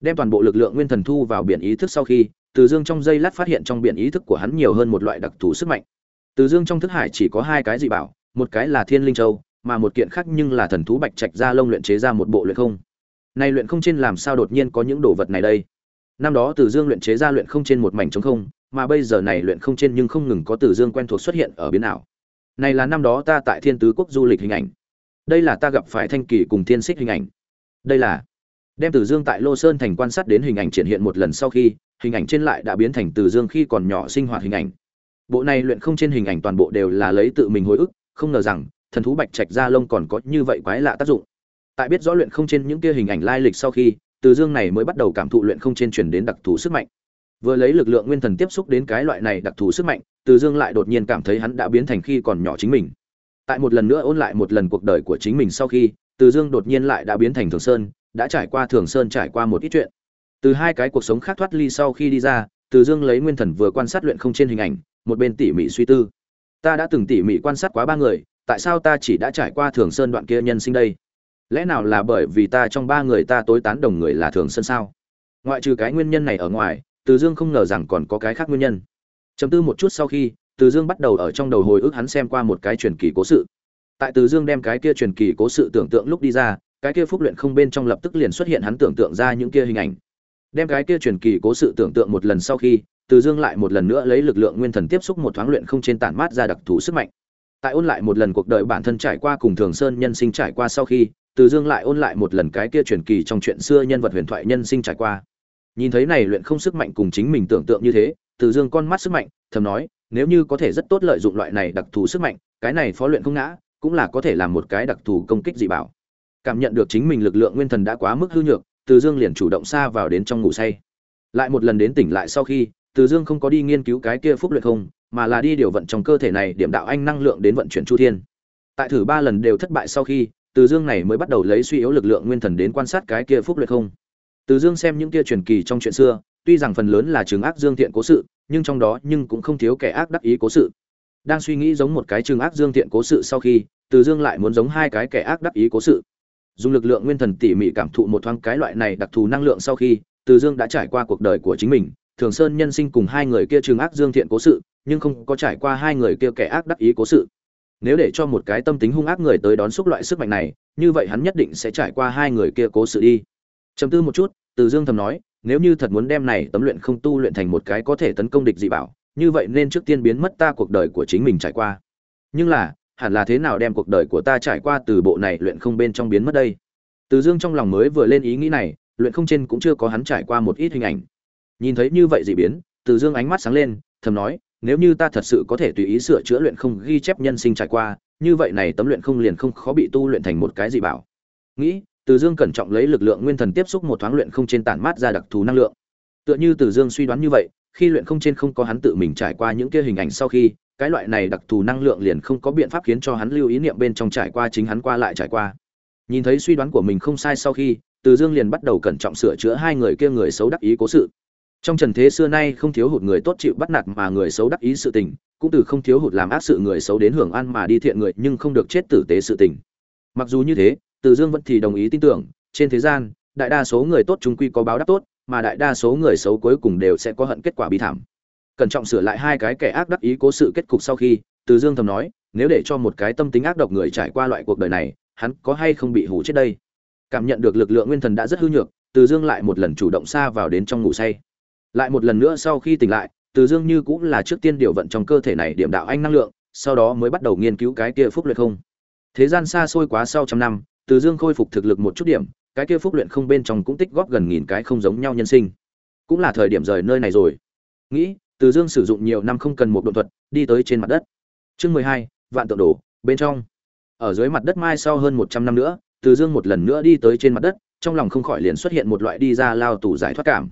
đem toàn bộ lực lượng nguyên thần thu vào biển ý thức sau khi, từ dương trong giây lát phát hiện trong biển ý thức của hắn nhiều hơn một loại đặc thù sức mạnh. Từ dương trong thức hải chỉ có hai cái dị bảo, một cái là thiên linh châu, mà một kiện khác nhưng là thần thú bạch trạch ra lông luyện chế ra một bộ luyện không. Này luyện không trên làm sao đột nhiên có những đồ vật này đây? Năm đó từ dương luyện chế ra luyện không trên một mảnh trống không, mà bây giờ này luyện không trên nhưng không ngừng có từ dương quen thuộc xuất hiện ở biến ảo. Này là năm đó ta tại thiên tứ quốc du lịch hình ảnh. Đây là ta gặp phải thanh kỳ cùng thiên xích hình ảnh. Đây là đem từ dương tại lô sơn thành quan sát đến hình ảnh triển hiện một lần sau khi, hình ảnh trên lại đã biến thành từ dương khi còn nhỏ sinh hoạt hình ảnh. Bộ này luyện không trên hình ảnh toàn bộ đều là lấy tự mình hồi ức, không ngờ rằng, thần thú bạch trạch gia lông còn có như vậy quái lạ tác dụng. Tại biết rõ luyện không trên những kia hình ảnh lai lịch sau khi, từ dương này mới bắt đầu cảm thụ luyện không trên truyền đến đặc thù sức mạnh. Vừa lấy lực lượng nguyên thần tiếp xúc đến cái loại này đặc thù sức mạnh, từ dương lại đột nhiên cảm thấy hắn đã biến thành khi còn nhỏ chính mình. Tại một lần nữa ôn lại một lần cuộc đời của chính mình sau khi, từ dương đột nhiên lại đã biến thành thường sơn đã trải qua thường sơn trải qua một ít chuyện. Từ hai cái cuộc sống khác thoát ly sau khi đi ra, từ dương lấy nguyên thần vừa quan sát luyện không trên hình ảnh, một bên tỉ mỉ suy tư. Ta đã từng tỉ mỉ quan sát quá ba người, tại sao ta chỉ đã trải qua thường sơn đoạn kia nhân sinh đây? Lẽ nào là bởi vì ta trong ba người ta tối tán đồng người là thường sơn sao? Ngoại trừ cái nguyên nhân này ở ngoài, từ dương không ngờ rằng còn có cái khác nguyên nhân. Chấm tư một chút sau khi, từ dương bắt đầu ở trong đầu hồi ức hắn xem qua một cái truyền kỳ cố sự. Tại từ dương đem cái kia truyền kỳ cố sự tưởng tượng lúc đi ra cái kia phúc luyện không bên trong lập tức liền xuất hiện hắn tưởng tượng ra những kia hình ảnh. Đem cái kia truyền kỳ cố sự tưởng tượng một lần sau khi, từ dương lại một lần nữa lấy lực lượng nguyên thần tiếp xúc một thoáng luyện không trên tản mát ra đặc thù sức mạnh. Tại ôn lại một lần cuộc đời bản thân trải qua cùng thường sơn nhân sinh trải qua sau khi, từ dương lại ôn lại một lần cái kia truyền kỳ trong chuyện xưa nhân vật huyền thoại nhân sinh trải qua. Nhìn thấy này luyện không sức mạnh cùng chính mình tưởng tượng như thế, từ dương con mắt sức mạnh, thầm nói, nếu như có thể rất tốt lợi dụng loại này đặc thù sức mạnh, cái này phó luyện không ngã, cũng là có thể làm một cái đặc thù công kích dị bảo cảm nhận được chính mình lực lượng nguyên thần đã quá mức hư nhược, từ dương liền chủ động xa vào đến trong ngủ say. Lại một lần đến tỉnh lại sau khi, từ dương không có đi nghiên cứu cái kia phúc luyện không, mà là đi điều vận trong cơ thể này điểm đạo anh năng lượng đến vận chuyển chu thiên. Tại thử ba lần đều thất bại sau khi, từ dương này mới bắt đầu lấy suy yếu lực lượng nguyên thần đến quan sát cái kia phúc luyện không. Từ dương xem những kia truyền kỳ trong chuyện xưa, tuy rằng phần lớn là trường ác dương thiện cố sự, nhưng trong đó nhưng cũng không thiếu kẻ ác đắc ý cố sự. Đang suy nghĩ giống một cái trường ác dương thiện cố sự sau khi, từ dương lại muốn giống hai cái kẻ ác đắc ý cố sự dùng lực lượng nguyên thần tỉ mỉ cảm thụ một thoáng cái loại này đặc thù năng lượng sau khi, từ dương đã trải qua cuộc đời của chính mình. Thường sơn nhân sinh cùng hai người kia trường ác dương thiện cố sự, nhưng không có trải qua hai người kia kẻ ác đắc ý cố sự. Nếu để cho một cái tâm tính hung ác người tới đón xúc loại sức mạnh này, như vậy hắn nhất định sẽ trải qua hai người kia cố sự đi. Chấm tư một chút, từ dương thầm nói, nếu như thật muốn đem này tấm luyện không tu luyện thành một cái có thể tấn công địch dị bảo, như vậy nên trước tiên biến mất ta cuộc đời của chính mình trải qua. Nhưng là hẳn là thế nào đem cuộc đời của ta trải qua từ bộ này luyện không bên trong biến mất đây? Từ dương trong lòng mới vừa lên ý nghĩ này, luyện không trên cũng chưa có hắn trải qua một ít hình ảnh. Nhìn thấy như vậy dị biến, từ dương ánh mắt sáng lên, thầm nói, nếu như ta thật sự có thể tùy ý sửa chữa luyện không ghi chép nhân sinh trải qua, như vậy này tấm luyện không liền không khó bị tu luyện thành một cái gì bảo. Nghĩ, từ dương cẩn trọng lấy lực lượng nguyên thần tiếp xúc một thoáng luyện không trên tản mát ra đặc thù năng lượng. Tựa như từ dương suy đoán như vậy, khi luyện không trên không có hắn tự mình trải qua những kia hình ảnh sau khi cái loại này đặc thù năng lượng liền không có biện pháp khiến cho hắn lưu ý niệm bên trong trải qua chính hắn qua lại trải qua. Nhìn thấy suy đoán của mình không sai sau khi, từ dương liền bắt đầu cẩn trọng sửa chữa hai người kia người xấu đắc ý cố sự. Trong trần thế xưa nay không thiếu hụt người tốt chịu bắt nạt mà người xấu đắc ý sự tình, cũng từ không thiếu hụt làm ác sự người xấu đến hưởng ăn mà đi thiện người nhưng không được chết tử tế sự tình. Mặc dù như thế, từ dương vẫn thì đồng ý tin tưởng, trên thế gian, đại đa số người tốt chúng quy có báo đáp tốt, mà đại đa số người xấu cuối cùng đều sẽ có hận kết quả bi thảm cẩn trọng sửa lại hai cái kẻ ác đắc ý cố sự kết cục sau khi, từ dương thầm nói, nếu để cho một cái tâm tính ác độc người trải qua loại cuộc đời này, hắn có hay không bị hủ chết đây? Cảm nhận được lực lượng nguyên thần đã rất hư nhược, từ dương lại một lần chủ động xa vào đến trong ngủ say. Lại một lần nữa sau khi tỉnh lại, từ dương như cũng là trước tiên điều vận trong cơ thể này điểm đạo anh năng lượng, sau đó mới bắt đầu nghiên cứu cái kia phúc luyện không. Thế gian xa xôi quá sau trăm năm, từ dương khôi phục thực lực một chút điểm, cái kia phúc luyện không bên trong cũng tích góp gần nghìn cái không giống nhau nhân sinh. Cũng là thời điểm rời nơi này rồi. Nghĩ từ dương sử dụng nhiều năm không cần một đột thuật, đi tới trên mặt đất. Chương mười hai, vạn tượng đổ, bên trong. Ở dưới mặt đất mai sau hơn một trăm năm nữa, từ dương một lần nữa đi tới trên mặt đất, trong lòng không khỏi liền xuất hiện một loại đi ra lao tủ giải thoát cảm.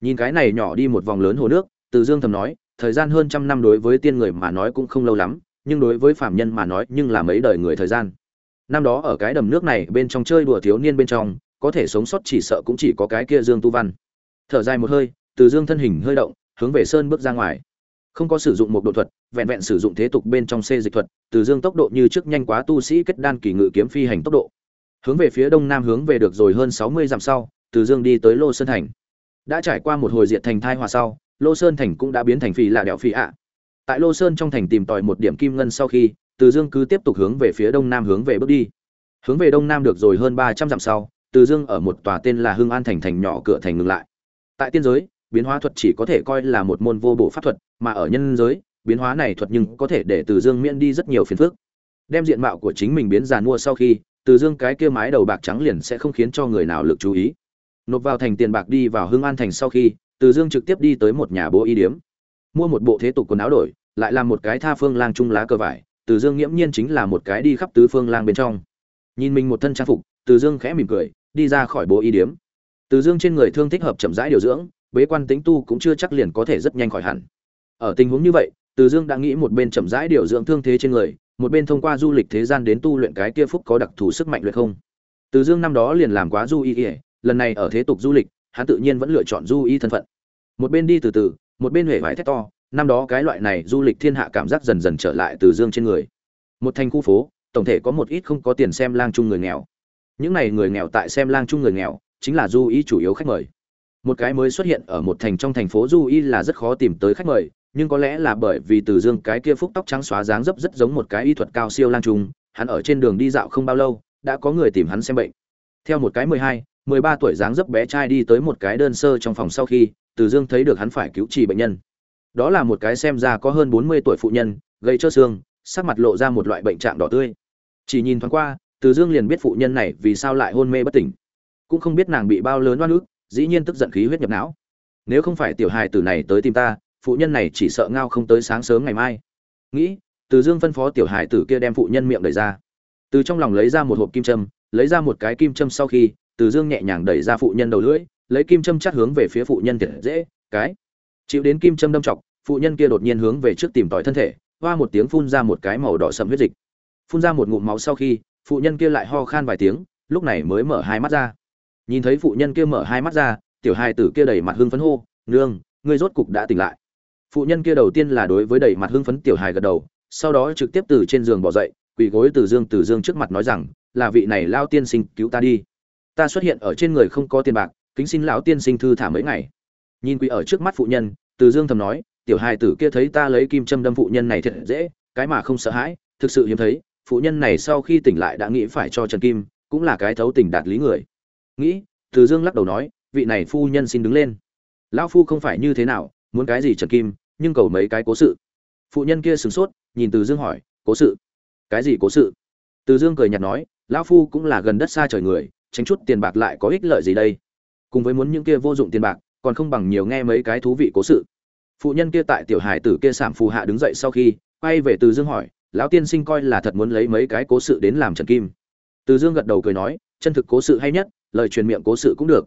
Nhìn cái này nhỏ đi một vòng lớn hồ nước, từ dương thầm nói, thời gian hơn trăm năm đối với tiên người mà nói cũng không lâu lắm, nhưng đối với phạm nhân mà nói nhưng là mấy đời người thời gian. Năm đó ở cái đầm nước này bên trong chơi đùa thiếu niên bên trong, có thể sống sót chỉ sợ cũng chỉ có cái kia dương tu văn. Thở dài một hơi, từ dương thân hình hơi động hướng về sơn bước ra ngoài. Không có sử dụng một độ thuật, vẹn vẹn sử dụng thế tục bên trong xê dịch thuật, từ dương tốc độ như trước nhanh quá tu sĩ kết đan kỳ ngự kiếm phi hành tốc độ. Hướng về phía đông nam hướng về được rồi hơn sáu mươi dặm sau, từ dương đi tới lô sơn thành. Đã trải qua một hồi diệt thành thai hòa sau, lô sơn thành cũng đã biến thành phì lạ đẹo phi ạ. Tại lô sơn trong thành tìm tòi một điểm kim ngân sau khi, từ dương cứ tiếp tục hướng về phía đông nam hướng về bước đi. Hướng về đông nam được rồi hơn ba trăm dặm sau, từ dương ở một tòa tên là hưng an thành thành nhỏ cửa thành ngừng lại. Tại tiên giới biến hóa thuật chỉ có thể coi là một môn vô bổ pháp thuật, mà ở nhân giới, biến hóa này thuật nhưng có thể để từ dương miễn đi rất nhiều phiền phức. Đem diện mạo của chính mình biến giàn mua sau khi, từ dương cái kia mái đầu bạc trắng liền sẽ không khiến cho người nào lực chú ý. Nộp vào thành tiền bạc đi vào hưng an thành sau khi, từ dương trực tiếp đi tới một nhà bố y điếm. Mua một bộ thế tục quần áo đổi, lại làm một cái tha phương lang trung lá cờ vải, từ dương nghiễm nhiên chính là một cái đi khắp tứ phương lang bên trong. Nhìn mình một thân trang phục, từ dương khẽ mỉm cười, đi ra khỏi bố y điếm. Từ dương trên người thương thích hợp chậm rãi điều dưỡng bế quan tính tu cũng chưa chắc liền có thể rất nhanh khỏi hẳn. Ở tình huống như vậy, từ dương đã nghĩ một bên chậm rãi điều dưỡng thương thế trên người, một bên thông qua du lịch thế gian đến tu luyện cái kia phúc có đặc thù sức mạnh luyện không. Từ dương năm đó liền làm quá du y ỉa lần này ở thế tục du lịch, hắn tự nhiên vẫn lựa chọn du y thân phận. Một bên đi từ từ, một bên huệ vải thét to, năm đó cái loại này du lịch thiên hạ cảm giác dần dần trở lại từ dương trên người. Một thành khu phố, tổng thể có một ít không có tiền xem lang chung người nghèo. Những này người nghèo tại xem lang chung người nghèo, chính là du y chủ yếu khách mời một cái mới xuất hiện ở một thành trong thành phố du y là rất khó tìm tới khách mời, nhưng có lẽ là bởi vì từ dương cái kia phúc tóc trắng xóa dáng dấp rất giống một cái y thuật cao siêu lang trung hắn ở trên đường đi dạo không bao lâu, đã có người tìm hắn xem bệnh. Theo một cái mười hai, mười ba tuổi dáng dấp bé trai đi tới một cái đơn sơ trong phòng sau khi, từ dương thấy được hắn phải cứu trị bệnh nhân. Đó là một cái xem ra có hơn bốn mươi tuổi phụ nhân gây cho xương, sắc mặt lộ ra một loại bệnh trạng đỏ tươi. Chỉ nhìn thoáng qua, từ dương liền biết phụ nhân này vì sao lại hôn mê bất tỉnh. Cũng không biết nàng bị bao lớn oan ức dĩ nhiên tức giận khí huyết nhập não. Nếu không phải tiểu hài tử này tới tìm ta, phụ nhân này chỉ sợ ngao không tới sáng sớm ngày mai. Nghĩ, từ dương phân phó tiểu hài tử kia đem phụ nhân miệng đẩy ra. Từ trong lòng lấy ra một hộp kim châm, lấy ra một cái kim châm sau khi, từ dương nhẹ nhàng đẩy ra phụ nhân đầu lưỡi, lấy kim châm chắt hướng về phía phụ nhân thiệt dễ, cái. Chịu đến kim châm đâm chọc, phụ nhân kia đột nhiên hướng về trước tìm tòi thân thể, hoa một tiếng phun ra một cái màu đỏ sậm huyết dịch. Phun ra một ngụm máu sau khi, phụ nhân kia lại ho khan vài tiếng, lúc này mới mở hai mắt ra nhìn thấy phụ nhân kia mở hai mắt ra, tiểu hai tử kia đầy mặt hưng phấn hô, nương, ngươi rốt cục đã tỉnh lại. Phụ nhân kia đầu tiên là đối với đầy mặt hưng phấn tiểu hài gật đầu, sau đó trực tiếp từ trên giường bỏ dậy, quỳ gối từ dương từ dương trước mặt nói rằng, là vị này lao tiên sinh, cứu ta đi. Ta xuất hiện ở trên người không có tiền bạc, kính xin lão tiên sinh thư thả mấy ngày. Nhìn quỳ ở trước mắt phụ nhân, từ dương thầm nói, tiểu hài tử kia thấy ta lấy kim châm đâm phụ nhân này thật dễ, cái mà không sợ hãi, thực sự hiếm thấy, phụ nhân này sau khi tỉnh lại đã nghĩ phải cho trần kim, cũng là cái thấu tình đạt lý người nghĩ, từ dương lắc đầu nói, vị này phu nhân xin đứng lên. Lão phu không phải như thế nào, muốn cái gì trần kim, nhưng cầu mấy cái cố sự. Phụ nhân kia sửng sốt, nhìn từ dương hỏi, cố sự? Cái gì cố sự? Từ dương cười nhạt nói, lão phu cũng là gần đất xa trời người, tránh chút tiền bạc lại có ích lợi gì đây? Cùng với muốn những kia vô dụng tiền bạc, còn không bằng nhiều nghe mấy cái thú vị cố sự. Phụ nhân kia tại tiểu hải tử kia sảm phù hạ đứng dậy sau khi, quay về từ dương hỏi, lão tiên sinh coi là thật muốn lấy mấy cái cố sự đến làm trần kim? Từ dương gật đầu cười nói, chân thực cố sự hay nhất lời truyền miệng cố sự cũng được.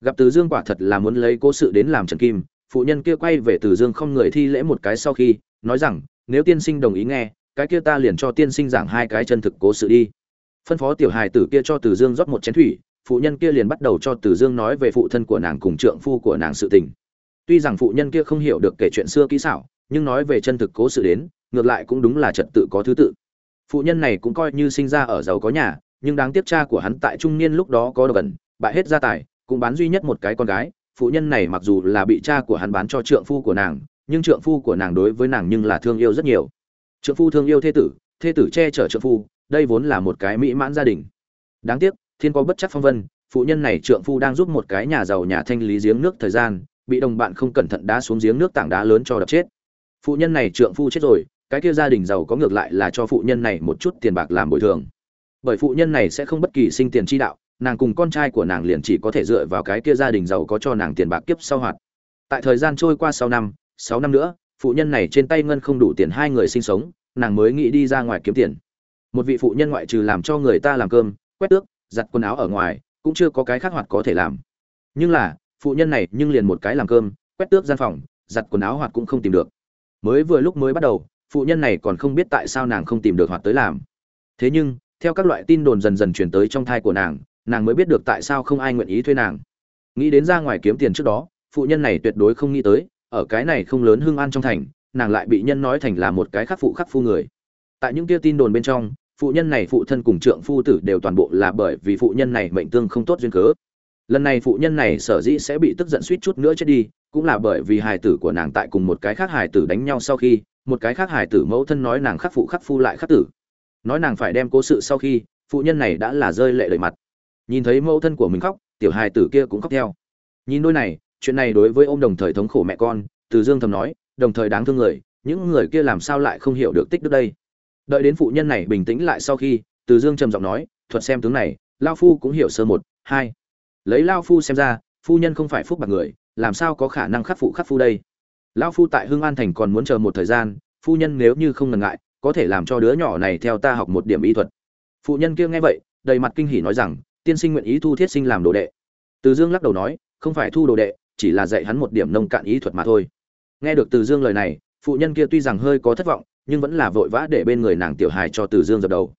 Gặp từ dương quả thật là muốn lấy cố sự đến làm trần kim, phụ nhân kia quay về từ dương không người thi lễ một cái sau khi, nói rằng, nếu tiên sinh đồng ý nghe, cái kia ta liền cho tiên sinh giảng hai cái chân thực cố sự đi. Phân phó tiểu hài tử kia cho từ dương rót một chén thủy, phụ nhân kia liền bắt đầu cho từ dương nói về phụ thân của nàng cùng trượng phu của nàng sự tình. Tuy rằng phụ nhân kia không hiểu được kể chuyện xưa kỹ xảo, nhưng nói về chân thực cố sự đến, ngược lại cũng đúng là trật tự có thứ tự. Phụ nhân này cũng coi như sinh ra ở giàu có nhà nhưng đáng tiếc cha của hắn tại trung niên lúc đó có gần bại hết gia tài, cũng bán duy nhất một cái con gái. Phụ nhân này mặc dù là bị cha của hắn bán cho trượng phu của nàng, nhưng trượng phu của nàng đối với nàng nhưng là thương yêu rất nhiều. Trượng phu thương yêu thê tử thê tử che chở trượng phu, đây vốn là một cái mỹ mãn gia đình. Đáng tiếc, thiên có bất chấp phong vân, phụ nhân này trượng phu đang giúp một cái nhà giàu nhà thanh lý giếng nước thời gian, bị đồng bạn không cẩn thận đá xuống giếng nước tảng đá lớn cho đập chết. Phụ nhân này trượng phu chết rồi, cái kia gia đình giàu có ngược lại là cho phụ nhân này một chút tiền bạc làm bồi thường bởi phụ nhân này sẽ không bất kỳ sinh tiền chi đạo, nàng cùng con trai của nàng liền chỉ có thể dựa vào cái kia gia đình giàu có cho nàng tiền bạc kiếp sau hoạt. Tại thời gian trôi qua sáu năm sáu năm nữa, phụ nhân này trên tay ngân không đủ tiền hai người sinh sống, nàng mới nghĩ đi ra ngoài kiếm tiền. Một vị phụ nhân ngoại trừ làm cho người ta làm cơm, quét tước, giặt quần áo ở ngoài, cũng chưa có cái khác hoạt có thể làm. Nhưng là, phụ nhân này nhưng liền một cái làm cơm, quét tước gian phòng, giặt quần áo hoạt cũng không tìm được. Mới vừa lúc mới bắt đầu, phụ nhân này còn không biết tại sao nàng không tìm được hoạt tới làm. Thế nhưng theo các loại tin đồn dần dần chuyển tới trong thai của nàng nàng mới biết được tại sao không ai nguyện ý thuê nàng. Nghĩ đến ra ngoài kiếm tiền trước đó, phụ nhân này tuyệt đối không nghĩ tới, ở cái này không lớn hưng an trong thành, nàng lại bị nhân nói thành là một cái khắc phụ khắc phu người. Tại những kia tin đồn bên trong, phụ nhân này phụ thân cùng trượng phu tử đều toàn bộ là bởi vì phụ nhân này mệnh tương không tốt duyên cớ. Lần này phụ nhân này sở dĩ sẽ bị tức giận suýt chút nữa chết đi, cũng là bởi vì hài tử của nàng tại cùng một cái khác hài tử đánh nhau sau khi, một cái khác hài tử mẫu thân nói nàng khắc phụ khắc phu lại khắc tử nói nàng phải đem cố sự sau khi, phụ nhân này đã là rơi lệ lời mặt. Nhìn thấy mẫu thân của mình khóc, tiểu hài tử kia cũng khóc theo. Nhìn đôi này, chuyện này đối với ông đồng thời thống khổ mẹ con, từ dương thầm nói, đồng thời đáng thương người, những người kia làm sao lại không hiểu được tích đức đây. Đợi đến phụ nhân này bình tĩnh lại sau khi, từ dương trầm giọng nói, thuật xem tướng này, lao phu cũng hiểu sơ một, hai. Lấy lao phu xem ra, phu nhân không phải phúc bạc người, làm sao có khả năng khắc phụ khắc phu đây? Lao phu tại hương an thành còn muốn chờ một thời gian, phu nhân nếu như không ngần ngại có thể làm cho đứa nhỏ này theo ta học một điểm y thuật. Phụ nhân kia nghe vậy, đầy mặt kinh hỉ nói rằng, tiên sinh nguyện ý thu thiết sinh làm đồ đệ. Từ dương lắc đầu nói, không phải thu đồ đệ, chỉ là dạy hắn một điểm nông cạn ý thuật mà thôi. Nghe được từ dương lời này, phụ nhân kia tuy rằng hơi có thất vọng, nhưng vẫn là vội vã để bên người nàng tiểu hài cho từ dương dập đầu.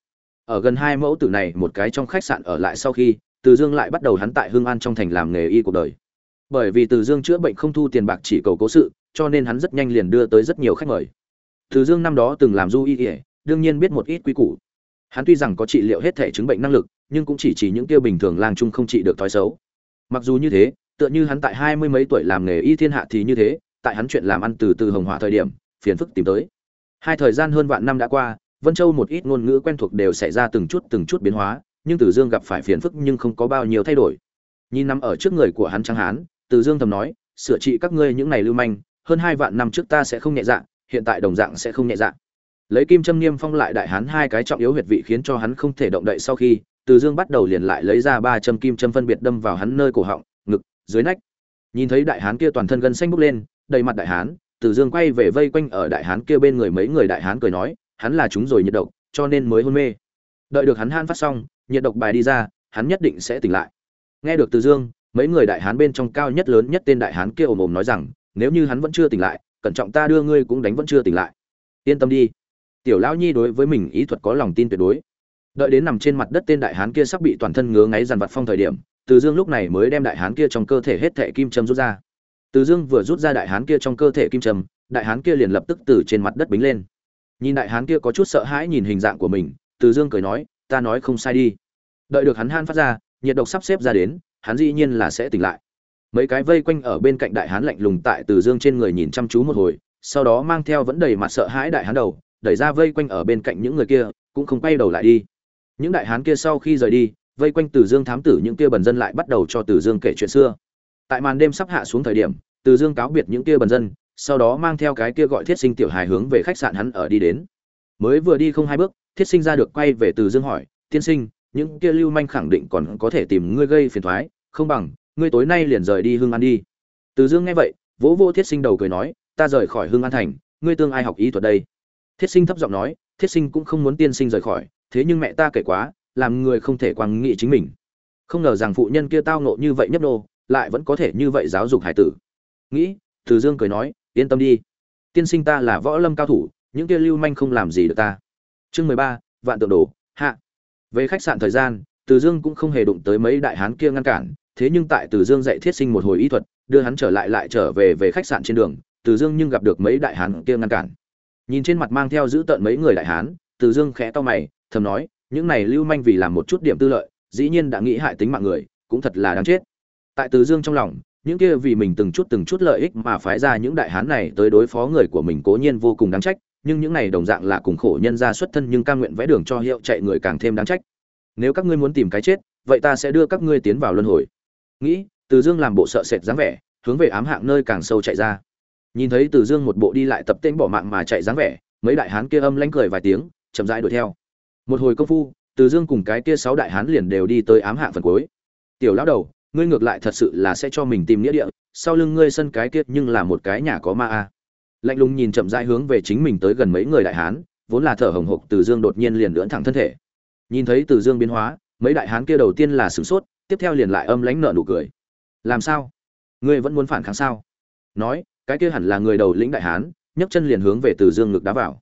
Ở gần hai mẫu tử này, một cái trong khách sạn ở lại sau khi, từ dương lại bắt đầu hắn tại hương an trong thành làm nghề y cuộc đời. Bởi vì từ dương chữa bệnh không thu tiền bạc chỉ cầu cố sự, cho nên hắn rất nhanh liền đưa tới rất nhiều khách mời từ dương năm đó từng làm du y ỉa đương nhiên biết một ít quy củ. Hắn tuy rằng có trị liệu hết thể chứng bệnh năng lực nhưng cũng chỉ chỉ những kia bình thường lang trung không trị được thói xấu. Mặc dù như thế tựa như hắn tại hai mươi mấy tuổi làm nghề y thiên hạ thì như thế tại hắn chuyện làm ăn từ từ hồng hỏa thời điểm phiền phức tìm tới. Hai thời gian hơn vạn năm đã qua vân châu một ít ngôn ngữ quen thuộc đều xảy ra từng chút từng chút biến hóa nhưng Từ Dương gặp phải phiền phức nhưng không có bao nhiêu thay đổi. Nhìn nằm ở trước người của hắn Trắng Hán, Từ Dương thầm nói, sửa trị các ngươi những này lưu manh, hơn hai vạn năm trước ta sẽ không nhẹ dạ, hiện tại đồng dạng sẽ không nhẹ dạ. Lấy kim châm niêm phong lại đại hán hai cái trọng yếu huyệt vị khiến cho hắn không thể động đậy sau khi, Từ Dương bắt đầu liền lại lấy ra ba châm kim châm phân biệt đâm vào hắn nơi cổ họng, ngực, dưới nách. Nhìn thấy đại hán kia toàn thân gân xanh bốc lên, đầy mặt đại hán, Từ Dương quay về vây quanh ở đại hán kia bên người mấy người đại hán cười nói, hắn là chúng rồi nhiệt độc, cho nên mới hôn mê. Đợi được hắn han phát xong, nhiệt độc bài đi ra, hắn nhất định sẽ tỉnh lại. Nghe được Từ Dương, mấy người đại hán bên trong cao nhất lớn nhất tên đại hán kia ồm ồm nói rằng, nếu như hắn vẫn chưa tỉnh lại, cẩn trọng ta đưa ngươi cũng đánh vẫn chưa tỉnh lại. Yên tâm đi. Tiểu lão nhi đối với mình ý thuật có lòng tin tuyệt đối. Đợi đến nằm trên mặt đất tên đại hán kia sắp bị toàn thân ngứa ngáy dằn vặt phong thời điểm, Từ Dương lúc này mới đem đại hán kia trong cơ thể hết thệ kim châm rút ra. Từ Dương vừa rút ra đại hán kia trong cơ thể kim châm, đại hán kia liền lập tức từ trên mặt đất bính lên. Nhìn đại hán kia có chút sợ hãi nhìn hình dạng của mình, Từ Dương cười nói, ta nói không sai đi đợi được hắn han phát ra nhiệt độc sắp xếp ra đến hắn dĩ nhiên là sẽ tỉnh lại mấy cái vây quanh ở bên cạnh đại hán lạnh lùng tại từ dương trên người nhìn chăm chú một hồi, sau đó mang theo vẫn đầy mặt sợ hãi đại hán đầu, đẩy ra vây quanh ở bên cạnh những người kia, cũng không quay đầu lại đi. Những đại hán kia sau khi rời đi, vây quanh từ dương thám tử những kia bần dân lại bắt đầu cho từ dương kể chuyện xưa. Tại màn đêm sắp hạ xuống thời điểm, từ dương cáo biệt những kia bần dân, sau đó mang theo cái kia gọi thiết sinh tiểu hài hướng về khách sạn hắn ở đi đến. Mới vừa đi không hai bước, thiết sinh ra được quay về từ dương hỏi, tiên sinh, những kia lưu manh khẳng định còn có thể tìm ngươi gây phiền thoái, không bằng ngươi tối nay liền rời đi hương an đi. Từ dương nghe vậy, vỗ vô thiết sinh đầu cười nói, ta rời khỏi hương an thành, ngươi tương ai học ý thuật đây? Thiết sinh thấp giọng nói, thiết sinh cũng không muốn tiên sinh rời khỏi, thế nhưng mẹ ta kể quá, làm người không thể quang nghị chính mình. Không ngờ rằng phụ nhân kia tao nộ như vậy nhấp nô, lại vẫn có thể như vậy giáo dục hải tử. Nghĩ, từ dương cười nói, yên tâm đi. Tiên sinh ta là võ lâm cao thủ, những kia lưu manh không làm gì được ta. Chương mười ba, vạn tượng đồ, hạ. Về khách sạn thời gian, từ dương cũng không hề đụng tới mấy đại hán kia ngăn cản thế nhưng tại từ dương dạy thiết sinh một hồi y thuật, đưa hắn trở lại lại trở về về khách sạn trên đường, từ dương nhưng gặp được mấy đại hán kia ngăn cản. Nhìn trên mặt mang theo giữ tợn mấy người đại hán, từ dương khẽ to mày, thầm nói, những này lưu manh vì làm một chút điểm tư lợi, dĩ nhiên đã nghĩ hại tính mạng người, cũng thật là đáng chết. Tại từ dương trong lòng, những kia vì mình từng chút từng chút lợi ích mà phái ra những đại hán này tới đối phó người của mình cố nhiên vô cùng đáng trách, nhưng những này đồng dạng là cùng khổ nhân ra xuất thân nhưng cam nguyện vẽ đường cho hiệu chạy người càng thêm đáng trách. Nếu các ngươi muốn tìm cái chết, vậy ta sẽ đưa các ngươi tiến vào luân hồi nghĩ, từ dương làm bộ sợ sệt dáng vẻ, hướng về ám hạng nơi càng sâu chạy ra. Nhìn thấy từ dương một bộ đi lại tập tên bỏ mạng mà chạy dáng vẻ, mấy đại hán kia âm lanh cười vài tiếng, chậm rãi đuổi theo. Một hồi công phu, từ dương cùng cái kia sáu đại hán liền đều đi tới ám hạng phần cuối. Tiểu lão đầu, ngươi ngược lại thật sự là sẽ cho mình tìm nghĩa địa, sau lưng ngươi sân cái kia nhưng là một cái nhà có ma a. Lạnh lùng nhìn chậm rãi hướng về chính mình tới gần mấy người đại hán, vốn là thở hồng hộc từ dương đột nhiên liền lưỡn thẳng thân thể. Nhìn thấy từ dương biến hóa, mấy đại hán kia đầu tiên là sửng sốt tiếp theo liền lại âm lãnh nợ nụ cười. Làm sao? Ngươi vẫn muốn phản kháng sao? Nói, cái kia hẳn là người đầu lĩnh đại hán, nhấc chân liền hướng về từ dương ngực đá vào.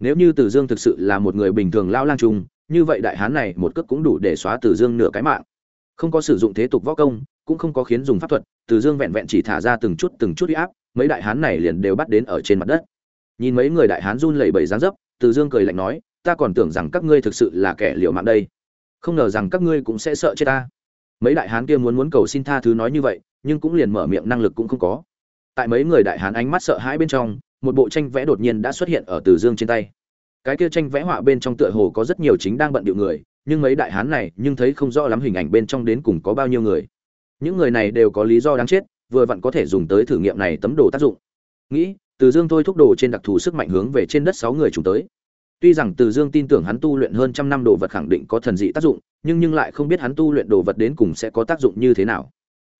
Nếu như từ dương thực sự là một người bình thường lao lang trung, như vậy đại hán này một cước cũng đủ để xóa từ dương nửa cái mạng. Không có sử dụng thế tục võ công, cũng không có khiến dùng pháp thuật, từ dương vẹn vẹn chỉ thả ra từng chút từng chút huy áp, mấy đại hán này liền đều bắt đến ở trên mặt đất. Nhìn mấy người đại hán run lẩy bẩy dáng dấp, từ dương cười lạnh nói, ta còn tưởng rằng các ngươi thực sự là kẻ liệu mạng đây. Không ngờ rằng các ngươi cũng sẽ sợ chết ta mấy đại hán kia muốn muốn cầu xin tha thứ nói như vậy, nhưng cũng liền mở miệng năng lực cũng không có. Tại mấy người đại hán ánh mắt sợ hãi bên trong, một bộ tranh vẽ đột nhiên đã xuất hiện ở từ dương trên tay. Cái kia tranh vẽ họa bên trong tựa hồ có rất nhiều chính đang bận điệu người, nhưng mấy đại hán này nhưng thấy không rõ lắm hình ảnh bên trong đến cùng có bao nhiêu người. Những người này đều có lý do đáng chết, vừa vặn có thể dùng tới thử nghiệm này tấm đồ tác dụng. Nghĩ, từ dương thôi thúc đồ trên đặc thù sức mạnh hướng về trên đất sáu người chúng tới tuy rằng từ dương tin tưởng hắn tu luyện hơn trăm năm đồ vật khẳng định có thần dị tác dụng, nhưng nhưng lại không biết hắn tu luyện đồ vật đến cùng sẽ có tác dụng như thế nào.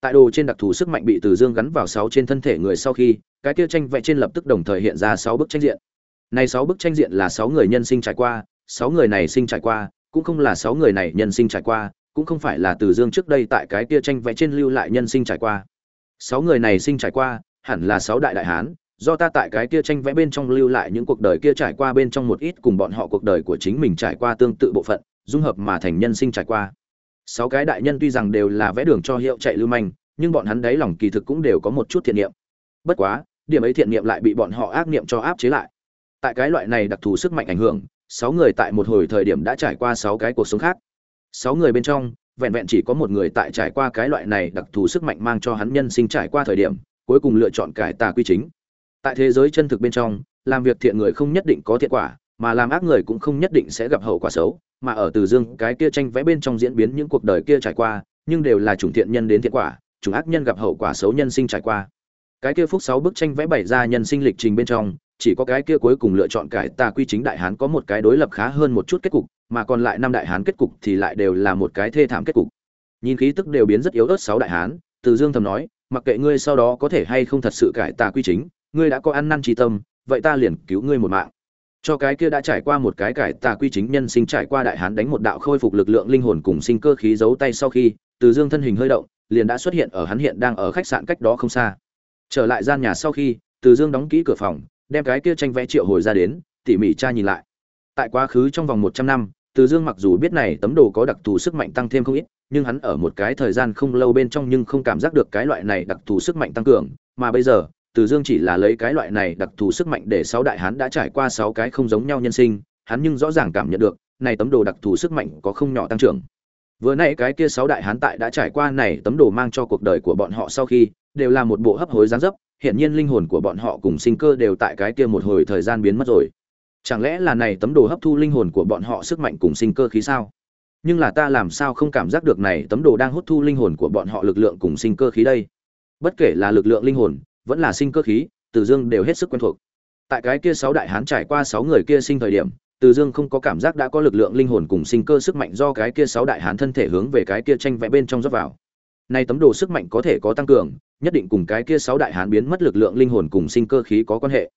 Tại đồ trên đặc thù sức mạnh bị từ dương gắn vào sáu trên thân thể người sau khi, cái kia tranh vẽ trên lập tức đồng thời hiện ra sáu bức tranh diện. Này sáu bức tranh diện là sáu người nhân sinh trải qua, sáu người này sinh trải qua, cũng không là sáu người này nhân sinh trải qua, cũng không phải là từ dương trước đây tại cái kia tranh vẽ trên lưu lại nhân sinh trải qua. Sáu người này sinh trải qua, hẳn là sáu đại đại hán do ta tại cái kia tranh vẽ bên trong lưu lại những cuộc đời kia trải qua bên trong một ít cùng bọn họ cuộc đời của chính mình trải qua tương tự bộ phận, dung hợp mà thành nhân sinh trải qua. Sáu cái đại nhân tuy rằng đều là vẽ đường cho hiệu chạy lưu manh, nhưng bọn hắn đấy lòng kỳ thực cũng đều có một chút thiện niệm. Bất quá, điểm ấy thiện niệm lại bị bọn họ ác niệm cho áp chế lại. Tại cái loại này đặc thù sức mạnh ảnh hưởng, sáu người tại một hồi thời điểm đã trải qua sáu cái cuộc sống khác. Sáu người bên trong, vẹn vẹn chỉ có một người tại trải qua cái loại này đặc thù sức mạnh mang cho hắn nhân sinh trải qua thời điểm, cuối cùng lựa chọn cải tà quy chính tại thế giới chân thực bên trong, làm việc thiện người không nhất định có thiện quả, mà làm ác người cũng không nhất định sẽ gặp hậu quả xấu. Mà ở từ dương, cái kia tranh vẽ bên trong diễn biến những cuộc đời kia trải qua, nhưng đều là chủng thiện nhân đến thiện quả, chủng ác nhân gặp hậu quả xấu nhân sinh trải qua. Cái kia phúc sáu bức tranh vẽ bày ra nhân sinh lịch trình bên trong, chỉ có cái kia cuối cùng lựa chọn cải tà quy chính đại hán có một cái đối lập khá hơn một chút kết cục, mà còn lại năm đại hán kết cục thì lại đều là một cái thê thảm kết cục. Nhìn khí tức đều biến rất yếu ớt sáu đại hán, từ dương thầm nói, mặc kệ ngươi sau đó có thể hay không thật sự cải tà quy chính ngươi đã có ăn năn trí tâm, vậy ta liền cứu ngươi một mạng. Cho cái kia đã trải qua một cái cải tà quy chính nhân sinh trải qua đại hán đánh một đạo khôi phục lực lượng linh hồn cùng sinh cơ khí giấu tay sau khi, từ dương thân hình hơi động, liền đã xuất hiện ở hắn hiện đang ở khách sạn cách đó không xa. Trở lại gian nhà sau khi, từ dương đóng kỹ cửa phòng, đem cái kia tranh vẽ triệu hồi ra đến, tỉ mỉ tra nhìn lại. Tại quá khứ trong vòng một trăm năm, từ dương mặc dù biết này tấm đồ có đặc thù sức mạnh tăng thêm không ít, nhưng hắn ở một cái thời gian không lâu bên trong nhưng không cảm giác được cái loại này đặc thù sức mạnh tăng cường, mà bây giờ từ dương chỉ là lấy cái loại này đặc thù sức mạnh để sáu đại hán đã trải qua sáu cái không giống nhau nhân sinh, hắn nhưng rõ ràng cảm nhận được, này tấm đồ đặc thù sức mạnh có không nhỏ tăng trưởng. Vừa nãy cái kia sáu đại hán tại đã trải qua này tấm đồ mang cho cuộc đời của bọn họ sau khi, đều là một bộ hấp hối dáng dấp hiện nhiên linh hồn của bọn họ cùng sinh cơ đều tại cái kia một hồi thời gian biến mất rồi. Chẳng lẽ là này tấm đồ hấp thu linh hồn của bọn họ sức mạnh cùng sinh cơ khí sao? Nhưng là ta làm sao không cảm giác được này tấm đồ đang hút thu linh hồn của bọn họ lực lượng cùng sinh cơ khí đây? Bất kể là lực lượng linh hồn vẫn là sinh cơ khí, từ dương đều hết sức quen thuộc. Tại cái kia sáu đại hán trải qua sáu người kia sinh thời điểm, từ dương không có cảm giác đã có lực lượng linh hồn cùng sinh cơ sức mạnh do cái kia sáu đại hán thân thể hướng về cái kia tranh vẽ bên trong rót vào. Nay tấm đồ sức mạnh có thể có tăng cường, nhất định cùng cái kia sáu đại hán biến mất lực lượng linh hồn cùng sinh cơ khí có quan hệ.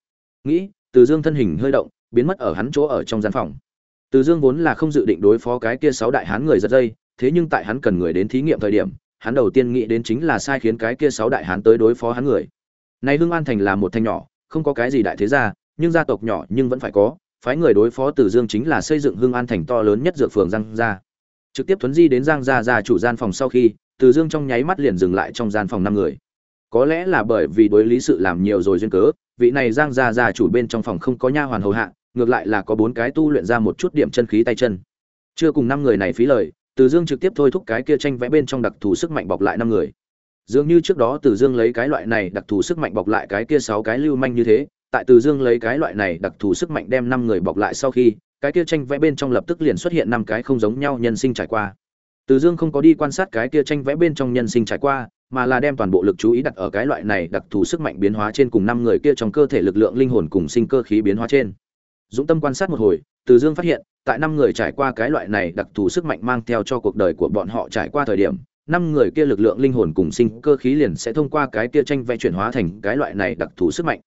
Nghĩ, từ dương thân hình hơi động, biến mất ở hắn chỗ ở trong gian phòng. Từ dương vốn là không dự định đối phó cái kia sáu đại hán người giật dây, thế nhưng tại hắn cần người đến thí nghiệm thời điểm, hắn đầu tiên nghĩ đến chính là sai khiến cái kia sáu đại hán tới đối phó hắn người này hưng an thành là một thành nhỏ, không có cái gì đại thế gia, nhưng gia tộc nhỏ nhưng vẫn phải có. Phái người đối phó từ dương chính là xây dựng hưng an thành to lớn nhất dược phường giang gia. Trực tiếp thuấn di đến giang gia gia chủ gian phòng sau khi, từ dương trong nháy mắt liền dừng lại trong gian phòng năm người. Có lẽ là bởi vì đối lý sự làm nhiều rồi duyên cớ, vị này giang gia gia chủ bên trong phòng không có nha hoàn hầu hạ, ngược lại là có bốn cái tu luyện ra một chút điểm chân khí tay chân. Chưa cùng năm người này phí lời, từ dương trực tiếp thôi thúc cái kia tranh vẽ bên trong đặc thù sức mạnh bọc lại năm người dường như trước đó từ dương lấy cái loại này đặc thù sức mạnh bọc lại cái kia sáu cái lưu manh như thế, tại từ dương lấy cái loại này đặc thù sức mạnh đem năm người bọc lại sau khi, cái kia tranh vẽ bên trong lập tức liền xuất hiện năm cái không giống nhau nhân sinh trải qua. Từ dương không có đi quan sát cái kia tranh vẽ bên trong nhân sinh trải qua, mà là đem toàn bộ lực chú ý đặt ở cái loại này đặc thù sức mạnh biến hóa trên cùng năm người kia trong cơ thể lực lượng linh hồn cùng sinh cơ khí biến hóa trên. Dũng tâm quan sát một hồi, từ dương phát hiện, tại năm người trải qua cái loại này đặc thù sức mạnh mang theo cho cuộc đời của bọn họ trải qua thời điểm năm người kia lực lượng linh hồn cùng sinh cơ khí liền sẽ thông qua cái kia tranh vẽ chuyển hóa thành cái loại này đặc thù sức mạnh.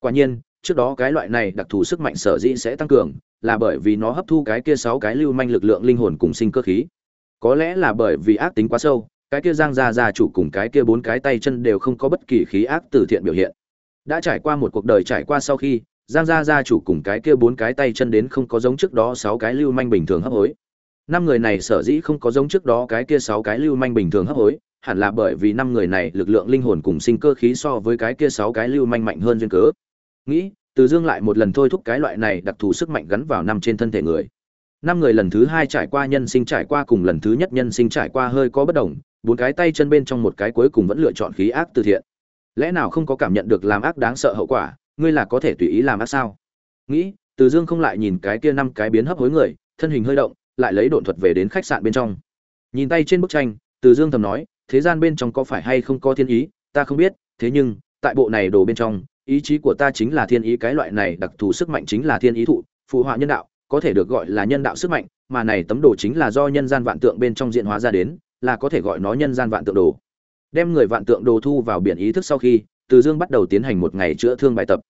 Quả nhiên, trước đó cái loại này đặc thù sức mạnh sở dĩ sẽ tăng cường là bởi vì nó hấp thu cái kia sáu cái lưu manh lực lượng linh hồn cùng sinh cơ khí. Có lẽ là bởi vì ác tính quá sâu, cái kia giang gia gia chủ cùng cái kia bốn cái tay chân đều không có bất kỳ khí ác từ thiện biểu hiện. Đã trải qua một cuộc đời trải qua sau khi, giang gia gia chủ cùng cái kia bốn cái tay chân đến không có giống trước đó sáu cái lưu manh bình thường hấp hối năm người này sở dĩ không có giống trước đó cái kia sáu cái lưu manh bình thường hấp hối, hẳn là bởi vì năm người này lực lượng linh hồn cùng sinh cơ khí so với cái kia sáu cái lưu manh mạnh hơn duyên cớ. Nghĩ, từ dương lại một lần thôi thúc cái loại này đặc thù sức mạnh gắn vào năm trên thân thể người. Năm người lần thứ hai trải qua nhân sinh trải qua cùng lần thứ nhất nhân sinh trải qua hơi có bất đồng, bốn cái tay chân bên trong một cái cuối cùng vẫn lựa chọn khí ác từ thiện. Lẽ nào không có cảm nhận được làm ác đáng sợ hậu quả, ngươi là có thể tùy ý làm ác sao? Nghĩ, từ dương không lại nhìn cái kia năm cái biến hấp hối người, thân hình hơi động lại lấy độn thuật về đến khách sạn bên trong. Nhìn tay trên bức tranh, từ dương thầm nói, thế gian bên trong có phải hay không có thiên ý, ta không biết, thế nhưng, tại bộ này đồ bên trong, ý chí của ta chính là thiên ý, cái loại này đặc thù sức mạnh chính là thiên ý thụ, phụ họa nhân đạo, có thể được gọi là nhân đạo sức mạnh, mà này tấm đồ chính là do nhân gian vạn tượng bên trong diện hóa ra đến, là có thể gọi nó nhân gian vạn tượng đồ. Đem người vạn tượng đồ thu vào biển ý thức sau khi, từ dương bắt đầu tiến hành một ngày chữa thương bài tập.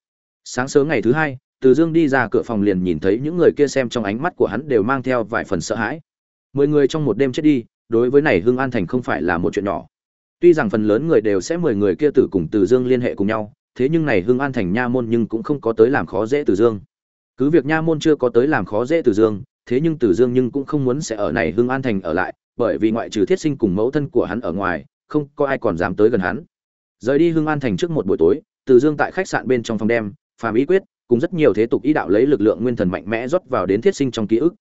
Sáng sớm ngày thứ hai từ dương đi ra cửa phòng liền nhìn thấy những người kia xem trong ánh mắt của hắn đều mang theo vài phần sợ hãi. Mười người trong một đêm chết đi, đối với này hưng an thành không phải là một chuyện nhỏ. Tuy rằng phần lớn người đều sẽ mười người kia tử cùng từ dương liên hệ cùng nhau, thế nhưng này hưng an thành nha môn nhưng cũng không có tới làm khó dễ từ dương. Cứ việc nha môn chưa có tới làm khó dễ từ dương, thế nhưng từ dương nhưng cũng không muốn sẽ ở này hưng an thành ở lại, bởi vì ngoại trừ thiết sinh cùng mẫu thân của hắn ở ngoài, không có ai còn dám tới gần hắn. Rời đi hưng an thành trước một buổi tối, từ dương tại khách sạn bên trong phòng đem phàm ý quyết cùng rất nhiều thế tục ý đạo lấy lực lượng nguyên thần mạnh mẽ rót vào đến thiết sinh trong ký ức.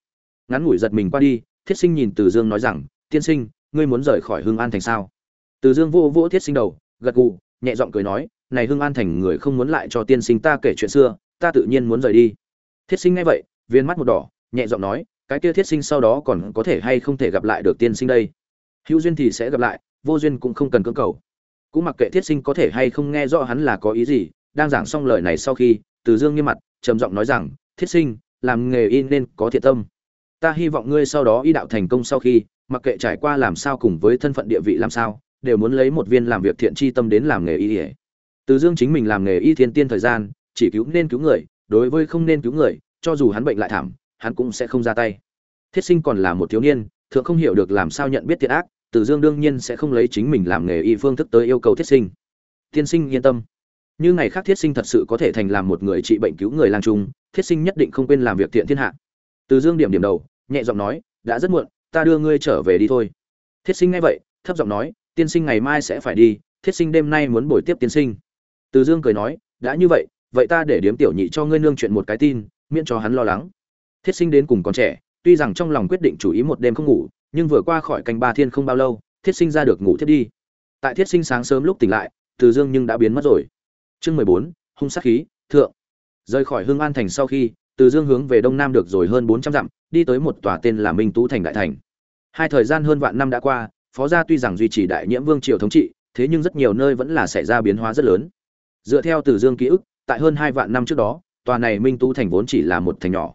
Ngắn ngủi giật mình qua đi, thiết sinh nhìn từ dương nói rằng, tiên sinh, ngươi muốn rời khỏi hương an thành sao? Từ dương vô vỗ thiết sinh đầu, gật gù, nhẹ giọng cười nói, này hương an thành người không muốn lại cho tiên sinh ta kể chuyện xưa, ta tự nhiên muốn rời đi. Thiết sinh nghe vậy, viên mắt một đỏ, nhẹ giọng nói, cái kia thiết sinh sau đó còn có thể hay không thể gặp lại được tiên sinh đây? Hữu duyên thì sẽ gặp lại, vô duyên cũng không cần cưỡng cầu. Cũng mặc kệ thiết sinh có thể hay không nghe rõ hắn là có ý gì, đang giảng xong lời này sau khi từ dương nghiêm mặt, trầm giọng nói rằng, thiết sinh, làm nghề y nên có thiện tâm. Ta hy vọng ngươi sau đó y đạo thành công sau khi, mặc kệ trải qua làm sao cùng với thân phận địa vị làm sao, đều muốn lấy một viên làm việc thiện chi tâm đến làm nghề y từ dương chính mình làm nghề y thiên tiên thời gian, chỉ cứu nên cứu người, đối với không nên cứu người, cho dù hắn bệnh lại thảm, hắn cũng sẽ không ra tay. Thiết sinh còn là một thiếu niên, thượng không hiểu được làm sao nhận biết thiện ác, từ dương đương nhiên sẽ không lấy chính mình làm nghề y phương thức tới yêu cầu thiết sinh. Tiên sinh yên tâm như ngày khác thiết sinh thật sự có thể thành làm một người trị bệnh cứu người lang trung, thiết sinh nhất định không quên làm việc thiện thiên hạ. Từ dương điểm điểm đầu, nhẹ giọng nói, đã rất muộn, ta đưa ngươi trở về đi thôi. Thiết sinh nghe vậy, thấp giọng nói, tiên sinh ngày mai sẽ phải đi, thiết sinh đêm nay muốn buổi tiếp tiên sinh. Từ dương cười nói, đã như vậy vậy ta để điếm tiểu nhị cho ngươi nương chuyện một cái tin, miễn cho hắn lo lắng. Thiết sinh đến cùng còn trẻ, tuy rằng trong lòng quyết định chủ ý một đêm không ngủ, nhưng vừa qua khỏi canh ba thiên không bao lâu, thiết sinh ra được ngủ thiết đi. Tại thiết sinh sáng sớm lúc tỉnh lại, từ dương nhưng đã biến mất rồi chương mười bốn, hung sát khí, thượng. Rời khỏi hương an thành sau khi, từ dương hướng về đông nam được rồi hơn bốn trăm dặm, đi tới một tòa tên là minh tú thành đại thành. Hai thời gian hơn vạn năm đã qua, phó gia tuy rằng duy trì đại nhiễm vương triều thống trị, thế nhưng rất nhiều nơi vẫn là xảy ra biến hóa rất lớn. Dựa theo từ dương ký ức, tại hơn hai vạn năm trước đó, tòa này minh tú thành vốn chỉ là một thành nhỏ.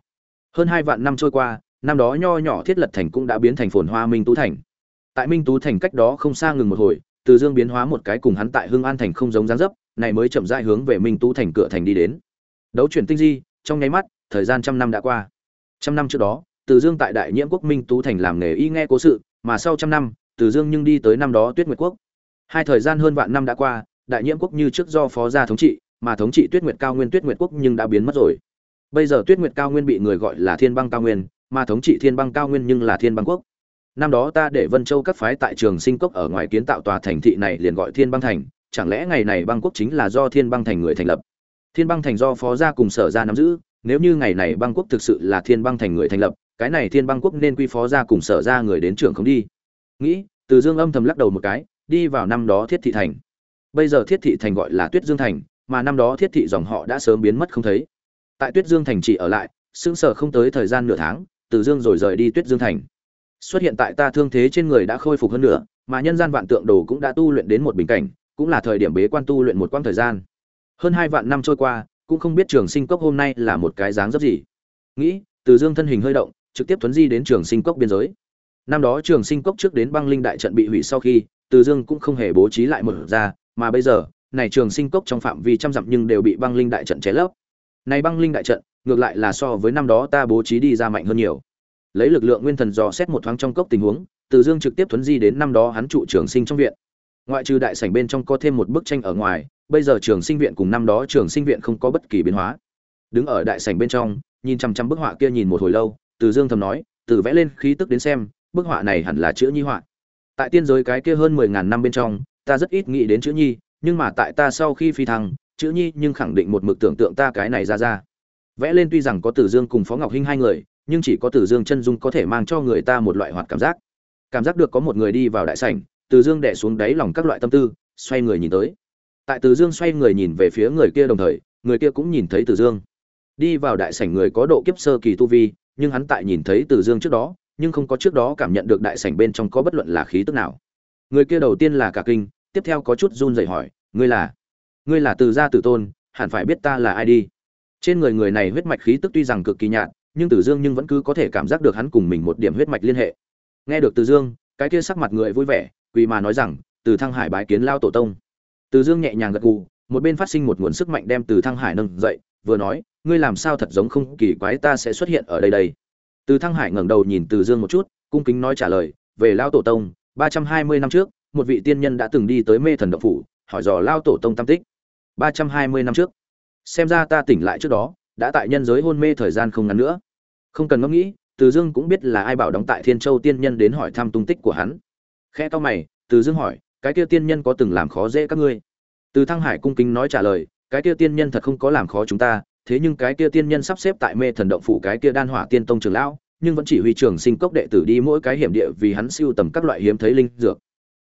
Hơn hai vạn năm trôi qua, năm đó nho nhỏ thiết lập thành cũng đã biến thành phồn hoa minh tú thành. Tại minh tú thành cách đó không xa ngừng một hồi, từ dương biến hóa một cái cùng hắn tại hưng an thành không giống dáng dấp này mới chậm rãi hướng về minh tú thành cửa thành đi đến. Đấu chuyển tinh di, trong nháy mắt, thời gian trăm năm đã qua. Trăm năm trước đó, từ dương tại đại nhiễm quốc minh tú thành làm nghề y nghe cố sự, mà sau trăm năm, từ dương nhưng đi tới năm đó tuyết nguyệt quốc. Hai thời gian hơn vạn năm đã qua, đại nhiễm quốc như trước do phó gia thống trị, mà thống trị tuyết nguyệt cao nguyên tuyết nguyệt quốc nhưng đã biến mất rồi. Bây giờ tuyết nguyệt cao nguyên bị người gọi là thiên băng cao nguyên, mà thống trị thiên băng cao nguyên nhưng là thiên băng quốc. Năm đó ta để vân châu các phái tại trường sinh cốc ở ngoài kiến tạo tòa thành thị này liền gọi thiên băng thành chẳng lẽ ngày này băng quốc chính là do thiên băng thành người thành lập? Thiên băng thành do phó gia cùng sở gia nắm giữ, nếu như ngày này băng quốc thực sự là thiên băng thành người thành lập, cái này thiên băng quốc nên quy phó gia cùng sở gia người đến trưởng không đi. Nghĩ, từ dương âm thầm lắc đầu một cái, đi vào năm đó thiết thị thành. Bây giờ thiết thị thành gọi là tuyết dương thành, mà năm đó thiết thị dòng họ đã sớm biến mất không thấy. Tại tuyết dương thành chỉ ở lại, sững sờ không tới thời gian nửa tháng, từ dương rồi rời đi tuyết dương thành. Xuất hiện tại ta thương thế trên người đã khôi phục hơn nữa mà nhân gian vạn tượng đồ cũng đã tu luyện đến một bình cảnh cũng là thời điểm bế quan tu luyện một quãng thời gian. Hơn hai vạn năm trôi qua, cũng không biết trường sinh cốc hôm nay là một cái dáng dấp gì. Nghĩ, từ dương thân hình hơi động, trực tiếp thuấn di đến trường sinh cốc biên giới. Năm đó trường sinh cốc trước đến băng linh đại trận bị hủy sau khi, từ dương cũng không hề bố trí lại một ra, mà bây giờ, này trường sinh cốc trong phạm vi trăm dặm nhưng đều bị băng linh đại trận chế lấp. Này băng linh đại trận, ngược lại là so với năm đó ta bố trí đi ra mạnh hơn nhiều. Lấy lực lượng nguyên thần dò xét một thoáng trong cốc tình huống, từ dương trực tiếp thuấn di đến năm đó hắn trụ trường sinh trong viện ngoại trừ đại sảnh bên trong có thêm một bức tranh ở ngoài bây giờ trường sinh viện cùng năm đó trường sinh viện không có bất kỳ biến hóa. Đứng ở đại sảnh bên trong nhìn chăm chăm bức họa kia nhìn một hồi lâu từ dương thầm nói từ vẽ lên khí tức đến xem bức họa này hẳn là chữ nhi họa. Tại tiên giới cái kia hơn mười ngàn năm bên trong ta rất ít nghĩ đến chữ nhi nhưng mà tại ta sau khi phi thăng chữ nhi nhưng khẳng định một mực tưởng tượng ta cái này ra ra. Vẽ lên tuy rằng có Tử dương cùng phó ngọc hinh hai người nhưng chỉ có Tử Dương chân dung có thể mang cho người ta một loại hoạt cảm giác. Cảm giác được có một người đi vào đại sảnh, từ Dương đè xuống đáy lòng các loại tâm tư, xoay người nhìn tới. Tại Từ Dương xoay người nhìn về phía người kia đồng thời, người kia cũng nhìn thấy Từ Dương. Đi vào đại sảnh người có độ kiếp sơ kỳ tu vi, nhưng hắn tại nhìn thấy Từ Dương trước đó, nhưng không có trước đó cảm nhận được đại sảnh bên trong có bất luận là khí tức nào. Người kia đầu tiên là cả kinh, tiếp theo có chút run rẩy hỏi, "Ngươi là? Ngươi là Từ gia Tử Tôn, hẳn phải biết ta là ai đi?" Trên người người này huyết mạch khí tức tuy rằng cực kỳ nhạt, nhưng Từ Dương nhưng vẫn cứ có thể cảm giác được hắn cùng mình một điểm huyết mạch liên hệ. Nghe được Từ Dương, cái kia sắc mặt người vui vẻ, quỳ mà nói rằng, "Từ Thăng Hải bái kiến lao tổ tông." Từ Dương nhẹ nhàng gật gù, một bên phát sinh một nguồn sức mạnh đem Từ Thăng Hải nâng dậy, vừa nói, "Ngươi làm sao thật giống không kỳ quái ta sẽ xuất hiện ở đây đây." Từ Thăng Hải ngẩng đầu nhìn Từ Dương một chút, cung kính nói trả lời, "Về lao tổ tông, ba trăm hai mươi năm trước, một vị tiên nhân đã từng đi tới Mê Thần động phủ, hỏi dò lao tổ tông tam tích. ba trăm hai mươi năm trước, xem ra ta tỉnh lại trước đó, đã tại nhân giới hôn mê thời gian không ngắn nữa." Không cần ngẫm nghĩ, Từ Dương cũng biết là ai bảo đóng tại Thiên Châu tiên nhân đến hỏi thăm tung tích của hắn. Khẽ to mày, Từ Dương hỏi, "Cái kia tiên nhân có từng làm khó dễ các ngươi?" Từ Thăng Hải cung kính nói trả lời, "Cái kia tiên nhân thật không có làm khó chúng ta, thế nhưng cái kia tiên nhân sắp xếp tại Mê Thần động phủ cái kia Đan Hỏa Tiên Tông trưởng lão, nhưng vẫn chỉ huy trưởng sinh cốc đệ tử đi mỗi cái hiểm địa vì hắn siêu tầm các loại hiếm thấy linh dược."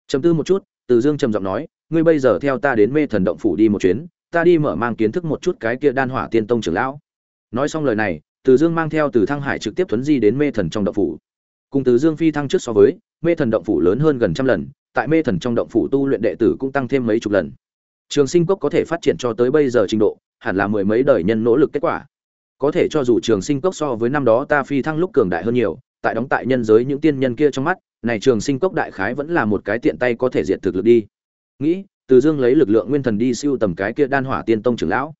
Trầm tư một chút, Từ Dương trầm giọng nói, "Ngươi bây giờ theo ta đến Mê Thần động phủ đi một chuyến, ta đi mở mang kiến thức một chút cái kia Đan Hỏa Tiên Tông trưởng lão." Nói xong lời này, Từ Dương mang theo Từ Thăng Hải trực tiếp thuấn di đến Mê Thần trong động phủ. Cùng Từ Dương phi thăng trước so với, Mê Thần động phủ lớn hơn gần trăm lần, tại Mê Thần trong động phủ tu luyện đệ tử cũng tăng thêm mấy chục lần. Trường Sinh Cốc có thể phát triển cho tới bây giờ trình độ, hẳn là mười mấy đời nhân nỗ lực kết quả. Có thể cho dù Trường Sinh Cốc so với năm đó ta phi thăng lúc cường đại hơn nhiều, tại đóng tại nhân giới những tiên nhân kia trong mắt, này Trường Sinh Cốc đại khái vẫn là một cái tiện tay có thể diệt thực lực đi. Nghĩ, Từ Dương lấy lực lượng nguyên thần đi siêu tầm cái kia Đan Hỏa Tiên Tông trưởng lão.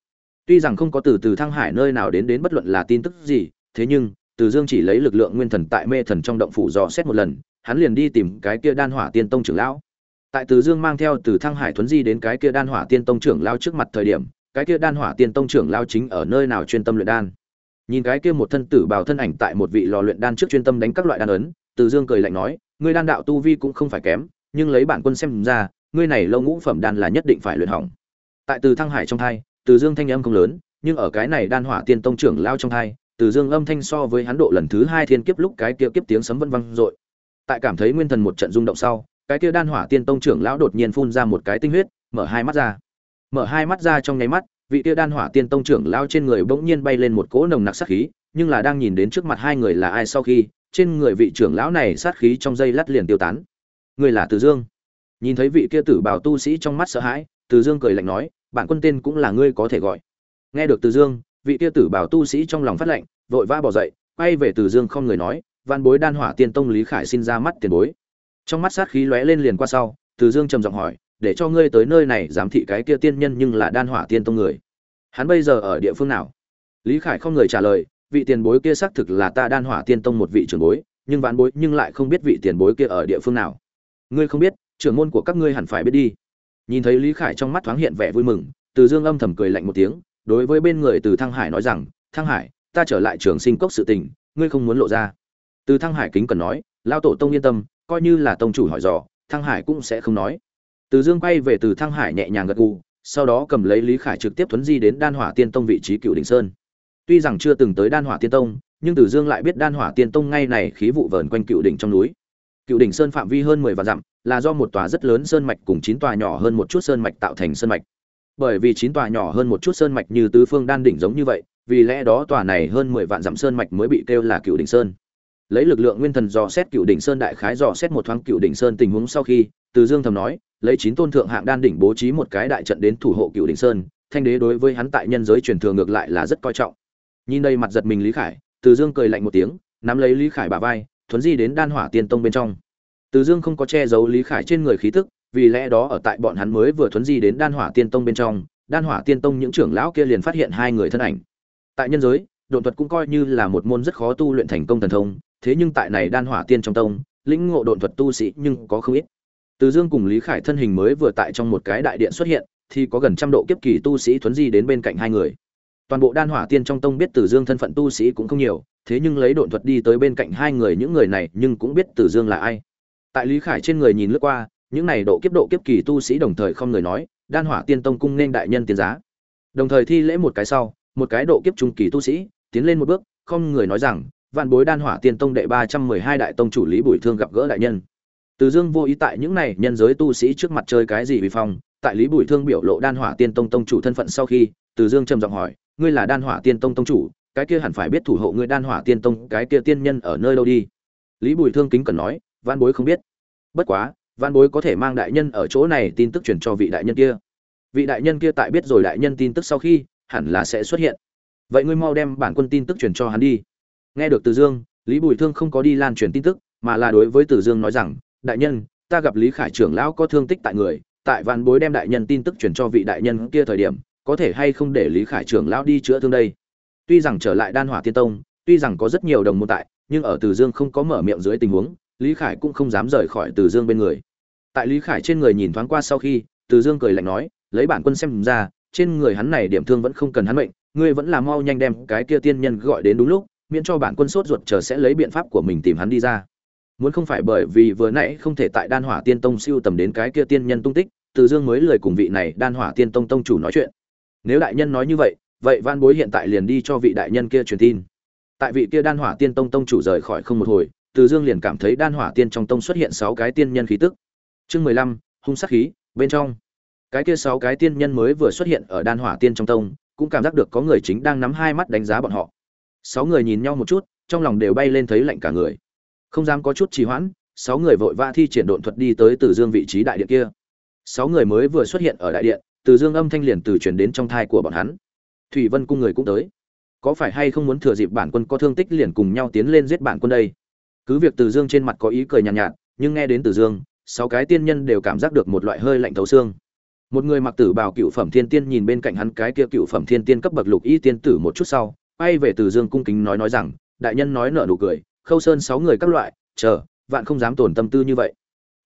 Tuy rằng không có từ từ thăng hải nơi nào đến đến bất luận là tin tức gì, thế nhưng Từ Dương chỉ lấy lực lượng nguyên thần tại mê thần trong động phủ dò xét một lần, hắn liền đi tìm cái kia Đan Hỏa Tiên Tông trưởng lão. Tại Từ Dương mang theo từ thăng hải thuấn di đến cái kia Đan Hỏa Tiên Tông trưởng lão trước mặt thời điểm, cái kia Đan Hỏa Tiên Tông trưởng lão chính ở nơi nào chuyên tâm luyện đan. Nhìn cái kia một thân tử bào thân ảnh tại một vị lò luyện đan trước chuyên tâm đánh các loại đan ấn, Từ Dương cười lạnh nói, ngươi đan đạo tu vi cũng không phải kém, nhưng lấy bản quân xem ra, ngươi này lâu ngũ phẩm đan là nhất định phải luyện hỏng. Tại Từ Thăng Hải trong thai, Từ Dương thanh âm không lớn, nhưng ở cái này Đan Hỏa Tiên Tông trưởng lao trong thai, Từ Dương âm thanh so với hắn độ lần thứ hai thiên kiếp lúc cái kia kiếp tiếng sấm vân văng dội. Tại cảm thấy nguyên thần một trận rung động sau, cái kia Đan Hỏa Tiên Tông trưởng lão đột nhiên phun ra một cái tinh huyết, mở hai mắt ra. Mở hai mắt ra trong nháy mắt, vị kia Đan Hỏa Tiên Tông trưởng lão trên người bỗng nhiên bay lên một cỗ nồng nặc sát khí, nhưng là đang nhìn đến trước mặt hai người là ai sau khi, trên người vị trưởng lão này sát khí trong dây lát liền tiêu tán. Người là Từ Dương. Nhìn thấy vị kia tử bào tu sĩ trong mắt sợ hãi, Từ Dương cười lạnh nói, bạn quân tên cũng là ngươi có thể gọi. Nghe được Từ Dương, vị kia tử bào tu sĩ trong lòng phát lạnh, vội vã bỏ dậy, quay về Từ Dương không người nói, Văn Bối Đan Hỏa Tiên Tông Lý Khải xin ra mắt tiền bối. Trong mắt sát khí lóe lên liền qua sau, Từ Dương trầm giọng hỏi, để cho ngươi tới nơi này giám thị cái kia tiên nhân nhưng là Đan Hỏa Tiên Tông người. Hắn bây giờ ở địa phương nào? Lý Khải không người trả lời, vị tiền bối kia xác thực là ta Đan Hỏa Tiên Tông một vị trưởng bối, nhưng vạn bối nhưng lại không biết vị tiền bối kia ở địa phương nào. Ngươi không biết, trưởng môn của các ngươi hẳn phải biết đi. Nhìn thấy Lý Khải trong mắt thoáng hiện vẻ vui mừng, Từ Dương âm thầm cười lạnh một tiếng, đối với bên người Từ Thăng Hải nói rằng, "Thăng Hải, ta trở lại trường sinh cốc sự tình, ngươi không muốn lộ ra." Từ Thăng Hải kính cần nói, "Lão tổ tông yên tâm, coi như là tông chủ hỏi dò, Thăng Hải cũng sẽ không nói." Từ Dương quay về Từ Thăng Hải nhẹ nhàng gật gù, sau đó cầm lấy Lý Khải trực tiếp thuấn di đến Đan Hỏa Tiên Tông vị trí Cựu Đỉnh Sơn. Tuy rằng chưa từng tới Đan Hỏa Tiên Tông, nhưng Từ Dương lại biết Đan Hỏa Tiên Tông ngay này khí vụ vờn quanh Cựu Đỉnh trong núi. Cựu Đỉnh Sơn phạm vi hơn 10 vạn dặm, là do một tòa rất lớn sơn mạch cùng chín tòa nhỏ hơn một chút sơn mạch tạo thành sơn mạch. Bởi vì chín tòa nhỏ hơn một chút sơn mạch như tứ phương đan đỉnh giống như vậy, vì lẽ đó tòa này hơn 10 vạn dặm sơn mạch mới bị kêu là Cựu Đỉnh Sơn. Lấy lực lượng nguyên thần dò xét Cựu Đỉnh Sơn đại khái dò xét một thoáng Cựu Đỉnh Sơn tình huống sau khi, Từ Dương thầm nói, lấy chín tôn thượng hạng đan đỉnh bố trí một cái đại trận đến thủ hộ Cựu Đỉnh Sơn, thanh đế đối với hắn tại nhân giới truyền thừa ngược lại là rất coi trọng. Nhìn đây mặt giật mình Lý Khải, Từ Dương cười lạnh một tiếng, nắm lấy Lý Khải bả vai, thuấn di đến Đan Hỏa Tiên Tông bên trong. Từ Dương không có che giấu Lý Khải trên người khí tức, vì lẽ đó ở tại bọn hắn mới vừa thuấn di đến Đan Hỏa Tiên Tông bên trong, Đan Hỏa Tiên Tông những trưởng lão kia liền phát hiện hai người thân ảnh. Tại nhân giới, độn thuật cũng coi như là một môn rất khó tu luyện thành công thần thông, thế nhưng tại này Đan Hỏa Tiên trong tông, lĩnh ngộ độn thuật tu sĩ nhưng có không ít. Từ Dương cùng Lý Khải thân hình mới vừa tại trong một cái đại điện xuất hiện, thì có gần trăm độ kiếp kỳ tu sĩ thuấn di đến bên cạnh hai người. Toàn bộ Đan Hỏa Tiên trong tông biết Từ Dương thân phận tu sĩ cũng không nhiều, thế nhưng lấy độn thuật đi tới bên cạnh hai người những người này, nhưng cũng biết Từ Dương là ai tại lý khải trên người nhìn lướt qua những này độ kiếp độ kiếp kỳ tu sĩ đồng thời không người nói đan hỏa tiên tông cung nên đại nhân tiến giá đồng thời thi lễ một cái sau một cái độ kiếp trung kỳ tu sĩ tiến lên một bước không người nói rằng vạn bối đan hỏa tiên tông đệ ba trăm mười hai đại tông chủ lý bùi thương gặp gỡ đại nhân. Từ dương vô ý tại những này nhân giới tu sĩ trước mặt chơi cái gì vì phong, tại lý bùi thương biểu lộ đan hỏa tiên tông tông chủ thân phận sau khi, từ dương trầm giọng hỏi, ngươi là đan hỏa tiên tông tông chủ, cái kia hẳn phải biết thủ hộ ngươi đan hỏa tiên tông, cái kia tiên nhân ở nơi đâu đi? Lý bùi thương kính cần nói văn bối không biết. Bất quá văn bối có thể mang đại nhân ở chỗ này tin tức truyền cho vị đại nhân kia. Vị đại nhân kia tại biết rồi đại nhân tin tức sau khi, hẳn là sẽ xuất hiện. Vậy ngươi mau đem bản quân tin tức truyền cho hắn đi nghe được từ dương, lý bùi thương không có đi lan truyền tin tức, mà là đối với từ dương nói rằng, đại nhân, ta gặp lý khải trưởng lão có thương tích tại người, tại văn bối đem đại nhân tin tức truyền cho vị đại nhân kia thời điểm, có thể hay không để lý khải trưởng lão đi chữa thương đây? Tuy rằng trở lại đan hỏa tiên tông, tuy rằng có rất nhiều đồng môn tại, nhưng ở từ dương không có mở miệng dưới tình huống, lý khải cũng không dám rời khỏi từ dương bên người. Tại lý khải trên người nhìn thoáng qua sau khi, từ dương cười lạnh nói, lấy bản quân xem ra, trên người hắn này điểm thương vẫn không cần hắn mệnh, ngươi vẫn là mau nhanh đem cái kia tiên nhân gọi đến đúng lúc miễn cho bản quân sốt ruột chờ sẽ lấy biện pháp của mình tìm hắn đi ra. Muốn không phải bởi vì vừa nãy không thể tại đan hỏa tiên tông siêu tầm đến cái kia tiên nhân tung tích, từ dương mới lời cùng vị này đan hỏa tiên tông tông chủ nói chuyện. Nếu đại nhân nói như vậy vậy van bối hiện tại liền đi cho vị đại nhân kia truyền tin. Tại vị kia đan hỏa tiên tông tông chủ rời khỏi không một hồi, từ dương liền cảm thấy đan hỏa tiên trong tông xuất hiện sáu cái tiên nhân khí tức. Chương mười lăm, hung sát khí, bên trong. Cái kia sáu cái tiên nhân mới vừa xuất hiện ở đan hỏa tiên trong tông, cũng cảm giác được có người chính đang nắm hai mắt đánh giá bọn họ sáu người nhìn nhau một chút trong lòng đều bay lên thấy lạnh cả người. Không dám có chút trì hoãn sáu người vội vã thi triển độn thuật đi tới từ dương vị trí đại điện kia. Sáu người mới vừa xuất hiện ở đại điện từ dương âm thanh liền từ truyền đến trong thai của bọn hắn. Thủy vân cung người cũng tới. Có phải hay không muốn thừa dịp bản quân có thương tích liền cùng nhau tiến lên giết bản quân đây? Cứ việc từ dương trên mặt có ý cười nhàn nhạt, nhạt nhưng nghe đến từ dương sáu cái tiên nhân đều cảm giác được một loại hơi lạnh thấu xương. Một người mặc tử bào cựu phẩm thiên tiên nhìn bên cạnh hắn cái kia cựu phẩm thiên tiên cấp bậc lục y tiên tử một chút sau quay về từ dương cung kính nói nói rằng, đại nhân nói nợ nụ cười, khâu sơn sáu người các loại, chờ, vạn không dám tổn tâm tư như vậy.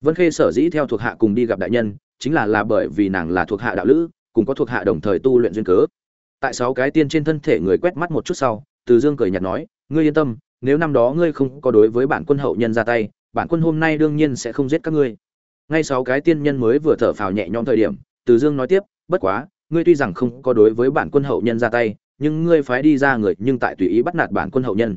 Vân khê sở dĩ theo thuộc hạ cùng đi gặp đại nhân, chính là là bởi vì nàng là thuộc hạ đạo lữ, cùng có thuộc hạ đồng thời tu luyện duyên cớ. Tại sáu cái tiên trên thân thể người quét mắt một chút sau, từ dương cười nhạt nói, ngươi yên tâm, nếu năm đó ngươi không có đối với bản quân hậu nhân ra tay, bản quân hôm nay đương nhiên sẽ không giết các ngươi. Ngay sáu cái tiên nhân mới vừa thở phào nhẹ nhõm thời điểm, từ dương nói tiếp, bất quá, ngươi tuy rằng không có đối với bản quân hậu nhân ra tay nhưng ngươi phái đi ra người nhưng tại tùy ý bắt nạt bản quân hậu nhân.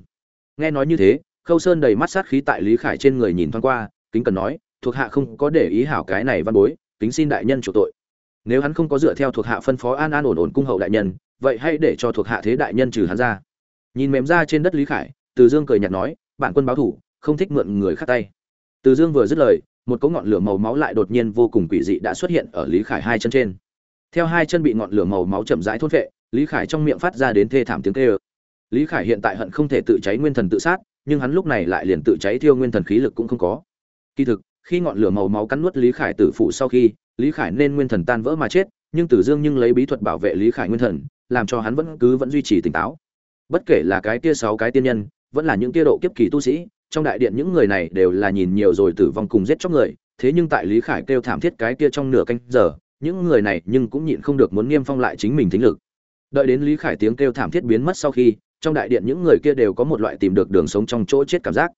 Nghe nói như thế, khâu sơn đầy mắt sát khí tại lý khải trên người nhìn thoáng qua, kính cần nói, thuộc hạ không có để ý hảo cái này văn bối, kính xin đại nhân chủ tội. Nếu hắn không có dựa theo thuộc hạ phân phó an an ổn ổn cung hậu đại nhân, vậy hãy để cho thuộc hạ thế đại nhân trừ hắn ra. Nhìn mềm ra trên đất lý khải, từ dương cười nhạt nói, bản quân báo thủ, không thích mượn người khác tay. Từ dương vừa dứt lời, một cỗ ngọn lửa màu máu lại đột nhiên vô cùng quỷ dị đã xuất hiện ở lý khải hai chân trên. Theo hai chân bị ngọn lửa màu máu chậm rãi thôn vệ lý khải trong miệng phát ra đến thê thảm tiếng kêu. Lý khải hiện tại hận không thể tự cháy nguyên thần tự sát, nhưng hắn lúc này lại liền tự cháy thiêu nguyên thần khí lực cũng không có. Kỳ thực, khi ngọn lửa màu máu cắn nuốt lý khải tử phụ sau khi, lý khải nên nguyên thần tan vỡ mà chết, nhưng tử dương nhưng lấy bí thuật bảo vệ lý khải nguyên thần, làm cho hắn vẫn cứ vẫn duy trì tỉnh táo. Bất kể là cái kia sáu cái tiên nhân, vẫn là những kia độ kiếp kỳ tu sĩ, trong đại điện những người này đều là nhìn nhiều rồi tử vong cùng giết chóc người, thế nhưng tại lý khải kêu thảm thiết cái kia trong nửa canh giờ, những người này nhưng cũng nhịn không được muốn niêm phong lại chính mình thính lực đợi đến lý khải tiếng kêu thảm thiết biến mất sau khi, trong đại điện những người kia đều có một loại tìm được đường sống trong chỗ chết cảm giác.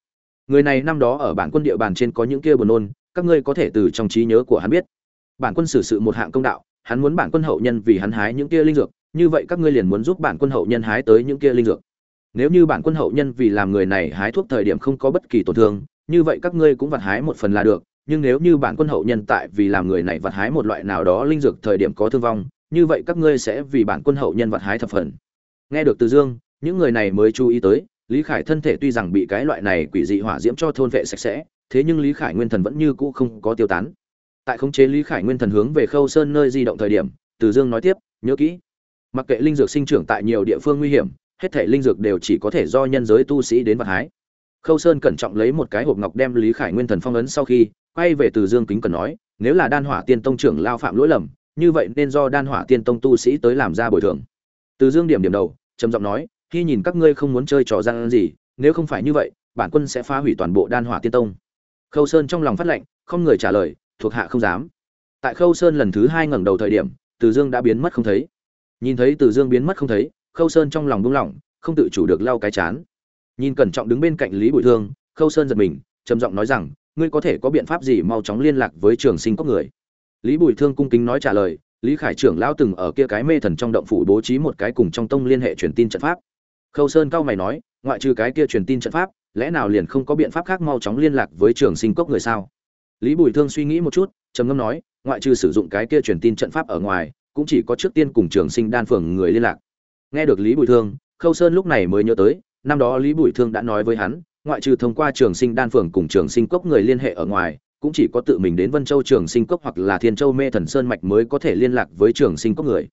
Người này năm đó ở bản quân địa bàn trên có những kia buồn nôn, các ngươi có thể từ trong trí nhớ của hắn biết. Bản quân xử sự một hạng công đạo, hắn muốn bản quân hậu nhân vì hắn hái những kia linh dược, như vậy các ngươi liền muốn giúp bản quân hậu nhân hái tới những kia linh dược. Nếu như bản quân hậu nhân vì làm người này hái thuốc thời điểm không có bất kỳ tổn thương, như vậy các ngươi cũng vặt hái một phần là được, nhưng nếu như bản quân hậu nhân tại vì làm người này vặt hái một loại nào đó linh dược thời điểm có thương vong như vậy các ngươi sẽ vì bản quân hậu nhân vật hái thập phần. Nghe được từ dương, những người này mới chú ý tới, lý khải thân thể tuy rằng bị cái loại này quỷ dị hỏa diễm cho thôn vệ sạch sẽ, thế nhưng lý khải nguyên thần vẫn như cũ không có tiêu tán. Tại khống chế lý khải nguyên thần hướng về khâu sơn nơi di động thời điểm, từ dương nói tiếp, nhớ kỹ, mặc kệ linh dược sinh trưởng tại nhiều địa phương nguy hiểm, hết thể linh dược đều chỉ có thể do nhân giới tu sĩ đến vật hái. Khâu sơn cẩn trọng lấy một cái hộp ngọc đem lý khải nguyên thần phong ấn sau khi, quay về từ dương kính cần nói, nếu là đan hỏa tiên tông trưởng lao phạm lỗi lầm như vậy nên do đan hỏa tiên tông tu sĩ tới làm ra bồi thường. Từ dương điểm điểm đầu, trầm giọng nói, khi nhìn các ngươi không muốn chơi trò gian gì, nếu không phải như vậy, bản quân sẽ phá hủy toàn bộ đan hỏa tiên tông. Khâu sơn trong lòng phát lệnh, không người trả lời, thuộc hạ không dám. Tại khâu sơn lần thứ hai ngẩng đầu thời điểm, từ dương đã biến mất không thấy. Nhìn thấy từ dương biến mất không thấy, khâu sơn trong lòng buông lỏng, không tự chủ được lau cái chán. Nhìn cẩn trọng đứng bên cạnh lý bụi thương, khâu sơn giật mình, trầm giọng nói rằng, ngươi có thể có biện pháp gì mau chóng liên lạc với trường sinh cốc người? Lý bùi thương cung kính nói trả lời, lý khải trưởng lão từng ở kia cái mê thần trong động phủ bố trí một cái cùng trong tông liên hệ truyền tin trận pháp. Khâu sơn cao mày nói, ngoại trừ cái kia truyền tin trận pháp, lẽ nào liền không có biện pháp khác mau chóng liên lạc với trường sinh cốc người sao? Lý bùi thương suy nghĩ một chút, trầm ngâm nói, ngoại trừ sử dụng cái kia truyền tin trận pháp ở ngoài, cũng chỉ có trước tiên cùng trường sinh đan phường người liên lạc. Nghe được lý bùi thương, khâu sơn lúc này mới nhớ tới, năm đó lý bùi thương đã nói với hắn, ngoại trừ thông qua trường sinh đan phường cùng trường sinh cốc người liên hệ ở ngoài cũng chỉ có tự mình đến vân châu trường sinh cốc hoặc là thiên châu mê thần sơn mạch mới có thể liên lạc với trường sinh cốc người.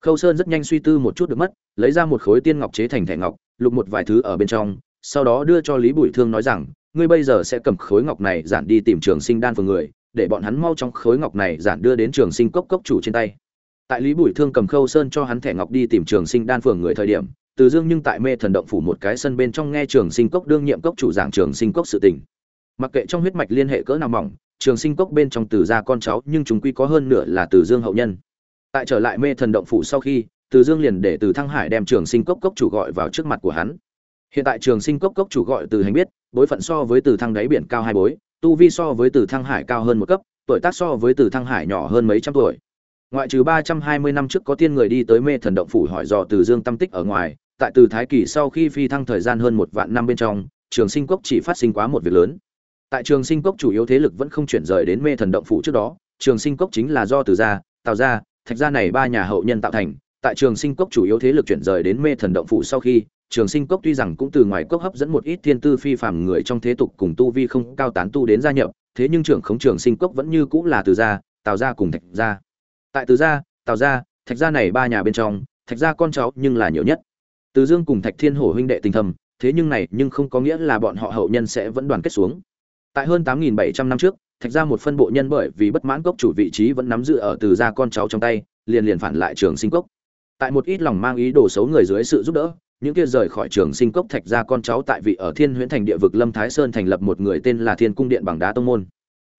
Khâu sơn rất nhanh suy tư một chút được mất, lấy ra một khối tiên ngọc chế thành thẻ ngọc, lục một vài thứ ở bên trong, sau đó đưa cho lý bùi thương nói rằng, ngươi bây giờ sẽ cầm khối ngọc này giản đi tìm trường sinh đan phường người, để bọn hắn mau trong khối ngọc này giản đưa đến trường sinh cốc cốc chủ trên tay. Tại lý bùi thương cầm khâu sơn cho hắn thẻ ngọc đi tìm trường sinh đan phường người thời điểm, từ dương nhưng tại mê thần động phủ một cái sân bên trong nghe trường sinh cốc đương nhiệm cốc chủ giảng trường sinh cốc sự tình mặc kệ trong huyết mạch liên hệ cỡ nào mỏng, trường sinh cốc bên trong từ gia con cháu nhưng chúng quy có hơn nửa là từ dương hậu nhân. Tại trở lại mê thần động phủ sau khi, từ dương liền để từ thăng hải đem trường sinh cốc cốc chủ gọi vào trước mặt của hắn. Hiện tại trường sinh cốc cốc chủ gọi từ hành biết, bối phận so với từ thăng đáy biển cao hai bối, tu vi so với từ thăng hải cao hơn một cấp, tuổi tác so với từ thăng hải nhỏ hơn mấy trăm tuổi. Ngoại trừ ba trăm hai mươi năm trước có tiên người đi tới mê thần động phủ hỏi dò từ dương tâm tích ở ngoài, tại từ thái kỳ sau khi phi thăng thời gian hơn một vạn năm bên trong, trường sinh cốc chỉ phát sinh quá một việc lớn tại trường sinh cốc chủ yếu thế lực vẫn không chuyển rời đến mê thần động phủ trước đó, trường sinh cốc chính là do từ gia, tào gia, thạch gia này ba nhà hậu nhân tạo thành. Tại trường sinh cốc chủ yếu thế lực chuyển rời đến mê thần động phủ sau khi, trường sinh cốc tuy rằng cũng từ ngoài cốc hấp dẫn một ít thiên tư phi phàm người trong thế tục cùng tu vi không cao tán tu đến gia nhập, thế nhưng trưởng khống trường sinh cốc vẫn như cũng là từ gia, tào gia cùng thạch gia. Tại từ gia, tào gia, thạch gia này ba nhà bên trong, thạch gia con cháu nhưng là nhiều nhất. Từ dương cùng thạch thiên hổ huynh đệ tình thầm, thế nhưng này nhưng không có nghĩa là bọn họ hậu nhân sẽ vẫn đoàn kết xuống tại hơn 8.700 năm trước, thạch ra một phân bộ nhân bởi vì bất mãn cốc chủ vị trí vẫn nắm giữ ở từ gia con cháu trong tay, liền liền phản lại trường sinh cốc. Tại một ít lòng mang ý đồ xấu người dưới sự giúp đỡ, những kia rời khỏi trường sinh cốc thạch ra con cháu tại vị ở thiên huyễn thành địa vực lâm thái sơn thành lập một người tên là thiên cung điện bằng đá tông môn.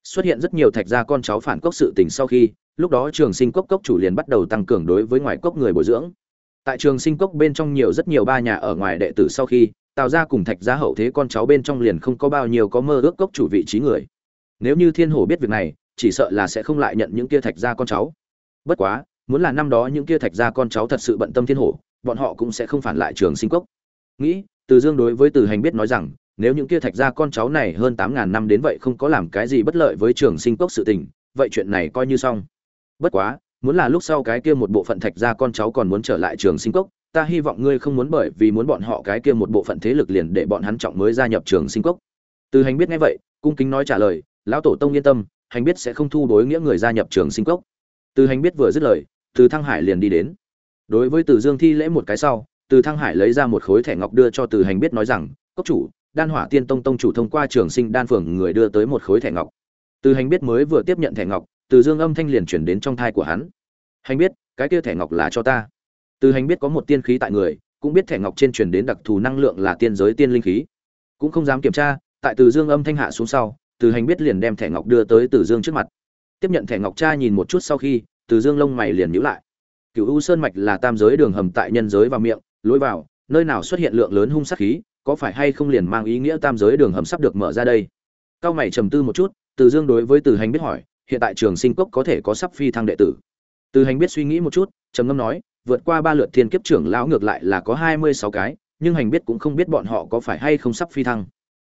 Xuất hiện rất nhiều thạch gia con cháu phản cốc sự tình sau khi, lúc đó trường sinh cốc cốc chủ liền bắt đầu tăng cường đối với ngoài cốc người bồi dưỡng. Tại trường sinh cốc bên trong nhiều rất nhiều ba nhà ở ngoài đệ tử sau khi tào ra cùng thạch gia hậu thế con cháu bên trong liền không có bao nhiêu có mơ ước cốc chủ vị trí người. Nếu như thiên hổ biết việc này, chỉ sợ là sẽ không lại nhận những kia thạch gia con cháu. Bất quá, muốn là năm đó những kia thạch gia con cháu thật sự bận tâm thiên hổ, bọn họ cũng sẽ không phản lại trường sinh cốc. Nghĩ, từ dương đối với từ hành biết nói rằng, nếu những kia thạch gia con cháu này hơn tám ngàn năm đến vậy không có làm cái gì bất lợi với trường sinh cốc sự tình, vậy chuyện này coi như xong. Bất quá, muốn là lúc sau cái kia một bộ phận thạch gia con cháu còn muốn trở lại trường sinh cốc ta hy vọng ngươi không muốn bởi vì muốn bọn họ cái kia một bộ phận thế lực liền để bọn hắn trọng mới gia nhập trường sinh cốc. Từ hành biết nghe vậy, cung kính nói trả lời, lão tổ tông yên tâm, hành biết sẽ không thu đối nghĩa người gia nhập trường sinh cốc. Từ hành biết vừa dứt lời, từ thăng hải liền đi đến. Đối với từ dương thi lễ một cái sau, từ thăng hải lấy ra một khối thẻ ngọc đưa cho từ hành biết nói rằng, cốc chủ, đan hỏa tiên tông tông chủ thông qua trường sinh đan phường người đưa tới một khối thẻ ngọc. Từ hành biết mới vừa tiếp nhận thẻ ngọc, từ dương âm thanh liền chuyển đến trong thai của hắn. Hành biết, cái kia thẻ ngọc là cho ta từ hành biết có một tiên khí tại người, cũng biết thẻ ngọc trên truyền đến đặc thù năng lượng là tiên giới tiên linh khí. Cũng không dám kiểm tra, tại từ dương âm thanh hạ xuống sau, từ hành biết liền đem thẻ ngọc đưa tới từ dương trước mặt. Tiếp nhận thẻ ngọc cha nhìn một chút sau khi, từ dương lông mày liền nhíu lại. Cựu u sơn mạch là tam giới đường hầm tại nhân giới và miệng, lối vào, nơi nào xuất hiện lượng lớn hung sát khí, có phải hay không liền mang ý nghĩa tam giới đường hầm sắp được mở ra đây? Cao mày trầm tư một chút, từ dương đối với từ hành biết hỏi, hiện tại trường sinh cốc có thể có sắp phi thăng đệ tử. Từ hành biết suy nghĩ một chút, trầm ngâm nói vượt qua ba lượt thiên kiếp trưởng lão ngược lại là có hai mươi sáu cái, nhưng hành biết cũng không biết bọn họ có phải hay không sắp phi thăng.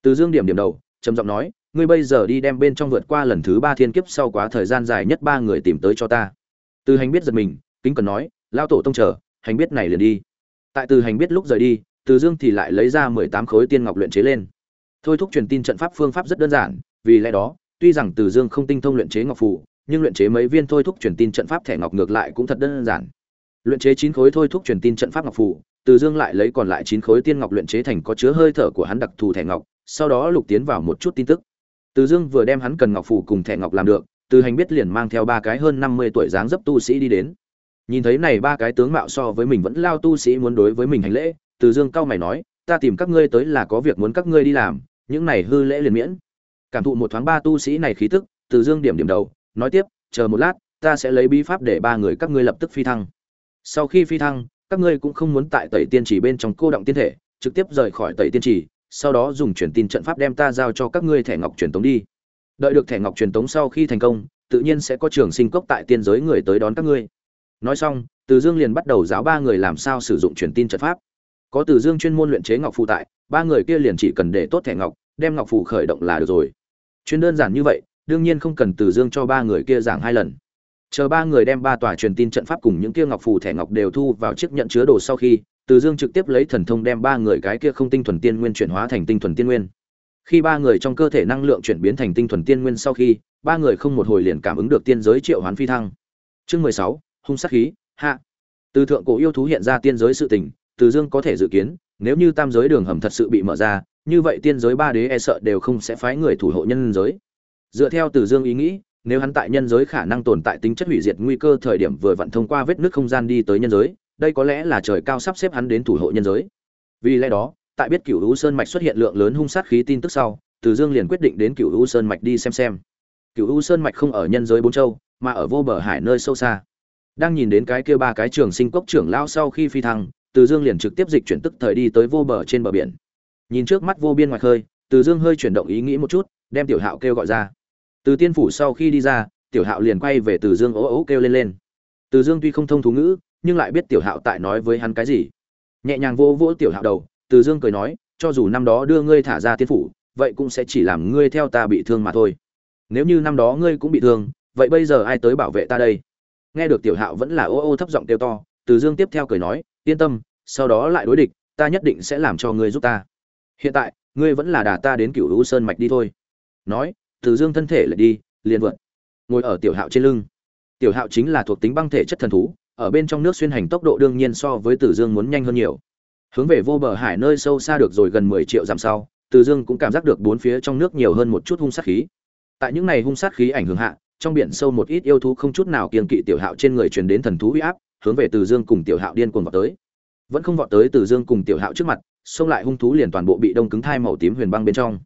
Từ dương điểm điểm đầu, trầm giọng nói, ngươi bây giờ đi đem bên trong vượt qua lần thứ ba thiên kiếp sau quá thời gian dài nhất ba người tìm tới cho ta. Từ hành biết giật mình, kính cần nói, lão tổ tông chờ, hành biết này liền đi. Tại từ hành biết lúc rời đi, từ dương thì lại lấy ra mười tám khối tiên ngọc luyện chế lên. Thôi thúc truyền tin trận pháp phương pháp rất đơn giản, vì lẽ đó, tuy rằng từ dương không tinh thông luyện chế ngọc phù, nhưng luyện chế mấy viên thôi thúc truyền tin trận pháp thẻ ngọc ngược lại cũng thật đơn giản luyện chế chín khối thôi thúc truyền tin trận pháp ngọc phủ, từ dương lại lấy còn lại chín khối tiên ngọc luyện chế thành có chứa hơi thở của hắn đặc thù thẻ ngọc, sau đó lục tiến vào một chút tin tức. Từ dương vừa đem hắn cần ngọc phủ cùng thẻ ngọc làm được, từ hành biết liền mang theo ba cái hơn năm mươi tuổi dáng dấp tu sĩ đi đến. Nhìn thấy này ba cái tướng mạo so với mình vẫn lao tu sĩ muốn đối với mình hành lễ, từ dương cao mày nói, ta tìm các ngươi tới là có việc muốn các ngươi đi làm, những này hư lễ liền miễn. Cảm thụ một thoáng ba tu sĩ này khí tức, từ dương điểm điểm đầu, nói tiếp, chờ một lát, ta sẽ lấy bí pháp để ba người các ngươi lập tức phi thăng sau khi phi thăng, các ngươi cũng không muốn tại tẩy tiên chỉ bên trong cô động tiên thể, trực tiếp rời khỏi tẩy tiên chỉ sau đó dùng truyền tin trận pháp đem ta giao cho các ngươi thẻ ngọc truyền tống đi. Đợi được thẻ ngọc truyền tống sau khi thành công, tự nhiên sẽ có trường sinh cốc tại tiên giới người tới đón các ngươi. Nói xong, từ dương liền bắt đầu giáo ba người làm sao sử dụng truyền tin trận pháp. Có từ dương chuyên môn luyện chế ngọc phụ tại, ba người kia liền chỉ cần để tốt thẻ ngọc, đem ngọc phụ khởi động là được rồi. Chuyên đơn giản như vậy, đương nhiên không cần từ dương cho ba người kia giảng hai lần chờ ba người đem ba tòa truyền tin trận pháp cùng những kia ngọc phù thẻ ngọc đều thu vào chiếc nhận chứa đồ sau khi, từ dương trực tiếp lấy thần thông đem ba người cái kia không tinh thuần tiên nguyên chuyển hóa thành tinh thuần tiên nguyên. Khi ba người trong cơ thể năng lượng chuyển biến thành tinh thuần tiên nguyên sau khi, ba người không một hồi liền cảm ứng được tiên giới triệu hoán phi thăng. Chương mười sáu, hung sát khí, hạ. Từ thượng cổ yêu thú hiện ra tiên giới sự tình, từ dương có thể dự kiến, nếu như tam giới đường hầm thật sự bị mở ra, như vậy tiên giới ba đế e sợ đều không sẽ phái người thủ hộ nhân giới. Dựa theo từ dương ý nghĩ nếu hắn tại nhân giới khả năng tồn tại tính chất hủy diệt nguy cơ thời điểm vừa vặn thông qua vết nước không gian đi tới nhân giới, đây có lẽ là trời cao sắp xếp hắn đến thủ hộ nhân giới. Vì lẽ đó, tại biết cựu u sơn mạch xuất hiện lượng lớn hung sát khí tin tức sau, từ dương liền quyết định đến cựu u sơn mạch đi xem xem. Cựu u sơn mạch không ở nhân giới bốn châu, mà ở vô bờ hải nơi sâu xa. Đang nhìn đến cái kia ba cái trường sinh cốc trưởng lao sau khi phi thăng, từ dương liền trực tiếp dịch chuyển tức thời đi tới vô bờ trên bờ biển. Nhìn trước mắt vô biên ngoài khơi, từ dương hơi chuyển động ý nghĩ một chút, đem tiểu hạo kêu gọi ra từ tiên phủ sau khi đi ra, tiểu hạo liền quay về từ dương ố ố kêu lên lên. Từ dương tuy không thông thú ngữ, nhưng lại biết tiểu hạo tại nói với hắn cái gì. Nhẹ nhàng vỗ vỗ tiểu hạo đầu, từ dương cười nói, cho dù năm đó đưa ngươi thả ra tiên phủ, vậy cũng sẽ chỉ làm ngươi theo ta bị thương mà thôi. Nếu như năm đó ngươi cũng bị thương, vậy bây giờ ai tới bảo vệ ta đây? Nghe được tiểu hạo vẫn là ô ô thấp giọng kêu to, từ dương tiếp theo cười nói, yên tâm, sau đó lại đối địch, ta nhất định sẽ làm cho ngươi giúp ta. Hiện tại, ngươi vẫn là đà ta đến cựu lũ sơn mạch đi thôi. Nói từ dương thân thể lại đi liền vượt ngồi ở tiểu hạo trên lưng tiểu hạo chính là thuộc tính băng thể chất thần thú ở bên trong nước xuyên hành tốc độ đương nhiên so với Từ Dương muốn nhanh hơn nhiều. Hướng về vô bờ hải nơi sâu xa được rồi gần 10 triệu dặm sau, Từ Dương cũng cảm giác được bốn phía trong nước nhiều hơn một chút hung sát khí. Tại những này hung sát khí ảnh hưởng hạ, trong biển sâu một ít yêu thú không chút nào kiên kỵ tiểu hạo trên người truyền đến thần thú huy áp, hướng về Từ Dương cùng tiểu hạo điên cuồng vọt tới. Vẫn không vọt tới Từ Dương cùng tiểu hạo trước mặt, xông lại hung thú liền toàn bộ bị đông cứng thai màu tím huyền băng bên trong.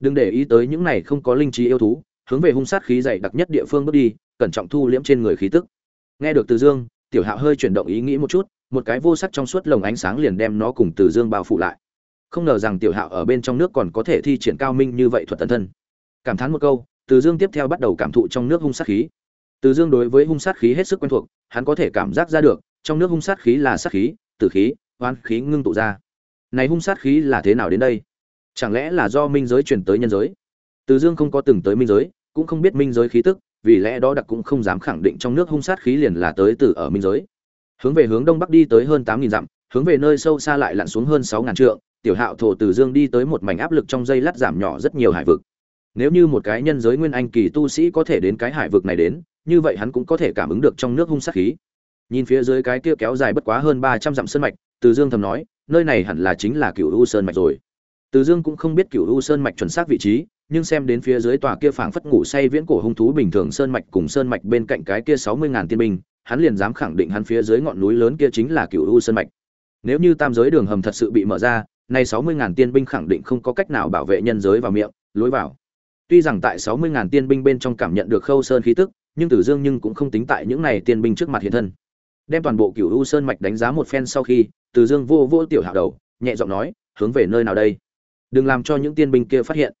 Đừng để ý tới những này không có linh trí yêu thú, hướng về hung sát khí dày đặc nhất địa phương bước đi, cẩn trọng thu liễm trên người khí tức. Nghe được Từ Dương, tiểu hạo hơi chuyển động ý nghĩ một chút một cái vô sắc trong suốt lồng ánh sáng liền đem nó cùng từ dương bao phủ lại. Không ngờ rằng tiểu hạo ở bên trong nước còn có thể thi triển cao minh như vậy thuật tấn thân. Cảm thán một câu từ dương tiếp theo bắt đầu cảm thụ trong nước hung sát khí. Từ dương đối với hung sát khí hết sức quen thuộc hắn có thể cảm giác ra được trong nước hung sát khí là sát khí tử khí oan khí ngưng tụ ra. Này hung sát khí là thế nào đến đây? Chẳng lẽ là do minh giới chuyển tới nhân giới? Từ dương không có từng tới minh giới, cũng không biết minh giới khí tức, vì lẽ đó đặc cũng không dám khẳng định trong nước hung sát khí liền là tới từ ở minh giới. Hướng về hướng đông bắc đi tới hơn tám nghìn dặm, hướng về nơi sâu xa lại lặn xuống hơn sáu ngàn trượng, tiểu hạo thổ từ dương đi tới một mảnh áp lực trong dây lát giảm nhỏ rất nhiều hải vực. Nếu như một cái nhân giới nguyên anh kỳ tu sĩ có thể đến cái hải vực này đến, như vậy hắn cũng có thể cảm ứng được trong nước hung sát khí. Nhìn phía dưới cái kia kéo dài bất quá hơn ba trăm dặm sơn mạch, từ dương thầm nói, nơi này hẳn là chính là cựu u sơn mạch rồi từ dương cũng không biết cửu u sơn mạch chuẩn xác vị trí nhưng xem đến phía dưới tòa kia phảng phất ngủ say viễn cổ hung thú bình thường sơn mạch cùng sơn mạch bên cạnh cái kia sáu mươi ngàn tiên binh, hắn liền dám khẳng định hắn phía dưới ngọn núi lớn kia chính là Cửu U sơn mạch. Nếu như tam giới đường hầm thật sự bị mở ra, nay sáu mươi ngàn tiên binh khẳng định không có cách nào bảo vệ nhân giới vào miệng, lối vào. Tuy rằng tại sáu mươi ngàn tiên binh bên trong cảm nhận được Khâu Sơn khí tức, nhưng Tử Dương nhưng cũng không tính tại những này tiên binh trước mặt hiện thân. Đem toàn bộ Cửu U sơn mạch đánh giá một phen sau khi, Tử Dương vô vô tiểu hạ đầu, nhẹ giọng nói, hướng về nơi nào đây? Đừng làm cho những tiên binh kia phát hiện.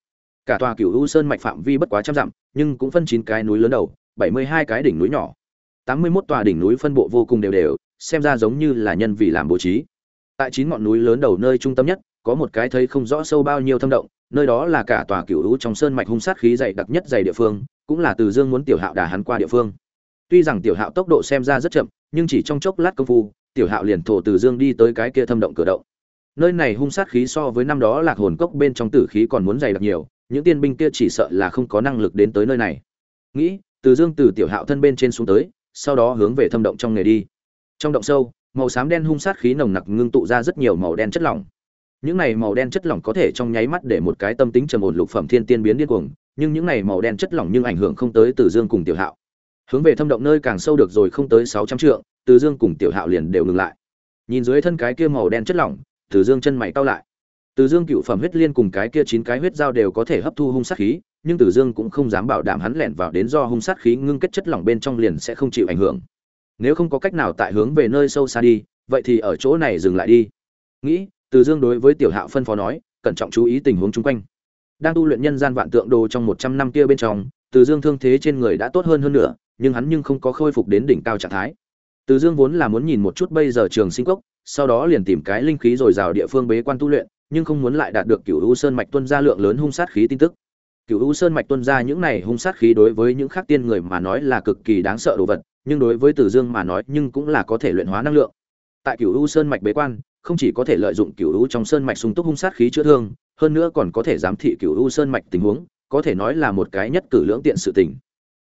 Cả tòa cửu u sơn mạch phạm vi bất quá trăm dặm, nhưng cũng phân chín cái núi lớn đầu, bảy mươi hai cái đỉnh núi nhỏ. tám mươi mốt tòa đỉnh núi phân bộ vô cùng đều đều, xem ra giống như là nhân vì làm bố trí. Tại chín ngọn núi lớn đầu nơi trung tâm nhất, có một cái thấy không rõ sâu bao nhiêu thâm động, nơi đó là cả tòa cửu u trong sơn mạch hung sát khí dày đặc nhất dày địa phương, cũng là từ dương muốn tiểu hạo đà hắn qua địa phương. Tuy rằng tiểu hạo tốc độ xem ra rất chậm, nhưng chỉ trong chốc lát công phu, tiểu hạo liền thổ từ dương đi tới cái kia thâm động cửa động nơi này hung sát khí so với năm đó lạc hồn cốc bên trong tử khí còn muốn dày đặc nhiều, những tiên binh kia chỉ sợ là không có năng lực đến tới nơi này. Nghĩ, từ dương từ tiểu hạo thân bên trên xuống tới, sau đó hướng về thâm động trong nghề đi. Trong động sâu, màu xám đen hung sát khí nồng nặc ngưng tụ ra rất nhiều màu đen chất lỏng. Những này màu đen chất lỏng có thể trong nháy mắt để một cái tâm tính trầm ổn lục phẩm thiên tiên biến điên cuồng, nhưng những này màu đen chất lỏng nhưng ảnh hưởng không tới từ dương cùng tiểu hạo. Hướng về thâm động nơi càng sâu được rồi không tới sáu trăm trượng, từ dương cùng tiểu hạo liền đều ngừng lại. Nhìn dưới thân cái kia màu đen chất lỏng từ dương chân mày cau lại từ Dương cựu phẩm huyết liên cùng cái kia chín cái huyết dao đều có thể hấp thu hung sát khí, nhưng Từ Dương cũng không dám bảo đảm hắn lẻn vào đến do hung sát khí ngưng kết chất lỏng bên trong liền sẽ không chịu ảnh hưởng. Nếu không có cách nào tại hướng về nơi sâu xa đi, vậy thì ở chỗ này dừng lại đi. Nghĩ, Từ Dương đối với Tiểu Hạo phân phó nói, cẩn trọng chú ý tình huống xung quanh. Đang tu luyện nhân gian vạn tượng đồ trong một trăm năm kia bên trong, Từ Dương thương thế trên người đã tốt hơn hơn nữa, nhưng hắn nhưng không có khôi phục đến đỉnh cao trạng thái. Từ Dương vốn là muốn nhìn một chút bây giờ Trường Sinh Cốc, sau đó liền tìm cái linh khí rồi rào địa phương bế quan tu luyện, nhưng không muốn lại đạt được cửu u sơn mạch tuân ra lượng lớn hung sát khí tin tức. Cửu u sơn mạch tuân ra những này hung sát khí đối với những khác tiên người mà nói là cực kỳ đáng sợ đồ vật nhưng đối với tử dương mà nói nhưng cũng là có thể luyện hóa năng lượng. Tại cửu u sơn mạch bế quan không chỉ có thể lợi dụng cửu u trong sơn mạch sung túc hung sát khí chữa thương hơn nữa còn có thể giám thị cửu u sơn mạch tình huống có thể nói là một cái nhất cử lưỡng tiện sự tình.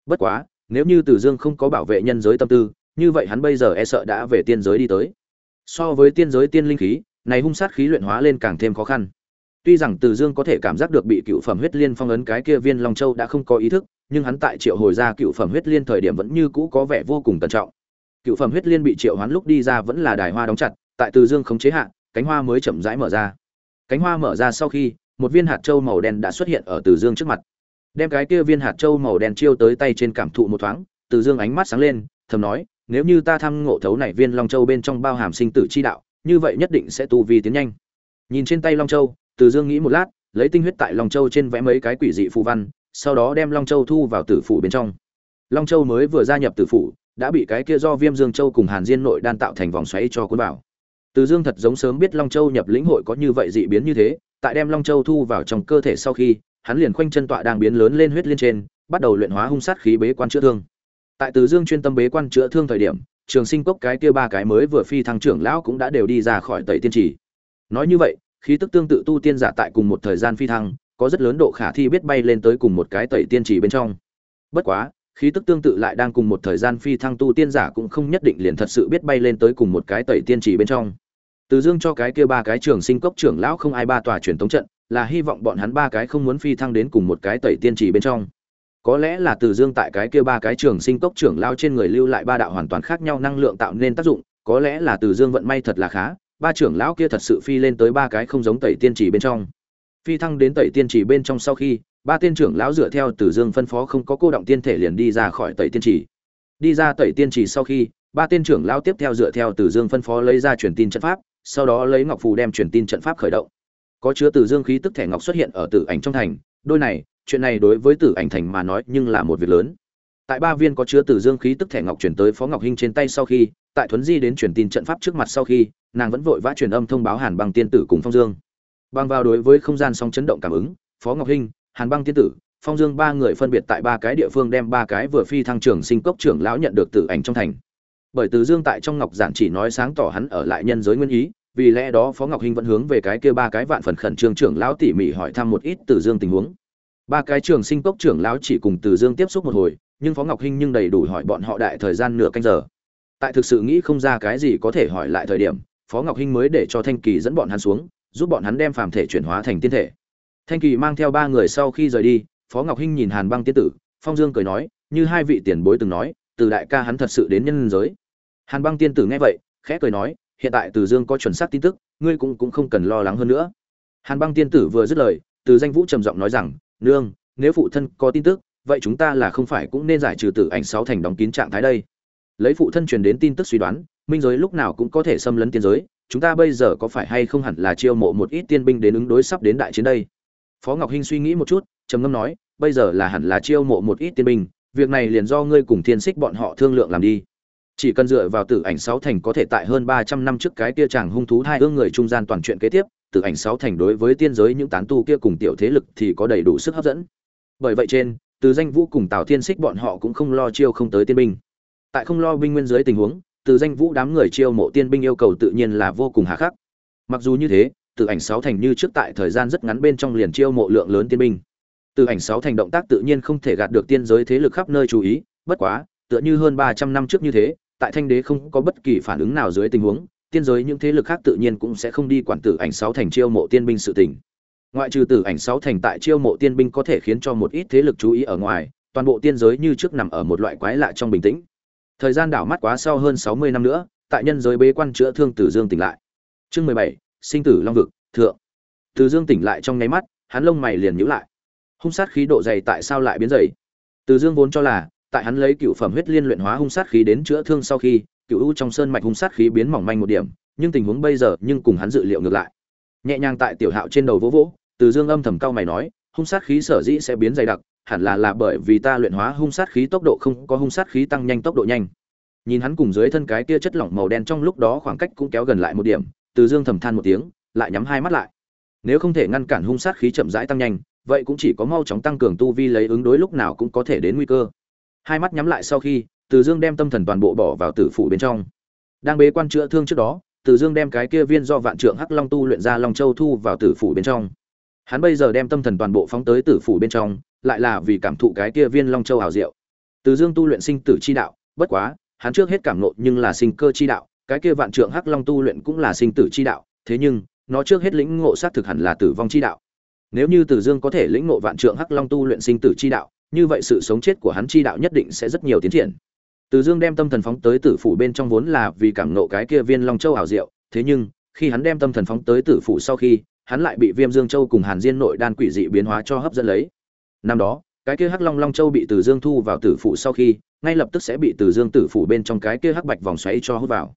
Bất quá nếu như tử dương không có bảo vệ nhân giới tâm tư như vậy hắn bây giờ e sợ đã về tiên giới đi tới so với tiên giới tiên linh khí, này hung sát khí luyện hóa lên càng thêm khó khăn. Tuy rằng từ dương có thể cảm giác được bị cựu phẩm huyết liên phong ấn cái kia viên long châu đã không có ý thức, nhưng hắn tại triệu hồi ra cựu phẩm huyết liên thời điểm vẫn như cũ có vẻ vô cùng cẩn trọng. Cựu phẩm huyết liên bị triệu hoán lúc đi ra vẫn là đài hoa đóng chặt, tại từ dương khống chế hạ, cánh hoa mới chậm rãi mở ra. Cánh hoa mở ra sau khi, một viên hạt châu màu đen đã xuất hiện ở từ dương trước mặt. Đem cái kia viên hạt châu màu đen chiêu tới tay trên cảm thụ một thoáng, từ dương ánh mắt sáng lên, thầm nói nếu như ta tham ngộ thấu này viên long châu bên trong bao hàm sinh tử chi đạo, như vậy nhất định sẽ tu vi tiến nhanh. Nhìn trên tay long châu, từ dương nghĩ một lát, lấy tinh huyết tại long châu trên vẽ mấy cái quỷ dị phù văn, sau đó đem long châu thu vào tử phủ bên trong. Long châu mới vừa gia nhập tử phủ, đã bị cái kia do viêm dương châu cùng hàn diên nội đan tạo thành vòng xoáy cho cuốn vào. Từ dương thật giống sớm biết long châu nhập lĩnh hội có như vậy dị biến như thế, tại đem long châu thu vào trong cơ thể sau khi, hắn liền khoanh chân tọa đang biến lớn lên huyết liên trên, bắt đầu luyện hóa hung sát khí bế quan chữa thương tại từ dương chuyên tâm bế quan chữa thương thời điểm, trường sinh cốc cái kia ba cái mới vừa phi thăng trưởng lão cũng đã đều đi ra khỏi tẩy tiên trì. Nói như vậy, khí tức tương tự tu tiên giả tại cùng một thời gian phi thăng, có rất lớn độ khả thi biết bay lên tới cùng một cái tẩy tiên trì bên trong. Bất quá, khí tức tương tự lại đang cùng một thời gian phi thăng tu tiên giả cũng không nhất định liền thật sự biết bay lên tới cùng một cái tẩy tiên trì bên trong. Từ dương cho cái kia ba cái trường sinh cốc trưởng lão không ai ba tòa truyền thống trận, là hy vọng bọn hắn ba cái không muốn phi thăng đến cùng một cái tẩy tiên trì bên trong có lẽ là từ dương tại cái kia ba cái trường sinh cốc trưởng lao trên người lưu lại ba đạo hoàn toàn khác nhau năng lượng tạo nên tác dụng, có lẽ là từ dương vận may thật là khá, ba trưởng lão kia thật sự phi lên tới ba cái không giống tẩy tiên trì bên trong. Phi thăng đến tẩy tiên trì bên trong sau khi, ba tiên trưởng lão dựa theo từ dương phân phó không có cô động tiên thể liền đi ra khỏi tẩy tiên trì đi ra tẩy tiên trì sau khi, ba tiên trưởng lão tiếp theo dựa theo từ dương phân phó lấy ra truyền tin trận pháp, sau đó lấy ngọc phù đem truyền tin trận pháp khởi động. Có chứa từ dương khí tức thẻ ngọc xuất hiện ở tử ảnh trong thành, đôi này chuyện này đối với tử ảnh thành mà nói nhưng là một việc lớn. Tại ba viên có chứa tử dương khí tức thẻ ngọc chuyển tới phó ngọc hinh trên tay sau khi, tại thuấn di đến truyền tin trận pháp trước mặt sau khi, nàng vẫn vội vã truyền âm thông báo hàn băng tiên tử cùng phong dương. Băng vào đối với không gian song chấn động cảm ứng, phó ngọc hinh, hàn băng tiên tử, phong dương ba người phân biệt tại ba cái địa phương đem ba cái vừa phi thăng trưởng sinh cốc trưởng lão nhận được tử ảnh trong thành. Bởi tử dương tại trong ngọc giản chỉ nói sáng tỏ hắn ở lại nhân giới nguyên ý, vì lẽ đó phó ngọc hinh vẫn hướng về cái kia ba cái vạn phần khẩn trương trưởng lão tỉ mỉ hỏi thăm một ít tử dương tình huống ba cái trường sinh cốc trưởng lão chỉ cùng từ dương tiếp xúc một hồi, nhưng phó ngọc hinh nhưng đầy đủ hỏi bọn họ đại thời gian nửa canh giờ. Tại thực sự nghĩ không ra cái gì có thể hỏi lại thời điểm, phó ngọc hinh mới để cho thanh kỳ dẫn bọn hắn xuống, giúp bọn hắn đem phàm thể chuyển hóa thành tiên thể. Thanh kỳ mang theo ba người sau khi rời đi, phó ngọc hinh nhìn hàn băng tiên tử, phong dương cười nói, như hai vị tiền bối từng nói, từ đại ca hắn thật sự đến nhân giới. Hàn băng tiên tử nghe vậy, khẽ cười nói, hiện tại từ dương có chuẩn xác tin tức, ngươi cũng cũng không cần lo lắng hơn nữa. Hàn băng tiên tử vừa dứt lời, từ danh vũ trầm giọng nói rằng nương, nếu phụ thân có tin tức, vậy chúng ta là không phải cũng nên giải trừ tử ảnh sáu thành đóng kín trạng thái đây. Lấy phụ thân truyền đến tin tức suy đoán, minh giới lúc nào cũng có thể xâm lấn tiên giới, chúng ta bây giờ có phải hay không hẳn là chiêu mộ một ít tiên binh đến ứng đối sắp đến đại chiến đây? Phó ngọc hinh suy nghĩ một chút, trầm ngâm nói, bây giờ là hẳn là chiêu mộ một ít tiên binh, việc này liền do ngươi cùng thiên xích bọn họ thương lượng làm đi. Chỉ cần dựa vào tử ảnh sáu thành có thể tại hơn ba trăm năm trước cái kia chàng hung thú hai ương người trung gian toàn chuyện kế tiếp tự ảnh sáu thành đối với tiên giới những tán tu kia cùng tiểu thế lực thì có đầy đủ sức hấp dẫn. Bởi vậy trên, từ danh vũ cùng tào thiên xích bọn họ cũng không lo chiêu không tới tiên binh. Tại không lo binh nguyên dưới tình huống, từ danh vũ đám người chiêu mộ tiên binh yêu cầu tự nhiên là vô cùng hà khắc. Mặc dù như thế từ ảnh sáu thành như trước tại thời gian rất ngắn bên trong liền chiêu mộ lượng lớn tiên binh. Từ ảnh sáu thành động tác tự nhiên không thể gạt được tiên giới thế lực khắp nơi chú ý, bất quá, tựa như hơn ba trăm năm trước như thế, tại thanh đế không có bất kỳ phản ứng nào dưới tình huống tiên giới những thế lực khác tự nhiên cũng sẽ không đi quản tử ảnh sáu thành chiêu mộ tiên binh sự tình. Ngoại trừ tử ảnh sáu thành tại chiêu mộ tiên binh có thể khiến cho một ít thế lực chú ý ở ngoài, toàn bộ tiên giới như trước nằm ở một loại quái lạ trong bình tĩnh. Thời gian đảo mắt quá sau hơn sáu mươi năm nữa, tại nhân giới bế quan chữa thương tử dương tỉnh lại. Chương mười bảy, sinh tử long vực, thượng. Tử dương tỉnh lại trong nháy mắt, hắn lông mày liền nhíu lại. Hung sát khí độ dày tại sao lại biến dày? Tử dương vốn cho là, tại hắn lấy cựu phẩm huyết liên luyện hóa hung sát khí đến chữa thương sau khi cựu u trong sơn mạch hung sát khí biến mỏng manh một điểm, nhưng tình huống bây giờ nhưng cùng hắn dự liệu ngược lại. Nhẹ nhàng tại tiểu hạo trên đầu vỗ vỗ, từ dương âm thầm cao mày nói, hung sát khí sở dĩ sẽ biến dày đặc, hẳn là là bởi vì ta luyện hóa hung sát khí tốc độ không có hung sát khí tăng nhanh tốc độ nhanh. Nhìn hắn cùng dưới thân cái kia chất lỏng màu đen trong lúc đó khoảng cách cũng kéo gần lại một điểm, từ dương thầm than một tiếng, lại nhắm hai mắt lại. Nếu không thể ngăn cản hung sát khí chậm rãi tăng nhanh, vậy cũng chỉ có mau chóng tăng cường tu vi lấy ứng đối lúc nào cũng có thể đến nguy cơ. Hai mắt nhắm lại sau khi từ dương đem tâm thần toàn bộ bỏ vào tử phủ bên trong. Đang bế quan chữa thương trước đó từ dương đem cái kia viên do vạn trượng hắc long tu luyện ra long châu thu vào tử phủ bên trong. Hắn bây giờ đem tâm thần toàn bộ phóng tới tử phủ bên trong lại là vì cảm thụ cái kia viên long châu hào diệu. Từ dương tu luyện sinh tử chi đạo bất quá hắn trước hết cảm nộ nhưng là sinh cơ chi đạo cái kia vạn trượng hắc long tu luyện cũng là sinh tử chi đạo thế nhưng nó trước hết lĩnh ngộ sát thực hẳn là tử vong chi đạo. Nếu như Từ Dương có thể lĩnh ngộ vạn trượng hắc long tu luyện sinh tử chi đạo, như vậy sự sống chết của hắn chi đạo nhất định sẽ rất nhiều tiến triển. Từ Dương đem tâm thần phóng tới tử phủ bên trong vốn là vì cảm ngộ cái kia viên long châu ảo diệu, thế nhưng, khi hắn đem tâm thần phóng tới tử phủ sau khi, hắn lại bị Viêm Dương Châu cùng Hàn Diên nội đan quỷ dị biến hóa cho hấp dẫn lấy. Năm đó, cái kia Hắc Long Long Châu bị Từ Dương thu vào tử phủ sau khi, ngay lập tức sẽ bị Từ Dương tử phủ bên trong cái kia hắc bạch vòng xoáy cho hút vào.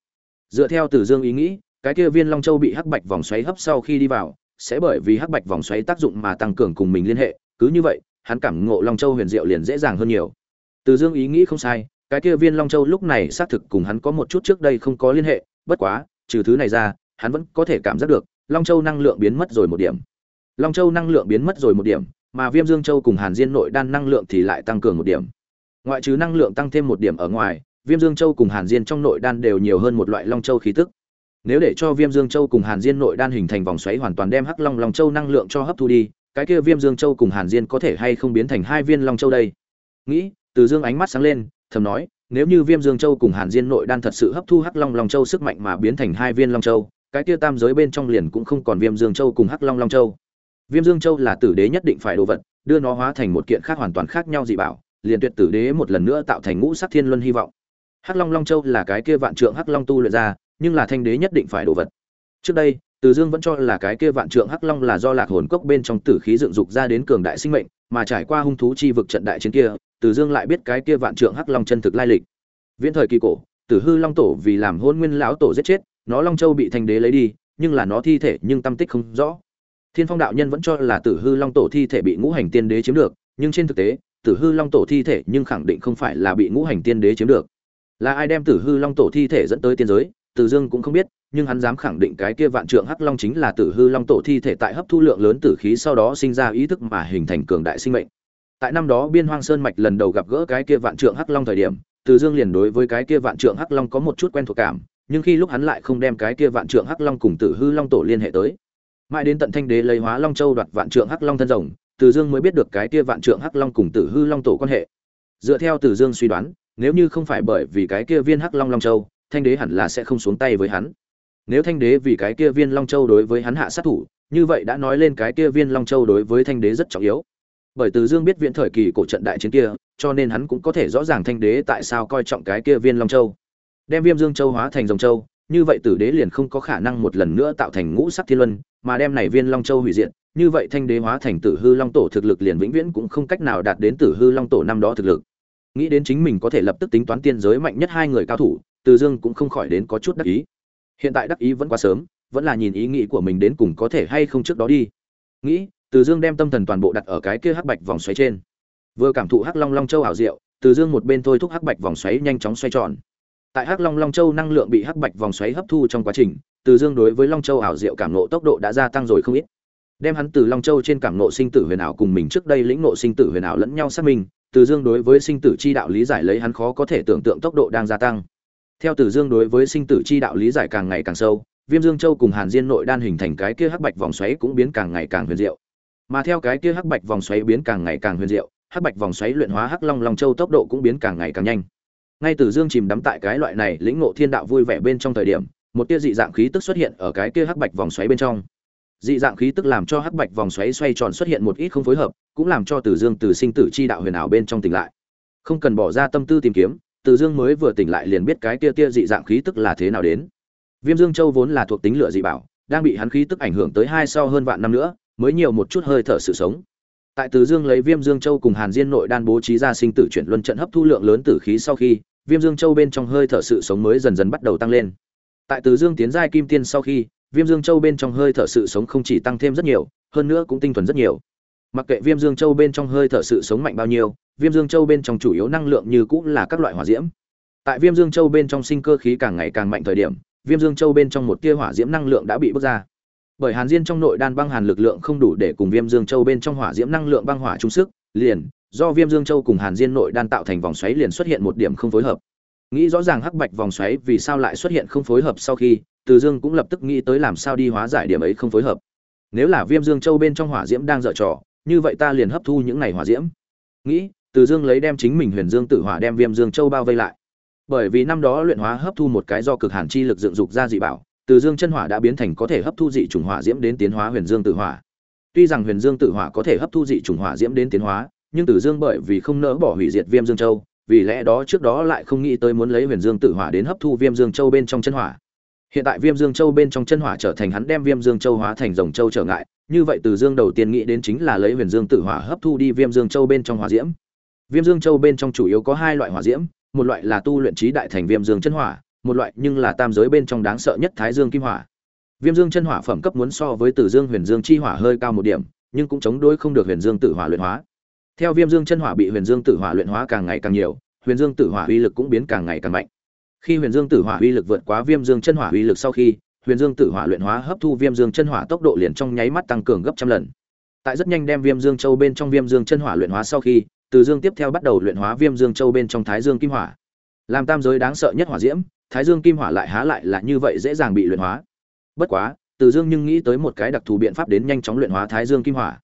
Dựa theo Từ Dương ý nghĩ, cái kia viên Long Châu bị hắc bạch vòng xoáy hấp sau khi đi vào, sẽ bởi vì hắc bạch vòng xoáy tác dụng mà tăng cường cùng mình liên hệ, cứ như vậy, hắn cảm ngộ Long Châu huyền diệu liền dễ dàng hơn nhiều. Từ Dương ý nghĩ không sai, cái kia viên Long Châu lúc này xác thực cùng hắn có một chút trước đây không có liên hệ, bất quá, trừ thứ này ra, hắn vẫn có thể cảm giác được, Long Châu năng lượng biến mất rồi một điểm. Long Châu năng lượng biến mất rồi một điểm, mà Viêm Dương Châu cùng Hàn Diên nội đan năng lượng thì lại tăng cường một điểm. Ngoại trừ năng lượng tăng thêm một điểm ở ngoài, Viêm Dương Châu cùng Hàn Diên trong nội đan đều nhiều hơn một loại Long Châu khí tức nếu để cho viêm dương châu cùng hàn diên nội đan hình thành vòng xoáy hoàn toàn đem hắc long long châu năng lượng cho hấp thu đi cái kia viêm dương châu cùng hàn diên có thể hay không biến thành hai viên long châu đây nghĩ từ dương ánh mắt sáng lên thầm nói, nếu như viêm dương châu cùng hàn diên nội đan thật sự hấp thu hắc long long châu sức mạnh mà biến thành hai viên long châu, cái kia tam giới bên trong liền cũng không còn viêm dương châu cùng hắc long long châu. Viêm dương châu là tử đế nhất định phải đồ vật, đưa nó hóa thành một kiện khác hoàn toàn khác nhau dị bảo, liền tuyệt tử đế một lần nữa tạo thành ngũ sắc thiên luân hy vọng. Hắc long long châu là cái kia vạn trượng hắc long tu luyện ra, nhưng là thanh đế nhất định phải đồ vật. Trước đây, từ dương vẫn cho là cái kia vạn trượng hắc long là do lạc hồn cốc bên trong tử khí dựng dục ra đến cường đại sinh mệnh, mà trải qua hung thú chi vực trận đại chiến kia Tử dương lại biết cái kia vạn trượng hắc long chân thực lai lịch. Viễn thời kỳ cổ tử hư long tổ vì làm hôn nguyên lão tổ giết chết nó long châu bị thanh đế lấy đi nhưng là nó thi thể nhưng tâm tích không rõ. Thiên phong đạo nhân vẫn cho là tử hư long tổ thi thể bị ngũ hành tiên đế chiếm được nhưng trên thực tế tử hư long tổ thi thể nhưng khẳng định không phải là bị ngũ hành tiên đế chiếm được. Là ai đem tử hư long tổ thi thể dẫn tới tiên giới Tử Dương cũng không biết, nhưng hắn dám khẳng định cái kia vạn trượng hắc long chính là Tử Hư Long tổ thi thể tại hấp thu lượng lớn tử khí sau đó sinh ra ý thức mà hình thành cường đại sinh mệnh. Tại năm đó Biên Hoang Sơn mạch lần đầu gặp gỡ cái kia vạn trượng hắc long thời điểm, Từ Dương liền đối với cái kia vạn trượng hắc long có một chút quen thuộc cảm, nhưng khi lúc hắn lại không đem cái kia vạn trượng hắc long cùng Tử Hư Long tổ liên hệ tới. Mãi đến tận Thanh Đế lấy Hóa Long Châu đoạt vạn trượng hắc long thân rồng, Từ Dương mới biết được cái kia vạn trượng hắc long cùng Tử Hư Long tổ quan hệ. Dựa theo Từ Dương suy đoán, nếu như không phải bởi vì cái kia viên hắc long long châu, Thanh Đế hẳn là sẽ không xuống tay với hắn nếu thanh đế vì cái kia viên long châu đối với hắn hạ sát thủ như vậy đã nói lên cái kia viên long châu đối với thanh đế rất trọng yếu bởi từ dương biết viễn thời kỳ cổ trận đại chiến kia, cho nên hắn cũng có thể rõ ràng thanh đế tại sao coi trọng cái kia viên long châu. Đem viêm dương châu hóa thành dòng châu, như vậy tử đế liền không có khả năng một lần nữa tạo thành ngũ sắc thiên luân, mà đem này viên long châu hủy diệt, như vậy thanh đế hóa thành tử hư long tổ thực lực liền vĩnh viễn cũng không cách nào đạt đến tử hư long tổ năm đó thực lực. Nghĩ đến chính mình có thể lập tức tính toán tiên giới mạnh nhất hai người cao thủ, từ dương cũng không khỏi đến có chút đắc ý. Hiện tại đắc ý vẫn quá sớm, vẫn là nhìn ý nghĩ của mình đến cùng có thể hay không trước đó đi. Nghĩ từ dương đem tâm thần toàn bộ đặt ở cái kia hắc bạch vòng xoáy trên. Vừa cảm thụ hắc long long châu ảo diệu từ dương một bên thôi thúc hắc bạch vòng xoáy nhanh chóng xoay tròn. Tại hắc long long châu năng lượng bị hắc bạch vòng xoáy hấp thu trong quá trình từ dương đối với long châu ảo diệu cảm nộ tốc độ đã gia tăng rồi không ít. Đem hắn từ long châu trên cảm nộ sinh tử huyền ảo cùng mình trước đây lĩnh nộ sinh tử huyền ảo lẫn nhau xác minh từ dương đối với sinh tử chi đạo lý giải lấy hắn khó có thể tưởng tượng tốc độ đang gia tăng. Theo Từ Dương đối với sinh tử chi đạo lý giải càng ngày càng sâu, Viêm Dương Châu cùng Hàn Diên nội đan hình thành cái kia hắc bạch vòng xoáy cũng biến càng ngày càng huyền diệu. Mà theo cái kia hắc bạch vòng xoáy biến càng ngày càng huyền diệu, hắc bạch vòng xoáy luyện hóa hắc long long châu tốc độ cũng biến càng ngày càng nhanh. Ngay từ Dương chìm đắm tại cái loại này lĩnh ngộ thiên đạo vui vẻ bên trong thời điểm, một tia dị dạng khí tức xuất hiện ở cái kia hắc bạch vòng xoáy bên trong. Dị dạng khí tức làm cho hắc bạch vòng xoáy xoay tròn xuất hiện một ít không phối hợp, cũng làm cho Tử Dương từ sinh tử chi đạo huyền ảo bên trong tỉnh lại. Không cần bỏ ra tâm tư tìm kiếm, từ Dương mới vừa tỉnh lại liền biết cái tia tia dị dạng khí tức là thế nào đến. Viêm Dương Châu vốn là thuộc tính lửa dị bảo, đang bị hắn khí tức ảnh hưởng tới hai sau hơn vạn năm nữa, mới nhiều một chút hơi thở sự sống. Tại Từ Dương lấy Viêm Dương Châu cùng Hàn Diên nội đan bố trí ra sinh tử chuyển luân trận hấp thu lượng lớn tử khí sau khi, Viêm Dương Châu bên trong hơi thở sự sống mới dần dần bắt đầu tăng lên. Tại Từ Dương tiến giai kim tiên sau khi, Viêm Dương Châu bên trong hơi thở sự sống không chỉ tăng thêm rất nhiều, hơn nữa cũng tinh thuần rất nhiều. Mặc kệ Viêm Dương Châu bên trong hơi thở sự sống mạnh bao nhiêu, Viêm Dương Châu bên trong chủ yếu năng lượng như cũng là các loại hỏa diễm. Tại Viêm Dương Châu bên trong sinh cơ khí càng ngày càng mạnh thời điểm, Viêm Dương Châu bên trong một tia hỏa diễm năng lượng đã bị bức ra bởi hàn diên trong nội đan băng hàn lực lượng không đủ để cùng viêm dương châu bên trong hỏa diễm năng lượng băng hỏa trung sức, liền, do viêm dương châu cùng hàn diên nội đan tạo thành vòng xoáy liền xuất hiện một điểm không phối hợp. Nghĩ rõ ràng hắc bạch vòng xoáy vì sao lại xuất hiện không phối hợp sau khi, từ dương cũng lập tức nghĩ tới làm sao đi hóa giải điểm ấy không phối hợp. Nếu là viêm dương châu bên trong hỏa diễm đang dở trò, như vậy ta liền hấp thu những này hỏa diễm. Nghĩ, từ dương lấy đem chính mình huyền dương tử hỏa đem viêm dương châu bao vây lại. Bởi vì năm đó luyện hóa hấp thu một cái do cực hàn chi lực dựng dục ra dị bảo từ dương chân hỏa đã biến thành có thể hấp thu dị chủng hỏa diễm đến tiến hóa huyền dương tử hỏa. Tuy rằng huyền dương tử hỏa có thể hấp thu dị chủng hỏa diễm đến tiến hóa, nhưng từ dương bởi vì không nỡ bỏ hủy diệt viêm dương châu, vì lẽ đó trước đó lại không nghĩ tới muốn lấy huyền dương tử hỏa đến hấp thu viêm dương châu bên trong chân hỏa. Hiện tại viêm dương châu bên trong chân hỏa trở thành hắn đem viêm dương châu hóa thành dòng châu trở ngại, như vậy từ dương đầu tiên nghĩ đến chính là lấy huyền dương tử hỏa hấp thu đi viêm dương châu bên trong hỏa diễm. Viêm dương châu bên trong chủ yếu có hai loại hỏa diễm, một loại là tu luyện trí đại thành viêm dương chân hỏa một loại nhưng là tam giới bên trong đáng sợ nhất thái dương kim hỏa. Viêm dương chân hỏa phẩm cấp muốn so với tử dương huyền dương chi hỏa hơi cao một điểm, nhưng cũng chống đối không được huyền dương tử hỏa luyện hóa. Theo viêm dương chân hỏa bị huyền dương tử hỏa luyện hóa càng ngày càng nhiều, huyền dương tử hỏa uy lực cũng biến càng ngày càng mạnh. Khi huyền dương tử hỏa uy lực vượt quá viêm dương chân hỏa uy lực sau khi, huyền dương tử hỏa luyện hóa hấp thu viêm dương chân hỏa tốc độ liền trong nháy mắt tăng cường gấp trăm lần. Tại rất nhanh đem viêm dương châu bên trong viêm dương chân hỏa luyện hóa sau khi từ dương tiếp theo bắt đầu luyện hóa viêm dương châu bên trong thái dương kim hỏa. Làm tam giới đáng sợ nhất hỏa diễm thái dương kim hỏa lại há lại là như vậy dễ dàng bị luyện hóa. Bất quá, từ dương nhưng nghĩ tới một cái đặc thù biện pháp đến nhanh chóng luyện hóa thái dương kim hỏa.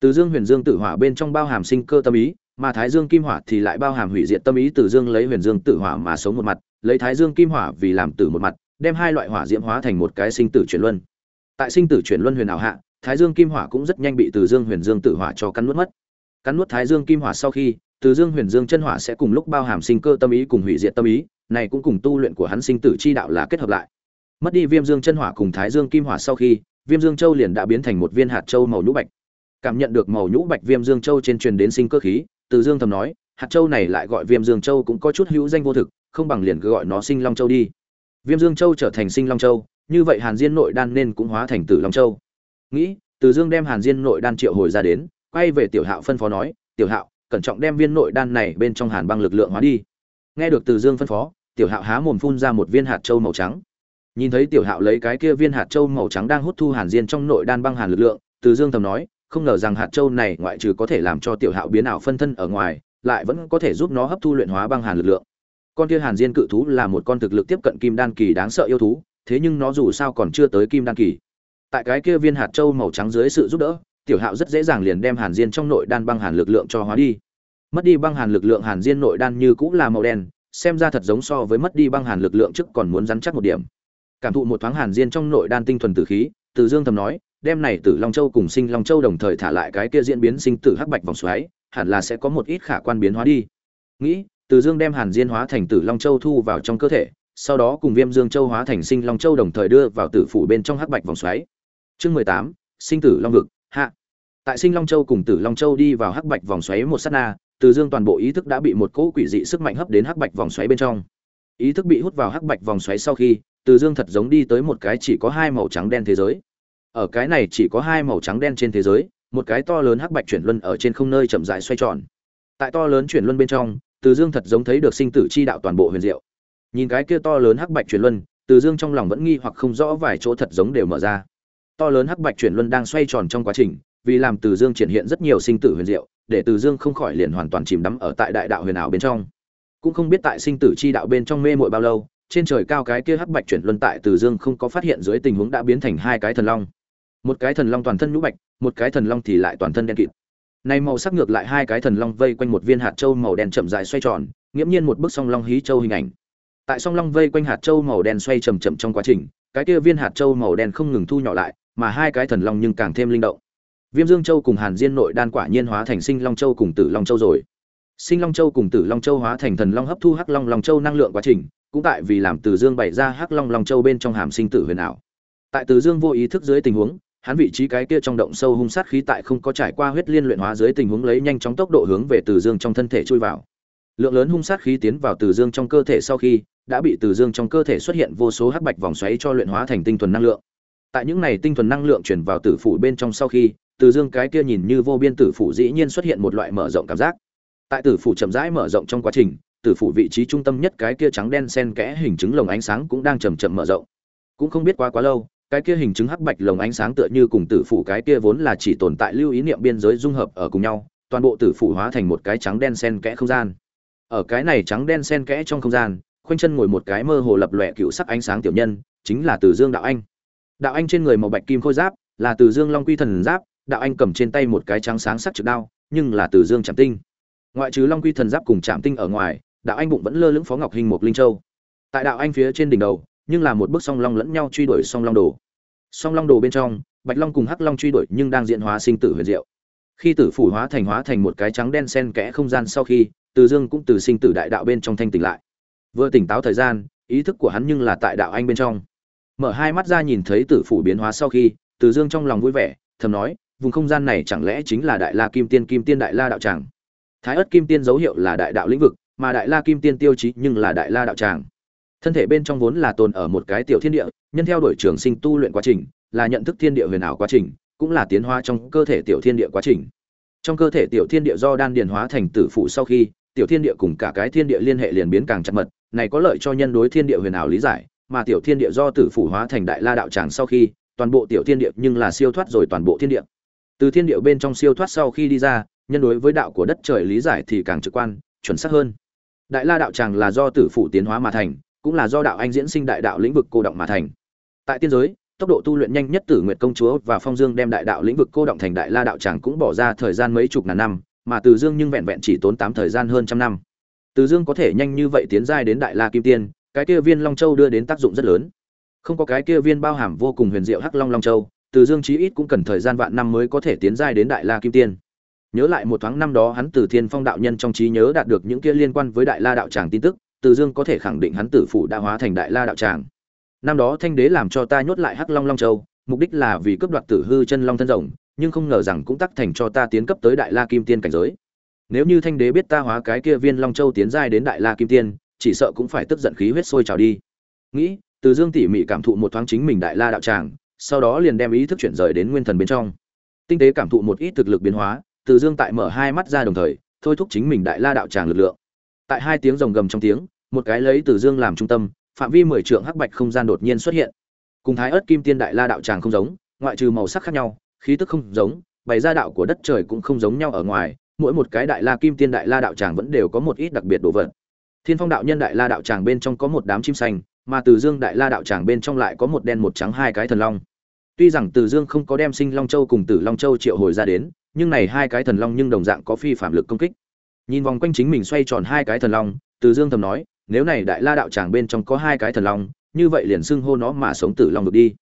Từ dương huyền dương tử hỏa bên trong bao hàm sinh cơ tâm ý, mà thái dương kim hỏa thì lại bao hàm hủy diệt tâm ý. Từ dương lấy huyền dương tử hỏa mà sống một mặt, lấy thái dương kim hỏa vì làm tử một mặt, đem hai loại hỏa diễm hóa thành một cái sinh tử chuyển luân. Tại sinh tử chuyển luân huyền ảo hạ, thái dương kim hỏa cũng rất nhanh bị từ dương huyền dương tử hỏa cho cắn nuốt mất. Cắn nuốt thái dương kim hỏa sau khi, từ dương huyền dương chân hỏa sẽ cùng lúc bao hàm sinh cơ tâm ý cùng hủy diệt tâm ý này cũng cùng tu luyện của hắn sinh tử chi đạo là kết hợp lại. Mất đi viêm dương chân hỏa cùng thái dương kim hỏa sau khi, viêm dương châu liền đã biến thành một viên hạt châu màu nhũ bạch. Cảm nhận được màu nhũ bạch viêm dương châu trên truyền đến sinh cơ khí, từ dương thầm nói, hạt châu này lại gọi viêm dương châu cũng có chút hữu danh vô thực, không bằng liền cứ gọi nó sinh long châu đi. Viêm dương châu trở thành sinh long châu, như vậy hàn diên nội đan nên cũng hóa thành tử long châu. Nghĩ, từ dương đem hàn diên nội đan triệu hồi ra đến, quay về tiểu hạo phân phó nói, tiểu hạo, cẩn trọng đem viên nội đan này bên trong hàn băng lực lượng hóa đi nghe được từ dương phân phó, tiểu hạo há mồm phun ra một viên hạt châu màu trắng. Nhìn thấy tiểu hạo lấy cái kia viên hạt châu màu trắng đang hút thu hàn diên trong nội đan băng hàn lực lượng, từ dương thầm nói, không ngờ rằng hạt châu này ngoại trừ có thể làm cho tiểu hạo biến ảo phân thân ở ngoài, lại vẫn có thể giúp nó hấp thu luyện hóa băng hàn lực lượng. Con kia hàn diên cự thú là một con thực lực tiếp cận kim đan kỳ đáng sợ yêu thú, thế nhưng nó dù sao còn chưa tới kim đan kỳ. Tại cái kia viên hạt châu màu trắng dưới sự giúp đỡ, tiểu hạo rất dễ dàng liền đem hàn diên trong nội đan băng hàn lực lượng cho hóa đi mất đi băng hàn lực lượng hàn diên nội đan như cũng là màu đen, xem ra thật giống so với mất đi băng hàn lực lượng trước còn muốn rắn chắc một điểm. Cảm thụ một thoáng hàn diên trong nội đan tinh thuần tử khí, từ dương thầm nói, đem này tử long châu cùng sinh long châu đồng thời thả lại cái kia diễn biến sinh tử hắc bạch vòng xoáy, hẳn là sẽ có một ít khả quan biến hóa đi. Nghĩ, từ dương đem hàn diên hóa thành tử long châu thu vào trong cơ thể, sau đó cùng viêm dương châu hóa thành sinh long châu đồng thời đưa vào tử phủ bên trong hắc bạch vòng xoáy. Chương mười tám, sinh tử long vực, hạ. Tại sinh long châu cùng tử long châu đi vào hắc bạch vòng xoáy một sát na từ dương toàn bộ ý thức đã bị một cỗ quỷ dị sức mạnh hấp đến hắc bạch vòng xoáy bên trong. Ý thức bị hút vào hắc bạch vòng xoáy sau khi, từ dương thật giống đi tới một cái chỉ có hai màu trắng đen thế giới. Ở cái này chỉ có hai màu trắng đen trên thế giới, một cái to lớn hắc bạch chuyển luân ở trên không nơi chậm rãi xoay tròn. Tại to lớn chuyển luân bên trong, từ dương thật giống thấy được sinh tử chi đạo toàn bộ huyền diệu. Nhìn cái kia to lớn hắc bạch chuyển luân, từ dương trong lòng vẫn nghi hoặc không rõ vài chỗ thật giống đều mở ra. To lớn hắc bạch chuyển luân đang xoay tròn trong quá trình vì làm từ dương triển hiện rất nhiều sinh tử huyền diệu, để từ dương không khỏi liền hoàn toàn chìm đắm ở tại đại đạo huyền ảo bên trong. Cũng không biết tại sinh tử chi đạo bên trong mê muội bao lâu, trên trời cao cái kia hắc bạch chuyển luân tại từ dương không có phát hiện dưới tình huống đã biến thành hai cái thần long. Một cái thần long toàn thân nhũ bạch, một cái thần long thì lại toàn thân đen kịt. Nay màu sắc ngược lại hai cái thần long vây quanh một viên hạt châu màu đen chậm dài xoay tròn, nghiễm nhiên một bức song long hí châu hình ảnh. Tại song long vây quanh hạt châu màu đen xoay chậm chậm trong quá trình, cái kia viên hạt châu màu đen không ngừng thu nhỏ lại, mà hai cái thần long nhưng càng thêm linh động viêm dương châu cùng hàn diên nội đan quả nhiên hóa thành sinh long châu cùng tử long châu rồi. Sinh long châu cùng tử long châu hóa thành thần long hấp thu hắc long long châu năng lượng quá trình, cũng tại vì làm từ dương bày ra hắc long long châu bên trong hàm sinh tử huyền ảo. Tại từ dương vô ý thức dưới tình huống, hắn vị trí cái kia trong động sâu hung sát khí tại không có trải qua huyết liên luyện hóa dưới tình huống lấy nhanh chóng tốc độ hướng về từ dương trong thân thể chui vào. Lượng lớn hung sát khí tiến vào từ dương trong cơ thể sau khi, đã bị từ dương trong cơ thể xuất hiện vô số hắc bạch vòng xoáy cho luyện hóa thành tinh thuần năng lượng. Tại những này tinh thuần năng lượng truyền vào tử phủ bên trong sau khi từ dương cái kia nhìn như vô biên tử phủ dĩ nhiên xuất hiện một loại mở rộng cảm giác. Tại tử phủ chậm rãi mở rộng trong quá trình, tử phủ vị trí trung tâm nhất cái kia trắng đen sen kẽ hình chứng lồng ánh sáng cũng đang chầm chậm mở rộng. Cũng không biết quá quá lâu, cái kia hình chứng hắc bạch lồng ánh sáng tựa như cùng tử phủ cái kia vốn là chỉ tồn tại lưu ý niệm biên giới dung hợp ở cùng nhau, toàn bộ tử phủ hóa thành một cái trắng đen sen kẽ không gian. Ở cái này trắng đen sen kẽ trong không gian, khoanh chân ngồi một cái mơ hồ lập lòe cựu sắc ánh sáng tiểu nhân, chính là từ dương đạo anh. Đạo anh trên người màu bạch kim khôi giáp, là từ dương long quy thần giáp đạo anh cầm trên tay một cái trắng sáng sắc trực đao, nhưng là từ dương trạm tinh. Ngoại trừ long quy thần giáp cùng trạm tinh ở ngoài, đạo anh bụng vẫn lơ lửng phó ngọc hình một linh châu. Tại đạo anh phía trên đỉnh đầu, nhưng là một bức song long lẫn nhau truy đuổi song long đồ. Song long đồ bên trong, bạch long cùng hắc long truy đuổi nhưng đang diễn hóa sinh tử huyền diệu. Khi tử phủ hóa thành hóa thành một cái trắng đen sen kẽ không gian sau khi, từ dương cũng từ sinh tử đại đạo bên trong thanh tỉnh lại. Vừa tỉnh táo thời gian, ý thức của hắn nhưng là tại đạo anh bên trong. Mở hai mắt ra nhìn thấy tử phủ biến hóa sau khi, từ dương trong lòng vui vẻ, thầm nói vùng không gian này chẳng lẽ chính là đại la kim tiên kim tiên đại la đạo tràng? Thái ớt kim tiên dấu hiệu là đại đạo lĩnh vực, mà đại la kim tiên tiêu chí nhưng là đại la đạo tràng. Thân thể bên trong vốn là tồn ở một cái tiểu thiên địa, nhân theo đuổi trường sinh tu luyện quá trình, là nhận thức thiên địa huyền ảo quá trình, cũng là tiến hóa trong cơ thể tiểu thiên địa quá trình. Trong cơ thể tiểu thiên địa do đan điền hóa thành tử phụ sau khi, tiểu thiên địa cùng cả cái thiên địa liên hệ liền biến càng chặt mật, này có lợi cho nhân đối thiên địa huyền ảo lý giải, mà tiểu thiên địa do tử phụ hóa thành đại la đạo tràng sau khi, toàn bộ tiểu thiên địa nhưng là siêu thoát rồi toàn bộ thiên địa từ thiên điệu bên trong siêu thoát sau khi đi ra, nhân đối với đạo của đất trời lý giải thì càng trực quan, chuẩn xác hơn. Đại la đạo tràng là do tử phụ tiến hóa mà thành, cũng là do đạo anh diễn sinh đại đạo lĩnh vực cô động mà thành. Tại tiên giới, tốc độ tu luyện nhanh nhất tử nguyệt công chúa và phong dương đem đại đạo lĩnh vực cô động thành đại la đạo tràng cũng bỏ ra thời gian mấy chục ngàn năm, mà từ dương nhưng vẹn vẹn chỉ tốn tám thời gian hơn trăm năm. Từ dương có thể nhanh như vậy tiến giai đến đại la kim tiên, cái kia viên long châu đưa đến tác dụng rất lớn. Không có cái kia viên bao hàm vô cùng huyền diệu hắc long long châu từ dương chí ít cũng cần thời gian vạn năm mới có thể tiến giai đến đại la kim tiên. Nhớ lại một tháng năm đó hắn từ thiên phong đạo nhân trong trí nhớ đạt được những kia liên quan với đại la đạo tràng tin tức, từ dương có thể khẳng định hắn tử phủ đã hóa thành đại la đạo tràng. Năm đó thanh đế làm cho ta nhốt lại hắc long long châu, mục đích là vì cướp đoạt tử hư chân long thân rồng, nhưng không ngờ rằng cũng tắc thành cho ta tiến cấp tới đại la kim tiên cảnh giới. Nếu như thanh đế biết ta hóa cái kia viên long châu tiến giai đến đại la kim tiên, chỉ sợ cũng phải tức giận khí huyết sôi trào đi. Nghĩ, từ dương tỉ mỉ cảm thụ một thoáng chính mình đại la đạo tràng sau đó liền đem ý thức chuyển rời đến nguyên thần bên trong. Tinh tế cảm thụ một ít thực lực biến hóa, từ dương tại mở hai mắt ra đồng thời, thôi thúc chính mình đại la đạo tràng lực lượng. Tại hai tiếng rồng gầm trong tiếng, một cái lấy từ dương làm trung tâm, phạm vi mười trượng hắc bạch không gian đột nhiên xuất hiện. Cùng thái ớt kim tiên đại la đạo tràng không giống, ngoại trừ màu sắc khác nhau, khí tức không giống, bày ra đạo của đất trời cũng không giống nhau ở ngoài, mỗi một cái đại la kim tiên đại la đạo tràng vẫn đều có một ít đặc biệt đồ vật. Thiên phong đạo nhân đại la đạo tràng bên trong có một đám chim xanh mà từ dương đại la đạo tràng bên trong lại có một đen một trắng hai cái thần long. Tuy rằng từ dương không có đem sinh long châu cùng tử long châu triệu hồi ra đến, nhưng này hai cái thần long nhưng đồng dạng có phi phạm lực công kích. Nhìn vòng quanh chính mình xoay tròn hai cái thần long, từ dương thầm nói, nếu này đại la đạo tràng bên trong có hai cái thần long, như vậy liền xưng hô nó mà sống tử long vực đi.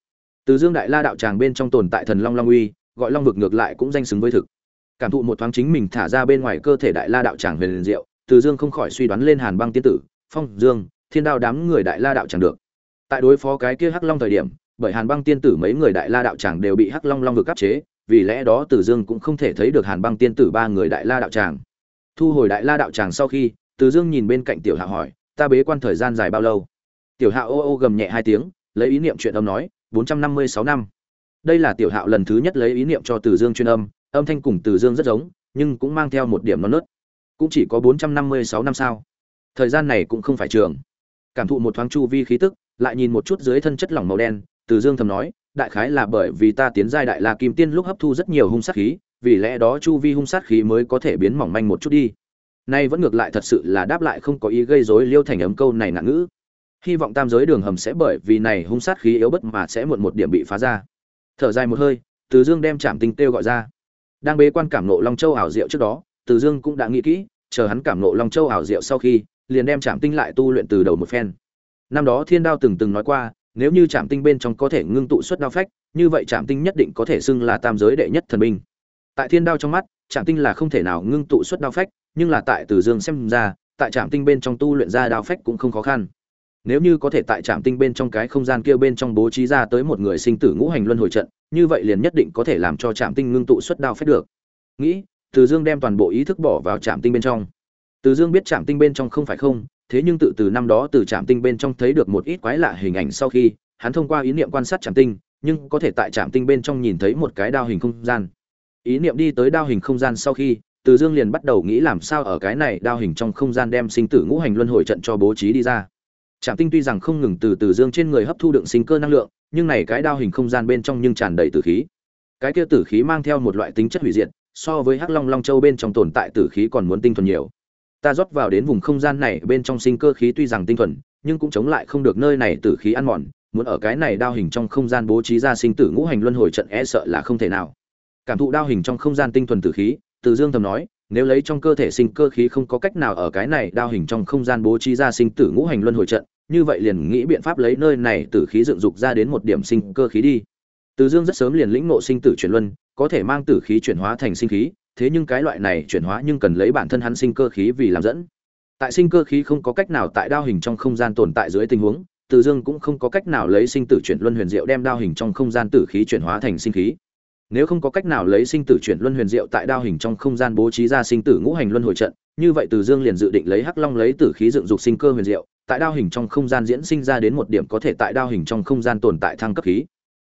Từ dương đại la đạo tràng bên trong tồn tại thần long long uy, gọi long vực ngược lại cũng danh xứng với thực. Cảm thụ một thoáng chính mình thả ra bên ngoài cơ thể đại la đạo tràng về liền diệu, từ dương không khỏi suy đoán lên hàn băng tiên tử, phong dương thiên đao đám người đại la đạo chẳng được. Tại đối phó cái kia hắc long thời điểm, bởi hàn băng tiên tử mấy người đại la đạo tràng đều bị hắc long long vực áp chế, vì lẽ đó từ dương cũng không thể thấy được hàn băng tiên tử ba người đại la đạo tràng thu hồi đại la đạo tràng sau khi từ dương nhìn bên cạnh tiểu hạ hỏi, ta bế quan thời gian dài bao lâu? Tiểu hạ ô ô gầm nhẹ hai tiếng, lấy ý niệm chuyện âm nói, bốn trăm năm mươi sáu năm. Đây là tiểu hạo lần thứ nhất lấy ý niệm cho từ dương chuyên âm âm thanh cùng từ dương rất giống, nhưng cũng mang theo một điểm non nớt. Cũng chỉ có bốn trăm năm mươi sáu năm sao. Thời gian này cũng không phải trường cảm thụ một thoáng chu vi khí tức, lại nhìn một chút dưới thân chất lỏng màu đen, từ dương thầm nói, đại khái là bởi vì ta tiến giai đại la kim tiên lúc hấp thu rất nhiều hung sát khí, vì lẽ đó chu vi hung sát khí mới có thể biến mỏng manh một chút đi. Nay vẫn ngược lại thật sự là đáp lại không có ý gây rối liêu thành ấm câu này ngạn ngữ. Hy vọng tam giới đường hầm sẽ bởi vì này hung sát khí yếu bất mà sẽ muộn một điểm bị phá ra. Thở dài một hơi, từ dương đem trạm tinh tiêu gọi ra. Đang bế quan cảm nộ long châu ảo diệu trước đó, từ dương cũng đã nghĩ kỹ, chờ hắn cảm nộ long châu ảo diệu sau khi liền đem trạm tinh lại tu luyện từ đầu một phen. Năm đó thiên đao từng từng nói qua, nếu như trạm tinh bên trong có thể ngưng tụ xuất đao phách, như vậy trạm tinh nhất định có thể xưng là tam giới đệ nhất thần binh. Tại thiên đao trong mắt trạm tinh là không thể nào ngưng tụ xuất đao phách, nhưng là tại từ dương xem ra, tại trạm tinh bên trong tu luyện ra đao phách cũng không khó khăn. Nếu như có thể tại trạm tinh bên trong cái không gian kia bên trong bố trí ra tới một người sinh tử ngũ hành luân hồi trận, như vậy liền nhất định có thể làm cho trạm tinh ngưng tụ xuất đao phách được. Nghĩ, từ dương đem toàn bộ ý thức bỏ vào trạm tinh bên trong từ dương biết trạm tinh bên trong không phải không, thế nhưng tự từ năm đó từ trạm tinh bên trong thấy được một ít quái lạ hình ảnh sau khi, hắn thông qua ý niệm quan sát trạm tinh, nhưng có thể tại trạm tinh bên trong nhìn thấy một cái đao hình không gian. Ý niệm đi tới đao hình không gian sau khi, từ dương liền bắt đầu nghĩ làm sao ở cái này đao hình trong không gian đem sinh tử ngũ hành luân hồi trận cho bố trí đi ra. Trạm tinh tuy rằng không ngừng từ từ dương trên người hấp thu đựng sinh cơ năng lượng, nhưng này cái đao hình không gian bên trong nhưng tràn đầy tử khí. Cái kia tử khí mang theo một loại tính chất hủy diệt, so với hắc long long châu bên trong tồn tại tử khí còn muốn tinh thuần nhiều ta rót vào đến vùng không gian này bên trong sinh cơ khí tuy rằng tinh thuần, nhưng cũng chống lại không được nơi này tử khí ăn mòn, muốn ở cái này đao hình trong không gian bố trí ra sinh tử ngũ hành luân hồi trận e sợ là không thể nào. Cảm thụ đao hình trong không gian tinh thuần tử khí, từ dương thầm nói, nếu lấy trong cơ thể sinh cơ khí không có cách nào ở cái này đao hình trong không gian bố trí ra sinh tử ngũ hành luân hồi trận, như vậy liền nghĩ biện pháp lấy nơi này tử khí dựng dục ra đến một điểm sinh cơ khí đi. Từ dương rất sớm liền lĩnh ngộ sinh tử chuyển luân, có thể mang tử khí chuyển hóa thành sinh khí thế nhưng cái loại này chuyển hóa nhưng cần lấy bản thân hắn sinh cơ khí vì làm dẫn. Tại sinh cơ khí không có cách nào tại đao hình trong không gian tồn tại dưới tình huống, từ dương cũng không có cách nào lấy sinh tử chuyển luân huyền diệu đem đao hình trong không gian tử khí chuyển hóa thành sinh khí. Nếu không có cách nào lấy sinh tử chuyển luân huyền diệu tại đao hình trong không gian bố trí ra sinh tử ngũ hành luân hồi trận, như vậy từ dương liền dự định lấy hắc long lấy tử khí dựng dục sinh cơ huyền diệu, tại đao hình trong không gian diễn sinh ra đến một điểm có thể tại đao hình trong không gian tồn tại thăng cấp khí.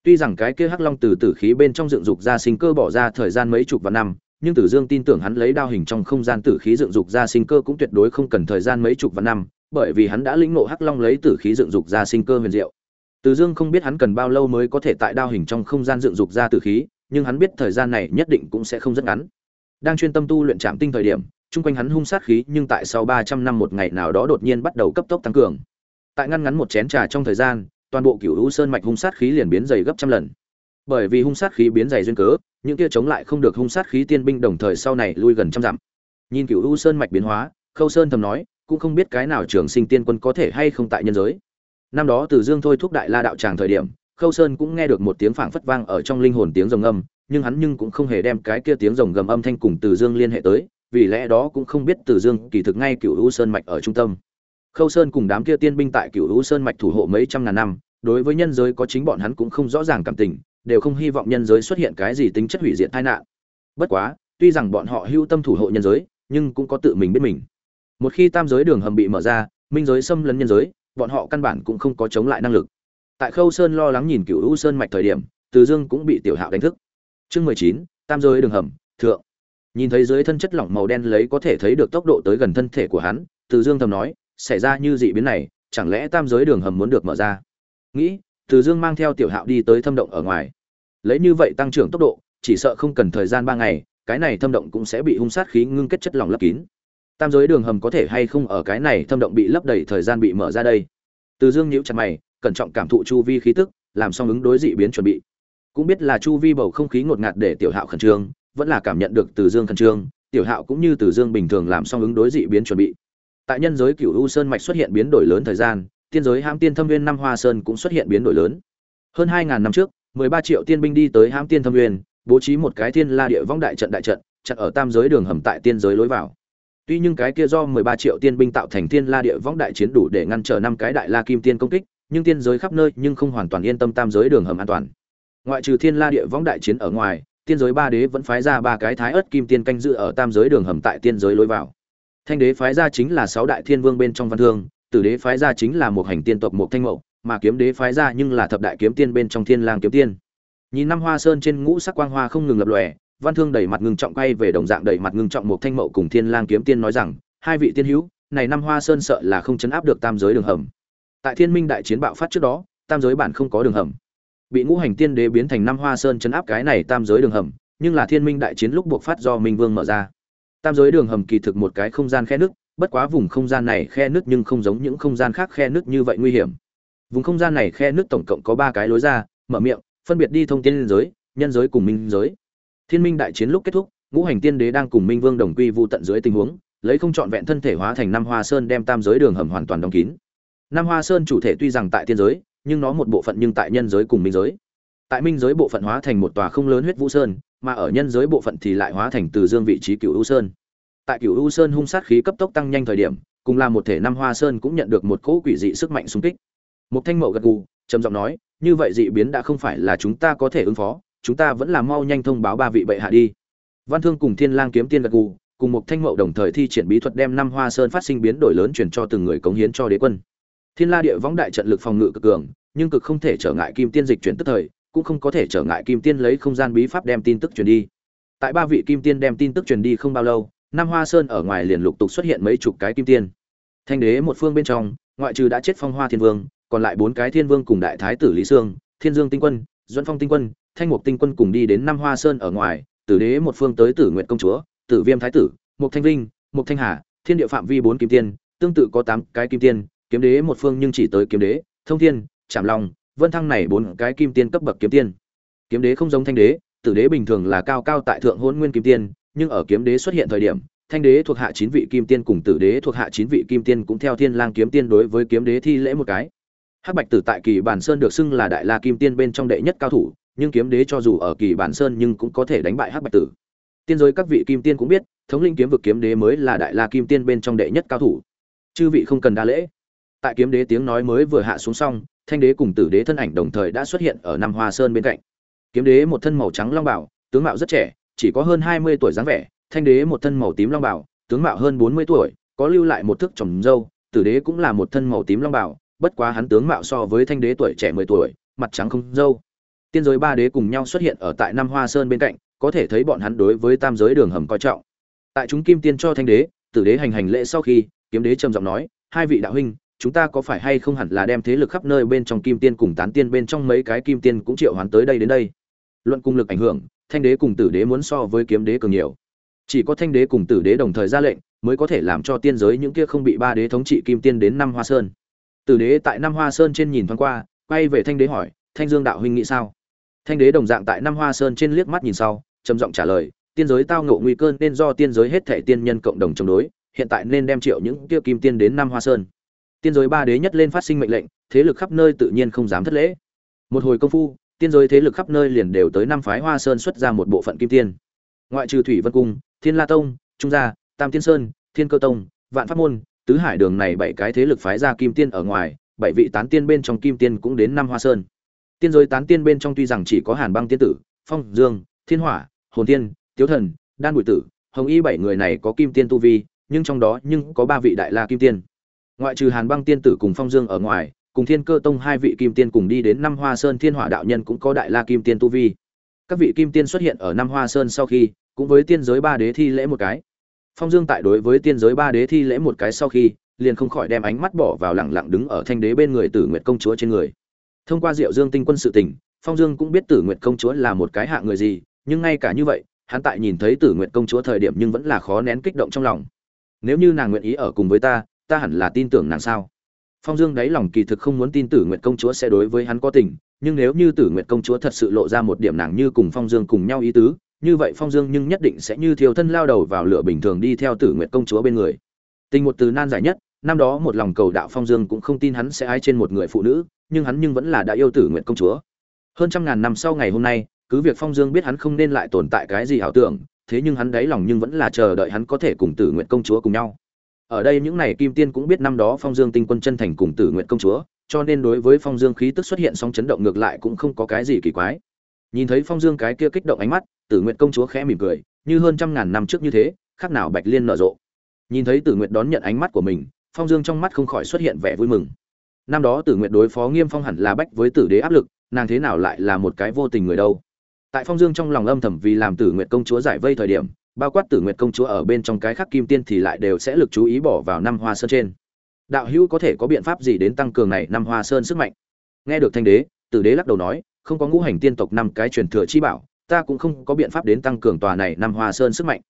Tuy rằng cái kia hắc long từ tử khí bên trong dựng dục ra sinh cơ bỏ ra thời gian mấy chục vạn năm nhưng Tử Dương tin tưởng hắn lấy đao hình trong không gian tử khí dựng dục ra sinh cơ cũng tuyệt đối không cần thời gian mấy chục vạn năm, bởi vì hắn đã lĩnh ngộ Hắc Long lấy tử khí dựng dục ra sinh cơ huyền diệu. Tử Dương không biết hắn cần bao lâu mới có thể tại đao hình trong không gian dựng dục ra tử khí, nhưng hắn biết thời gian này nhất định cũng sẽ không rất ngắn. Đang chuyên tâm tu luyện trảm tinh thời điểm, chung quanh hắn hung sát khí, nhưng tại sau 300 năm một ngày nào đó đột nhiên bắt đầu cấp tốc tăng cường. Tại ngăn ngắn một chén trà trong thời gian, toàn bộ Cửu U Sơn mạch hung sát khí liền biến dày gấp trăm lần. Bởi vì hung sát khí biến dày duyên cớ, những kia chống lại không được hung sát khí tiên binh đồng thời sau này lui gần trăm dặm. Nhìn Cửu U Sơn mạch biến hóa, Khâu Sơn thầm nói, cũng không biết cái nào trường sinh tiên quân có thể hay không tại nhân giới. Năm đó Từ Dương thôi thúc đại La đạo tràng thời điểm, Khâu Sơn cũng nghe được một tiếng phảng phất vang ở trong linh hồn tiếng rồng âm, nhưng hắn nhưng cũng không hề đem cái kia tiếng rồng gầm âm thanh cùng Từ Dương liên hệ tới, vì lẽ đó cũng không biết Từ Dương kỳ thực ngay Cửu U Sơn mạch ở trung tâm. Khâu Sơn cùng đám kia tiên binh tại Cửu U Sơn mạch thủ hộ mấy trăm ngàn năm, đối với nhân giới có chính bọn hắn cũng không rõ ràng cảm tình, đều không hy vọng nhân giới xuất hiện cái gì tính chất hủy diệt tai nạn. Bất quá, tuy rằng bọn họ hưu tâm thủ hộ nhân giới, nhưng cũng có tự mình biết mình. Một khi tam giới đường hầm bị mở ra, minh giới xâm lấn nhân giới, bọn họ căn bản cũng không có chống lại năng lực. Tại Khâu Sơn lo lắng nhìn Cửu U Sơn mạch thời điểm, Từ Dương cũng bị Tiểu Hạo đánh thức. Chương mười chín, tam giới đường hầm, thượng. Nhìn thấy dưới thân chất lỏng màu đen lấy có thể thấy được tốc độ tới gần thân thể của hắn, Từ Dương thầm nói, xảy ra như dị biến này, chẳng lẽ tam giới đường hầm muốn được mở ra? Nghĩ, Từ Dương mang theo Tiểu Hạo đi tới thâm động ở ngoài lấy như vậy tăng trưởng tốc độ, chỉ sợ không cần thời gian ba ngày, cái này thâm động cũng sẽ bị hung sát khí ngưng kết chất lỏng lấp kín. Tam giới đường hầm có thể hay không ở cái này thâm động bị lấp đầy thời gian bị mở ra đây? Từ dương nhíu chặt mày, cẩn trọng cảm thụ chu vi khí tức, làm xong ứng đối dị biến chuẩn bị. Cũng biết là chu vi bầu không khí ngột ngạt để tiểu hạo khẩn trương, vẫn là cảm nhận được từ dương khẩn trương, tiểu hạo cũng như từ dương bình thường làm xong ứng đối dị biến chuẩn bị. Tại nhân giới cửu u sơn mạch xuất hiện biến đổi lớn thời gian, tiên giới hãm tiên thâm viên năm hoa sơn cũng xuất hiện biến đổi lớn. Hơn hai ngàn năm trước 13 triệu tiên binh đi tới Hãm Tiên Thâm Nguyên, bố trí một cái Thiên La Địa Vong đại trận đại trận, chặn ở tam giới đường hầm tại tiên giới lối vào. Tuy nhưng cái kia do 13 triệu tiên binh tạo thành Thiên La Địa Vong đại chiến đủ để ngăn trở năm cái đại La Kim Tiên công kích, nhưng tiên giới khắp nơi nhưng không hoàn toàn yên tâm tam giới đường hầm an toàn. Ngoại trừ Thiên La Địa Vong đại chiến ở ngoài, tiên giới ba đế vẫn phái ra ba cái Thái ớt Kim Tiên canh giữ ở tam giới đường hầm tại tiên giới lối vào. Thanh đế phái ra chính là sáu đại thiên vương bên trong văn thương, Tử đế phái ra chính là một hành tiên tộc một thanh mậu, mà kiếm đế phái ra nhưng là thập đại kiếm tiên bên trong thiên lang kiếm tiên. Nhìn năm hoa sơn trên ngũ sắc quang hoa không ngừng lập lòe, văn thương đẩy mặt ngưng trọng quay về đồng dạng đẩy mặt ngưng trọng một thanh mậu cùng thiên lang kiếm tiên nói rằng, hai vị tiên hữu, này năm hoa sơn sợ là không chấn áp được tam giới đường hầm. Tại thiên minh đại chiến bạo phát trước đó, tam giới bản không có đường hầm. Bị ngũ hành tiên đế biến thành năm hoa sơn chấn áp cái này tam giới đường hầm, nhưng là thiên minh đại chiến lúc buộc phát do minh vương mở ra. Tam giới đường hầm kỳ thực một cái không gian khe nước bất quá vùng không gian này khe nước nhưng không giống những không gian khác khe nước như vậy nguy hiểm vùng không gian này khe nước tổng cộng có ba cái lối ra, mở miệng, phân biệt đi thông tiên giới, nhân giới cùng minh giới. Thiên minh đại chiến lúc kết thúc, ngũ hành tiên đế đang cùng minh vương đồng quy vu tận dưới tình huống, lấy không trọn vẹn thân thể hóa thành năm hoa sơn đem tam giới đường hầm hoàn toàn đóng kín. Năm hoa sơn chủ thể tuy rằng tại tiên giới, nhưng nó một bộ phận nhưng tại nhân giới cùng minh giới. Tại minh giới bộ phận hóa thành một tòa không lớn huyết vũ sơn, mà ở nhân giới bộ phận thì lại hóa thành từ dương vị trí cựu u sơn. Tại cựu u sơn hung sát khí cấp tốc tăng nhanh thời điểm, cùng là một thể năm hoa sơn cũng nhận được một cỗ quỷ dị sức mạnh xung kích một thanh mậu gật gù, trầm giọng nói, như vậy dị biến đã không phải là chúng ta có thể ứng phó, chúng ta vẫn là mau nhanh thông báo ba vị bệ hạ đi. Văn thương cùng thiên lang kiếm tiên gật gù, cùng một thanh mậu đồng thời thi triển bí thuật đem năm hoa sơn phát sinh biến đổi lớn truyền cho từng người cống hiến cho đế quân. Thiên la địa võng đại trận lực phòng ngự cực cường, nhưng cực không thể trở ngại kim tiên dịch chuyển tức thời, cũng không có thể trở ngại kim tiên lấy không gian bí pháp đem tin tức truyền đi. Tại ba vị kim tiên đem tin tức truyền đi không bao lâu, năm hoa sơn ở ngoài liền lục tục xuất hiện mấy chục cái kim tiên. Thanh đế một phương bên trong, ngoại trừ đã chết phong hoa thiên vương còn lại bốn cái thiên vương cùng đại thái tử lý sương, thiên dương tinh quân, duẫn phong tinh quân, thanh mục tinh quân cùng đi đến năm hoa sơn ở ngoài, tử đế một phương tới tử nguyện công chúa, tử viêm thái tử mục thanh vinh mục thanh hà, thiên địa phạm vi bốn kim tiên, tương tự có tám cái kim tiên, kiếm đế một phương nhưng chỉ tới kiếm đế, thông thiên, trảm long, vân thăng này bốn cái kim tiên cấp bậc kiếm tiên. Kiếm đế không giống thanh đế, tử đế bình thường là cao cao tại thượng hôn nguyên kim tiên, nhưng ở kiếm đế xuất hiện thời điểm, thanh đế thuộc hạ chín vị kim tiên cùng tử đế thuộc hạ chín vị kim tiên cũng theo thiên lang kiếm tiên đối với kiếm đế thi lễ một cái hắc bạch tử tại kỳ bản sơn được xưng là đại la kim tiên bên trong đệ nhất cao thủ, nhưng kiếm đế cho dù ở kỳ bản sơn nhưng cũng có thể đánh bại hắc bạch tử. Tiên giới các vị kim tiên cũng biết, thống linh kiếm vực kiếm đế mới là đại la kim tiên bên trong đệ nhất cao thủ. Chư vị không cần đa lễ. Tại kiếm đế tiếng nói mới vừa hạ xuống xong, thanh đế cùng tử đế thân ảnh đồng thời đã xuất hiện ở Nam hoa sơn bên cạnh. Kiếm đế một thân màu trắng long bảo tướng mạo rất trẻ, chỉ có hơn hai mươi tuổi dáng vẻ. Thanh đế một thân màu tím long bảo tướng mạo hơn bốn mươi tuổi, có lưu lại một thức trồng dâu, tử đế cũng là một thân màu tím long bảo bất quá hắn tướng mạo so với thanh đế tuổi trẻ mười tuổi, mặt trắng không dâu. Tiên giới ba đế cùng nhau xuất hiện ở tại năm hoa sơn bên cạnh, có thể thấy bọn hắn đối với tam giới đường hầm coi trọng. Tại chúng kim tiên cho thanh đế, tử đế hành hành lễ sau khi, kiếm đế trầm giọng nói, hai vị đạo huynh, chúng ta có phải hay không hẳn là đem thế lực khắp nơi bên trong kim tiên cùng tán tiên bên trong mấy cái kim tiên cũng triệu hoán tới đây đến đây? Luận cung lực ảnh hưởng, thanh đế cùng tử đế muốn so với kiếm đế cường nhiều. Chỉ có thanh đế cùng tử đế đồng thời ra lệnh, mới có thể làm cho tiên giới những kia không bị ba đế thống trị kim tiên đến năm hoa sơn tử đế tại Nam hoa sơn trên nhìn thoáng qua, quay về thanh đế hỏi, thanh dương đạo huynh nghĩ sao? Thanh đế đồng dạng tại Nam hoa sơn trên liếc mắt nhìn sau, trầm giọng trả lời, tiên giới tao ngộ nguy cơ nên do tiên giới hết thảy tiên nhân cộng đồng chống đối, hiện tại nên đem triệu những kia kim tiên đến Nam hoa sơn. Tiên giới ba đế nhất lên phát sinh mệnh lệnh, thế lực khắp nơi tự nhiên không dám thất lễ. Một hồi công phu, tiên giới thế lực khắp nơi liền đều tới năm phái hoa sơn xuất ra một bộ phận kim tiên. Ngoại trừ thủy vân cung, thiên la tông, trung gia, tam tiên sơn, thiên cơ tông, vạn pháp môn tứ hải đường này bảy cái thế lực phái ra kim tiên ở ngoài, bảy vị tán tiên bên trong kim tiên cũng đến năm hoa sơn. Tiên giới tán tiên bên trong tuy rằng chỉ có hàn băng tiên tử, phong dương, thiên hỏa, hồn tiên, tiếu thần, đan bụi tử, hồng y bảy người này có kim tiên tu vi, nhưng trong đó nhưng có ba vị đại la kim tiên. Ngoại trừ hàn băng tiên tử cùng phong dương ở ngoài, cùng thiên cơ tông hai vị kim tiên cùng đi đến năm hoa sơn thiên hỏa đạo nhân cũng có đại la kim tiên tu vi. Các vị kim tiên xuất hiện ở năm hoa sơn sau khi, cũng với tiên giới ba đế thi lễ một cái phong dương tại đối với tiên giới ba đế thi lễ một cái sau khi, liền không khỏi đem ánh mắt bỏ vào lẳng lặng đứng ở thanh đế bên người tử nguyệt công chúa trên người. Thông qua diệu dương tinh quân sự tình, phong dương cũng biết tử nguyệt công chúa là một cái hạ người gì, nhưng ngay cả như vậy, hắn tại nhìn thấy tử nguyệt công chúa thời điểm nhưng vẫn là khó nén kích động trong lòng. Nếu như nàng nguyện ý ở cùng với ta ta hẳn là tin tưởng nàng sao? Phong dương đáy lòng kỳ thực không muốn tin tử nguyệt công chúa sẽ đối với hắn có tình, nhưng nếu như tử nguyệt công chúa thật sự lộ ra một điểm nàng như cùng phong dương cùng nhau ý tứ như vậy phong dương nhưng nhất định sẽ như thiêu thân lao đầu vào lửa bình thường đi theo tử nguyệt công chúa bên người. Tình một từ nan giải nhất, năm đó một lòng cầu đạo phong dương cũng không tin hắn sẽ ái trên một người phụ nữ, nhưng hắn nhưng vẫn là đã yêu tử nguyệt công chúa. Hơn trăm ngàn năm sau ngày hôm nay, cứ việc phong dương biết hắn không nên lại tồn tại cái gì ảo tưởng, thế nhưng hắn đáy lòng nhưng vẫn là chờ đợi hắn có thể cùng tử nguyệt công chúa cùng nhau. Ở đây những này kim tiên cũng biết năm đó phong dương tinh quân chân thành cùng tử nguyện công chúa, cho nên đối với phong dương khí tức xuất hiện song chấn động ngược lại cũng không có cái gì kỳ quái. Nhìn thấy phong dương cái kia kích động ánh mắt tử Nguyệt công chúa khẽ mỉm cười, như hơn trăm ngàn năm trước như thế khác nào bạch liên nở rộ. Nhìn thấy tử Nguyệt đón nhận ánh mắt của mình, phong dương trong mắt không khỏi xuất hiện vẻ vui mừng. Năm đó tử Nguyệt đối phó nghiêm phong hẳn là bách với tử đế áp lực, nàng thế nào lại là một cái vô tình người đâu? Tại phong dương trong lòng âm thầm vì làm tử Nguyệt công chúa giải vây thời điểm, bao quát tử nguyệt công chúa ở bên trong cái khắc kim tiên thì lại đều sẽ lực chú ý bỏ vào năm hoa sơn trên. Đạo hữu có thể có biện pháp gì đến tăng cường này năm hoa sơn sức mạnh? Nghe được thanh đế, tử đế lắc đầu nói, không có ngũ hành tiên tộc năm cái truyền thừa chi bảo ta cũng không có biện pháp đến tăng cường tòa này năm hoa sơn sức mạnh.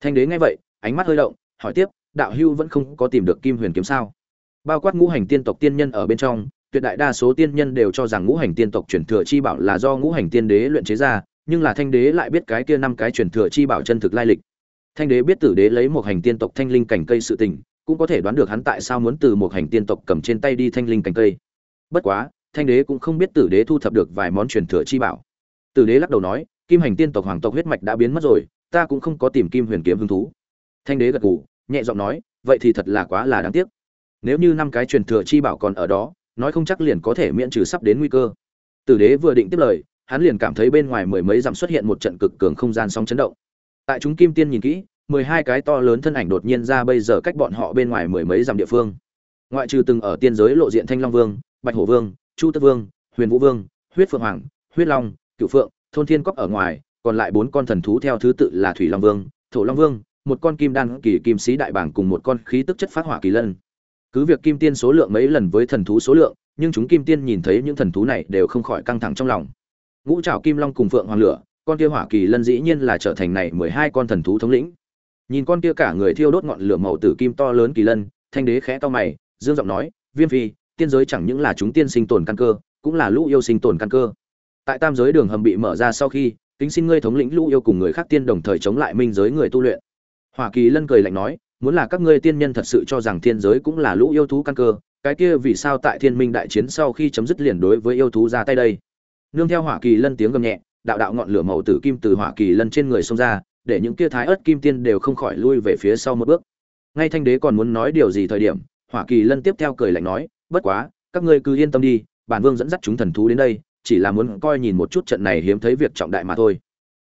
Thanh đế nghe vậy, ánh mắt hơi động, hỏi tiếp, đạo hưu vẫn không có tìm được kim huyền kiếm sao? Bao quát ngũ hành tiên tộc tiên nhân ở bên trong, tuyệt đại đa số tiên nhân đều cho rằng ngũ hành tiên tộc truyền thừa chi bảo là do ngũ hành tiên đế luyện chế ra, nhưng là thanh đế lại biết cái kia năm cái truyền thừa chi bảo chân thực lai lịch. Thanh đế biết tử đế lấy một hành tiên tộc thanh linh cảnh cây sự tình, cũng có thể đoán được hắn tại sao muốn từ một hành tiên tộc cầm trên tay đi thanh linh cảnh cây. Bất quá, thanh đế cũng không biết tử đế thu thập được vài món truyền thừa chi bảo. Tử đế lắc đầu nói kim hành tiên tộc hoàng tộc huyết mạch đã biến mất rồi ta cũng không có tìm kim huyền kiếm hứng thú thanh đế gật gù nhẹ giọng nói vậy thì thật là quá là đáng tiếc nếu như năm cái truyền thừa chi bảo còn ở đó nói không chắc liền có thể miễn trừ sắp đến nguy cơ tử đế vừa định tiếp lời hắn liền cảm thấy bên ngoài mười mấy dặm xuất hiện một trận cực cường không gian sóng chấn động. Tại chúng kim tiên nhìn kỹ, mười hai cái to lớn thân ảnh đột nhiên ra bây giờ cách bọn họ bên ngoài mười mấy dặm địa phương. Ngoại trừ từng ở tiên giới lộ diện Thanh Long Vương, Bạch Hổ Vương, Chu tất Vương, Huyền Vũ Vương, Huyết Phượng Hoàng, Huyết Long, Cửu Phượng, Thôn Thiên Cốc ở ngoài, còn lại bốn con thần thú theo thứ tự là Thủy Long Vương, Thổ Long Vương, một con kim đan kỳ kim sĩ đại bảng cùng một con khí tức chất phát hỏa kỳ lân. cứ việc kim tiên số lượng mấy lần với thần thú số lượng nhưng chúng kim tiên nhìn thấy những thần thú này đều không khỏi căng thẳng trong lòng. Ngũ trảo kim long cùng phượng hoàng lửa con kia hỏa kỳ lân dĩ nhiên là trở thành này mười hai con thần thú thống lĩnh. Nhìn con kia cả người thiêu đốt ngọn lửa màu tử kim to lớn kỳ lân thanh đế khẽ to mày dương giọng nói viêm phi tiên giới chẳng những là chúng tiên sinh tồn căn cơ cũng là lũ yêu sinh tồn căn cơ tại tam giới đường hầm bị mở ra sau khi, kính xin ngươi thống lĩnh lũ yêu cùng người khác tiên đồng thời chống lại minh giới người tu luyện. Hoa kỳ lân cười lạnh nói, muốn là các ngươi tiên nhân thật sự cho rằng thiên giới cũng là lũ yêu thú căn cơ, cái kia vì sao tại thiên minh đại chiến sau khi chấm dứt liền đối với yêu thú ra tay đây? Nương theo hỏa kỳ lân tiếng gầm nhẹ, đạo đạo ngọn lửa màu tử kim từ hỏa kỳ lân trên người xông ra, để những kia thái ớt kim tiên đều không khỏi lui về phía sau một bước. Ngay thanh đế còn muốn nói điều gì thời điểm, hỏa kỳ lân tiếp theo cười lạnh nói, bất quá, các ngươi cứ yên tâm đi, bản vương dẫn dắt chúng thần thú đến đây chỉ là muốn coi nhìn một chút trận này hiếm thấy việc trọng đại mà thôi.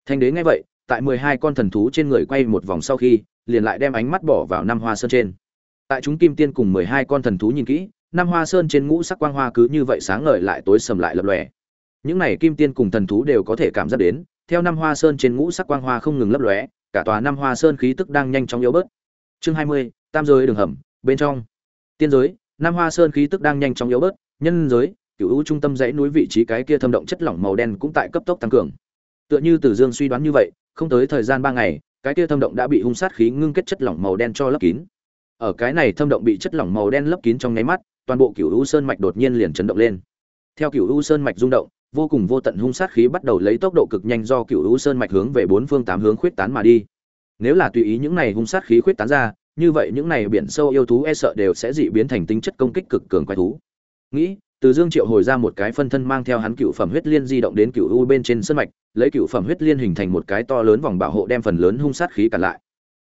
Thanh đế nghe vậy, tại mười hai con thần thú trên người quay một vòng sau khi, liền lại đem ánh mắt bỏ vào năm hoa sơn trên. Tại chúng kim tiên cùng mười hai con thần thú nhìn kỹ năm hoa sơn trên ngũ sắc quang hoa cứ như vậy sáng ngời lại tối sầm lại lập lòe. Những này kim tiên cùng thần thú đều có thể cảm giác đến, theo năm hoa sơn trên ngũ sắc quang hoa không ngừng lấp lóe, cả tòa năm hoa sơn khí tức đang nhanh chóng yếu bớt. Chương hai mươi, tam giới đường hầm, bên trong. Tiên giới năm hoa sơn khí tức đang nhanh chóng yếu bớt, nhân giới cựu hữu trung tâm dãy núi vị trí cái kia thâm động chất lỏng màu đen cũng tại cấp tốc tăng cường. Tựa như tử dương suy đoán như vậy, không tới thời gian ba ngày, cái kia thâm động đã bị hung sát khí ngưng kết chất lỏng màu đen cho lấp kín. Ở cái này thâm động bị chất lỏng màu đen lấp kín trong nháy mắt, toàn bộ cựu hữu sơn mạch đột nhiên liền chấn động lên. Theo cựu hữu sơn mạch rung động, vô cùng vô tận hung sát khí bắt đầu lấy tốc độ cực nhanh do cựu hữu sơn mạch hướng về bốn phương tám hướng khuyết tán mà đi. Nếu là tùy ý những này hung sát khí khuyết tán ra, như vậy những này biển sâu yêu thú e sợ đều sẽ dị biến thành tính chất công kích cực cường quái thú. Nghĩ từ dương triệu hồi ra một cái phân thân mang theo hắn cựu phẩm huyết liên di động đến cựu u bên trên sân mạch, lấy cựu phẩm huyết liên hình thành một cái to lớn vòng bảo hộ đem phần lớn hung sát khí cản lại.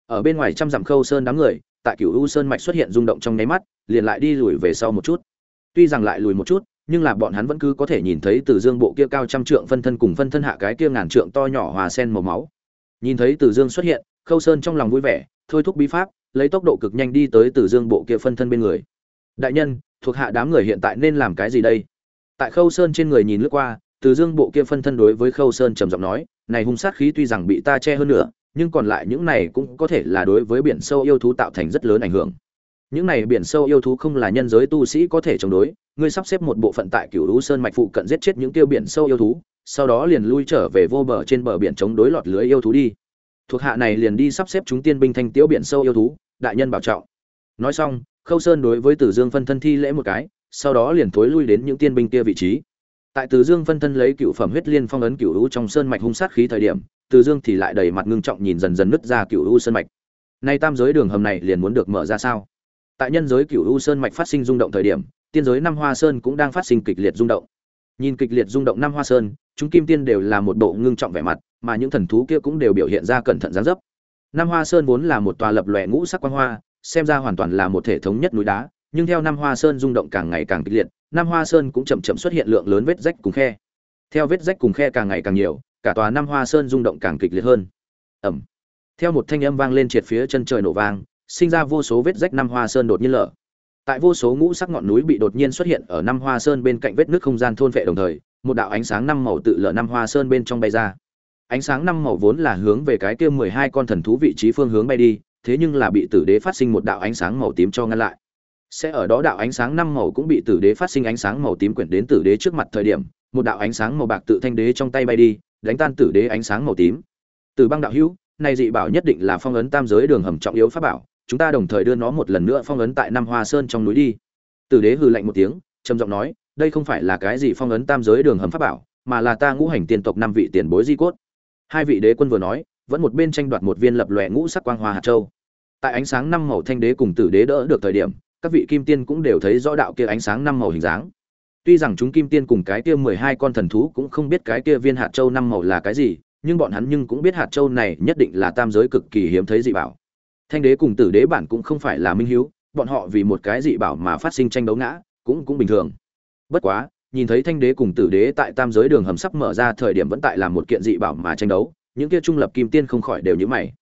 Ở bên ngoài trăm dặm khâu sơn đám người, tại cựu u sơn mạch xuất hiện rung động trong nháy mắt, liền lại đi lùi về sau một chút. Tuy rằng lại lùi một chút, nhưng là bọn hắn vẫn cứ có thể nhìn thấy từ dương bộ kia cao trăm trượng phân thân cùng phân thân hạ cái kia ngàn trượng to nhỏ hòa sen màu máu. Nhìn thấy từ dương xuất hiện, khâu sơn trong lòng vui vẻ, thôi thúc bí pháp, lấy tốc độ cực nhanh đi tới từ dương bộ kia phân thân bên người. Đại nhân thuộc hạ đám người hiện tại nên làm cái gì đây? Tại khâu sơn trên người nhìn lướt qua, từ dương bộ kia phân thân đối với khâu sơn trầm giọng nói, này hung sát khí tuy rằng bị ta che hơn nữa, nhưng còn lại những này cũng có thể là đối với biển sâu yêu thú tạo thành rất lớn ảnh hưởng. Những này biển sâu yêu thú không là nhân giới tu sĩ có thể chống đối, ngươi sắp xếp một bộ phận tại cửu lũ sơn mạch phụ cận giết chết những tiêu biển sâu yêu thú, sau đó liền lui trở về vô bờ trên bờ biển chống đối lọt lưới yêu thú đi. Thuộc hạ này liền đi sắp xếp chúng tiên binh thanh tiêu biển sâu yêu thú, đại nhân bảo trọng. Nói xong khâu sơn đối với tử dương phân thân thi lễ một cái, sau đó liền thối lui đến những tiên binh kia vị trí. Tại tử dương phân thân lấy cựu phẩm huyết liên phong ấn cựu u trong sơn mạch hung sát khí thời điểm tử dương thì lại đầy mặt ngưng trọng nhìn dần dần nứt ra cựu u sơn mạch. Nay tam giới đường hầm này liền muốn được mở ra sao? Tại nhân giới cựu u sơn mạch phát sinh rung động thời điểm, tiên giới năm hoa sơn cũng đang phát sinh kịch liệt rung động. Nhìn kịch liệt rung động năm hoa sơn, chúng kim tiên đều là một bộ ngưng trọng vẻ mặt, mà những thần thú kia cũng đều biểu hiện ra cẩn thận gián dấp. Năm hoa sơn vốn là một tòa lập lòe ngũ sắc quang hoa xem ra hoàn toàn là một thể thống nhất núi đá, nhưng theo năm hoa sơn rung động càng ngày càng kịch liệt năm hoa sơn cũng chậm chậm xuất hiện lượng lớn vết rách cùng khe. Theo vết rách cùng khe càng ngày càng nhiều, cả tòa năm hoa sơn rung động càng kịch liệt hơn. Ẩm. Theo một thanh âm vang lên triệt phía chân trời nổ vang, sinh ra vô số vết rách năm hoa sơn đột nhiên lở. Tại vô số ngũ sắc ngọn núi bị đột nhiên xuất hiện ở năm hoa sơn bên cạnh vết nước không gian thôn vệ đồng thời, một đạo ánh sáng năm màu tự lở năm hoa sơn bên trong bay ra. Ánh sáng năm màu vốn là hướng về cái kia mười hai con thần thú vị trí phương hướng bay đi thế nhưng là bị tử đế phát sinh một đạo ánh sáng màu tím cho ngăn lại. Sẽ ở đó đạo ánh sáng năm màu cũng bị tử đế phát sinh ánh sáng màu tím quyển đến tử đế trước mặt thời điểm, một đạo ánh sáng màu bạc tự thanh đế trong tay bay đi, đánh tan tử đế ánh sáng màu tím. Từ băng đạo hữu, này dị bảo nhất định là phong ấn tam giới đường hầm trọng yếu pháp bảo, chúng ta đồng thời đưa nó một lần nữa phong ấn tại năm hoa sơn trong núi đi. Tử đế hừ lạnh một tiếng, trầm giọng nói, đây không phải là cái gì phong ấn tam giới đường hầm pháp bảo, mà là ta ngũ hành tiên tộc năm vị tiền bối di cốt. Hai vị đế quân vừa nói vẫn một bên tranh đoạt một viên lập lòe ngũ sắc quang hoa hạt châu. Tại ánh sáng năm màu thanh đế cùng tử đế đỡ được thời điểm, các vị kim tiên cũng đều thấy rõ đạo kia ánh sáng năm màu hình dáng. Tuy rằng chúng kim tiên cùng cái kia mười hai con thần thú cũng không biết cái kia viên hạt châu năm màu là cái gì, nhưng bọn hắn nhưng cũng biết hạt châu này nhất định là tam giới cực kỳ hiếm thấy dị bảo. Thanh đế cùng tử đế bản cũng không phải là minh hiếu, bọn họ vì một cái dị bảo mà phát sinh tranh đấu ngã, cũng cũng bình thường. Bất quá, nhìn thấy thanh đế cùng tử đế tại tam giới đường hầm sắp mở ra thời điểm vẫn tại làm một kiện dị bảo mà tranh đấu những kia trung lập kim tiên không khỏi đều như mày.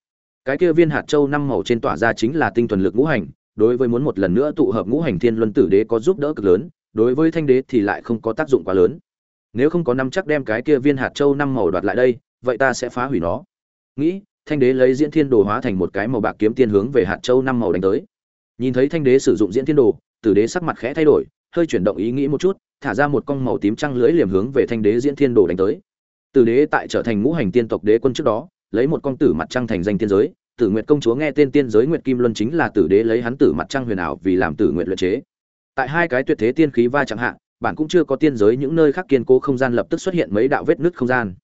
Cái kia viên hạt châu năm màu trên tỏa ra chính là tinh thuần lực ngũ hành, đối với muốn một lần nữa tụ hợp ngũ hành thiên luân tử đế có giúp đỡ cực lớn, đối với thanh đế thì lại không có tác dụng quá lớn. Nếu không có năm chắc đem cái kia viên hạt châu năm màu đoạt lại đây, vậy ta sẽ phá hủy nó. Nghĩ, thanh đế lấy diễn thiên đồ hóa thành một cái màu bạc kiếm tiên hướng về hạt châu năm màu đánh tới. Nhìn thấy thanh đế sử dụng diễn thiên đồ, tử đế sắc mặt khẽ thay đổi, hơi chuyển động ý nghĩ một chút, thả ra một con màu tím trăng lưỡi liềm hướng về thanh đế diễn thiên đồ đánh tới tử đế tại trở thành ngũ hành tiên tộc đế quân trước đó, lấy một con tử mặt trăng thành danh tiên giới. Tử nguyệt công chúa nghe tên tiên giới nguyệt kim luân chính là tử đế lấy hắn tử mặt trăng huyền ảo vì làm tử nguyệt luyện chế. Tại hai cái tuyệt thế tiên khí va chẳng hạn bản cũng chưa có tiên giới những nơi khác kiên cố không gian lập tức xuất hiện mấy đạo vết nứt không gian.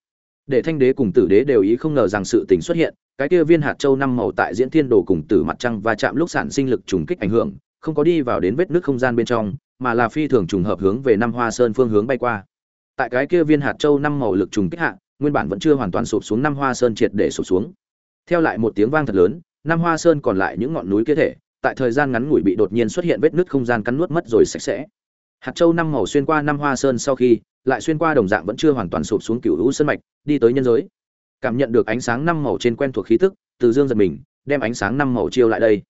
Để thanh đế cùng tử đế đều ý không ngờ rằng sự tình xuất hiện, cái kia viên hạt châu năm màu tại diễn thiên đồ cùng tử mặt trăng và chạm lúc sản sinh lực trùng kích ảnh hưởng, không có đi vào đến vết nứt không gian bên trong, mà là phi thường trùng hợp hướng về năm hoa sơn phương hướng bay qua tại cái kia viên hạt châu năm màu lực trùng kích hạ, nguyên bản vẫn chưa hoàn toàn sụp xuống năm hoa sơn triệt để sụp xuống. Theo lại một tiếng vang thật lớn, năm hoa sơn còn lại những ngọn núi kia thể, tại thời gian ngắn ngủi bị đột nhiên xuất hiện vết nứt không gian cắn nuốt mất rồi sạch sẽ. Hạt châu năm màu xuyên qua năm hoa sơn sau khi, lại xuyên qua đồng dạng vẫn chưa hoàn toàn sụp xuống cựu hữu sơn mạch, đi tới nhân giới. Cảm nhận được ánh sáng năm màu trên quen thuộc khí tức, từ dương giật mình, đem ánh sáng năm màu chiêu lại đây.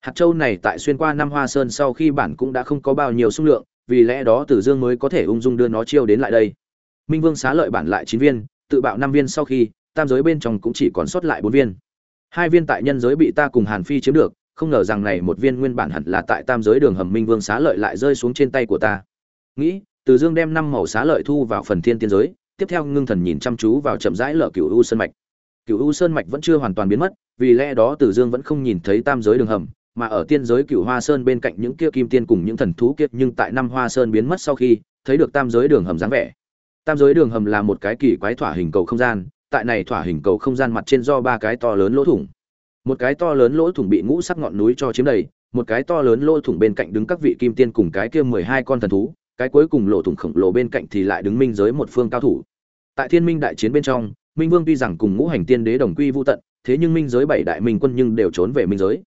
Hạt châu này tại xuyên qua năm hoa sơn sau khi bản cũng đã không có bao nhiêu xung lượng vì lẽ đó tử dương mới có thể ung dung đưa nó chiêu đến lại đây. Minh vương xá lợi bản lại chín viên, tự bạo năm viên sau khi, tam giới bên trong cũng chỉ còn sót lại bốn viên. Hai viên tại nhân giới bị ta cùng hàn phi chiếm được, không ngờ rằng này một viên nguyên bản hẳn là tại tam giới đường hầm minh vương xá lợi lại rơi xuống trên tay của ta. Nghĩ từ dương đem năm màu xá lợi thu vào phần thiên tiên giới, tiếp theo ngưng thần nhìn chăm chú vào chậm rãi lở cựu u sơn mạch. Cựu u sơn mạch vẫn chưa hoàn toàn biến mất, vì lẽ đó từ dương vẫn không nhìn thấy tam giới đường hầm mà ở tiên giới cựu hoa sơn bên cạnh những kia kim tiên cùng những thần thú kia, nhưng tại năm hoa sơn biến mất sau khi, thấy được tam giới đường hầm dáng vẻ. Tam giới đường hầm là một cái kỳ quái thỏa hình cầu không gian, tại này thỏa hình cầu không gian mặt trên do ba cái to lớn lỗ thủng. Một cái to lớn lỗ thủng bị ngũ sắc ngọn núi cho chiếm đầy, một cái to lớn lỗ thủng bên cạnh đứng các vị kim tiên cùng cái kia mười hai con thần thú, cái cuối cùng lỗ thủng khổng lồ bên cạnh thì lại đứng minh giới một phương cao thủ. Tại thiên minh đại chiến bên trong, minh vương tuy rằng cùng ngũ hành tiên đế đồng quy vô tận, thế nhưng minh giới bảy đại minh quân nhưng đều trốn về minh giới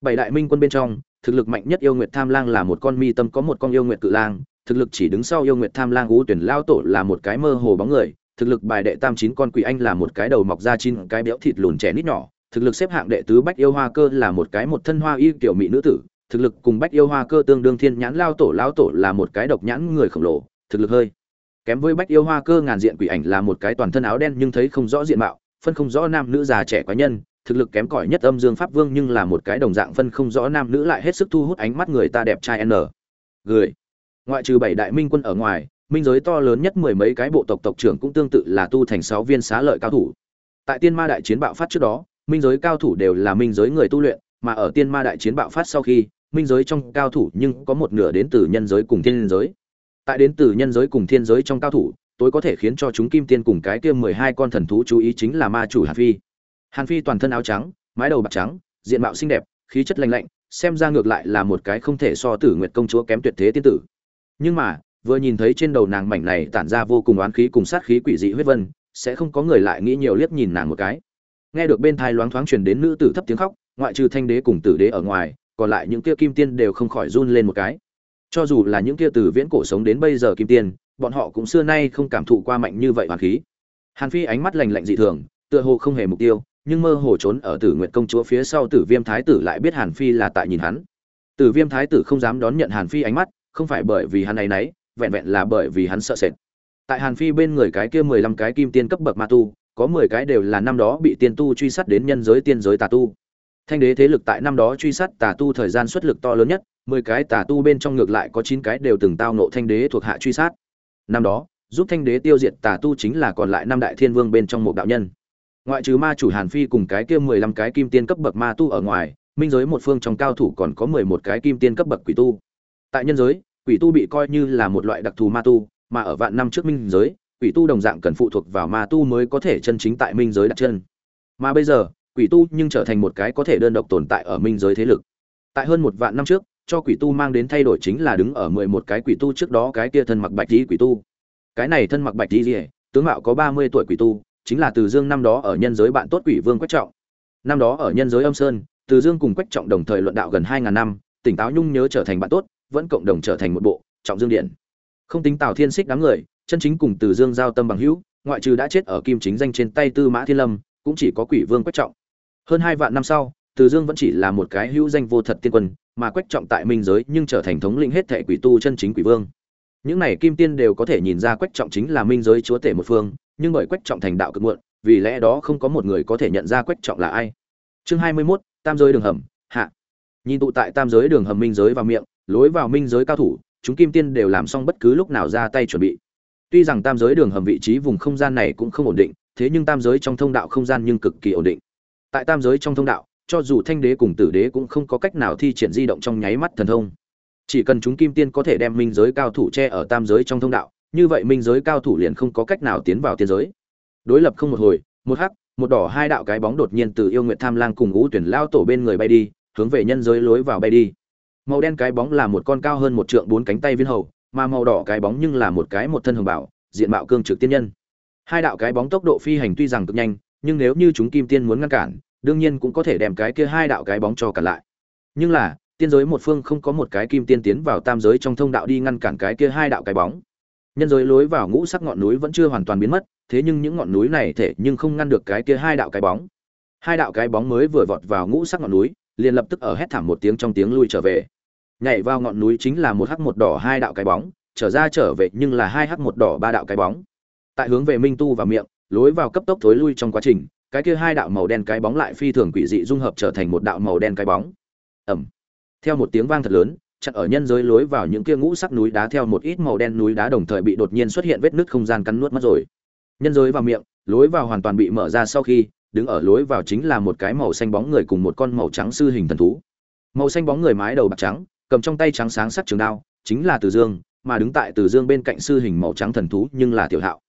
bảy đại minh quân bên trong, thực lực mạnh nhất yêu nguyệt tham lang là một con mi tâm có một con yêu nguyệt cự lang, thực lực chỉ đứng sau yêu nguyệt tham lang ú tuyển lao tổ là một cái mơ hồ bóng người, thực lực bài đệ tam chín con quỷ anh là một cái đầu mọc ra chín cái béo thịt lùn trẻ nít nhỏ, thực lực xếp hạng đệ tứ bách yêu hoa cơ là một cái một thân hoa y tiểu mỹ nữ tử, thực lực cùng bách yêu hoa cơ tương đương thiên nhãn lao tổ lao tổ là một cái độc nhãn người khổng lồ, thực lực hơi kém với bách yêu hoa cơ ngàn diện quỷ ảnh là một cái toàn thân áo đen nhưng thấy không rõ diện mạo, phân không rõ nam nữ già trẻ quái nhân thực lực kém cỏi nhất âm dương pháp vương nhưng là một cái đồng dạng phân không rõ nam nữ lại hết sức thu hút ánh mắt người ta đẹp trai n. Người. Ngoại trừ bảy đại minh quân ở ngoài, minh giới to lớn nhất mười mấy cái bộ tộc tộc trưởng cũng tương tự là tu thành sáu viên xá lợi cao thủ. Tại tiên ma đại chiến bạo phát trước đó, minh giới cao thủ đều là minh giới người tu luyện, mà ở tiên ma đại chiến bạo phát sau khi, minh giới trong cao thủ nhưng có một nửa đến từ nhân giới cùng thiên giới. Tại đến từ nhân giới cùng thiên giới trong cao thủ, tối có thể khiến cho chúng kim tiên cùng cái kia mười hai con thần thú chú ý chính là ma chủ hà phi hàn phi toàn thân áo trắng, mái đầu bạc trắng, diện mạo xinh đẹp, khí chất lành lạnh, xem ra ngược lại là một cái không thể so tử nguyệt công chúa kém tuyệt thế tiên tử. Nhưng mà, vừa nhìn thấy trên đầu nàng mảnh này tản ra vô cùng oán khí cùng sát khí quỷ dị huyết vân, sẽ không có người lại nghĩ nhiều liếc nhìn nàng một cái. Nghe được bên thai loáng thoáng truyền đến nữ tử thấp tiếng khóc, ngoại trừ thanh đế cùng tử đế ở ngoài, còn lại những kia kim tiên đều không khỏi run lên một cái. Cho dù là những kia từ viễn cổ sống đến bây giờ kim tiên, bọn họ cũng xưa nay không cảm thụ qua mạnh như vậy hoàn khí. Hàn phi ánh mắt lạnh lạnh dị thường, tựa hồ không hề mục tiêu nhưng mơ hồ trốn ở tử nguyệt công chúa phía sau tử viêm thái tử lại biết hàn phi là tại nhìn hắn. Tử viêm thái tử không dám đón nhận hàn phi ánh mắt, không phải bởi vì hắn ấy nấy, vẹn vẹn là bởi vì hắn sợ sệt. Tại hàn phi bên người cái kia mười lăm cái kim tiên cấp bậc ma tu, có mười cái đều là năm đó bị tiên tu truy sát đến nhân giới tiên giới tà tu. Thanh đế thế lực tại năm đó truy sát tà tu thời gian xuất lực to lớn nhất, mười cái tà tu bên trong ngược lại có chín cái đều từng tao nộ thanh đế thuộc hạ truy sát. Năm đó, giúp thanh đế tiêu diệt tà tu chính là còn lại năm đại thiên vương bên trong một đạo nhân ngoại trừ ma chủ hàn phi cùng cái kia mười lăm cái kim tiên cấp bậc ma tu ở ngoài, minh giới một phương trong cao thủ còn có mười một cái kim tiên cấp bậc quỷ tu. Tại nhân giới, quỷ tu bị coi như là một loại đặc thù ma tu, mà ở vạn năm trước minh giới, quỷ tu đồng dạng cần phụ thuộc vào ma tu mới có thể chân chính tại minh giới đặt chân. Mà bây giờ, quỷ tu nhưng trở thành một cái có thể đơn độc tồn tại ở minh giới thế lực. Tại hơn một vạn năm trước, cho quỷ tu mang đến thay đổi chính là đứng ở mười một cái quỷ tu trước đó cái kia thân mặc bạch tí quỷ tu. Cái này thân mặc bạch tí tướng mạo có ba mươi tuổi quỷ tu chính là từ dương năm đó ở nhân giới bạn tốt quỷ vương quách trọng. Năm đó ở nhân giới âm sơn, từ dương cùng quách trọng đồng thời luận đạo gần hai ngàn năm, tỉnh táo nhung nhớ trở thành bạn tốt, vẫn cộng đồng trở thành một bộ, trọng dương điện. Không tính tào thiên xích đám người, chân chính cùng từ dương giao tâm bằng hữu, ngoại trừ đã chết ở kim chính danh trên tay tư mã thiên lâm, cũng chỉ có quỷ vương quách trọng. Hơn hai vạn năm sau, từ dương vẫn chỉ là một cái hữu danh vô thật tiên quân, mà quách trọng tại minh giới nhưng trở thành thống lĩnh hết thệ quỷ tu chân chính quỷ vương. Những này kim tiên đều có thể nhìn ra quách trọng chính là minh giới chúa tể một phương nhưng bởi quách trọng thành đạo cực muộn vì lẽ đó không có một người có thể nhận ra quách trọng là ai. Chương hai mươi 21, tam giới đường hầm hạ. Nhìn tụ tại tam giới đường hầm minh giới vào miệng lối vào minh giới cao thủ chúng kim tiên đều làm xong bất cứ lúc nào ra tay chuẩn bị. Tuy rằng tam giới đường hầm vị trí vùng không gian này cũng không ổn định thế nhưng tam giới trong thông đạo không gian nhưng cực kỳ ổn định. Tại tam giới trong thông đạo cho dù thanh đế cùng tử đế cũng không có cách nào thi triển di động trong nháy mắt thần thông. Chỉ cần chúng kim tiên có thể đem minh giới cao thủ che ở tam giới trong thông đạo như vậy minh giới cao thủ liền không có cách nào tiến vào tiên giới. Đối lập không một hồi, một hắc, một đỏ hai đạo cái bóng đột nhiên từ yêu nguyện tham lang cùng ngũ tuyển lao tổ bên người bay đi, hướng về nhân giới lối vào bay đi. Màu đen cái bóng là một con cao hơn một trượng bốn cánh tay viên hầu, mà màu đỏ cái bóng nhưng là một cái một thân hồng bảo, diện mạo cương trực tiên nhân. Hai đạo cái bóng tốc độ phi hành tuy rằng cực nhanh, nhưng nếu như chúng kim tiên muốn ngăn cản, đương nhiên cũng có thể đem cái kia hai đạo cái bóng cho cản lại. Nhưng là, tiên giới một phương không có một cái kim tiên tiến vào tam giới trong thông đạo đi ngăn cản cái kia hai đạo cái bóng nhân giới lối vào ngũ sắc ngọn núi vẫn chưa hoàn toàn biến mất, thế nhưng những ngọn núi này thể nhưng không ngăn được cái kia hai đạo cái bóng. Hai đạo cái bóng mới vừa vọt vào ngũ sắc ngọn núi, liền lập tức ở hét thảm một tiếng trong tiếng lui trở về. Nhảy vào ngọn núi chính là một hắc một đỏ hai đạo cái bóng, trở ra trở về nhưng là hai hắc một đỏ ba đạo cái bóng. Tại hướng về minh tu và miệng, lối vào cấp tốc thối lui trong quá trình, cái kia hai đạo màu đen cái bóng lại phi thường quỷ dị dung hợp trở thành một đạo màu đen cái bóng. Ẩm theo một tiếng vang thật lớn chặn ở nhân giới lối vào những kia ngũ sắc núi đá theo một ít màu đen núi đá đồng thời bị đột nhiên xuất hiện vết nứt không gian cắn nuốt mất rồi. Nhân giới vào miệng, lối vào hoàn toàn bị mở ra sau khi, đứng ở lối vào chính là một cái màu xanh bóng người cùng một con màu trắng sư hình thần thú. Màu xanh bóng người mái đầu bạc trắng, cầm trong tay trắng sáng sắc trường đao, chính là từ dương, mà đứng tại từ dương bên cạnh sư hình màu trắng thần thú nhưng là tiểu hạo.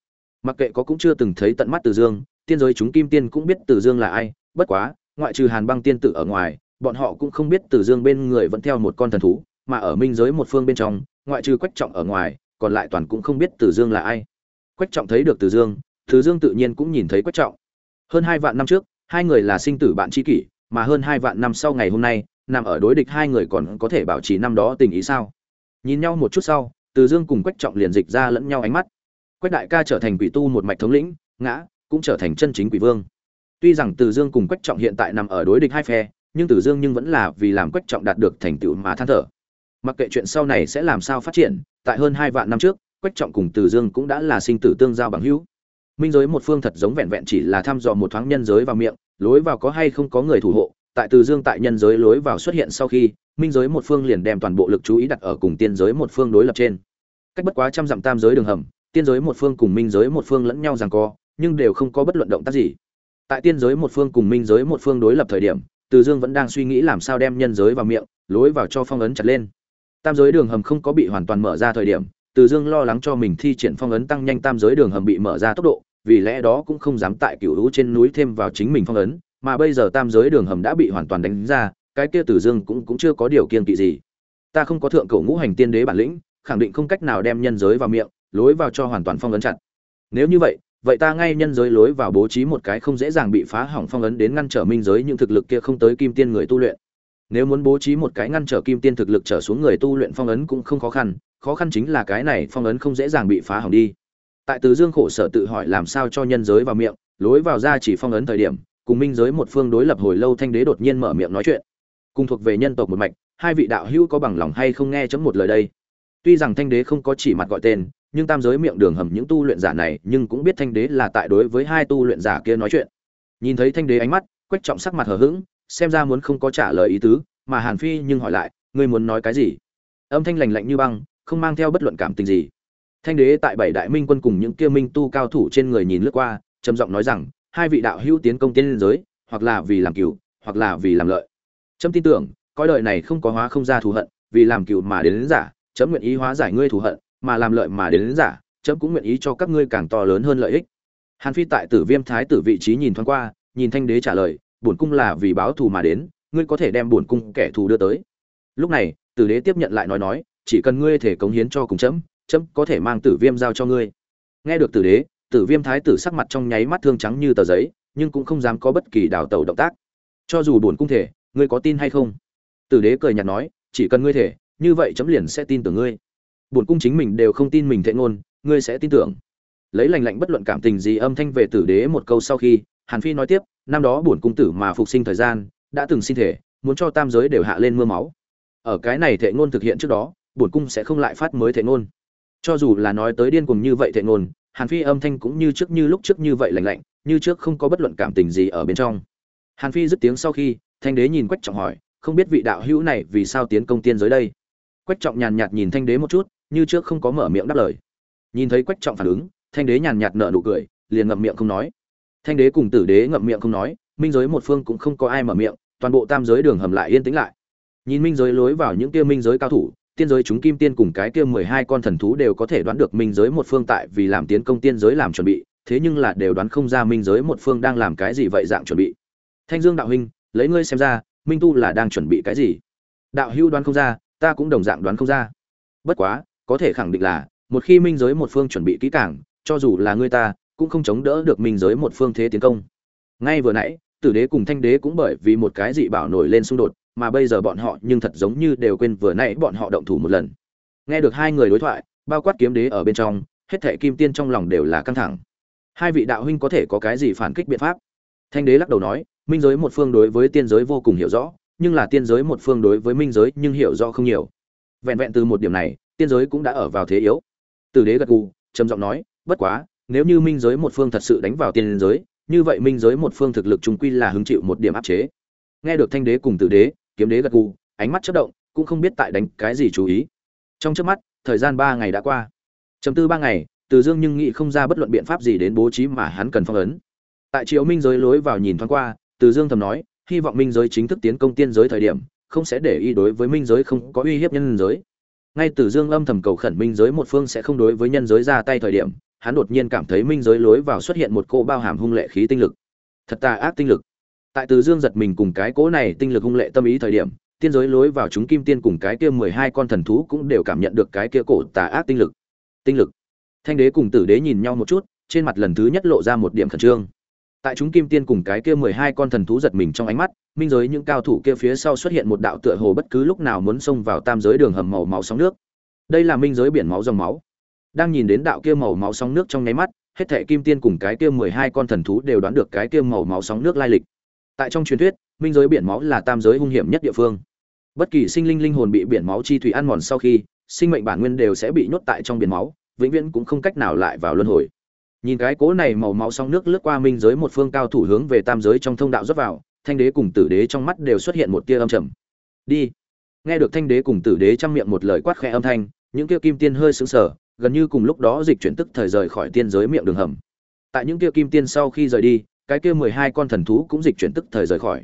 Mặc kệ có cũng chưa từng thấy tận mắt từ dương, tiên giới chúng kim tiên cũng biết từ dương là ai, bất quá, ngoại trừ hàn băng tiên tử ở ngoài, bọn họ cũng không biết từ dương bên người vẫn theo một con thần thú mà ở minh giới một phương bên trong, ngoại trừ quách trọng ở ngoài, còn lại toàn cũng không biết từ dương là ai. Quách trọng thấy được từ dương từ dương tự nhiên cũng nhìn thấy quách trọng. Hơn hai vạn năm trước, hai người là sinh tử bạn tri kỷ, mà hơn hai vạn năm sau ngày hôm nay, nằm ở đối địch hai người còn có thể bảo trì năm đó tình ý sao? Nhìn nhau một chút sau, từ dương cùng quách trọng liền dịch ra lẫn nhau ánh mắt. Quách đại ca trở thành quỷ tu một mạch thống lĩnh, ngã, cũng trở thành chân chính quỷ vương. Tuy rằng từ dương cùng quách trọng hiện tại nằm ở đối địch hai phe, nhưng từ dương nhưng vẫn là vì làm quách trọng đạt được thành tựu mà than thở mặc kệ chuyện sau này sẽ làm sao phát triển, tại hơn hai vạn năm trước, quách trọng cùng từ dương cũng đã là sinh tử tương giao bằng hữu. Minh giới một phương thật giống vẹn vẹn chỉ là thăm dò một thoáng nhân giới vào miệng, lối vào có hay không có người thủ hộ, tại từ dương tại nhân giới lối vào xuất hiện sau khi, minh giới một phương liền đem toàn bộ lực chú ý đặt ở cùng tiên giới một phương đối lập trên. Cách bất quá trăm dặm tam giới đường hầm, tiên giới một phương cùng minh giới một phương lẫn nhau rằng co, nhưng đều không có bất luận động tác gì. Tại tiên giới một phương cùng minh giới một phương đối lập thời điểm, từ dương vẫn đang suy nghĩ làm sao đem nhân giới vào miệng, lối vào cho phong ấn chặt lên tam giới đường hầm không có bị hoàn toàn mở ra thời điểm, từ dương lo lắng cho mình thi triển phong ấn tăng nhanh tam giới đường hầm bị mở ra tốc độ, vì lẽ đó cũng không dám tại cựu lũ trên núi thêm vào chính mình phong ấn, mà bây giờ tam giới đường hầm đã bị hoàn toàn đánh ra, cái kia từ dương cũng cũng chưa có điều kiên kỵ gì. Ta không có thượng cổ ngũ hành tiên đế bản lĩnh, khẳng định không cách nào đem nhân giới vào miệng, lối vào cho hoàn toàn phong ấn chặt. Nếu như vậy vậy ta ngay nhân giới lối vào bố trí một cái không dễ dàng bị phá hỏng phong ấn đến ngăn trở minh giới những thực lực kia không tới kim tiên người tu luyện nếu muốn bố trí một cái ngăn trở kim tiên thực lực trở xuống người tu luyện phong ấn cũng không khó khăn khó khăn chính là cái này phong ấn không dễ dàng bị phá hỏng đi. Tại từ dương khổ sở tự hỏi làm sao cho nhân giới vào miệng, lối vào ra chỉ phong ấn thời điểm, cùng minh giới một phương đối lập hồi lâu thanh đế đột nhiên mở miệng nói chuyện. Cùng thuộc về nhân tộc một mạch, hai vị đạo hữu có bằng lòng hay không nghe chấm một lời đây? Tuy rằng thanh đế không có chỉ mặt gọi tên, nhưng tam giới miệng đường hầm những tu luyện giả này, nhưng cũng biết thanh đế là tại đối với hai tu luyện giả kia nói chuyện. Nhìn thấy thanh đế ánh mắt, quách trọng sắc mặt hờ hững xem ra muốn không có trả lời ý tứ mà hàn phi nhưng hỏi lại ngươi muốn nói cái gì? Âm thanh lành lạnh như băng không mang theo bất luận cảm tình gì. Thanh đế tại bảy đại minh quân cùng những kia minh tu cao thủ trên người nhìn lướt qua trầm giọng nói rằng hai vị đạo hữu tiến công tiên liên giới hoặc là vì làm cừu hoặc là vì làm lợi. Trâm tin tưởng coi đời này không có hóa không ra thù hận vì làm cừu mà đến, đến giả chấm nguyện ý hóa giải ngươi thù hận mà làm lợi mà đến, đến giả chấm cũng nguyện ý cho các ngươi càng to lớn hơn lợi ích. Hàn phi tại tử viêm thái tử vị trí nhìn thoáng qua nhìn thanh đế trả lời bổn cung là vì báo thù mà đến, ngươi có thể đem bổn cung kẻ thù đưa tới. Lúc này, tử đế tiếp nhận lại nói nói, chỉ cần ngươi thể cống hiến cho cùng chấm chấm có thể mang tử viêm giao cho ngươi. Nghe được tử đế, tử viêm thái tử sắc mặt trong nháy mắt thương trắng như tờ giấy, nhưng cũng không dám có bất kỳ đào tẩu động tác. Cho dù bổn cung thể, ngươi có tin hay không? Tử đế cười nhạt nói, chỉ cần ngươi thể, như vậy chấm liền sẽ tin tưởng ngươi. Bổn cung chính mình đều không tin mình thệ ngôn, ngươi sẽ tin tưởng. Lấy lành lạnh bất luận cảm tình gì âm thanh về tử đế một câu sau khi, hàn phi nói tiếp năm đó bổn cung tử mà phục sinh thời gian, đã từng xin thể, muốn cho tam giới đều hạ lên mưa máu. Ở cái này thệ ngôn thực hiện trước đó, bổn cung sẽ không lại phát mới thệ ngôn. Cho dù là nói tới điên cuồng như vậy thệ ngôn, hàn phi âm thanh cũng như trước như lúc trước như vậy lạnh lạnh, như trước không có bất luận cảm tình gì ở bên trong. Hàn phi dứt tiếng sau khi, thanh đế nhìn quách trọng hỏi, không biết vị đạo hữu này vì sao tiến công tiên giới đây? Quách trọng nhàn nhạt nhìn thanh đế một chút, như trước không có mở miệng đáp lời. Nhìn thấy quách trọng phản ứng, thanh đế nhàn nhạt nở nụ cười, liền ngậm miệng không nói thanh đế cùng tử đế ngậm miệng không nói, minh giới một phương cũng không có ai mở miệng, toàn bộ tam giới đường hầm lại yên tĩnh lại. Nhìn minh giới lối vào những kia minh giới cao thủ, tiên giới chúng kim tiên cùng cái kia mười hai con thần thú đều có thể đoán được minh giới một phương tại vì làm tiến công tiên giới làm chuẩn bị, thế nhưng là đều đoán không ra minh giới một phương đang làm cái gì vậy dạng chuẩn bị. Thanh dương đạo huynh, lấy ngươi xem ra, minh tu là đang chuẩn bị cái gì? Đạo hưu đoán không ra, ta cũng đồng dạng đoán không ra. Bất quá, có thể khẳng định là, một khi minh giới một phương chuẩn bị kỹ càng, cho dù là ngươi ta cũng không chống đỡ được minh giới một phương thế tiến công. Ngay vừa nãy, tử đế cùng thanh đế cũng bởi vì một cái dị bảo nổi lên xung đột, mà bây giờ bọn họ nhưng thật giống như đều quên vừa nãy bọn họ động thủ một lần. Nghe được hai người đối thoại, bao quát kiếm đế ở bên trong, hết thệ kim tiên trong lòng đều là căng thẳng. Hai vị đạo huynh có thể có cái gì phản kích biện pháp? Thanh đế lắc đầu nói, minh giới một phương đối với tiên giới vô cùng hiểu rõ, nhưng là tiên giới một phương đối với minh giới nhưng hiểu rõ không nhiều. Vẹn vẹn từ một điểm này, tiên giới cũng đã ở vào thế yếu. Tử đế gật gù, trầm giọng nói, bất quá nếu như minh giới một phương thật sự đánh vào tiên giới, như vậy minh giới một phương thực lực trung quy là hứng chịu một điểm áp chế. Nghe được thanh đế cùng tử đế, kiếm đế gật gù, ánh mắt chớp động, cũng không biết tại đánh cái gì chú ý. Trong trước mắt, thời gian ba ngày đã qua. Chấm tư ba ngày, từ dương nhưng nghĩ không ra bất luận biện pháp gì đến bố trí mà hắn cần phong ấn. Tại triều minh giới lối vào nhìn thoáng qua, từ dương thầm nói, hy vọng minh giới chính thức tiến công tiên giới thời điểm, không sẽ để ý đối với minh giới không có uy hiếp nhân giới. Ngay từ dương âm thầm cầu khẩn minh giới một phương sẽ không đối với nhân giới ra tay thời điểm hắn đột nhiên cảm thấy minh giới lối vào xuất hiện một cô bao hàm hung lệ khí tinh lực. Thật tà ác tinh lực. Tại từ dương giật mình cùng cái cỗ này tinh lực hung lệ tâm ý thời điểm, tiên giới lối vào chúng kim tiên cùng cái kia mười hai con thần thú cũng đều cảm nhận được cái kia cổ tà ác tinh lực. Tinh lực. Thanh đế cùng tử đế nhìn nhau một chút, trên mặt lần thứ nhất lộ ra một điểm khẩn trương. Tại chúng kim tiên cùng cái kia mười hai con thần thú giật mình trong ánh mắt, minh giới những cao thủ kia phía sau xuất hiện một đạo tựa hồ bất cứ lúc nào muốn xông vào tam giới đường hầm màu máu sóng nước. Đây là minh giới biển máu dòng máu đang nhìn đến đạo kia màu máu sóng nước trong nháy mắt, hết thệ kim tiên cùng cái kia mười hai con thần thú đều đoán được cái kia màu máu sóng nước lai lịch. Tại trong truyền thuyết, minh giới biển máu là tam giới hung hiểm nhất địa phương. Bất kỳ sinh linh linh hồn bị biển máu chi thủy ăn mòn sau khi, sinh mệnh bản nguyên đều sẽ bị nhốt tại trong biển máu, vĩnh viễn cũng không cách nào lại vào luân hồi. Nhìn cái cố này màu máu sóng nước lướt qua minh giới một phương cao thủ hướng về tam giới trong thông đạo rớt vào, thanh đế cùng tử đế trong mắt đều xuất hiện một tia âm trầm. Đi. Nghe được thanh đế cùng tử đế trong miệng một lời quát khẽ âm thanh, những kia kim tiên hơi sững sờ gần như cùng lúc đó dịch chuyển tức thời rời khỏi tiên giới miệng đường hầm. Tại những kia kim tiên sau khi rời đi, cái kia mười hai con thần thú cũng dịch chuyển tức thời rời khỏi.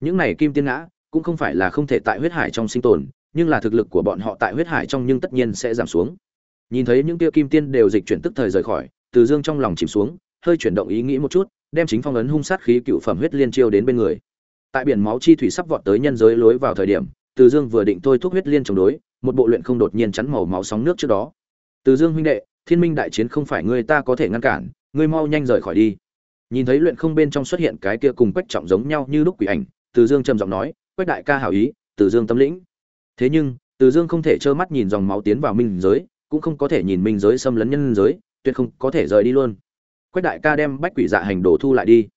Những này kim tiên ngã, cũng không phải là không thể tại huyết hải trong sinh tồn, nhưng là thực lực của bọn họ tại huyết hải trong nhưng tất nhiên sẽ giảm xuống. Nhìn thấy những kia kim tiên đều dịch chuyển tức thời rời khỏi, từ dương trong lòng chìm xuống, hơi chuyển động ý nghĩ một chút, đem chính phong ấn hung sát khí cựu phẩm huyết liên chiêu đến bên người. Tại biển máu chi thủy sắp vọt tới nhân giới lối vào thời điểm, từ dương vừa định thôi thúc huyết liên chống đối, một bộ luyện không đột nhiên chắn màu máu sóng nước trước đó từ dương huynh đệ, thiên minh đại chiến không phải ngươi ta có thể ngăn cản, ngươi mau nhanh rời khỏi đi. Nhìn thấy luyện không bên trong xuất hiện cái kia cùng quách trọng giống nhau như lúc quỷ ảnh, từ dương trầm giọng nói, quách đại ca hảo ý, từ dương tâm lĩnh. Thế nhưng, từ dương không thể trơ mắt nhìn dòng máu tiến vào minh giới, cũng không có thể nhìn minh giới xâm lấn nhân giới, tuyệt không có thể rời đi luôn. Quách đại ca đem bách quỷ dạ hành đồ thu lại đi.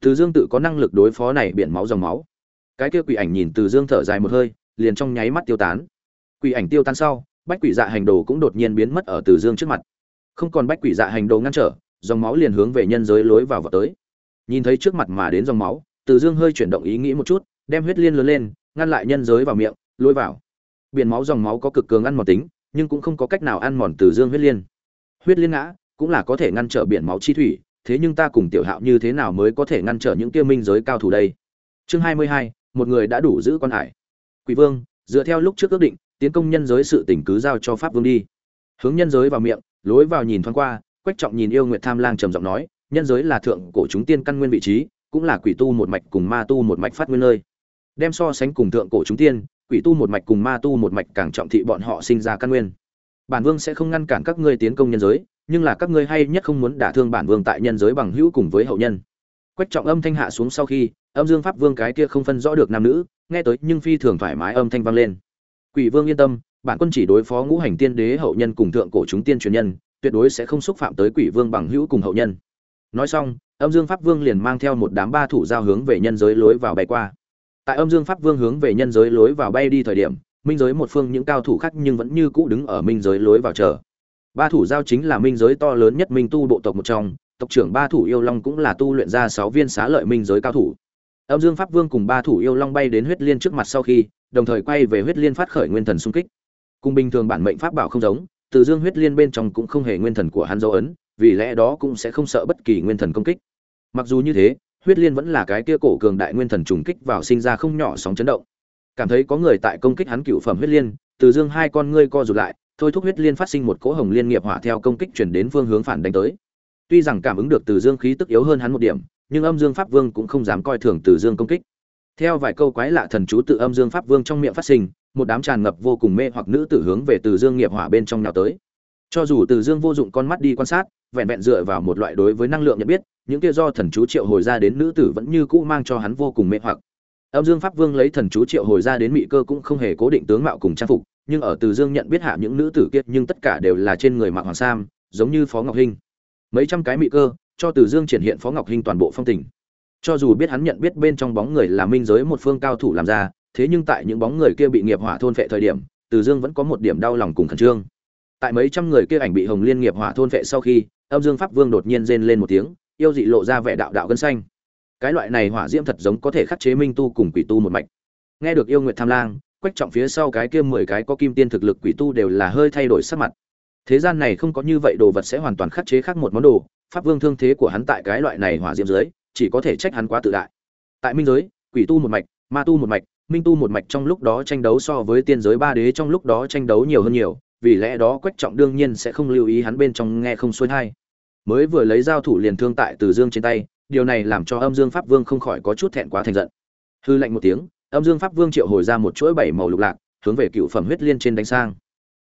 Từ dương tự có năng lực đối phó này biển máu dòng máu. Cái kia quỷ ảnh nhìn từ dương thở dài một hơi, liền trong nháy mắt tiêu tán. Quỷ ảnh tiêu tan sau bách quỷ dạ hành đồ cũng đột nhiên biến mất ở từ dương trước mặt. Không còn bách quỷ dạ hành đồ ngăn trở, dòng máu liền hướng về nhân giới lối vào vào tới. Nhìn thấy trước mặt mà đến dòng máu, từ dương hơi chuyển động ý nghĩ một chút, đem huyết liên lớn lên, ngăn lại nhân giới vào miệng lối vào. Biển máu dòng máu có cực cường ăn mòn tính, nhưng cũng không có cách nào ăn mòn từ dương huyết liên. Huyết liên ngã cũng là có thể ngăn trở biển máu chi thủy, thế nhưng ta cùng tiểu hạo như thế nào mới có thể ngăn trở những tiêu minh giới cao thủ đây? Chương hai mươi hai, một người đã đủ giữ con hải. Quỷ vương, dựa theo lúc trước ước định tiến công nhân giới sự tỉnh cứ giao cho pháp vương đi. Hướng nhân giới vào miệng, lối vào nhìn thoáng qua, quách trọng nhìn yêu nguyệt tham lang trầm giọng nói, nhân giới là thượng cổ chúng tiên căn nguyên vị trí, cũng là quỷ tu một mạch cùng ma tu một mạch phát nguyên nơi. Đem so sánh cùng thượng cổ chúng tiên, quỷ tu một mạch cùng ma tu một mạch càng trọng thị bọn họ sinh ra căn nguyên. Bản vương sẽ không ngăn cản các ngươi tiến công nhân giới, nhưng là các ngươi hay nhất không muốn đả thương bản vương tại nhân giới bằng hữu cùng với hậu nhân. Quách trọng âm thanh hạ xuống sau khi, âm dương pháp vương cái kia không phân rõ được nam nữ, nghe tới nhưng phi thường thoải mái âm thanh vang lên quỷ vương yên tâm, bản quân chỉ đối phó ngũ hành tiên đế hậu nhân cùng thượng cổ chúng tiên truyền nhân, tuyệt đối sẽ không xúc phạm tới quỷ vương bằng hữu cùng hậu nhân. Nói xong, âm dương pháp vương liền mang theo một đám ba thủ giao hướng về nhân giới lối vào bay qua. Tại âm dương pháp vương hướng về nhân giới lối vào bay đi thời điểm, minh giới một phương những cao thủ khác nhưng vẫn như cũ đứng ở minh giới lối vào chờ. Ba thủ giao chính là minh giới to lớn nhất minh tu bộ tộc một trong, tộc trưởng ba thủ yêu long cũng là tu luyện ra sáu viên xá lợi minh giới cao thủ âm dương pháp vương cùng ba thủ yêu long bay đến huyết liên trước mặt sau khi, đồng thời quay về huyết liên phát khởi nguyên thần xung kích. Cùng bình thường bản mệnh pháp bảo không giống, từ dương huyết liên bên trong cũng không hề nguyên thần của hắn dấu ấn, vì lẽ đó cũng sẽ không sợ bất kỳ nguyên thần công kích. Mặc dù như thế, huyết liên vẫn là cái kia cổ cường đại nguyên thần trùng kích vào sinh ra không nhỏ sóng chấn động. Cảm thấy có người tại công kích hắn cựu phẩm huyết liên, từ dương hai con ngươi co rụt lại, thôi thúc huyết liên phát sinh một cỗ hồng liên nghiệp hỏa theo công kích chuyển đến phương hướng phản đánh tới. Tuy rằng cảm ứng được từ dương khí tức yếu hơn hắn một điểm nhưng âm dương pháp vương cũng không dám coi thường từ dương công kích. Theo vài câu quái lạ thần chú tự âm dương pháp vương trong miệng phát sinh, một đám tràn ngập vô cùng mê hoặc nữ tử hướng về từ dương nghiệp hỏa bên trong nhào tới. Cho dù từ dương vô dụng con mắt đi quan sát, vẹn vẹn dựa vào một loại đối với năng lượng nhận biết, những kia do thần chú triệu hồi ra đến nữ tử vẫn như cũ mang cho hắn vô cùng mê hoặc. Âm dương pháp vương lấy thần chú triệu hồi ra đến mị cơ cũng không hề cố định tướng mạo cùng trang phục, nhưng ở từ dương nhận biết hạ những nữ tử kia, nhưng tất cả đều là trên người mặc hoàng sam, giống như phó ngọc hinh. Mấy trăm cái mị cơ cho từ dương triển hiện phó ngọc hinh toàn bộ phong tình. Cho dù biết hắn nhận biết bên trong bóng người là minh giới một phương cao thủ làm ra, thế nhưng tại những bóng người kia bị nghiệp hỏa thôn phệ thời điểm, từ dương vẫn có một điểm đau lòng cùng khẩn trương. Tại mấy trăm người kia ảnh bị hồng liên nghiệp hỏa thôn phệ sau khi, âm dương pháp vương đột nhiên rên lên một tiếng, yêu dị lộ ra vẻ đạo đạo gân xanh. Cái loại này hỏa diễm thật giống có thể khắc chế minh tu cùng quỷ tu một mạch. Nghe được yêu nguyệt tham lang, quách trọng phía sau cái kia mười cái có kim tiên thực lực quỷ tu đều là hơi thay đổi sắc mặt. Thế gian này không có như vậy đồ vật sẽ hoàn toàn khắc chế khác một món đồ pháp vương thương thế của hắn tại cái loại này hỏa diễm dưới chỉ có thể trách hắn quá tự đại. Tại minh giới, quỷ tu một mạch, ma tu một mạch, minh tu một mạch trong lúc đó tranh đấu so với tiên giới ba đế trong lúc đó tranh đấu nhiều hơn nhiều, vì lẽ đó quách trọng đương nhiên sẽ không lưu ý hắn bên trong nghe không xuôi hay mới vừa lấy dao thủ liền thương tại từ dương trên tay, điều này làm cho âm dương pháp vương không khỏi có chút thẹn quá thành giận. Hư lạnh một tiếng, âm dương pháp vương triệu hồi ra một chuỗi bảy màu lục lạc, hướng về cựu phẩm huyết liên trên đánh sang.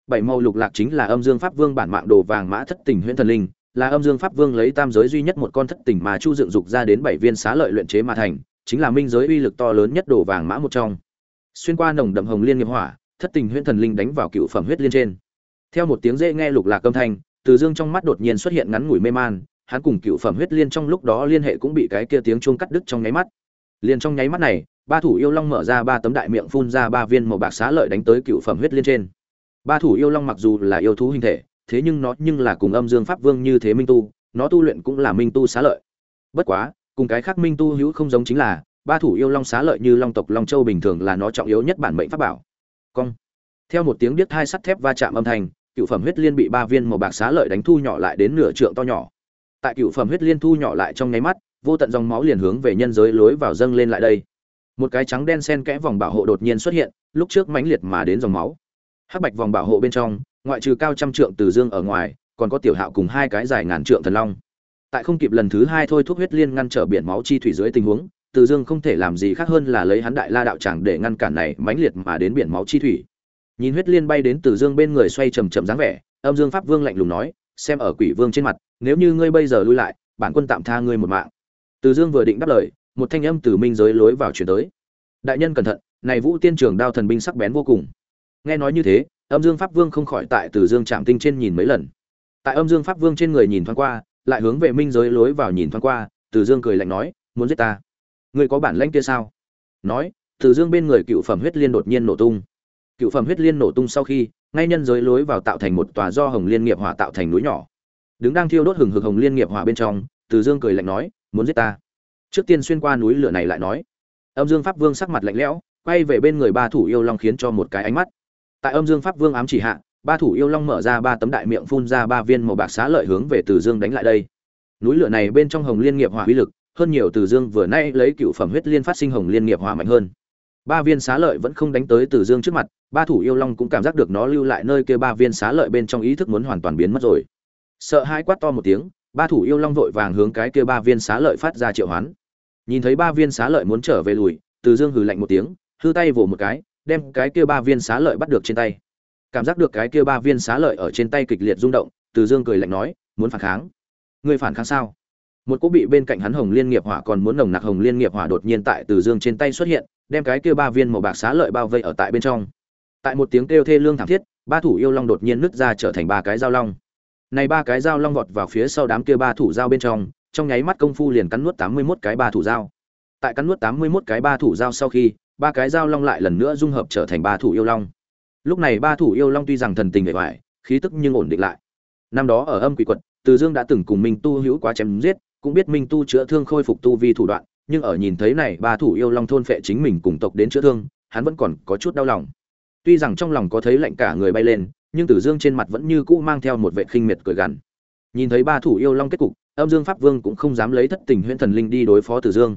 Bảy màu lục lạc chính là âm dương pháp vương bản mạng đồ vàng mã thất tình huyễn thần linh là âm dương pháp vương lấy tam giới duy nhất một con thất tình mà chu dựng dục ra đến bảy viên xá lợi luyện chế mà thành, chính là minh giới uy lực to lớn nhất đồ vàng mã một trong. Xuyên qua nồng đậm hồng liên nghiệp hỏa, thất tình huyễn thần linh đánh vào cựu phẩm huyết liên trên. Theo một tiếng dễ nghe lục lạc âm thanh, từ dương trong mắt đột nhiên xuất hiện ngắn ngủi mê man, hắn cùng cựu phẩm huyết liên trong lúc đó liên hệ cũng bị cái kia tiếng chuông cắt đứt trong nháy mắt. Liền trong nháy mắt này, ba thủ yêu long mở ra ba tấm đại miệng phun ra ba viên màu bạc xá lợi đánh tới cựu phẩm huyết liên trên. Ba thủ yêu long mặc dù là yêu thú hình thể thế nhưng nó nhưng là cùng âm dương pháp vương như thế minh tu, nó tu luyện cũng là minh tu xá lợi. Bất quá, cùng cái khác minh tu hữu không giống chính là, ba thủ yêu long xá lợi như long tộc long châu bình thường là nó trọng yếu nhất bản mệnh pháp bảo. Cong. Theo một tiếng biết hai sắt thép va chạm âm thanh, cựu phẩm huyết liên bị ba viên màu bạc xá lợi đánh thu nhỏ lại đến nửa trượng to nhỏ. Tại cựu phẩm huyết liên thu nhỏ lại trong nháy mắt, vô tận dòng máu liền hướng về nhân giới lối vào dâng lên lại đây. Một cái trắng đen sen kẽ vòng bảo hộ đột nhiên xuất hiện, lúc trước mãnh liệt mà đến dòng máu. Hắc bạch vòng bảo hộ bên trong ngoại trừ cao trăm trượng từ dương ở ngoài, còn có tiểu hạo cùng hai cái dài ngàn trượng thần long. Tại không kịp lần thứ hai thôi thuốc huyết liên ngăn trở biển máu chi thủy dưới tình huống, từ dương không thể làm gì khác hơn là lấy hắn đại la đạo tràng để ngăn cản này mãnh liệt mà đến biển máu chi thủy. Nhìn huyết liên bay đến từ dương bên người xoay chầm chậm dáng vẻ, âm dương pháp vương lạnh lùng nói, xem ở quỷ vương trên mặt, nếu như ngươi bây giờ lui lại, bản quân tạm tha ngươi một mạng. Từ dương vừa định đáp lời, một thanh âm từ minh giới lối vào chuyển tới. Đại nhân cẩn thận, này vũ tiên trường đao thần binh sắc bén vô cùng. Nghe nói như thế âm dương pháp vương không khỏi tại từ dương chạm tinh trên nhìn mấy lần. Tại âm dương pháp vương trên người nhìn thoáng qua, lại hướng về minh giới lối vào nhìn thoáng qua, từ dương cười lạnh nói, muốn giết ta? Ngươi có bản lãnh kia sao? Nói, từ dương bên người cựu phẩm huyết liên đột nhiên nổ tung. Cựu phẩm huyết liên nổ tung sau khi, ngay nhân giới lối vào tạo thành một tòa do hồng liên nghiệp hỏa tạo thành núi nhỏ. Đứng đang thiêu đốt hừng hực hồng liên nghiệp hỏa bên trong, từ dương cười lạnh nói, muốn giết ta? Trước tiên xuyên qua núi lửa này lại nói. Âm dương pháp vương sắc mặt lạnh lẽo, quay về bên người ba thủ yêu long khiến cho một cái ánh mắt tại âm dương pháp vương ám chỉ hạ, ba thủ yêu long mở ra ba tấm đại miệng phun ra ba viên màu bạc xá lợi hướng về từ dương đánh lại đây. Núi lửa này bên trong hồng liên nghiệp hỏa uy lực, hơn nhiều từ dương vừa nay lấy cựu phẩm huyết liên phát sinh hồng liên nghiệp hỏa mạnh hơn. Ba viên xá lợi vẫn không đánh tới từ dương trước mặt, ba thủ yêu long cũng cảm giác được nó lưu lại nơi kia ba viên xá lợi bên trong ý thức muốn hoàn toàn biến mất rồi. Sợ hai quát to một tiếng, ba thủ yêu long vội vàng hướng cái kia ba viên xá lợi phát ra triệu hoán. Nhìn thấy ba viên xá lợi muốn trở về lùi, từ dương hừ lạnh một tiếng, hư tay vỗ một cái đem cái kia ba viên xá lợi bắt được trên tay. Cảm giác được cái kia ba viên xá lợi ở trên tay kịch liệt rung động, từ dương cười lạnh nói, muốn phản kháng? Ngươi phản kháng sao? Một cỗ bị bên cạnh hắn hồng liên nghiệp hỏa còn muốn nồng nặc hồng liên nghiệp hỏa đột nhiên tại từ dương trên tay xuất hiện, đem cái kia ba viên màu bạc xá lợi bao vây ở tại bên trong. Tại một tiếng kêu thê lương thảm thiết, ba thủ yêu long đột nhiên nứt ra trở thành ba cái dao long. Này ba cái dao long vọt vào phía sau đám kia ba thủ dao bên trong trong nháy mắt công phu liền cắn nuốt tám mươi 81 cái ba thủ dao tại cắn nuốt tám mươi 81 cái ba thủ dao sau khi ba cái dao long lại lần nữa dung hợp trở thành ba thủ yêu long. Lúc này ba thủ yêu long tuy rằng thần tình bề ngoài khí tức nhưng ổn định lại. Năm đó ở âm quỷ quật, từ dương đã từng cùng minh tu hữu quá chém giết, cũng biết minh tu chữa thương khôi phục tu vi thủ đoạn, nhưng ở nhìn thấy này ba thủ yêu long thôn phệ chính mình cùng tộc đến chữa thương, hắn vẫn còn có chút đau lòng. Tuy rằng trong lòng có thấy lạnh cả người bay lên, nhưng tử dương trên mặt vẫn như cũ mang theo một vệ khinh miệt cười gằn. Nhìn thấy ba thủ yêu long kết cục, âm dương pháp vương cũng không dám lấy thất tình huyễn thần linh đi đối phó tử dương.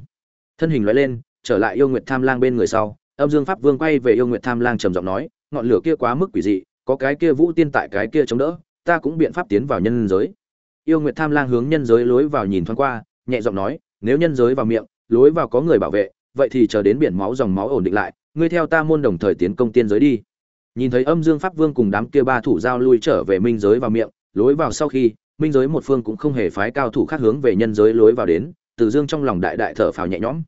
Thân hình loại lên trở lại yêu nguyệt tham lang bên người sau, âm dương pháp vương quay về yêu nguyệt tham lang trầm giọng nói, ngọn lửa kia quá mức quỷ dị, có cái kia vũ tiên tại cái kia chống đỡ, ta cũng biện pháp tiến vào nhân giới. Yêu nguyệt tham lang hướng nhân giới lối vào nhìn thoáng qua, nhẹ giọng nói, nếu nhân giới vào miệng, lối vào có người bảo vệ, vậy thì chờ đến biển máu, dòng máu ổn định lại, ngươi theo ta môn đồng thời tiến công tiên giới đi. Nhìn thấy âm dương pháp vương cùng đám kia ba thủ giao lui trở về minh giới vào miệng, lối vào sau khi, minh giới một phương cũng không hề phái cao thủ khác hướng về nhân giới lối vào đến, từ dương trong lòng đại đại thở phào nhẹ nhõm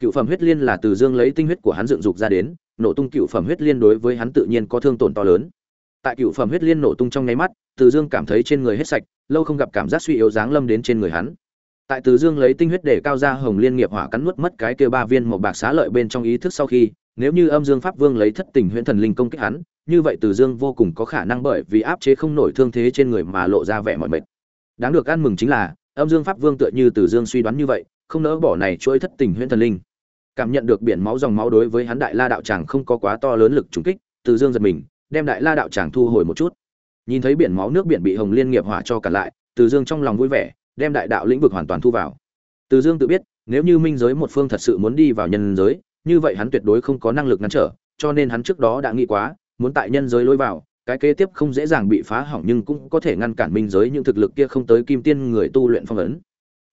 cựu phẩm huyết liên là từ dương lấy tinh huyết của hắn dựng dục ra đến, nổ tung cựu phẩm huyết liên đối với hắn tự nhiên có thương tổn to lớn. Tại cựu phẩm huyết liên nổ tung trong nháy mắt, từ dương cảm thấy trên người hết sạch, lâu không gặp cảm giác suy yếu dáng lâm đến trên người hắn. Tại từ dương lấy tinh huyết để cao ra hồng liên nghiệp hỏa cắn nuốt mất cái kia ba viên một bạc xá lợi bên trong ý thức sau khi, nếu như âm dương pháp vương lấy thất tình huyễn thần linh công kích hắn, như vậy từ dương vô cùng có khả năng bởi vì áp chế không nổi thương thế trên người mà lộ ra vẻ mọi mệt. Đáng được ăn mừng chính là, âm dương pháp vương tựa như từ dương suy đoán như vậy không nỡ bỏ này chuỗi thất tình huyễn thần linh. Cảm nhận được biển máu dòng máu đối với hắn đại la đạo tràng không có quá to lớn lực trùng kích, từ dương giật mình, đem đại la đạo tràng thu hồi một chút. Nhìn thấy biển máu nước biển bị hồng liên nghiệp hỏa cho cả lại, từ dương trong lòng vui vẻ, đem đại đạo lĩnh vực hoàn toàn thu vào. Từ dương tự biết, nếu như minh giới một phương thật sự muốn đi vào nhân giới, như vậy hắn tuyệt đối không có năng lực ngăn trở, cho nên hắn trước đó đã nghĩ quá, muốn tại nhân giới lôi vào, cái kế tiếp không dễ dàng bị phá hỏng nhưng cũng có thể ngăn cản minh giới những thực lực kia không tới kim tiên người tu luyện phong ấn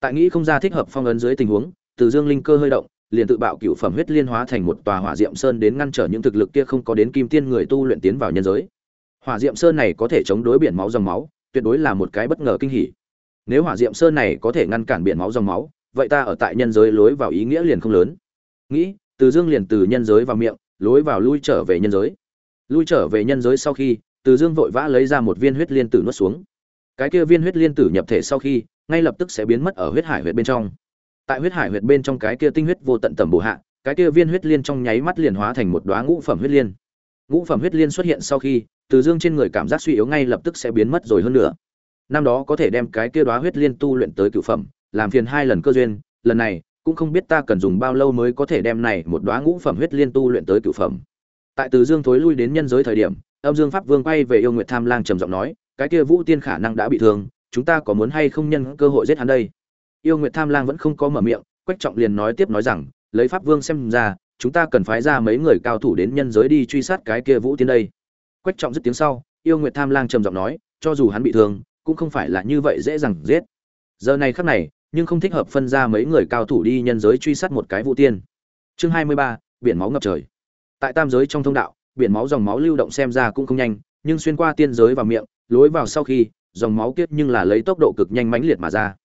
tại nghĩ không ra thích hợp phong ấn dưới tình huống, từ dương linh cơ hơi động, liền tự bạo cựu phẩm huyết liên hóa thành một tòa hỏa diệm sơn đến ngăn trở những thực lực kia không có đến kim tiên người tu luyện tiến vào nhân giới. Hỏa diệm sơn này có thể chống đối biển máu dòng máu, tuyệt đối là một cái bất ngờ kinh hỉ. Nếu hỏa diệm sơn này có thể ngăn cản biển máu dòng máu, vậy ta ở tại nhân giới lối vào ý nghĩa liền không lớn. Nghĩ, từ dương liền từ nhân giới vào miệng, lối vào lui trở về nhân giới. Lui trở về nhân giới sau khi, từ dương vội vã lấy ra một viên huyết liên tử nuốt xuống. Cái kia viên huyết liên tử nhập thể sau khi ngay lập tức sẽ biến mất ở huyết hải huyệt bên trong. Tại huyết hải huyệt bên trong cái kia tinh huyết vô tận tầm bổ hạ, cái kia viên huyết liên trong nháy mắt liền hóa thành một đóa ngũ phẩm huyết liên. Ngũ phẩm huyết liên xuất hiện sau khi, từ dương trên người cảm giác suy yếu ngay lập tức sẽ biến mất rồi hơn nữa. Năm đó có thể đem cái kia đóa huyết liên tu luyện tới cựu phẩm, làm phiền hai lần cơ duyên, lần này, cũng không biết ta cần dùng bao lâu mới có thể đem này một đóa ngũ phẩm huyết liên tu luyện tới cựu phẩm. Tại từ dương thối lui đến nhân giới thời điểm, âm dương pháp vương quay về yêu nguyệt tham lang trầm giọng nói, cái kia vũ tiên khả năng đã bị thương chúng ta có muốn hay không nhân cơ hội giết hắn đây? Yêu nguyệt tham lang vẫn không có mở miệng, quách trọng liền nói tiếp nói rằng, lấy pháp vương xem ra, chúng ta cần phái ra mấy người cao thủ đến nhân giới đi truy sát cái kia vũ tiên đây. Quách trọng dứt tiếng sau, yêu nguyệt tham lang trầm giọng nói, cho dù hắn bị thương, cũng không phải là như vậy dễ dàng giết. Giờ này khắc này, nhưng không thích hợp phân ra mấy người cao thủ đi nhân giới truy sát một cái vũ tiên. Chương hai mươi ba, biển máu ngập trời. Tại tam giới trong thông đạo, biển máu dòng máu lưu động xem ra cũng không nhanh, nhưng xuyên qua tiên giới vào miệng, lối vào sau khi dòng máu kiết nhưng là lấy tốc độ cực nhanh mãnh liệt mà ra.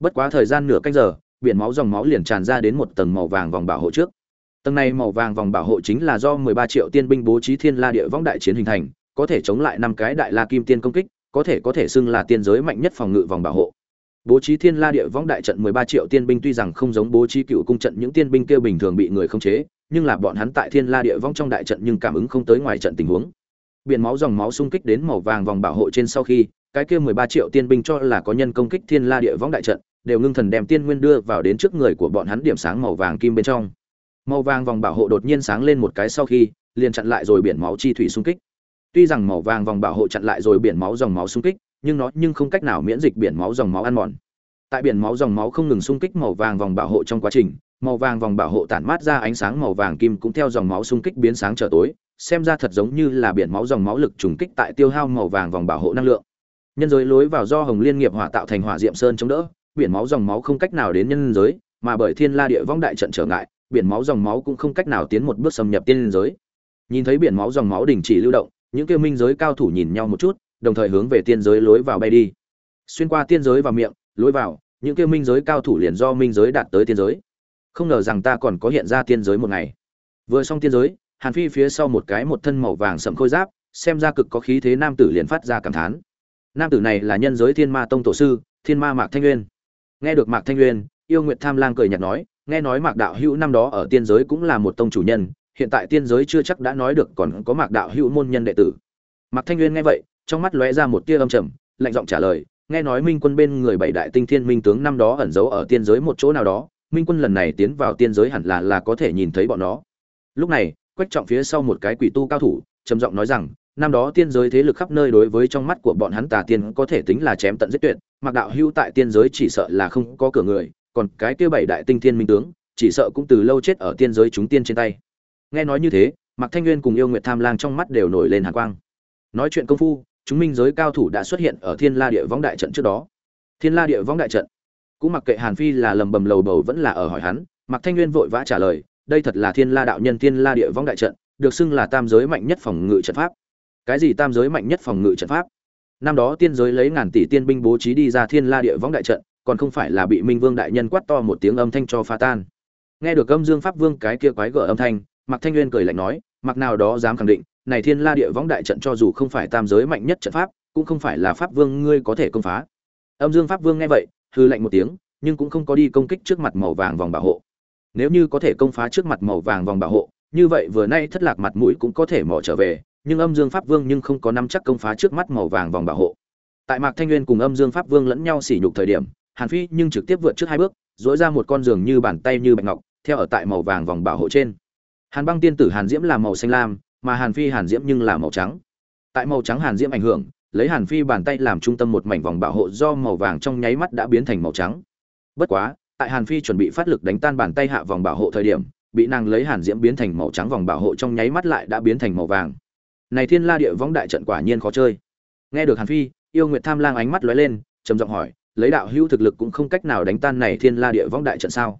Bất quá thời gian nửa canh giờ, biển máu dòng máu liền tràn ra đến một tầng màu vàng vòng bảo hộ trước. Tầng này màu vàng vòng bảo hộ chính là do 13 triệu tiên binh bố trí thiên la địa võng đại chiến hình thành, có thể chống lại năm cái đại la kim tiên công kích, có thể có thể xưng là tiên giới mạnh nhất phòng ngự vòng bảo hộ. Bố trí thiên la địa võng đại trận 13 triệu tiên binh tuy rằng không giống bố trí cựu cung trận những tiên binh kia bình thường bị người khống chế, nhưng là bọn hắn tại thiên la địa võng trong đại trận nhưng cảm ứng không tới ngoài trận tình huống. Biển máu dòng máu xung kích đến màu vàng vòng bảo hộ trên sau khi cái kia 13 triệu tiên binh cho là có nhân công kích thiên la địa võng đại trận, đều ngưng thần đem tiên nguyên đưa vào đến trước người của bọn hắn điểm sáng màu vàng kim bên trong. Màu vàng vòng bảo hộ đột nhiên sáng lên một cái sau khi, liền chặn lại rồi biển máu chi thủy xung kích. Tuy rằng màu vàng vòng bảo hộ chặn lại rồi biển máu dòng máu xung kích, nhưng nó nhưng không cách nào miễn dịch biển máu dòng máu ăn mòn. Tại biển máu dòng máu không ngừng xung kích màu vàng vòng bảo hộ trong quá trình, màu vàng vòng bảo hộ tản mát ra ánh sáng màu vàng kim cũng theo dòng máu xung kích biến sáng trở tối, xem ra thật giống như là biển máu dòng máu lực trùng kích tại tiêu hao màu vàng vòng bảo hộ năng lượng nhân giới lối vào do hồng liên nghiệp hỏa tạo thành hỏa diệm sơn chống đỡ, biển máu dòng máu không cách nào đến nhân giới, mà bởi thiên la địa vong đại trận trở ngại, biển máu dòng máu cũng không cách nào tiến một bước xâm nhập tiên giới. Nhìn thấy biển máu dòng máu đình chỉ lưu động, những kêu minh giới cao thủ nhìn nhau một chút, đồng thời hướng về tiên giới lối vào bay đi. Xuyên qua tiên giới vào miệng, lối vào, những kêu minh giới cao thủ liền do minh giới đạt tới tiên giới. Không ngờ rằng ta còn có hiện ra tiên giới một ngày. Vừa xong tiên giới, hàn phi phía sau một cái một thân màu vàng sậm khôi giáp, xem ra cực có khí thế nam tử liền phát ra cảm thán nam tử này là nhân giới thiên ma tông tổ sư, thiên ma mạc thanh nguyên. Nghe được mạc thanh nguyên, yêu nguyệt tham lang cười nhạt nói, nghe nói mạc đạo hữu năm đó ở tiên giới cũng là một tông chủ nhân, hiện tại tiên giới chưa chắc đã nói được còn có mạc đạo hữu môn nhân đệ tử. Mạc thanh nguyên nghe vậy, trong mắt lóe ra một tia âm trầm, lạnh giọng trả lời, nghe nói minh quân bên người bảy đại tinh thiên minh tướng năm đó ẩn giấu ở tiên giới một chỗ nào đó, minh quân lần này tiến vào tiên giới hẳn là là có thể nhìn thấy bọn nó. Lúc này, quách trọng phía sau một cái quỷ tu cao thủ, trầm giọng nói rằng năm đó tiên giới thế lực khắp nơi đối với trong mắt của bọn hắn tà tiên có thể tính là chém tận giết tuyệt mặc đạo hưu tại tiên giới chỉ sợ là không có cửa người, còn cái kia bảy đại tinh thiên minh tướng, chỉ sợ cũng từ lâu chết ở tiên giới chúng tiên trên tay. Nghe nói như thế mặc thanh nguyên cùng yêu nguyệt tham lang trong mắt đều nổi lên hàn quang. Nói chuyện công phu, chúng minh giới cao thủ đã xuất hiện ở thiên la địa võng đại trận trước đó. Thiên la địa võng đại trận. Cũng mặc kệ hàn phi là lầm bầm lầu bầu vẫn là ở hỏi hắn mặc thanh nguyên vội vã trả lời, đây thật là thiên la đạo nhân thiên la địa võng đại trận, được xưng là tam giới mạnh nhất phòng ngự trận pháp cái gì tam giới mạnh nhất phòng ngự trận pháp? Năm đó tiên giới lấy ngàn tỷ tiên binh bố trí đi ra thiên la địa võng đại trận, còn không phải là bị minh vương đại nhân quát to một tiếng âm thanh cho phá tan. Nghe được âm dương pháp vương cái kia quái gở âm thanh mặc thanh nguyên cười lạnh nói mặc nào đó dám khẳng định, này thiên la địa võng đại trận cho dù không phải tam giới mạnh nhất trận pháp, cũng không phải là pháp vương ngươi có thể công phá. Âm dương pháp vương nghe vậy hư lạnh một tiếng, nhưng cũng không có đi công kích trước mặt màu vàng vòng bảo hộ. Nếu như có thể công phá trước mặt màu vàng vòng bảo hộ, như vậy vừa nay thất lạc mặt mũi cũng có thể mò trở về nhưng âm dương pháp vương nhưng không có nắm chắc công phá trước mắt màu vàng vòng bảo hộ. Tại mạc thanh nguyên cùng âm dương pháp vương lẫn nhau sỉ nhục thời điểm, hàn phi nhưng trực tiếp vượt trước hai bước dỗi ra một con giường như bàn tay như bạch ngọc, theo ở tại màu vàng vòng bảo hộ trên. Hàn băng tiên tử hàn diễm là màu xanh lam, mà hàn phi hàn diễm nhưng là màu trắng. Tại màu trắng hàn diễm ảnh hưởng, lấy hàn phi bàn tay làm trung tâm một mảnh vòng bảo hộ do màu vàng trong nháy mắt đã biến thành màu trắng. Bất quá, tại hàn phi chuẩn bị phát lực đánh tan bàn tay hạ vòng bảo hộ thời điểm, bị nàng lấy hàn diễm biến thành màu trắng vòng bảo hộ trong nháy mắt lại đã biến thành màu vàng này thiên la địa võng đại trận quả nhiên khó chơi. Nghe được hàn phi, yêu nguyệt tham lang ánh mắt lóe lên, trầm giọng hỏi, lấy đạo hữu thực lực cũng không cách nào đánh tan này thiên la địa võng đại trận sao?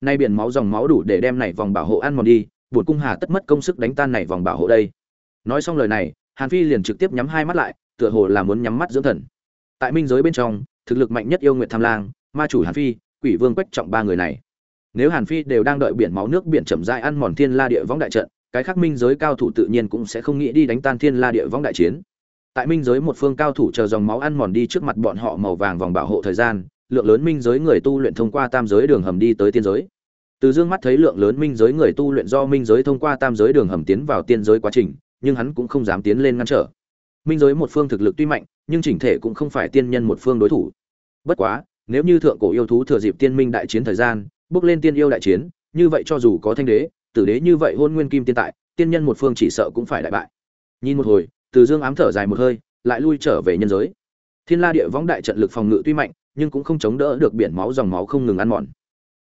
Nay biển máu dòng máu đủ để đem này vòng bảo hộ ăn mòn đi, buồn cung hà tất mất công sức đánh tan này vòng bảo hộ đây. Nói xong lời này, hàn phi liền trực tiếp nhắm hai mắt lại, tựa hồ là muốn nhắm mắt dưỡng thần. Tại minh giới bên trong, thực lực mạnh nhất yêu nguyệt tham lang, ma chủ hàn phi, quỷ vương quách trọng ba người này. Nếu hàn phi đều đang đợi biển máu nước biển chậm rãi ăn mòn thiên la địa võng đại trận cái khác minh giới cao thủ tự nhiên cũng sẽ không nghĩ đi đánh tan thiên la địa võng đại chiến. Tại minh giới một phương cao thủ chờ dòng máu ăn mòn đi trước mặt bọn họ màu vàng vòng bảo hộ thời gian, lượng lớn minh giới người tu luyện thông qua tam giới đường hầm đi tới tiên giới. Từ dương mắt thấy lượng lớn minh giới người tu luyện do minh giới thông qua tam giới đường hầm tiến vào tiên giới quá trình, nhưng hắn cũng không dám tiến lên ngăn trở. Minh giới một phương thực lực tuy mạnh, nhưng chỉnh thể cũng không phải tiên nhân một phương đối thủ. Bất quá, nếu như thượng cổ yêu thú thừa dịp tiên minh đại chiến thời gian, bước lên tiên yêu đại chiến, như vậy cho dù có thanh đế tử đế như vậy hôn nguyên kim tiên tại, tiên nhân một phương chỉ sợ cũng phải đại bại. Nhìn một hồi, từ dương ám thở dài một hơi, lại lui trở về nhân giới. Thiên la địa võng đại trận lực phòng ngự tuy mạnh, nhưng cũng không chống đỡ được biển máu dòng máu không ngừng ăn mòn.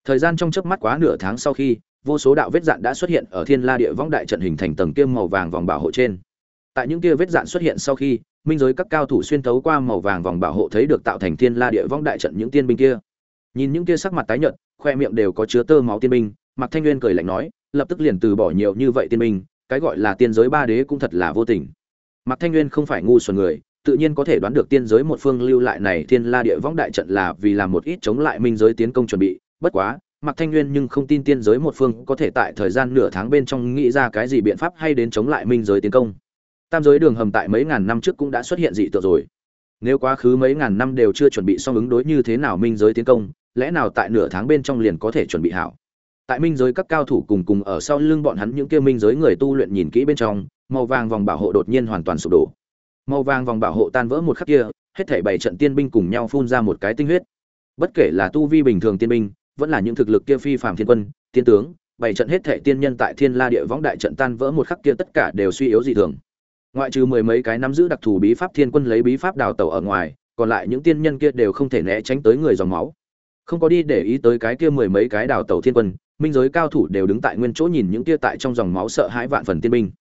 Thời gian trong chớp mắt quá nửa tháng sau khi, vô số đạo vết dạn đã xuất hiện ở thiên la địa võng đại trận hình thành tầng kiêm màu vàng vòng bảo hộ trên. Tại những kia vết dạn xuất hiện sau khi, minh giới các cao thủ xuyên thấu qua màu vàng vòng bảo hộ thấy được tạo thành thiên la địa võng đại trận những tiên binh kia. Nhìn những kia sắc mặt tái nhợt, khoe miệng đều có chứa tơ máu tiên binh, mạc thanh nguyên cười lạnh nói lập tức liền từ bỏ nhiều như vậy tiên minh, cái gọi là tiên giới ba đế cũng thật là vô tình. Mạc thanh nguyên không phải ngu xuẩn người tự nhiên có thể đoán được tiên giới một phương lưu lại này thiên la địa võng đại trận là vì làm một ít chống lại minh giới tiến công chuẩn bị. Bất quá mạc thanh nguyên nhưng không tin tiên giới một phương có thể tại thời gian nửa tháng bên trong nghĩ ra cái gì biện pháp hay đến chống lại minh giới tiến công. Tam giới đường hầm tại mấy ngàn năm trước cũng đã xuất hiện dị tượng rồi. Nếu quá khứ mấy ngàn năm đều chưa chuẩn bị xong ứng đối như thế nào minh giới tiến công lẽ nào tại nửa tháng bên trong liền có thể chuẩn bị hảo? Tại minh giới các cao thủ cùng cùng ở sau lưng bọn hắn những kia minh giới người tu luyện nhìn kỹ bên trong, màu vàng vòng bảo hộ đột nhiên hoàn toàn sụp đổ. Màu vàng vòng bảo hộ tan vỡ một khắc kia, hết thảy bảy trận tiên binh cùng nhau phun ra một cái tinh huyết. Bất kể là tu vi bình thường tiên binh, vẫn là những thực lực kia phi phàm thiên quân, tiên tướng, bảy trận hết thảy tiên nhân tại thiên la địa võng đại trận tan vỡ một khắc kia tất cả đều suy yếu dị thường. Ngoại trừ mười mấy cái nắm giữ đặc thù bí pháp thiên quân lấy bí pháp đào tẩu ở ngoài, còn lại những tiên nhân kia đều không thể né tránh tới người dòng máu không có đi để ý tới cái kia mười mấy cái đào tàu thiên quân, minh giới cao thủ đều đứng tại nguyên chỗ nhìn những kia tại trong dòng máu sợ hãi vạn phần tiên binh.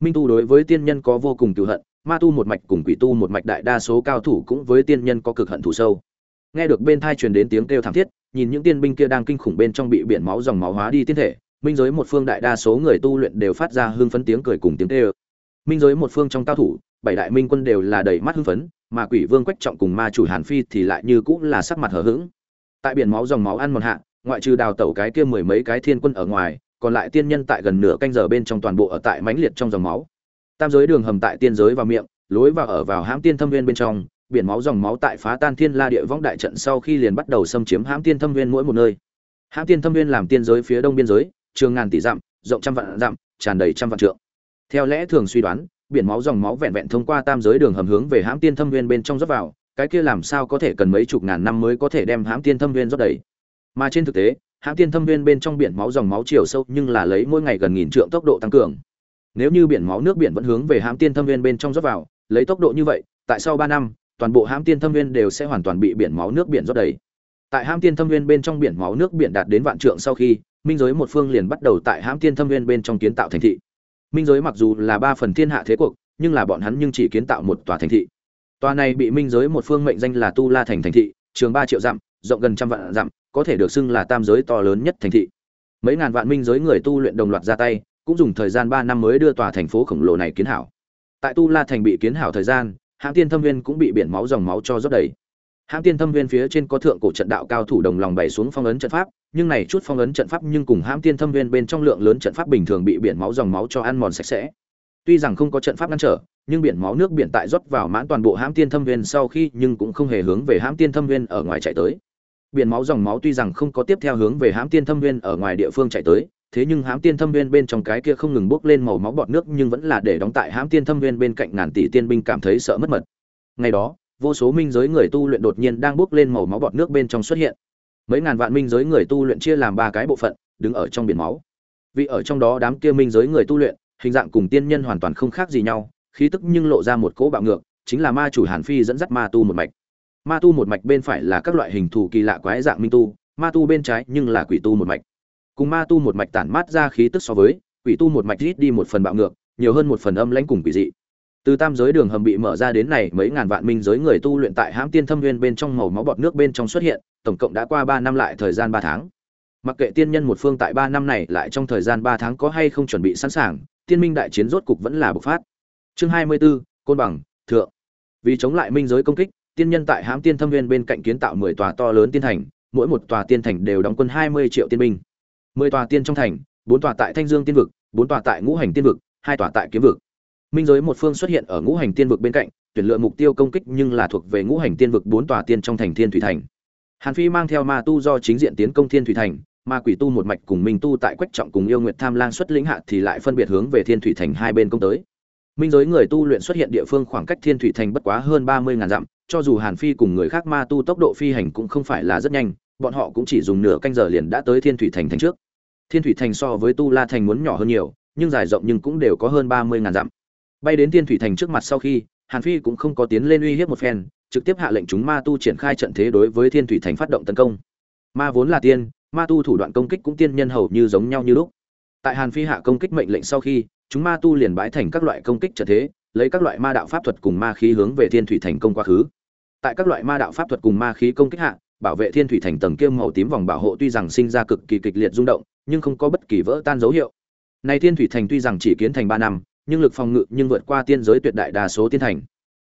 Minh tu đối với tiên nhân có vô cùng cựu hận, ma tu một mạch cùng quỷ tu một mạch đại đa số cao thủ cũng với tiên nhân có cực hận thủ sâu. Nghe được bên thai truyền đến tiếng kêu thảm thiết, nhìn những tiên binh kia đang kinh khủng bên trong bị biển máu dòng máu hóa đi tiên thể, minh giới một phương đại đa số người tu luyện đều phát ra hưng phấn tiếng cười cùng tiếng kêu. Minh giới một phương trong cao thủ, bảy đại minh quân đều là đầy mắt hưng phấn, mà quỷ vương quách trọng cùng ma chủ hàn phi thì lại như cũng là sắc mặt hờ hững tại biển máu dòng máu ăn mòn hạ, ngoại trừ đào tẩu cái kia mười mấy cái thiên quân ở ngoài, còn lại tiên nhân tại gần nửa canh giờ bên trong toàn bộ ở tại mãnh liệt trong dòng máu. Tam giới đường hầm tại tiên giới vào miệng, lối vào ở vào hãm tiên thâm viên bên trong, biển máu dòng máu tại phá tan thiên la địa võng đại trận sau khi liền bắt đầu xâm chiếm hãm tiên thâm viên mỗi một nơi. Hãm tiên thâm viên làm tiên giới phía đông biên giới, trường ngàn tỷ dặm, rộng trăm vạn dặm, tràn đầy trăm vạn trượng. Theo lẽ thường suy đoán, biển máu dòng máu vẹn vẹn thông qua tam giới đường hầm hướng về hãm tiên thâm viên bên trong rót vào cái kia làm sao có thể cần mấy chục ngàn năm mới có thể đem hãm tiên thâm viên rót đầy? Mà trên thực tế, hãm tiên thâm viên bên trong biển máu dòng máu chiều sâu nhưng là lấy mỗi ngày gần nghìn trượng tốc độ tăng cường. Nếu như biển máu nước biển vẫn hướng về hãm tiên thâm viên bên trong rót vào, lấy tốc độ như vậy, tại sau ba năm, toàn bộ hãm tiên thâm viên đều sẽ hoàn toàn bị biển máu nước biển rót đầy. Tại hãm tiên thâm viên bên trong biển máu nước biển đạt đến vạn trượng sau khi, minh giới một phương liền bắt đầu tại hãm tiên thâm viên bên trong kiến tạo thành thị. Minh giới mặc dù là ba phần thiên hạ thế cuộc, nhưng là bọn hắn nhưng chỉ kiến tạo một tòa thành thị tòa này bị minh giới một phương mệnh danh là tu la thành thành thị, trường ba triệu dặm, rộng gần trăm vạn dặm, có thể được xưng là tam giới to lớn nhất thành thị. Mấy ngàn vạn minh giới người tu luyện đồng loạt ra tay, cũng dùng thời gian ba năm mới đưa tòa thành phố khổng lồ này kiến hảo. Tại tu la thành bị kiến hảo thời gian, hãng tiên thâm viên cũng bị biển máu dòng máu cho rót đầy. Hãng tiên thâm viên phía trên có thượng cổ trận đạo cao thủ đồng lòng bày xuống phong ấn trận pháp, nhưng này chút phong ấn trận pháp nhưng cùng hãng tiên thâm viên bên trong lượng lớn trận pháp bình thường bị biển máu dòng máu cho ăn mòn sạch sẽ. Tuy rằng không có trận pháp ngăn trở nhưng biển máu nước biển tại rót vào mãn toàn bộ hãm tiên thâm viên sau khi nhưng cũng không hề hướng về hãm tiên thâm viên ở ngoài chạy tới. Biển máu dòng máu tuy rằng không có tiếp theo hướng về hãm tiên thâm viên ở ngoài địa phương chạy tới, thế nhưng hãm tiên thâm viên bên trong cái kia không ngừng bốc lên màu máu bọt nước nhưng vẫn là để đóng tại hãm tiên thâm viên bên cạnh ngàn tỷ tiên binh cảm thấy sợ mất mật. Ngày đó, vô số minh giới người tu luyện đột nhiên đang bốc lên màu máu bọt nước bên trong xuất hiện. Mấy ngàn vạn minh giới người tu luyện chia làm ba cái bộ phận, đứng ở trong biển máu. Vì ở trong đó đám kia minh giới người tu luyện, hình dạng cùng tiên nhân hoàn toàn không khác gì nhau khí tức nhưng lộ ra một cỗ bạo ngược, chính là ma chủ hàn phi dẫn dắt ma tu một mạch. Ma tu một mạch bên phải là các loại hình thù kỳ lạ quái dạng minh tu, ma tu bên trái nhưng là quỷ tu một mạch. Cùng ma tu một mạch tản mát ra khí tức so với, quỷ tu một mạch rít đi một phần bạo ngược, nhiều hơn một phần âm lãnh cùng quỷ dị. Từ tam giới đường hầm bị mở ra đến này mấy ngàn vạn minh giới người tu luyện tại hãm tiên thâm nguyên bên trong màu máu bọt nước bên trong xuất hiện, tổng cộng đã qua ba năm lại thời gian ba tháng. Mặc kệ tiên nhân một phương tại ba năm này lại trong thời gian ba tháng có hay không chuẩn bị sẵn sàng, tiên minh đại chiến rốt cục vẫn là bộc phát chương hai mươi 24, côn bằng thượng. Vì chống lại minh giới công kích tiên nhân tại hãm tiên thâm viên bên cạnh kiến tạo mười tòa to lớn tiên thành mỗi một tòa tiên thành đều đóng quân hai mươi triệu tiên binh. mười tòa tiên trong thành bốn tòa tại thanh dương tiên vực bốn tòa tại ngũ hành tiên vực hai tòa tại kiếm vực. Minh giới một phương xuất hiện ở ngũ hành tiên vực bên cạnh tuyển lựa mục tiêu công kích nhưng là thuộc về ngũ hành tiên vực bốn tòa tiên trong thành thiên thủy thành. Hàn phi mang theo ma tu do chính diện tiến công thiên thủy thành ma quỷ tu một mạch cùng minh tu tại quách trọng cùng yêu nguyệt tham lang xuất lĩnh hạ thì lại phân biệt hướng về thiên thủy thành hai bên công tới minh giới người tu luyện xuất hiện địa phương khoảng cách thiên thủy thành bất quá hơn ba mươi ngàn dặm, cho dù hàn phi cùng người khác ma tu tốc độ phi hành cũng không phải là rất nhanh, bọn họ cũng chỉ dùng nửa canh giờ liền đã tới thiên thủy thành thành trước. Thiên thủy thành so với tu la thành muốn nhỏ hơn nhiều, nhưng dài rộng nhưng cũng đều có hơn ba mươi ngàn dặm. Bay đến thiên thủy thành trước mặt sau khi, hàn phi cũng không có tiến lên uy hiếp một phen, trực tiếp hạ lệnh chúng ma tu triển khai trận thế đối với thiên thủy thành phát động tấn công. Ma vốn là tiên, ma tu thủ đoạn công kích cũng tiên nhân hầu như giống nhau như lúc. Tại hàn phi hạ công kích mệnh lệnh sau khi chúng ma tu liền bãi thành các loại công kích trận thế, lấy các loại ma đạo pháp thuật cùng ma khí hướng về thiên thủy thành công quá khứ. Tại các loại ma đạo pháp thuật cùng ma khí công kích hạ, bảo vệ thiên thủy thành tầng kiêm màu tím vòng bảo hộ tuy rằng sinh ra cực kỳ kịch liệt rung động, nhưng không có bất kỳ vỡ tan dấu hiệu. Này thiên thủy thành tuy rằng chỉ kiến thành ba năm, nhưng lực phòng ngự nhưng vượt qua tiên giới tuyệt đại đa số tiên thành.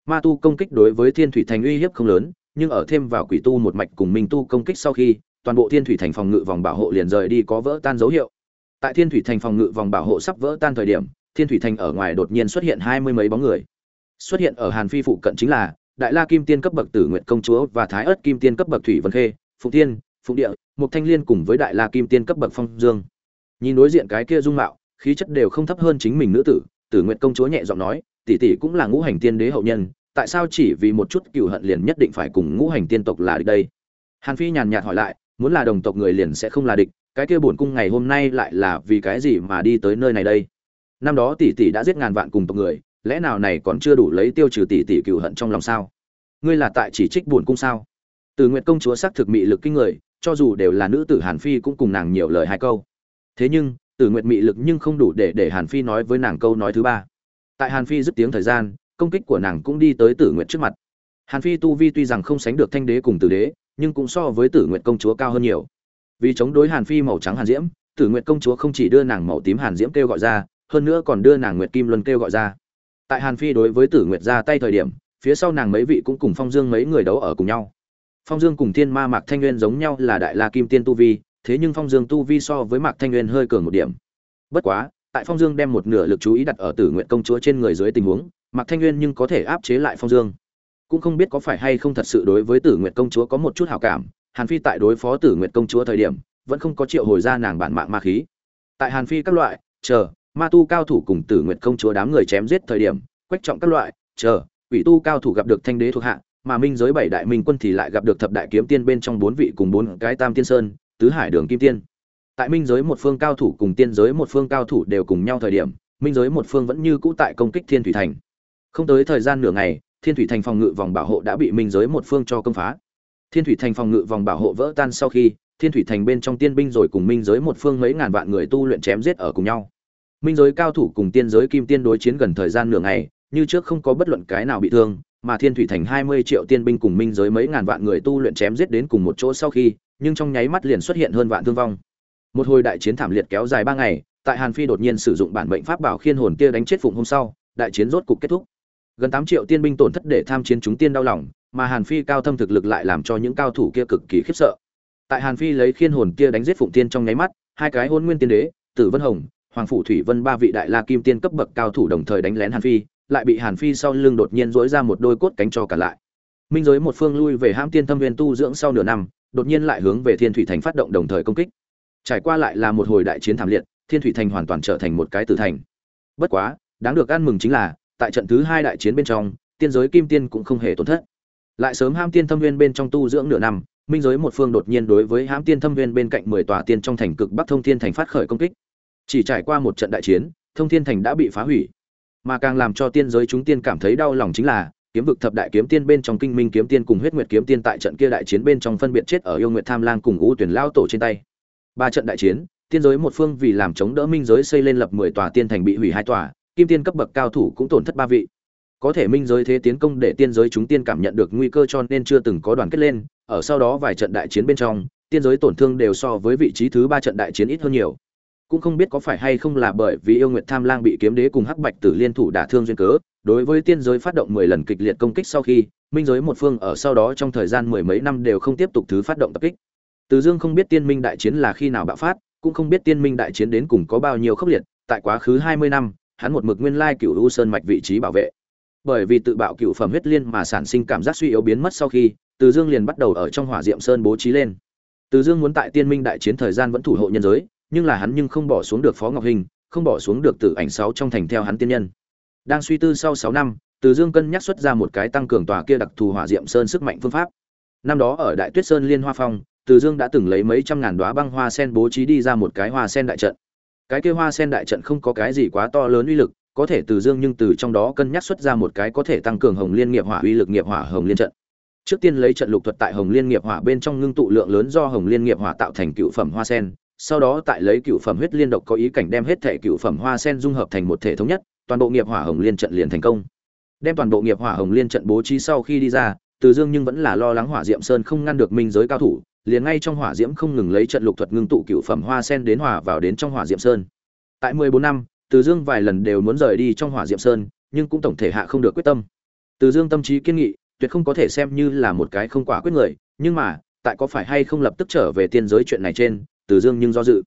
Ma tu công kích đối với thiên thủy thành uy hiếp không lớn, nhưng ở thêm vào quỷ tu một mạch cùng minh tu công kích sau khi, toàn bộ thiên thủy thành phòng ngự vòng bảo hộ liền rời đi có vỡ tan dấu hiệu tại thiên thủy thành phòng ngự vòng bảo hộ sắp vỡ tan thời điểm, thiên thủy thành ở ngoài đột nhiên xuất hiện hai mươi mấy bóng người. Xuất hiện ở hàn phi phụ cận chính là đại la kim tiên cấp bậc tử nguyện công chúa và thái ớt kim tiên cấp bậc thủy vân khê phụ tiên phụ địa một thanh liên cùng với đại la kim tiên cấp bậc phong dương. Nhìn đối diện cái kia dung mạo, khí chất đều không thấp hơn chính mình nữ tử tử nguyện công chúa nhẹ giọng nói, tỷ tỷ cũng là ngũ hành tiên đế hậu nhân, tại sao chỉ vì một chút cựu hận liền nhất định phải cùng ngũ hành tiên tộc là địch đây? Hàn phi nhàn nhạt hỏi lại muốn là đồng tộc người liền sẽ không là địch, cái kia bổn cung ngày hôm nay lại là vì cái gì mà đi tới nơi này đây? Năm đó tỷ tỷ đã giết ngàn vạn cùng tộc người, lẽ nào này còn chưa đủ lấy tiêu trừ tỷ tỷ cựu hận trong lòng sao? Ngươi là tại chỉ trích bổn cung sao? Từ nguyện công chúa xác thực mị lực kinh người, cho dù đều là nữ tử hàn phi cũng cùng nàng nhiều lời hai câu. Thế nhưng, từ nguyện mị lực nhưng không đủ để để hàn phi nói với nàng câu nói thứ ba. Tại hàn phi dứt tiếng thời gian, công kích của nàng cũng đi tới tử nguyện trước mặt. Hàn phi tu vi tuy rằng không sánh được thanh đế cùng tử đế nhưng cũng so với tử Nguyệt công chúa cao hơn nhiều. Vì chống đối hàn phi màu trắng hàn diễm, tử Nguyệt công chúa không chỉ đưa nàng màu tím hàn diễm kêu gọi ra, hơn nữa còn đưa nàng nguyệt kim luân kêu gọi ra. Tại hàn phi đối với tử nguyệt ra tay thời điểm, phía sau nàng mấy vị cũng cùng phong dương mấy người đấu ở cùng nhau. Phong dương cùng thiên ma mạc thanh nguyên giống nhau là đại la kim tiên tu vi, thế nhưng phong dương tu vi so với mạc thanh nguyên hơi cường một điểm. Bất quá, tại phong dương đem một nửa lực chú ý đặt ở tử Nguyệt công chúa trên người dưới tình huống, mạc thanh nguyên nhưng có thể áp chế lại phong dương cũng không biết có phải hay không thật sự đối với tử Nguyệt công chúa có một chút hảo cảm, hàn phi tại đối phó tử Nguyệt công chúa thời điểm, vẫn không có triệu hồi ra nàng bản mạng ma khí. Tại hàn phi các loại, chờ, ma tu cao thủ cùng tử Nguyệt công chúa đám người chém giết thời điểm, quách trọng các loại, chờ, quỷ tu cao thủ gặp được thanh đế thuộc hạ, mà minh giới bảy đại minh quân thì lại gặp được thập đại kiếm tiên bên trong bốn vị cùng bốn cái tam tiên sơn, tứ hải đường kim tiên. Tại minh giới một phương cao thủ cùng tiên giới một phương cao thủ đều cùng nhau thời điểm, minh giới một phương vẫn như cũ tại công kích thiên thủy thành. Không tới thời gian nửa ngày thiên thủy thành phòng ngự vòng bảo hộ đã bị minh giới một phương cho công phá. Thiên thủy thành phòng ngự vòng bảo hộ vỡ tan sau khi, thiên thủy thành bên trong tiên binh rồi cùng minh giới một phương mấy ngàn vạn người tu luyện chém giết ở cùng nhau. Minh giới cao thủ cùng tiên giới kim tiên đối chiến gần thời gian nửa ngày, như trước không có bất luận cái nào bị thương, mà thiên thủy thành hai mươi triệu tiên binh cùng minh giới mấy ngàn vạn người tu luyện chém giết đến cùng một chỗ sau khi, nhưng trong nháy mắt liền xuất hiện hơn vạn thương vong. Một hồi đại chiến thảm liệt kéo dài ba ngày, tại hàn phi đột nhiên sử dụng bản mệnh pháp bảo khiên hồn kia đánh chết phụng hôm sau, đại chiến rốt cục kết thúc gần tám triệu tiên binh tổn thất để tham chiến chúng tiên đau lòng, mà hàn phi cao thâm thực lực lại làm cho những cao thủ kia cực kỳ khiếp sợ. Tại hàn phi lấy khiên hồn kia đánh giết phụng tiên trong nháy mắt, hai cái hôn nguyên tiên đế, tử vân hồng, hoàng phủ thủy vân ba vị đại la kim tiên cấp bậc cao thủ đồng thời đánh lén hàn phi, lại bị hàn phi sau lưng đột nhiên dỗi ra một đôi cốt cánh cho cả lại. Minh giới một phương lui về hãm tiên thâm viên tu dưỡng sau nửa năm, đột nhiên lại hướng về thiên thủy thành phát động đồng thời công kích. Trải qua lại là một hồi đại chiến thảm liệt, thiên thủy thành hoàn toàn trở thành một cái tử thành. Bất quá, đáng được ăn mừng chính là tại trận thứ hai đại chiến bên trong, tiên giới kim tiên cũng không hề tổn thất. Lại sớm ham tiên thâm viên bên trong tu dưỡng nửa năm, minh giới một phương đột nhiên đối với hãm tiên thâm viên bên cạnh mười tòa tiên trong thành cực bắc thông thiên thành phát khởi công kích. Chỉ trải qua một trận đại chiến, thông thiên thành đã bị phá hủy. Mà càng làm cho tiên giới chúng tiên cảm thấy đau lòng chính là, kiếm vực thập đại kiếm tiên bên trong kinh minh kiếm tiên cùng huyết nguyệt kiếm tiên tại trận kia đại chiến bên trong phân biệt chết ở yêu nguyệt tham lang cùng u tuyển lao tổ trên tay. Ba trận đại chiến, tiên giới một phương vì làm chống đỡ minh giới xây lên lập mười tòa tiên thành bị hủy hai tòa kim tiên cấp bậc cao thủ cũng tổn thất ba vị. Có thể minh giới thế tiến công để tiên giới chúng tiên cảm nhận được nguy cơ cho nên chưa từng có đoàn kết lên, ở sau đó vài trận đại chiến bên trong, tiên giới tổn thương đều so với vị trí thứ ba trận đại chiến ít hơn nhiều. Cũng không biết có phải hay không là bởi vì yêu nguyệt tham lang bị kiếm đế cùng hắc bạch tử liên thủ đả thương duyên cớ, đối với tiên giới phát động mười lần kịch liệt công kích sau khi, minh giới một phương ở sau đó trong thời gian mười mấy năm đều không tiếp tục thứ phát động tập kích. Từ dương không biết tiên minh đại chiến là khi nào bạo phát, cũng không biết tiên minh đại chiến đến cùng có bao nhiêu khốc liệt, tại quá khứ hai mươi năm hắn một mực nguyên lai cựu u sơn mạch vị trí bảo vệ. Bởi vì tự bạo cựu phẩm huyết liên mà sản sinh cảm giác suy yếu biến mất sau khi, từ dương liền bắt đầu ở trong hỏa diệm sơn bố trí lên. Từ dương muốn tại tiên minh đại chiến thời gian vẫn thủ hộ nhân giới, nhưng là hắn nhưng không bỏ xuống được phó ngọc hình, không bỏ xuống được tử ảnh sáu trong thành theo hắn tiên nhân. Đang suy tư sau sáu năm, từ dương cân nhắc xuất ra một cái tăng cường tòa kia đặc thù hỏa diệm sơn sức mạnh phương pháp. Năm đó ở đại tuyết sơn liên hoa phong, từ dương đã từng lấy mấy trăm ngàn đoá băng hoa sen bố trí đi ra một cái hoa sen đại trận cái kia hoa sen đại trận không có cái gì quá to lớn uy lực, có thể từ dương nhưng từ trong đó cân nhắc xuất ra một cái có thể tăng cường hồng liên nghiệp hỏa uy lực nghiệp hỏa hồng liên trận. Trước tiên lấy trận lục thuật tại hồng liên nghiệp hỏa bên trong ngưng tụ lượng lớn do hồng liên nghiệp hỏa tạo thành cựu phẩm hoa sen, sau đó tại lấy cựu phẩm huyết liên độc có ý cảnh đem hết thể cựu phẩm hoa sen dung hợp thành một thể thống nhất, toàn bộ nghiệp hỏa hồng liên trận liền thành công. Đem toàn bộ nghiệp hỏa hồng liên trận bố trí sau khi đi ra, từ dương nhưng vẫn là lo lắng hỏa diệm sơn không ngăn được minh giới cao thủ liền ngay trong hỏa diễm không ngừng lấy trận lục thuật ngưng tụ cựu phẩm hoa sen đến hòa vào đến trong hỏa diệm sơn. Tại mười bốn năm, từ dương vài lần đều muốn rời đi trong hỏa diệm sơn, nhưng cũng tổng thể hạ không được quyết tâm. Từ dương tâm trí kiên nghị, tuyệt không có thể xem như là một cái không quả quyết người, nhưng mà, tại có phải hay không lập tức trở về tiên giới chuyện này trên, từ dương nhưng do dự.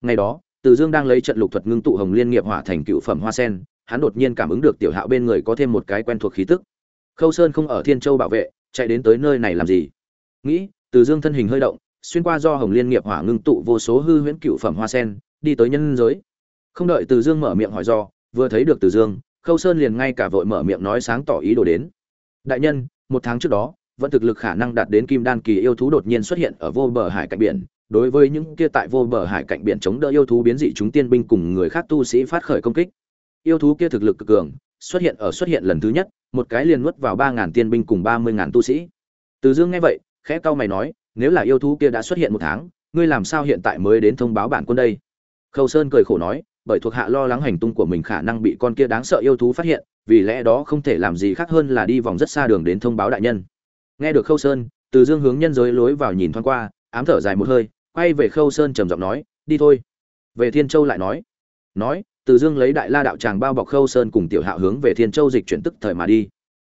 Ngày đó, từ dương đang lấy trận lục thuật ngưng tụ hồng liên nghiệp hỏa thành cựu phẩm hoa sen, hắn đột nhiên cảm ứng được tiểu hạo bên người có thêm một cái quen thuộc khí tức. Khâu sơn không ở thiên châu bảo vệ, chạy đến tới nơi này làm gì? Nghĩ từ dương thân hình hơi động, xuyên qua do hồng liên nghiệp hỏa ngưng tụ vô số hư huyễn cựu phẩm hoa sen, đi tới nhân giới. Không đợi từ dương mở miệng hỏi do, vừa thấy được từ dương, khâu sơn liền ngay cả vội mở miệng nói sáng tỏ ý đồ đến. Đại nhân, một tháng trước đó, vẫn thực lực khả năng đạt đến kim đan kỳ yêu thú đột nhiên xuất hiện ở vô bờ hải cạnh biển. Đối với những kia tại vô bờ hải cạnh biển chống đỡ yêu thú biến dị chúng tiên binh cùng người khác tu sĩ phát khởi công kích. Yêu thú kia thực lực cực cường, xuất hiện ở xuất hiện lần thứ nhất, một cái liền nuốt vào ba ngàn tiên binh cùng ba mươi ngàn tu sĩ. Từ dương nghe vậy khẽ cau mày nói, nếu là yêu thú kia đã xuất hiện một tháng, ngươi làm sao hiện tại mới đến thông báo bản quân đây? Khâu sơn cười khổ nói, bởi thuộc hạ lo lắng hành tung của mình khả năng bị con kia đáng sợ yêu thú phát hiện, vì lẽ đó không thể làm gì khác hơn là đi vòng rất xa đường đến thông báo đại nhân. Nghe được khâu sơn, từ dương hướng nhân giới lối vào nhìn thoáng qua, ám thở dài một hơi, quay về khâu sơn trầm giọng nói, đi thôi. Về thiên châu lại nói nói, từ dương lấy đại la đạo tràng bao bọc khâu sơn cùng tiểu hạo hướng về thiên châu dịch chuyển tức thời mà đi.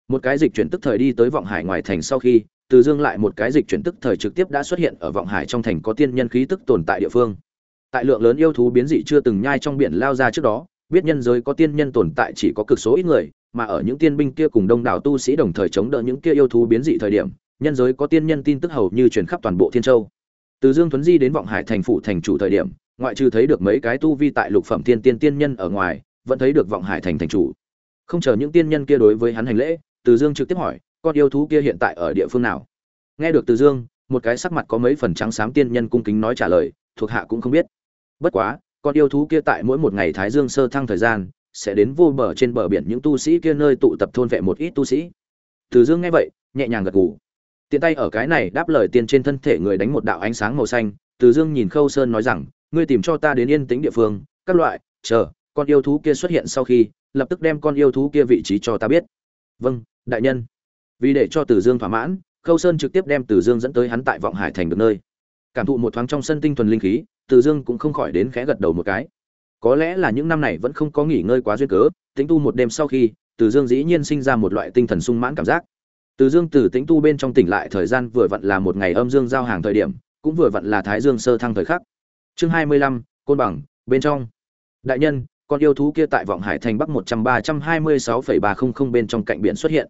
Một cái dịch chuyển tức thời đi tới vọng hải ngoài thành sau khi từ dương lại một cái dịch chuyển tức thời trực tiếp đã xuất hiện ở vọng hải trong thành có tiên nhân khí tức tồn tại địa phương. Tại lượng lớn yêu thú biến dị chưa từng nhai trong biển lao ra trước đó, biết nhân giới có tiên nhân tồn tại chỉ có cực số ít người, mà ở những tiên binh kia cùng đông đảo tu sĩ đồng thời chống đỡ những kia yêu thú biến dị thời điểm, nhân giới có tiên nhân tin tức hầu như truyền khắp toàn bộ thiên châu. Từ dương tuấn di đến vọng hải thành phủ thành chủ thời điểm, ngoại trừ thấy được mấy cái tu vi tại lục phẩm tiên tiên tiên nhân ở ngoài, vẫn thấy được vọng hải thành thành chủ. Không chờ những tiên nhân kia đối với hắn hành lễ, từ dương trực tiếp hỏi con yêu thú kia hiện tại ở địa phương nào? Nghe được từ dương, một cái sắc mặt có mấy phần trắng xám tiên nhân cung kính nói trả lời, thuộc hạ cũng không biết. Bất quá, con yêu thú kia tại mỗi một ngày thái dương sơ thăng thời gian, sẽ đến vô bờ trên bờ biển những tu sĩ kia nơi tụ tập thôn vệ một ít tu sĩ. Từ dương nghe vậy, nhẹ nhàng gật gù. Tiện tay ở cái này đáp lời tiên trên thân thể người đánh một đạo ánh sáng màu xanh, từ dương nhìn khâu sơn nói rằng, ngươi tìm cho ta đến yên tĩnh địa phương, các loại, chờ, con yêu thú kia xuất hiện sau khi, lập tức đem con yêu thú kia vị trí cho ta biết. Vâng đại nhân vì để cho từ dương thỏa mãn, khâu sơn trực tiếp đem từ dương dẫn tới hắn tại vọng hải thành được nơi. Cảm thụ một thoáng trong sân tinh thuần linh khí, từ dương cũng không khỏi đến khẽ gật đầu một cái. Có lẽ là những năm này vẫn không có nghỉ ngơi quá duyên cớ tính tu một đêm sau khi, từ dương dĩ nhiên sinh ra một loại tinh thần sung mãn cảm giác. Từ dương từ tính tu bên trong tỉnh lại thời gian vừa vặn là một ngày âm dương giao hàng thời điểm, cũng vừa vặn là thái dương sơ thăng thời khắc. Chương hai mươi lăm, côn bằng, bên trong. Đại nhân, con yêu thú kia tại vọng hải thành bắc một trăm ba trăm hai mươi sáu phẩy ba không không bên trong cạnh biển xuất hiện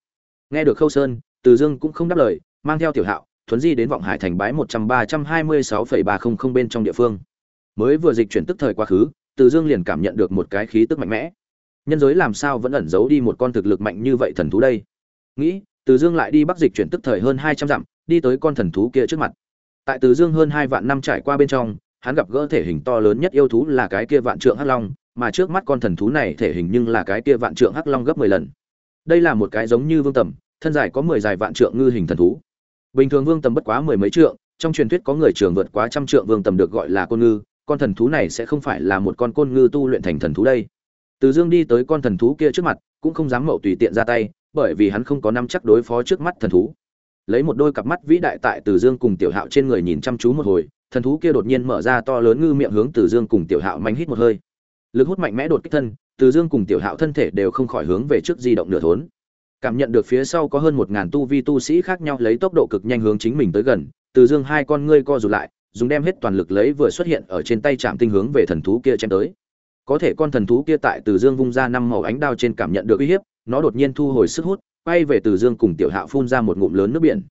nghe được khâu sơn, từ dương cũng không đáp lời, mang theo tiểu hạo, thuấn di đến vọng hải thành bái một trăm ba trăm hai mươi sáu phẩy ba không không bên trong địa phương. Mới vừa dịch chuyển tức thời quá khứ, từ dương liền cảm nhận được một cái khí tức mạnh mẽ. Nhân giới làm sao vẫn ẩn giấu đi một con thực lực mạnh như vậy thần thú đây? Nghĩ, từ dương lại đi bắc dịch chuyển tức thời hơn hai trăm dặm, đi tới con thần thú kia trước mặt. Tại từ dương hơn hai vạn năm trải qua bên trong, hắn gặp gỡ thể hình to lớn nhất yêu thú là cái kia vạn trượng hắc long, mà trước mắt con thần thú này thể hình nhưng là cái kia vạn trượng hắc long gấp mười lần. Đây là một cái giống như vương tầm thân dài có mười dài vạn trượng ngư hình thần thú. Bình thường vương tầm bất quá mười mấy trượng, trong truyền thuyết có người trường vượt quá trăm trượng vương tầm được gọi là côn ngư, con thần thú này sẽ không phải là một con côn ngư tu luyện thành thần thú đây. Từ dương đi tới con thần thú kia trước mặt, cũng không dám mậu tùy tiện ra tay, bởi vì hắn không có nắm chắc đối phó trước mắt thần thú. Lấy một đôi cặp mắt vĩ đại tại từ dương cùng tiểu hạo trên người nhìn chăm chú một hồi, thần thú kia đột nhiên mở ra to lớn ngư miệng hướng từ dương cùng tiểu hạo mạnh hít một hơi. Lực hút mạnh mẽ đột kích thân, từ dương cùng tiểu hạo thân thể đều không khỏi hướng về trước di động nửa thốn cảm nhận được phía sau có hơn một ngàn tu vi tu sĩ khác nhau lấy tốc độ cực nhanh hướng chính mình tới gần, từ dương hai con ngươi co rụt lại, dùng đem hết toàn lực lấy vừa xuất hiện ở trên tay chạm tinh hướng về thần thú kia chém tới. Có thể con thần thú kia tại từ dương vung ra năm màu ánh đao trên cảm nhận được uy hiếp, nó đột nhiên thu hồi sức hút, quay về từ dương cùng tiểu hạo phun ra một ngụm lớn nước biển.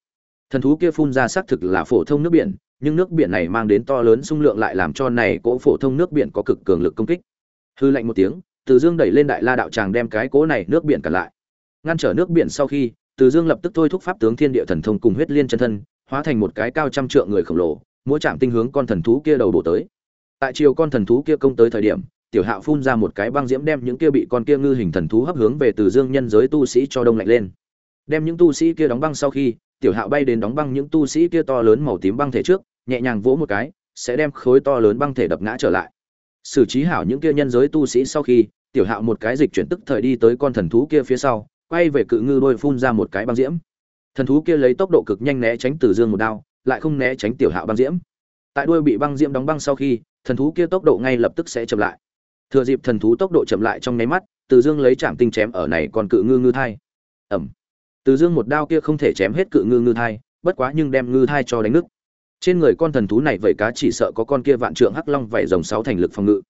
Thần thú kia phun ra xác thực là phổ thông nước biển, nhưng nước biển này mang đến to lớn xung lượng lại làm cho này cỗ phổ thông nước biển có cực cường lực công kích. Hư lạnh một tiếng, từ dương đẩy lên đại la đạo tràng đem cái cỗ này nước biển cả lại ngăn trở nước biển sau khi, từ dương lập tức thôi thúc pháp tướng thiên địa thần thông cùng huyết liên chân thân, hóa thành một cái cao trăm trượng người khổng lồ mỗi chạm tinh hướng con thần thú kia đầu đổ tới. Tại chiều con thần thú kia công tới thời điểm, tiểu hạo phun ra một cái băng diễm đem những kia bị con kia ngư hình thần thú hấp hướng về từ dương nhân giới tu sĩ cho đông lạnh lên. Đem những tu sĩ kia đóng băng sau khi, tiểu hạo bay đến đóng băng những tu sĩ kia to lớn màu tím băng thể trước, nhẹ nhàng vỗ một cái, sẽ đem khối to lớn băng thể đập ngã trở lại. Xử trí hảo những kia nhân giới tu sĩ sau khi, tiểu hạo một cái dịch chuyển tức thời đi tới con thần thú kia phía sau quay về cự ngư đôi phun ra một cái băng diễm. Thần thú kia lấy tốc độ cực nhanh né tránh từ dương một đao, lại không né tránh tiểu hạo băng diễm. Tại đuôi bị băng diễm đóng băng sau khi, thần thú kia tốc độ ngay lập tức sẽ chậm lại. Thừa dịp thần thú tốc độ chậm lại trong nháy mắt, từ dương lấy chạm tinh chém ở này còn cự ngư ngư thai. Ẩm. Từ dương một đao kia không thể chém hết cự ngư ngư thai, bất quá nhưng đem ngư thai cho đánh nứt. Trên người con thần thú này vậy cá chỉ sợ có con kia vạn trượng hắc long vảy rồng sáu thành lực phòng ngự.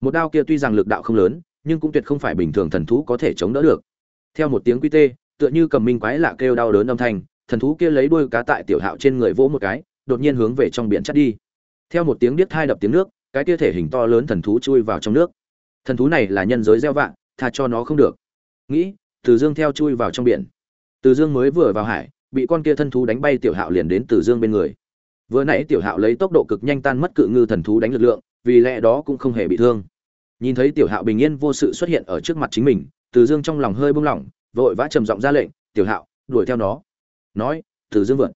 Một đao kia tuy rằng lực đạo không lớn, nhưng cũng tuyệt không phải bình thường thần thú có thể chống đỡ được theo một tiếng quy tê, tựa như cầm minh quái lạ kêu đau đớn âm thanh, thần thú kia lấy đuôi cá tại tiểu hạo trên người vỗ một cái, đột nhiên hướng về trong biển chắt đi. Theo một tiếng biết thai đập tiếng nước, cái kia thể hình to lớn thần thú chui vào trong nước. Thần thú này là nhân giới gieo vạn tha cho nó không được. Nghĩ, từ dương theo chui vào trong biển. Từ dương mới vừa vào hải, bị con kia thân thú đánh bay tiểu hạo liền đến từ dương bên người. Vừa nãy tiểu hạo lấy tốc độ cực nhanh tan mất cự ngư thần thú đánh lực lượng, vì lẽ đó cũng không hề bị thương. Nhìn thấy tiểu hạo bình yên vô sự xuất hiện ở trước mặt chính mình từ dương trong lòng hơi bung lỏng, vội vã trầm giọng ra lệnh, tiểu hạo, đuổi theo nó. Nói, từ dương vượt.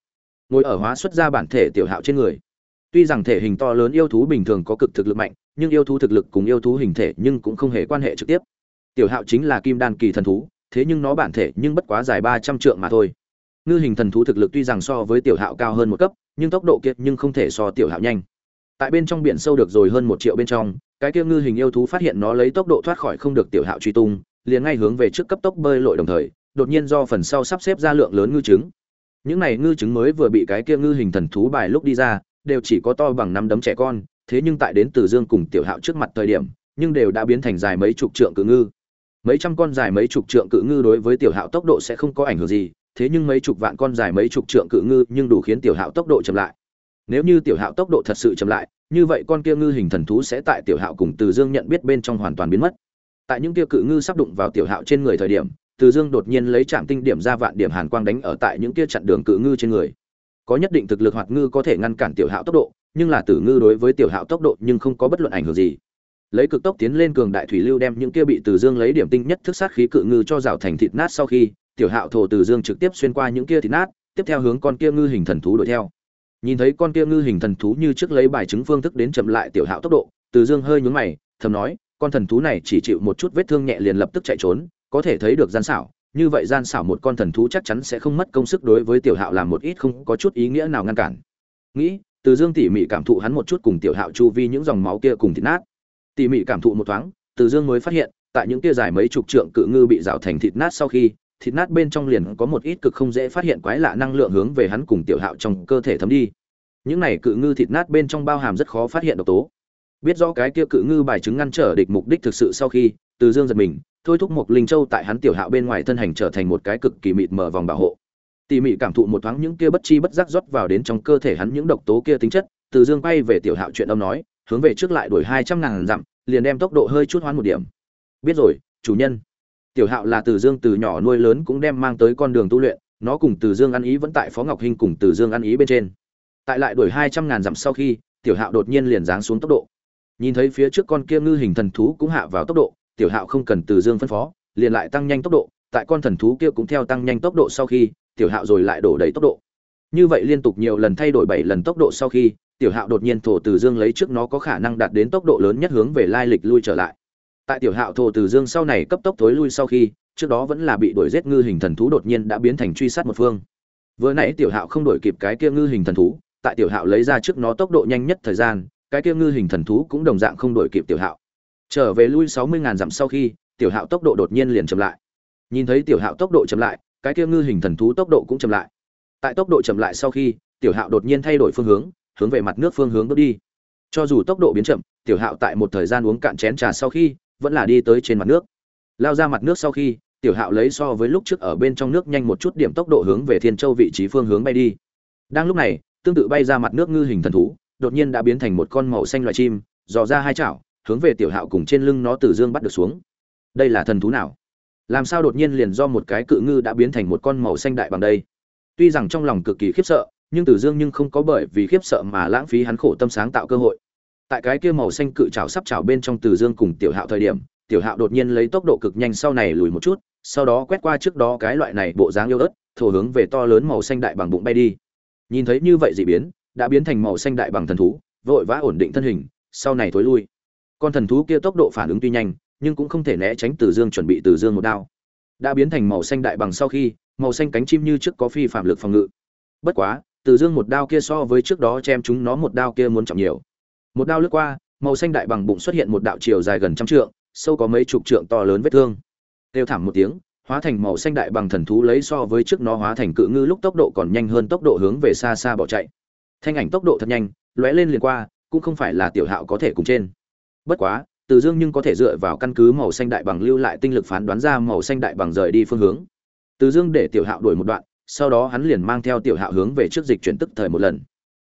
Ngồi ở hóa xuất ra bản thể tiểu hạo trên người. Tuy rằng thể hình to lớn yêu thú bình thường có cực thực lực mạnh, nhưng yêu thú thực lực cùng yêu thú hình thể nhưng cũng không hề quan hệ trực tiếp. Tiểu hạo chính là kim đan kỳ thần thú, thế nhưng nó bản thể nhưng bất quá dài ba trăm trượng mà thôi. Ngư hình thần thú thực lực tuy rằng so với tiểu hạo cao hơn một cấp, nhưng tốc độ kiệt nhưng không thể so tiểu hạo nhanh. Tại bên trong biển sâu được rồi hơn một triệu bên trong, cái kia ngư hình yêu thú phát hiện nó lấy tốc độ thoát khỏi không được tiểu hạo truy tung liền ngay hướng về trước cấp tốc bơi lội đồng thời, đột nhiên do phần sau sắp xếp ra lượng lớn ngư trứng. Những này ngư trứng mới vừa bị cái kia ngư hình thần thú bài lúc đi ra, đều chỉ có to bằng năm đấm trẻ con, thế nhưng tại đến từ dương cùng tiểu hạo trước mặt thời điểm, nhưng đều đã biến thành dài mấy chục trượng cự ngư. Mấy trăm con dài mấy chục trượng cự ngư đối với tiểu hạo tốc độ sẽ không có ảnh hưởng gì, thế nhưng mấy chục vạn con dài mấy chục trượng cự ngư nhưng đủ khiến tiểu hạo tốc độ chậm lại. Nếu như tiểu hạo tốc độ thật sự chậm lại, như vậy con kia ngư hình thần thú sẽ tại tiểu hạo cùng từ dương nhận biết bên trong hoàn toàn biến mất tại những kia cự ngư sắp đụng vào tiểu hạo trên người thời điểm, từ dương đột nhiên lấy trạm tinh điểm ra vạn điểm hàn quang đánh ở tại những kia chặn đường cự ngư trên người. Có nhất định thực lực hoạt ngư có thể ngăn cản tiểu hạo tốc độ, nhưng là tử ngư đối với tiểu hạo tốc độ nhưng không có bất luận ảnh hưởng gì. Lấy cực tốc tiến lên cường đại thủy lưu đem những kia bị từ dương lấy điểm tinh nhất thức sát khí cự ngư cho rào thành thịt nát sau khi, tiểu hạo thổ từ dương trực tiếp xuyên qua những kia thịt nát, tiếp theo hướng con kia ngư hình thần thú đuổi theo. Nhìn thấy con kia ngư hình thần thú như trước lấy bài chứng phương thức đến chậm lại tiểu hạo tốc độ, từ dương hơi nhướng mày, thầm nói con thần thú này chỉ chịu một chút vết thương nhẹ liền lập tức chạy trốn, có thể thấy được gian xảo, như vậy gian xảo một con thần thú chắc chắn sẽ không mất công sức đối với tiểu hạo làm một ít không có chút ý nghĩa nào ngăn cản. Nghĩ, từ dương tỉ mỉ cảm thụ hắn một chút cùng tiểu hạo chu vi những dòng máu kia cùng thịt nát. Tỉ mỉ cảm thụ một thoáng, từ dương mới phát hiện, tại những kia dài mấy chục trượng cự ngư bị rào thành thịt nát sau khi, thịt nát bên trong liền có một ít cực không dễ phát hiện quái lạ năng lượng hướng về hắn cùng tiểu hạo trong cơ thể thấm đi. Những này cự ngư thịt nát bên trong bao hàm rất khó phát hiện độc tố biết rõ cái kia cự ngư bài chứng ngăn trở địch mục đích thực sự sau khi, từ dương giật mình, thôi thúc một linh châu tại hắn tiểu hạo bên ngoài thân hành trở thành một cái cực kỳ mịt mở vòng bảo hộ. Tỉ mỉ cảm thụ một thoáng những kia bất chi bất giác rót vào đến trong cơ thể hắn những độc tố kia tính chất, từ dương quay về tiểu hạo chuyện âm nói, hướng về trước lại đuổi hai trăm ngàn dặm, liền đem tốc độ hơi chút hoán một điểm. Biết rồi, chủ nhân. Tiểu hạo là từ dương từ nhỏ nuôi lớn cũng đem mang tới con đường tu luyện, nó cùng từ dương ăn ý vẫn tại phó ngọc hinh cùng từ dương ăn ý bên trên. Tại lại đuổi hai trăm ngàn dặm sau khi, tiểu hạo đột nhiên liền giáng xuống tốc độ nhìn thấy phía trước con kia ngư hình thần thú cũng hạ vào tốc độ, tiểu hạo không cần từ dương phân phó, liền lại tăng nhanh tốc độ, tại con thần thú kia cũng theo tăng nhanh tốc độ sau khi, tiểu hạo rồi lại đổ đầy tốc độ. Như vậy liên tục nhiều lần thay đổi bảy lần tốc độ sau khi, tiểu hạo đột nhiên thổ từ dương lấy trước nó có khả năng đạt đến tốc độ lớn nhất hướng về lai lịch lui trở lại. Tại tiểu hạo thổ từ dương sau này cấp tốc thối lui sau khi, trước đó vẫn là bị đuổi giết ngư hình thần thú đột nhiên đã biến thành truy sát một phương. Vừa nãy tiểu hạo không đổi kịp cái kia ngư hình thần thú, tại tiểu hạo lấy ra trước nó tốc độ nhanh nhất thời gian cái kia ngư hình thần thú cũng đồng dạng không đổi kịp tiểu hạo. Trở về lui sáu mươi ngàn dặm sau khi, tiểu hạo tốc độ đột nhiên liền chậm lại. Nhìn thấy tiểu hạo tốc độ chậm lại, cái kia ngư hình thần thú tốc độ cũng chậm lại. Tại tốc độ chậm lại sau khi, tiểu hạo đột nhiên thay đổi phương hướng hướng về mặt nước phương hướng bước đi. Cho dù tốc độ biến chậm, tiểu hạo tại một thời gian uống cạn chén trà sau khi, vẫn là đi tới trên mặt nước. Lao ra mặt nước sau khi, tiểu hạo lấy so với lúc trước ở bên trong nước nhanh một chút điểm tốc độ hướng về thiên châu vị trí phương hướng bay đi. Đang lúc này, tương tự bay ra mặt nước ngư hình thần thú đột nhiên đã biến thành một con màu xanh loài chim, dò ra hai chảo, hướng về tiểu hạo cùng trên lưng nó từ dương bắt được xuống. Đây là thần thú nào? Làm sao đột nhiên liền do một cái cự ngư đã biến thành một con màu xanh đại bằng đây? Tuy rằng trong lòng cực kỳ khiếp sợ, nhưng tử dương nhưng không có bởi vì khiếp sợ mà lãng phí hắn khổ tâm sáng tạo cơ hội. Tại cái kia màu xanh cự trào sắp trào bên trong tử dương cùng tiểu hạo thời điểm, tiểu hạo đột nhiên lấy tốc độ cực nhanh sau này lùi một chút, sau đó quét qua trước đó cái loại này bộ dáng yêu ớt, thổ hướng về to lớn màu xanh đại bằng bụng bay đi. Nhìn thấy như vậy dị biến đã biến thành màu xanh đại bằng thần thú vội vã ổn định thân hình sau này thối lui con thần thú kia tốc độ phản ứng tuy nhanh nhưng cũng không thể né tránh Từ Dương chuẩn bị Từ Dương một đao. Đã biến thành màu xanh đại bằng sau khi, màu xanh cánh chim như trước có phi phạm lực phòng ngự. Bất quá, Từ Dương một đao kia so với trước đó chém chúng nó một đao kia muốn trọng nhiều. Một đao lướt qua, màu xanh đại bằng bụng xuất hiện một đạo chiều dài gần trăm trượng, sâu có mấy chục trượng to lớn vết thương. Kêu thảm một tiếng, hóa thành màu xanh đại bằng thần thú lấy so với trước nó hóa thành cự ngư lúc tốc độ còn nhanh hơn tốc độ hướng về xa xa bỏ chạy. Thanh ảnh tốc độ thật nhanh, lóe lên liền qua, cũng không phải là tiểu hạo có thể cùng trên. Bất quá, từ Dương nhưng có thể dựa vào căn cứ màu xanh đại bằng lưu lại tinh lực phán đoán ra màu xanh đại bằng rời đi phương hướng. Từ Dương để Tiểu Hạo đuổi một đoạn, sau đó hắn liền mang theo Tiểu Hạo hướng về trước dịch chuyển tức thời một lần.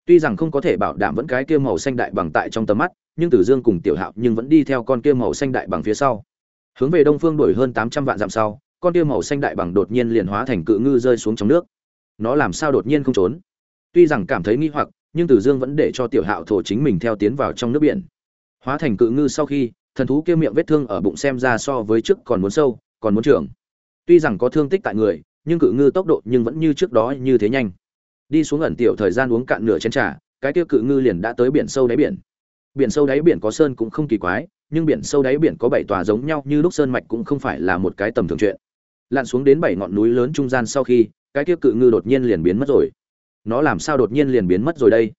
Tuy rằng không có thể bảo đảm vẫn cái kia màu xanh đại bằng tại trong tầm mắt, nhưng Tử Dương cùng Tiểu Hạo nhưng vẫn đi theo con kia màu xanh đại bằng phía sau. Hướng về đông phương đuổi hơn tám trăm vạn dặm sau, con kia màu xanh đại bằng đột nhiên liền hóa thành cự ngư rơi xuống trong nước. Nó làm sao đột nhiên không trốn? Tuy rằng cảm thấy nghi hoặc, nhưng Từ Dương vẫn để cho Tiểu Hạo thổ chính mình theo tiến vào trong nước biển. Hóa thành cự ngư sau khi thần thú kia miệng vết thương ở bụng xem ra so với trước còn muốn sâu còn muốn trưởng. Tuy rằng có thương tích tại người nhưng cự ngư tốc độ nhưng vẫn như trước đó như thế nhanh. Đi xuống ẩn tiểu thời gian uống cạn nửa chén trà cái kia cự ngư liền đã tới biển sâu đáy biển. Biển sâu đáy biển có sơn cũng không kỳ quái nhưng biển sâu đáy biển có bảy tòa giống nhau như lúc sơn mạch cũng không phải là một cái tầm thường chuyện. Lặn xuống đến bảy ngọn núi lớn trung gian sau khi cái kia cự ngư đột nhiên liền biến mất rồi nó làm sao đột nhiên liền biến mất rồi đây?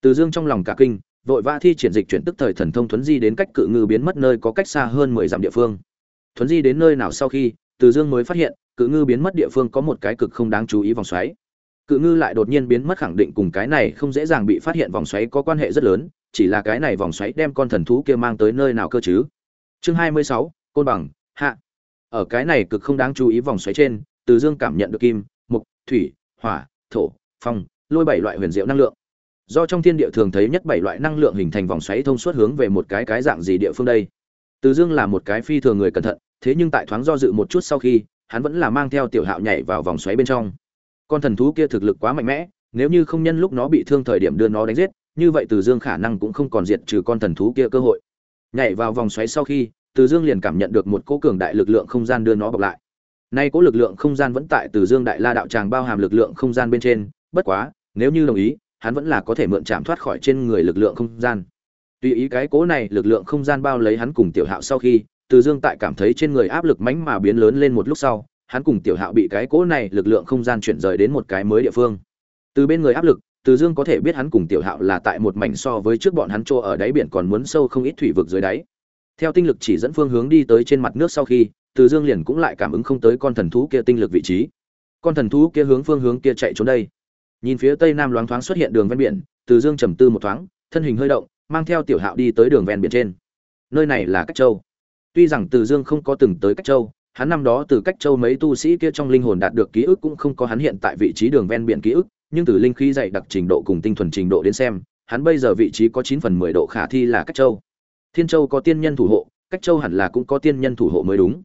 Từ dương trong lòng cả kinh, vội vã thi triển dịch chuyển tức thời thần thông thuấn di đến cách cự ngư biến mất nơi có cách xa hơn mười dặm địa phương. Thuấn di đến nơi nào sau khi, từ dương mới phát hiện, cự ngư biến mất địa phương có một cái cực không đáng chú ý vòng xoáy. Cự ngư lại đột nhiên biến mất khẳng định cùng cái này không dễ dàng bị phát hiện vòng xoáy có quan hệ rất lớn, chỉ là cái này vòng xoáy đem con thần thú kia mang tới nơi nào cơ chứ? Chương hai mươi sáu, côn bằng, hạ. Ở cái này cực không đáng chú ý vòng xoáy trên, từ dương cảm nhận được kim, mục, thủy, hỏa, thổ phong, lôi bảy loại huyền diệu năng lượng. Do trong thiên địa thường thấy nhất bảy loại năng lượng hình thành vòng xoáy thông suốt hướng về một cái cái dạng gì địa phương đây? Từ dương là một cái phi thường người cẩn thận, thế nhưng tại thoáng do dự một chút sau khi, hắn vẫn là mang theo tiểu hạo nhảy vào vòng xoáy bên trong. Con thần thú kia thực lực quá mạnh mẽ, nếu như không nhân lúc nó bị thương thời điểm đưa nó đánh giết, như vậy từ dương khả năng cũng không còn diệt trừ con thần thú kia cơ hội. Nhảy vào vòng xoáy sau khi, từ dương liền cảm nhận được một cỗ cường đại lực lượng không gian đưa nó bọc lại. Nay cỗ lực lượng không gian vẫn tại từ dương đại la đạo tràng bao hàm lực lượng không gian bên trên bất quá, nếu như đồng ý, hắn vẫn là có thể mượn chạm thoát khỏi trên người lực lượng không gian. Tùy ý cái cỗ này lực lượng không gian bao lấy hắn cùng tiểu hạo sau khi, từ dương tại cảm thấy trên người áp lực mánh mà biến lớn lên một lúc sau, hắn cùng tiểu hạo bị cái cỗ này lực lượng không gian chuyển rời đến một cái mới địa phương. Từ bên người áp lực, từ dương có thể biết hắn cùng tiểu hạo là tại một mảnh so với trước bọn hắn chỗ ở đáy biển còn muốn sâu không ít thủy vực dưới đáy. Theo tinh lực chỉ dẫn phương hướng đi tới trên mặt nước sau khi, từ dương liền cũng lại cảm ứng không tới con thần thú kia tinh lực vị trí. Con thần thú kia hướng phương hướng kia chạy trốn đây nhìn phía tây nam loáng thoáng xuất hiện đường ven biển, từ dương trầm tư một thoáng, thân hình hơi động, mang theo tiểu hạo đi tới đường ven biển trên. Nơi này là cách châu. Tuy rằng từ dương không có từng tới cách châu, hắn năm đó từ cách châu mấy tu sĩ kia trong linh hồn đạt được ký ức cũng không có hắn hiện tại vị trí đường ven biển ký ức, nhưng từ linh khí dày đặc trình độ cùng tinh thuần trình độ đến xem, hắn bây giờ vị trí có chín phần mười độ khả thi là cách châu. Thiên châu có tiên nhân thủ hộ, cách châu hẳn là cũng có tiên nhân thủ hộ mới đúng.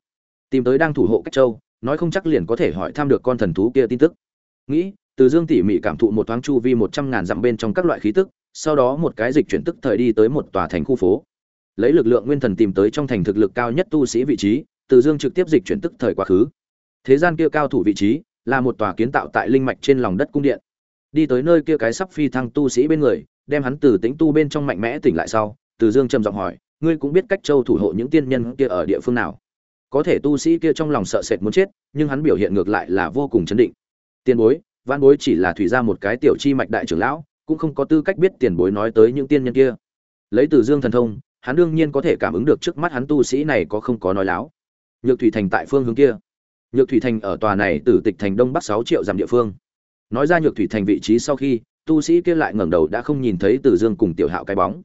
Tìm tới đang thủ hộ cách châu, nói không chắc liền có thể hỏi thăm được con thần thú kia tin tức. Nghĩ từ dương tỉ mỉ cảm thụ một thoáng chu vi một trăm ngàn dặm bên trong các loại khí tức, sau đó một cái dịch chuyển tức thời đi tới một tòa thành khu phố. Lấy lực lượng nguyên thần tìm tới trong thành thực lực cao nhất tu sĩ vị trí, từ dương trực tiếp dịch chuyển tức thời quá khứ. Thế gian kia cao thủ vị trí là một tòa kiến tạo tại linh mạch trên lòng đất cung điện. Đi tới nơi kia cái sắp phi thăng tu sĩ bên người, đem hắn từ tính tu bên trong mạnh mẽ tỉnh lại sau, từ dương trầm giọng hỏi, ngươi cũng biết cách châu thủ hộ những tiên nhân kia ở địa phương nào? Có thể tu sĩ kia trong lòng sợ sệt muốn chết, nhưng hắn biểu hiện ngược lại là vô cùng chấn định. Tiền bối văn bối chỉ là thủy ra một cái tiểu chi mạch đại trưởng lão, cũng không có tư cách biết tiền bối nói tới những tiên nhân kia. Lấy từ dương thần thông, hắn đương nhiên có thể cảm ứng được trước mắt hắn tu sĩ này có không có nói láo. Nhược thủy thành tại phương hướng kia. Nhược thủy thành ở tòa này từ tịch thành đông bắc sáu triệu dặm địa phương. Nói ra nhược thủy thành vị trí sau khi, tu sĩ kia lại ngẩng đầu đã không nhìn thấy từ dương cùng tiểu hạo cái bóng.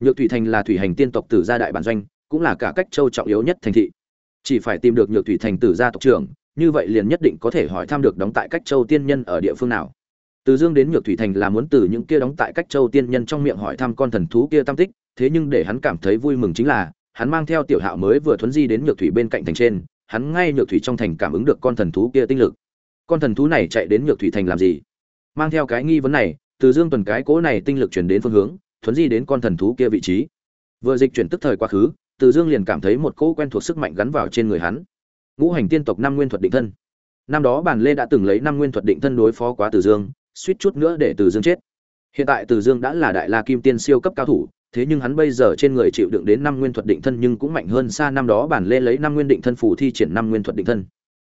Nhược thủy thành là thủy hành tiên tộc tử gia đại bản doanh, cũng là cả cách châu trọng yếu nhất thành thị. Chỉ phải tìm được nhược thủy thành tử gia tộc trưởng như vậy liền nhất định có thể hỏi thăm được đóng tại cách châu tiên nhân ở địa phương nào. Từ dương đến nhược thủy thành là muốn từ những kia đóng tại cách châu tiên nhân trong miệng hỏi thăm con thần thú kia tam tích, thế nhưng để hắn cảm thấy vui mừng chính là, hắn mang theo tiểu hạo mới vừa thuấn di đến nhược thủy bên cạnh thành trên, hắn ngay nhược thủy trong thành cảm ứng được con thần thú kia tinh lực. Con thần thú này chạy đến nhược thủy thành làm gì? Mang theo cái nghi vấn này, từ dương tuần cái cỗ này tinh lực chuyển đến phương hướng, thuấn di đến con thần thú kia vị trí. Vừa dịch chuyển tức thời quá khứ, từ dương liền cảm thấy một cỗ quen thuộc sức mạnh gắn vào trên người hắn ngũ hành tiên tộc năm nguyên thuật định thân. Năm đó bản lê đã từng lấy năm nguyên thuật định thân đối phó quá tử dương, suýt chút nữa để tử dương chết. Hiện tại tử dương đã là đại la kim tiên siêu cấp cao thủ, thế nhưng hắn bây giờ trên người chịu đựng đến năm nguyên thuật định thân nhưng cũng mạnh hơn xa năm đó bản lê lấy năm nguyên định thân phủ thi triển năm nguyên thuật định thân.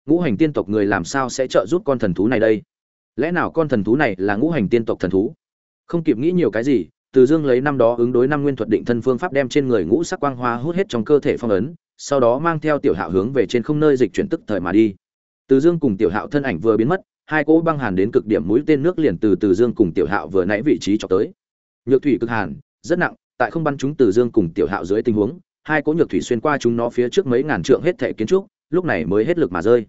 Ngũ hành tiên tộc người làm sao sẽ trợ giúp con thần thú này đây? Lẽ nào con thần thú này là ngũ hành tiên tộc thần thú? Không kịp nghĩ nhiều cái gì từ dương lấy năm đó ứng đối năm nguyên thuật định thân phương pháp đem trên người ngũ sắc quang hoa hút hết trong cơ thể phong ấn, sau đó mang theo tiểu hạo hướng về trên không nơi dịch chuyển tức thời mà đi. Từ dương cùng tiểu hạo thân ảnh vừa biến mất, hai cỗ băng hàn đến cực điểm mũi tên nước liền từ từ dương cùng tiểu hạo vừa nãy vị trí cho tới. Nhược thủy cực hàn, rất nặng, tại không bắn chúng từ dương cùng tiểu hạo dưới tình huống, hai cỗ nhược thủy xuyên qua chúng nó phía trước mấy ngàn trượng hết thể kiến trúc, lúc này mới hết lực mà rơi.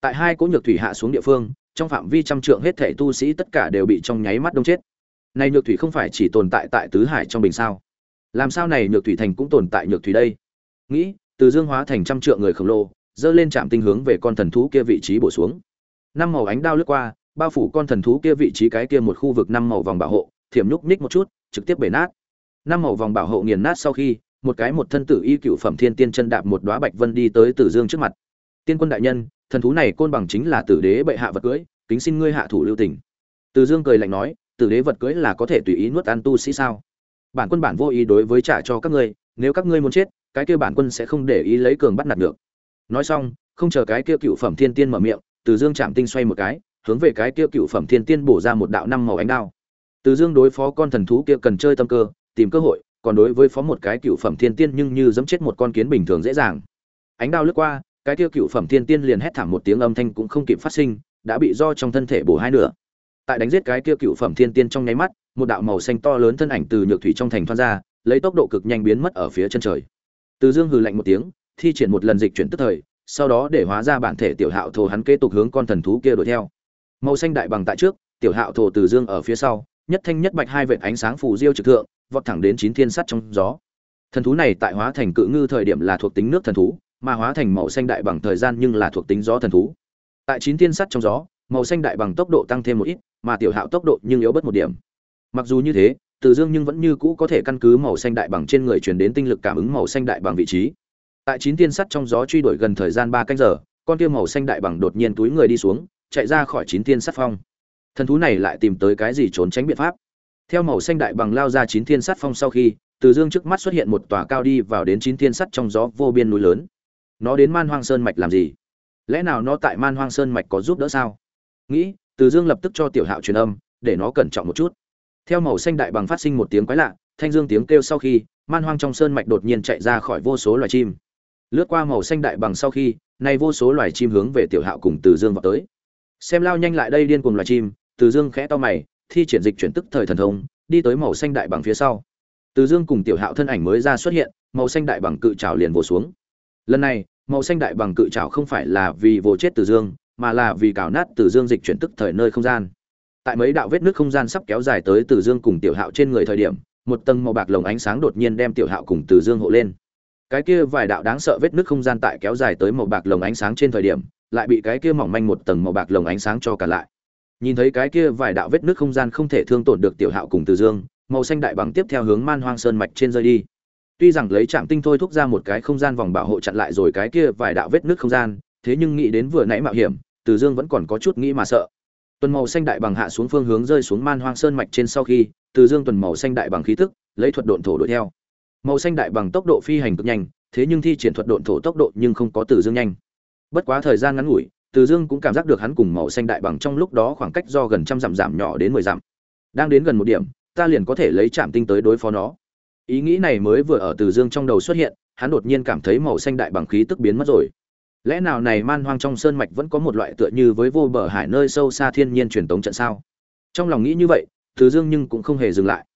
Tại hai cỗ nhược thủy hạ xuống địa phương, trong phạm vi trăm trượng hết thể tu sĩ tất cả đều bị trong nháy mắt đông chết này nhược thủy không phải chỉ tồn tại tại tứ hải trong bình sao? Làm sao này nhược thủy thành cũng tồn tại nhược thủy đây? Nghĩ, từ dương hóa thành trăm trượng người khổng lồ, dơ lên chạm tinh hướng về con thần thú kia vị trí bổ xuống. Năm màu ánh đao lướt qua, bao phủ con thần thú kia vị trí cái kia một khu vực năm màu vòng bảo hộ, thiểm nhúc ních một chút, trực tiếp bể nát. Năm màu vòng bảo hộ nghiền nát sau khi, một cái một thân tử y cựu phẩm thiên tiên chân đạp một đóa bạch vân đi tới tử dương trước mặt. Tiên quân đại nhân, thần thú này côn bằng chính là tử đế bệ hạ vật cưỡi kính xin ngươi hạ thủ lưu tình. Từ dương cười lạnh nói tử đế vật cưỡi là có thể tùy ý nuốt ăn tu sĩ sao? Bản quân bản vô ý đối với trả cho các ngươi, nếu các ngươi muốn chết, cái kia bản quân sẽ không để ý lấy cường bắt nạt được. Nói xong, không chờ cái kia cựu phẩm thiên tiên mở miệng, từ dương chạm tinh xoay một cái, hướng về cái kia cựu phẩm thiên tiên bổ ra một đạo năm màu ánh đao. Từ dương đối phó con thần thú kia cần chơi tâm cơ, tìm cơ hội, còn đối với phó một cái cựu phẩm thiên tiên nhưng như dẫm chết một con kiến bình thường dễ dàng. Ánh đao lướt qua, cái kia cựu phẩm thiên tiên liền hét thảm một tiếng âm thanh cũng không kịp phát sinh, đã bị do trong thân thể bổ hai nửa tại đánh giết cái kia cựu phẩm thiên tiên trong nháy mắt, một đạo màu xanh to lớn thân ảnh từ nhược thủy trong thành thoát ra, lấy tốc độ cực nhanh biến mất ở phía chân trời. Từ dương hừ lạnh một tiếng, thi triển một lần dịch chuyển tức thời, sau đó để hóa ra bản thể tiểu hạo thổ hắn kế tục hướng con thần thú kia đuổi theo. Màu xanh đại bằng tại trước, tiểu hạo thổ từ dương ở phía sau, nhất thanh nhất bạch hai vệt ánh sáng phù diêu trực thượng, vọt thẳng đến chín thiên sắt trong gió. Thần thú này tại hóa thành cự ngư thời điểm là thuộc tính nước thần thú, mà hóa thành màu xanh đại bằng thời gian nhưng là thuộc tính gió thần thú. Tại chín thiên sắt trong gió, màu xanh đại bằng tốc độ tăng thêm một ít mà tiểu hạo tốc độ nhưng yếu bất một điểm mặc dù như thế Từ Dương nhưng vẫn như cũ có thể căn cứ màu xanh đại bằng trên người truyền đến tinh lực cảm ứng màu xanh đại bằng vị trí. Tại chín tiên sắt trong gió truy đuổi gần thời gian ba canh giờ, con kia màu xanh đại bằng đột nhiên túi người đi xuống, chạy ra khỏi chín tiên sắt phong. Thần thú này lại tìm tới cái gì trốn tránh biện pháp. Theo màu xanh đại bằng lao ra chín tiên sắt phong sau khi, Từ Dương trước mắt xuất hiện một tòa cao đi vào đến chín tiên sắt trong gió vô biên núi lớn. Nó đến Man Hoang Sơn mạch làm gì? Lẽ nào nó tại Man Hoang Sơn mạch có giúp đỡ sao? Nghĩ, từ Dương lập tức cho Tiểu Hạo truyền âm, để nó cẩn trọng một chút. Theo màu xanh đại bằng phát sinh một tiếng quái lạ thanh dương tiếng kêu sau khi man hoang trong sơn mạch đột nhiên chạy ra khỏi vô số loài chim. Lướt qua màu xanh đại bằng sau khi nay vô số loài chim hướng về tiểu hạo cùng từ dương vào tới. Xem lao nhanh lại đây điên cùng loài chim từ dương khẽ to mày thi triển dịch chuyển tức thời thần thông đi tới màu xanh đại bằng phía sau. Từ dương cùng tiểu hạo thân ảnh mới ra xuất hiện màu xanh đại bằng cự trào liền vồ xuống. Lần này màu xanh đại bằng cự trào không phải là vì vồ chết từ dương mà là vì cào nát từ dương dịch chuyển tức thời nơi không gian. Tại mấy đạo vết nước không gian sắp kéo dài tới từ dương cùng tiểu hạo trên người thời điểm, một tầng màu bạc lồng ánh sáng đột nhiên đem tiểu hạo cùng từ dương hộ lên. Cái kia vài đạo đáng sợ vết nước không gian tại kéo dài tới màu bạc lồng ánh sáng trên thời điểm, lại bị cái kia mỏng manh một tầng màu bạc lồng ánh sáng cho cả lại. Nhìn thấy cái kia vài đạo vết nước không gian không thể thương tổn được tiểu hạo cùng từ dương, màu xanh đại bằng tiếp theo hướng man hoang sơn mạch trên rơi đi. Tuy rằng lấy trạm tinh thôi thúc ra một cái không gian vòng bảo hộ chặn lại rồi cái kia vài đạo vết nước không gian, thế nhưng nghĩ đến vừa nãy mạo hiểm từ dương vẫn còn có chút nghĩ mà sợ. Tuần màu xanh đại bằng hạ xuống phương hướng rơi xuống man hoang sơn mạch trên sau khi, từ dương tuần màu xanh đại bằng khí tức, lấy thuật độn thổ đuổi theo. Màu xanh đại bằng tốc độ phi hành cực nhanh, thế nhưng thi triển thuật độn thổ tốc độ nhưng không có từ dương nhanh. Bất quá thời gian ngắn ngủi, từ dương cũng cảm giác được hắn cùng màu xanh đại bằng trong lúc đó khoảng cách do gần trăm dặm giảm nhỏ đến mười dặm. Đang đến gần một điểm, ta liền có thể lấy chạm tinh tới đối phó nó. Ý nghĩ này mới vừa ở từ dương trong đầu xuất hiện, hắn đột nhiên cảm thấy màu xanh đại bằng khí tức biến mất rồi lẽ nào này man hoang trong sơn mạch vẫn có một loại tựa như với vô bờ hải nơi sâu xa thiên nhiên truyền tống trận sao? Trong lòng nghĩ như vậy, từ dương nhưng cũng không hề dừng lại.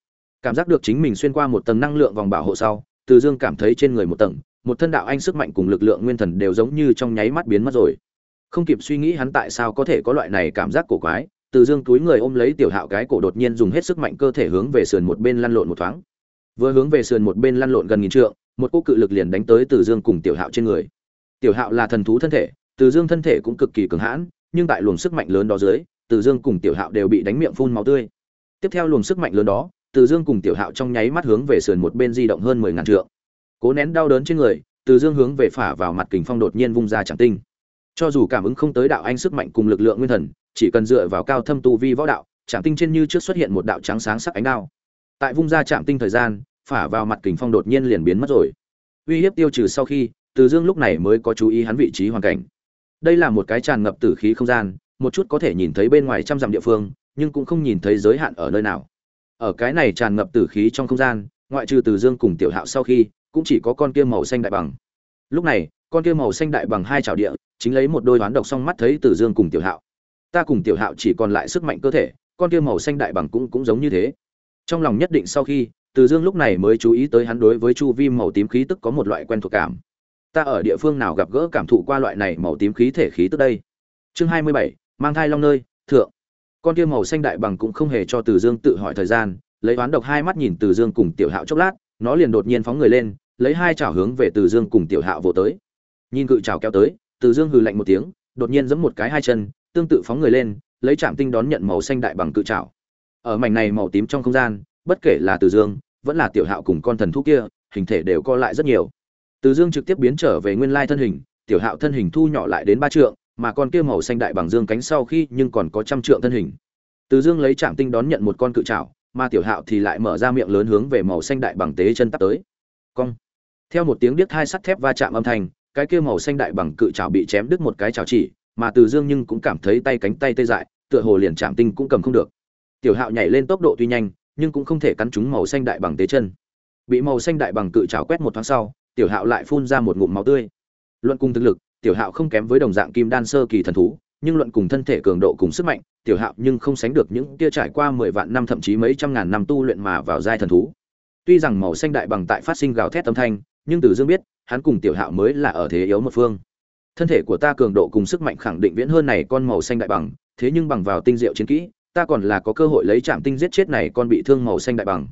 Cảm giác được chính mình xuyên qua một tầng năng lượng vòng bảo hộ sau, từ dương cảm thấy trên người một tầng, một thân đạo anh sức mạnh cùng lực lượng nguyên thần đều giống như trong nháy mắt biến mất rồi. Không kịp suy nghĩ hắn tại sao có thể có loại này cảm giác cổ quái, từ dương túi người ôm lấy tiểu hạo cái cổ đột nhiên dùng hết sức mạnh cơ thể hướng về sườn một bên lăn lộn một thoáng. Vừa hướng về sườn một bên lăn lộn gần nghìn trượng, một cô cự lực liền đánh tới từ dương cùng tiểu hạo trên người tiểu hạo là thần thú thân thể, từ dương thân thể cũng cực kỳ cường hãn, nhưng tại luồng sức mạnh lớn đó dưới, từ dương cùng tiểu hạo đều bị đánh miệng phun máu tươi. Tiếp theo luồng sức mạnh lớn đó, từ dương cùng tiểu hạo trong nháy mắt hướng về sườn một bên di động hơn mười ngàn trượng. Cố nén đau đớn trên người, từ dương hướng về phả vào mặt kình phong đột nhiên vung ra chẳng tinh. Cho dù cảm ứng không tới đạo anh sức mạnh cùng lực lượng nguyên thần, chỉ cần dựa vào cao thâm tu vi võ đạo chạm tinh trên như trước xuất hiện một đạo trắng sáng sắc ánh đao. Tại vung ra chạm tinh thời gian, phả vào mặt kình phong đột nhiên liền biến mất rồi. Uy hiếp tiêu trừ sau khi từ dương lúc này mới có chú ý hắn vị trí hoàn cảnh. Đây là một cái tràn ngập tử khí không gian, một chút có thể nhìn thấy bên ngoài trăm dặm địa phương, nhưng cũng không nhìn thấy giới hạn ở nơi nào. Ở cái này tràn ngập tử khí trong không gian, ngoại trừ từ dương cùng tiểu hạo sau khi, cũng chỉ có con kia màu xanh đại bằng. Lúc này, con kia màu xanh đại bằng hai chảo địa, chính lấy một đôi đoán độc song mắt thấy từ dương cùng tiểu hạo. Ta cùng tiểu hạo chỉ còn lại sức mạnh cơ thể, con kia màu xanh đại bằng cũng cũng giống như thế. Trong lòng nhất định sau khi, từ dương lúc này mới chú ý tới hắn đối với chu vi màu tím khí tức có một loại quen thuộc cảm ta ở địa phương nào gặp gỡ cảm thụ qua loại này màu tím khí thể khí tức đây? Chương hai mươi bảy, mang thai long nơi, thượng. Con kia màu xanh đại bằng cũng không hề cho từ dương tự hỏi thời gian, lấy oán độc hai mắt nhìn từ dương cùng tiểu hạo chốc lát, nó liền đột nhiên phóng người lên, lấy hai chảo hướng về từ dương cùng tiểu hạo vỗ tới. Nhìn cự chảo kéo tới, từ dương hừ lạnh một tiếng, đột nhiên giẫm một cái hai chân, tương tự phóng người lên, lấy chạm tinh đón nhận màu xanh đại bằng cự chảo. Ở mảnh này màu tím trong không gian, bất kể là từ dương, vẫn là tiểu hạo cùng con thần thú kia, hình thể đều co lại rất nhiều từ Dương trực tiếp biến trở về nguyên lai thân hình, tiểu Hạo thân hình thu nhỏ lại đến ba trượng, mà con kia màu xanh đại bằng dương cánh sau khi nhưng còn có trăm trượng thân hình. Từ Dương lấy chạm tinh đón nhận một con cự trảo, mà tiểu Hạo thì lại mở ra miệng lớn hướng về màu xanh đại bằng tế chân tắp tới. Cong. Theo một tiếng điếc hai sắt thép va chạm âm thanh, cái kia màu xanh đại bằng cự trảo bị chém đứt một cái trảo chỉ, mà Từ Dương nhưng cũng cảm thấy tay cánh tay tê dại, tựa hồ liền chạm tinh cũng cầm không được. Tiểu Hạo nhảy lên tốc độ tuy nhanh, nhưng cũng không thể cắn trúng màu xanh đại bằng tế chân. Bị màu xanh đại bằng cự trảo quét một thoáng sau, tiểu hạo lại phun ra một ngụm máu tươi. Luận cùng thực lực, tiểu hạo không kém với đồng dạng kim đan sơ kỳ thần thú, nhưng luận cùng thân thể cường độ cùng sức mạnh, tiểu hạo nhưng không sánh được những kia trải qua mười vạn năm thậm chí mấy trăm ngàn năm tu luyện mà vào giai thần thú. Tuy rằng màu xanh đại bằng tại phát sinh gào thét âm thanh, nhưng từ dương biết, hắn cùng tiểu hạo mới là ở thế yếu một phương. Thân thể của ta cường độ cùng sức mạnh khẳng định viễn hơn này con màu xanh đại bằng, thế nhưng bằng vào tinh diệu chiến kỹ, ta còn là có cơ hội lấy chạm tinh giết chết này con bị thương màu xanh đại bằng.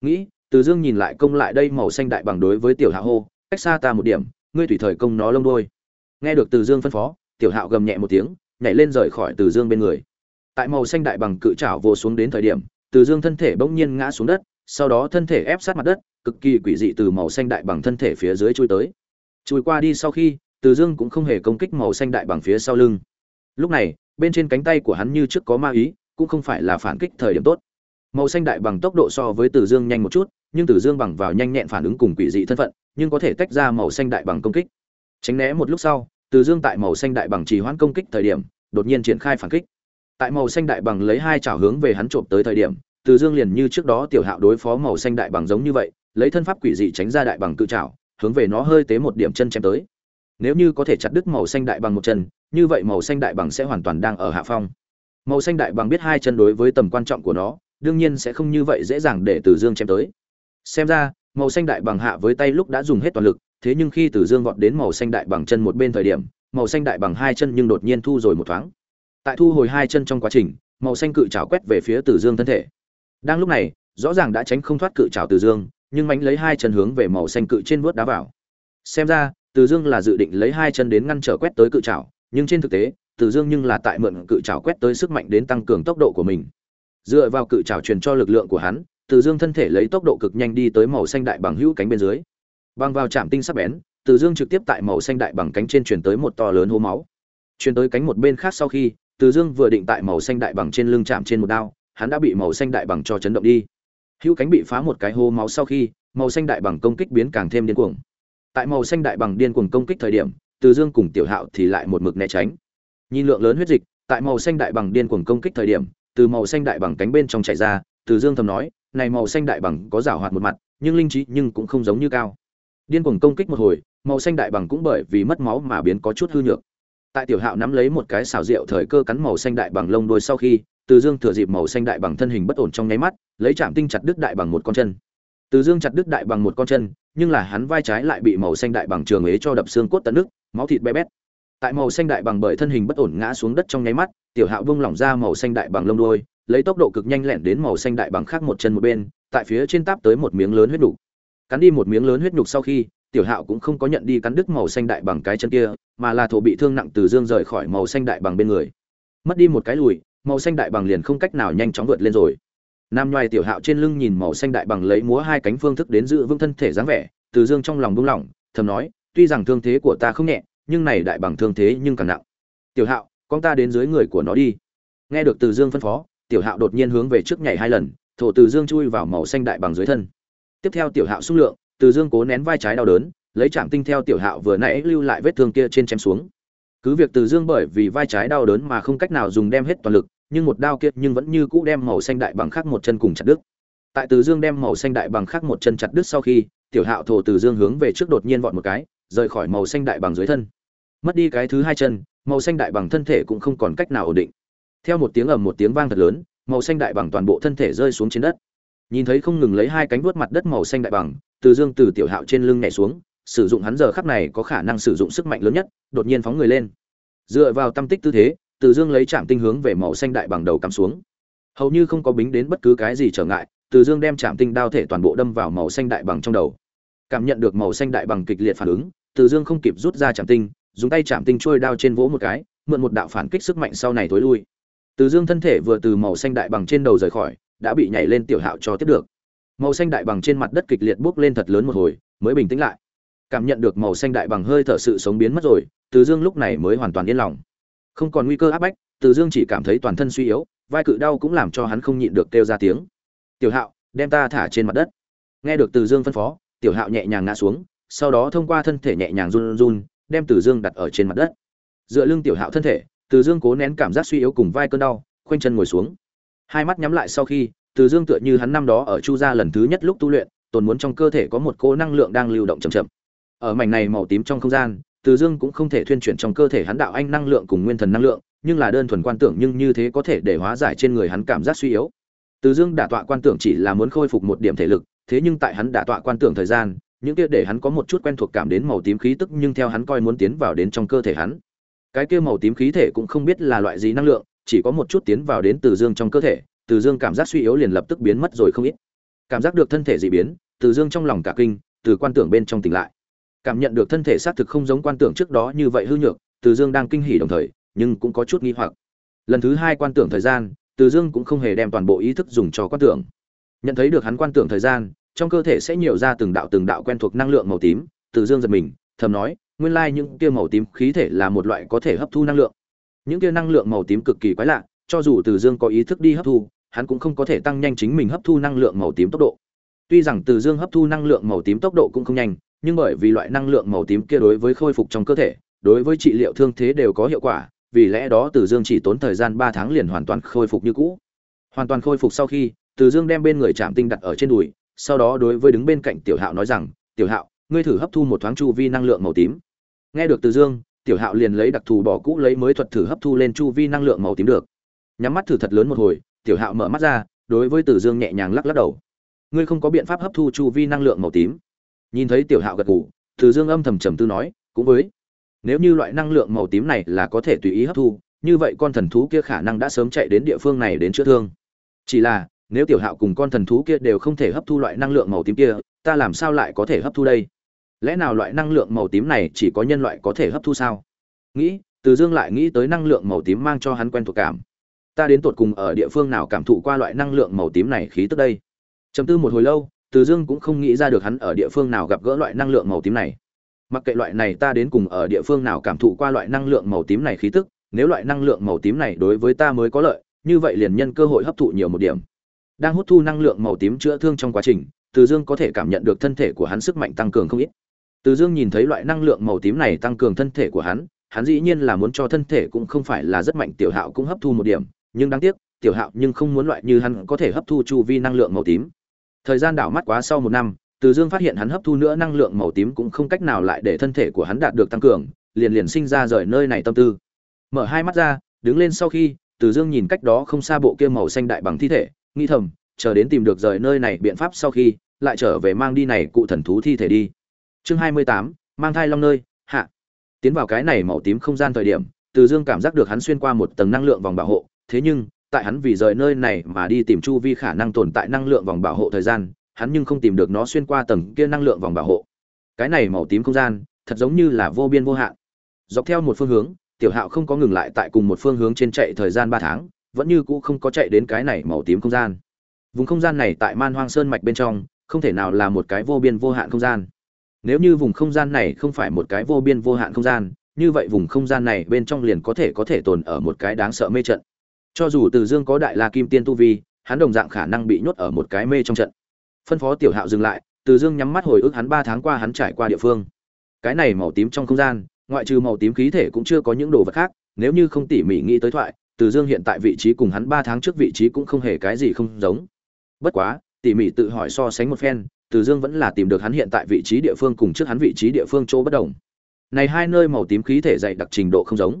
Nghĩ từ dương nhìn lại công lại đây màu xanh đại bằng đối với tiểu hạo hô, cách xa ta một điểm, ngươi tùy thời công nó lông đôi nghe được từ dương phân phó, tiểu hạo gầm nhẹ một tiếng, nhảy lên rời khỏi từ dương bên người. Tại màu xanh đại bằng cự trảo vồ xuống đến thời điểm, từ dương thân thể bỗng nhiên ngã xuống đất, sau đó thân thể ép sát mặt đất, cực kỳ quỷ dị từ màu xanh đại bằng thân thể phía dưới chui tới. Chui qua đi sau khi, từ dương cũng không hề công kích màu xanh đại bằng phía sau lưng. Lúc này, bên trên cánh tay của hắn như trước có ma ý, cũng không phải là phản kích thời điểm tốt. Màu xanh đại bằng tốc độ so với từ dương nhanh một chút nhưng Tử dương bằng vào nhanh nhẹn phản ứng cùng quỷ dị thân phận, nhưng có thể tách ra màu xanh đại bằng công kích. Tránh né một lúc sau Tử dương tại màu xanh đại bằng trì hoãn công kích thời điểm, đột nhiên triển khai phản kích. Tại màu xanh đại bằng lấy hai chảo hướng về hắn trộm tới thời điểm Tử dương liền như trước đó tiểu hạo đối phó màu xanh đại bằng giống như vậy, lấy thân pháp quỷ dị tránh ra đại bằng cự chảo, hướng về nó hơi tế một điểm chân chém tới. Nếu như có thể chặt đứt màu xanh đại bằng một chân, như vậy màu xanh đại bằng sẽ hoàn toàn đang ở hạ phong. Màu xanh đại bằng biết hai chân đối với tầm quan trọng của nó, đương nhiên sẽ không như vậy dễ dàng để từ dương chém tới xem ra, màu xanh đại bằng hạ với tay lúc đã dùng hết toàn lực, thế nhưng khi từ dương vọt đến màu xanh đại bằng chân một bên thời điểm, màu xanh đại bằng hai chân nhưng đột nhiên thu rồi một thoáng. Tại thu hồi hai chân trong quá trình, màu xanh cự trào quét về phía từ dương thân thể. Đang lúc này, rõ ràng đã tránh không thoát cự trào từ dương, nhưng mánh lấy hai chân hướng về màu xanh cự trên vớt đá vào. Xem ra, từ dương là dự định lấy hai chân đến ngăn trở quét tới cự trào nhưng trên thực tế, từ dương nhưng là tại mượn cự trào quét tới sức mạnh đến tăng cường tốc độ của mình. Dựa vào cự trào truyền cho lực lượng của hắn từ dương thân thể lấy tốc độ cực nhanh đi tới màu xanh đại bằng hữu cánh bên dưới. Bằng vào trạm tinh sắc bén, từ dương trực tiếp tại màu xanh đại bằng cánh trên truyền tới một to lớn hố máu. Truyền tới cánh một bên khác sau khi, từ dương vừa định tại màu xanh đại bằng trên lưng chạm trên một đao, hắn đã bị màu xanh đại bằng cho chấn động đi. Hữu cánh bị phá một cái hố máu sau khi, màu xanh đại bằng công kích biến càng thêm điên cuồng. Tại màu xanh đại bằng điên cuồng công kích thời điểm, từ dương cùng tiểu hạo thì lại một mực né tránh. Nhìn lượng lớn huyết dịch, tại màu xanh đại bằng điên cuồng công kích thời điểm, từ màu xanh đại bằng cánh bên trong chạy ra, từ dương thầm nói này màu xanh đại bằng có rào hoạt một mặt, nhưng linh trí nhưng cũng không giống như cao. Điên cuồng công kích một hồi, màu xanh đại bằng cũng bởi vì mất máu mà biến có chút hư nhược. Tại tiểu hạo nắm lấy một cái xào rượu thời cơ cắn màu xanh đại bằng lông đuôi sau khi, từ dương thừa dịp màu xanh đại bằng thân hình bất ổn trong nháy mắt, lấy chạm tinh chặt đứt đại bằng một con chân. Từ dương chặt đứt đại bằng một con chân, nhưng là hắn vai trái lại bị màu xanh đại bằng trường ế cho đập xương cốt tận nước, máu thịt bé bét. Tại màu xanh đại bằng bởi thân hình bất ổn ngã xuống đất trong nháy mắt, tiểu hạo vung lỏng ra màu xanh đại bằng lông đuôi lấy tốc độ cực nhanh lẹn đến màu xanh đại bằng khác một chân một bên, tại phía trên táp tới một miếng lớn huyết nhục cắn đi một miếng lớn huyết nhục sau khi, tiểu hạo cũng không có nhận đi cắn đứt màu xanh đại bằng cái chân kia, mà là thổ bị thương nặng từ dương rời khỏi màu xanh đại bằng bên người. Mất đi một cái lùi, màu xanh đại bằng liền không cách nào nhanh chóng vượt lên rồi. Nam Nhoai tiểu hạo trên lưng nhìn màu xanh đại bằng lấy múa hai cánh phương thức đến giữ vững thân thể dáng vẻ, từ dương trong lòng buông lỏng, thầm nói, tuy rằng thương thế của ta không nhẹ, nhưng này đại bằng thương thế nhưng càng nặng. Tiểu hạo, con ta đến dưới người của nó đi. Nghe được từ dương phân phó tiểu hạo đột nhiên hướng về trước nhảy hai lần, thổ từ dương chui vào màu xanh đại bằng dưới thân. Tiếp theo tiểu hạo xung lượng, từ dương cố nén vai trái đau đớn, lấy chạm tinh theo tiểu hạo vừa nãy lưu lại vết thương kia trên chém xuống. Cứ việc từ dương bởi vì vai trái đau đớn mà không cách nào dùng đem hết toàn lực, nhưng một đao kia nhưng vẫn như cũ đem màu xanh đại bằng khác một chân cùng chặt đứt. Tại từ dương đem màu xanh đại bằng khác một chân chặt đứt sau khi, tiểu hạo thổ từ dương hướng về trước đột nhiên vọt một cái, rời khỏi màu xanh đại bằng dưới thân. Mất đi cái thứ hai chân, màu xanh đại bằng thân thể cũng không còn cách nào ổn định theo một tiếng ầm một tiếng vang thật lớn, màu xanh đại bằng toàn bộ thân thể rơi xuống trên đất. Nhìn thấy không ngừng lấy hai cánh vuốt mặt đất màu xanh đại bằng, từ dương từ tiểu hạo trên lưng nhảy xuống, sử dụng hắn giờ khắc này có khả năng sử dụng sức mạnh lớn nhất, đột nhiên phóng người lên. Dựa vào tâm tích tư thế, từ dương lấy chạm tinh hướng về màu xanh đại bằng đầu cắm xuống. Hầu như không có bính đến bất cứ cái gì trở ngại, từ dương đem chạm tinh đao thể toàn bộ đâm vào màu xanh đại bằng trong đầu. Cảm nhận được màu xanh đại bằng kịch liệt phản ứng, từ dương không kịp rút ra chạm tinh, dùng tay chạm tinh trôi đao trên vỗ một cái, mượn một đạo phản kích sức mạnh sau này tối lui từ dương thân thể vừa từ màu xanh đại bằng trên đầu rời khỏi, đã bị nhảy lên tiểu hạo cho tiếp được. Màu xanh đại bằng trên mặt đất kịch liệt bốc lên thật lớn một hồi, mới bình tĩnh lại. Cảm nhận được màu xanh đại bằng hơi thở sự sống biến mất rồi, từ dương lúc này mới hoàn toàn yên lòng. Không còn nguy cơ áp bách, từ dương chỉ cảm thấy toàn thân suy yếu, vai cự đau cũng làm cho hắn không nhịn được kêu ra tiếng. Tiểu hạo, đem ta thả trên mặt đất. Nghe được từ dương phân phó, tiểu hạo nhẹ nhàng ngã xuống, sau đó thông qua thân thể nhẹ nhàng run run, đem từ dương đặt ở trên mặt đất. Dựa lưng tiểu hạo thân thể từ dương cố nén cảm giác suy yếu cùng vai cơn đau, khoanh chân ngồi xuống. Hai mắt nhắm lại sau khi, từ dương tựa như hắn năm đó ở chu gia lần thứ nhất lúc tu luyện, tồn muốn trong cơ thể có một cỗ năng lượng đang lưu động chậm chậm. Ở mảnh này màu tím trong không gian, từ dương cũng không thể thuyên chuyển trong cơ thể hắn đạo anh năng lượng cùng nguyên thần năng lượng, nhưng là đơn thuần quan tưởng nhưng như thế có thể để hóa giải trên người hắn cảm giác suy yếu. Từ dương đả tọa quan tưởng chỉ là muốn khôi phục một điểm thể lực, thế nhưng tại hắn đả tọa quan tưởng thời gian, những kia để hắn có một chút quen thuộc cảm đến màu tím khí tức nhưng theo hắn coi muốn tiến vào đến trong cơ thể hắn cái kia màu tím khí thể cũng không biết là loại gì năng lượng, chỉ có một chút tiến vào đến từ dương trong cơ thể, từ dương cảm giác suy yếu liền lập tức biến mất rồi không ít. Cảm giác được thân thể dị biến, từ dương trong lòng cả kinh, từ quan tưởng bên trong tỉnh lại. Cảm nhận được thân thể xác thực không giống quan tưởng trước đó như vậy hư nhược, từ dương đang kinh hỉ đồng thời, nhưng cũng có chút nghi hoặc. Lần thứ hai quan tưởng thời gian, từ dương cũng không hề đem toàn bộ ý thức dùng cho quan tưởng. Nhận thấy được hắn quan tưởng thời gian, trong cơ thể sẽ nhiều ra từng đạo từng đạo quen thuộc năng lượng màu tím, từ dương giật mình, thầm nói nguyên lai những tia màu tím khí thể là một loại có thể hấp thu năng lượng. Những tia năng lượng màu tím cực kỳ quái lạ, cho dù từ dương có ý thức đi hấp thu, hắn cũng không có thể tăng nhanh chính mình hấp thu năng lượng màu tím tốc độ. Tuy rằng từ dương hấp thu năng lượng màu tím tốc độ cũng không nhanh, nhưng bởi vì loại năng lượng màu tím kia đối với khôi phục trong cơ thể, đối với trị liệu thương thế đều có hiệu quả, vì lẽ đó từ dương chỉ tốn thời gian ba tháng liền hoàn toàn khôi phục như cũ. Hoàn toàn khôi phục sau khi, từ dương đem bên người chạm tinh đặt ở trên đùi, sau đó đối với đứng bên cạnh tiểu hạo nói rằng, tiểu hạo, ngươi thử hấp thu một thoáng chu vi năng lượng màu tím nghe được từ dương, tiểu hạo liền lấy đặc thù bỏ cũ lấy mới thuật thử hấp thu lên chu vi năng lượng màu tím được. Nhắm mắt thử thật lớn một hồi, tiểu hạo mở mắt ra, đối với từ dương nhẹ nhàng lắc lắc đầu. Ngươi không có biện pháp hấp thu chu vi năng lượng màu tím. Nhìn thấy tiểu hạo gật ngủ từ dương âm thầm trầm tư nói, cũng với. Nếu như loại năng lượng màu tím này là có thể tùy ý hấp thu, như vậy con thần thú kia khả năng đã sớm chạy đến địa phương này đến chữa thương. Chỉ là, nếu tiểu hạo cùng con thần thú kia đều không thể hấp thu loại năng lượng màu tím kia, ta làm sao lại có thể hấp thu đây? Lẽ nào loại năng lượng màu tím này chỉ có nhân loại có thể hấp thu sao? Nghĩ, từ dương lại nghĩ tới năng lượng màu tím mang cho hắn quen thuộc cảm. Ta đến tột cùng ở địa phương nào cảm thụ qua loại năng lượng màu tím này khí tức đây? Chấm tư một hồi lâu, từ dương cũng không nghĩ ra được hắn ở địa phương nào gặp gỡ loại năng lượng màu tím này. Mặc kệ loại này ta đến cùng ở địa phương nào cảm thụ qua loại năng lượng màu tím này khí tức, nếu loại năng lượng màu tím này đối với ta mới có lợi, như vậy liền nhân cơ hội hấp thụ nhiều một điểm. Đang hút thu năng lượng màu tím chữa thương trong quá trình, từ dương có thể cảm nhận được thân thể của hắn sức mạnh tăng cường không ít từ dương nhìn thấy loại năng lượng màu tím này tăng cường thân thể của hắn hắn dĩ nhiên là muốn cho thân thể cũng không phải là rất mạnh, tiểu hạo cũng hấp thu một điểm, nhưng đáng tiếc, tiểu hạo nhưng không muốn loại như hắn có thể hấp thu chu vi năng lượng màu tím. Thời gian đảo mắt quá sau một năm, từ dương phát hiện hắn hấp thu nữa năng lượng màu tím cũng không cách nào lại để thân thể của hắn đạt được tăng cường, liền liền sinh ra rời nơi này tâm tư. Mở hai mắt ra, đứng lên sau khi, từ dương nhìn cách đó không xa bộ kia màu xanh đại bằng thi thể nghi thầm, chờ đến tìm được rời nơi này biện pháp sau khi, lại trở về mang đi này cụ thần thú thi thể đi chương hai mươi tám, mang thai long nơi, hạ. Tiến vào cái này màu tím không gian thời điểm, từ dương cảm giác được hắn xuyên qua một tầng năng lượng vòng bảo hộ, thế nhưng, tại hắn vì rời nơi này mà đi tìm chu vi khả năng tồn tại năng lượng vòng bảo hộ thời gian, hắn nhưng không tìm được nó xuyên qua tầng kia năng lượng vòng bảo hộ. Cái này màu tím không gian, thật giống như là vô biên vô hạn. Dọc theo một phương hướng, tiểu hạo không có ngừng lại tại cùng một phương hướng trên chạy thời gian ba tháng, vẫn như cũ không có chạy đến cái này màu tím không gian. Vùng không gian này tại man hoang sơn mạch bên trong, không thể nào là một cái vô biên vô hạn không gian nếu như vùng không gian này không phải một cái vô biên vô hạn không gian, như vậy vùng không gian này bên trong liền có thể có thể tồn ở một cái đáng sợ mê trận. Cho dù từ dương có đại la kim tiên tu vi, hắn đồng dạng khả năng bị nhốt ở một cái mê trong trận. Phân phó tiểu hạo dừng lại, từ dương nhắm mắt hồi ức hắn ba tháng qua hắn trải qua địa phương. Cái này màu tím trong không gian, ngoại trừ màu tím khí thể cũng chưa có những đồ vật khác, nếu như không tỉ mỉ nghĩ tới thoại, từ dương hiện tại vị trí cùng hắn ba tháng trước vị trí cũng không hề cái gì không giống. Bất quá, tỉ mỉ tự hỏi so sánh một phen từ dương vẫn là tìm được hắn hiện tại vị trí địa phương cùng trước hắn vị trí địa phương chỗ bất đồng. Này hai nơi màu tím khí thể dày đặc trình độ không giống.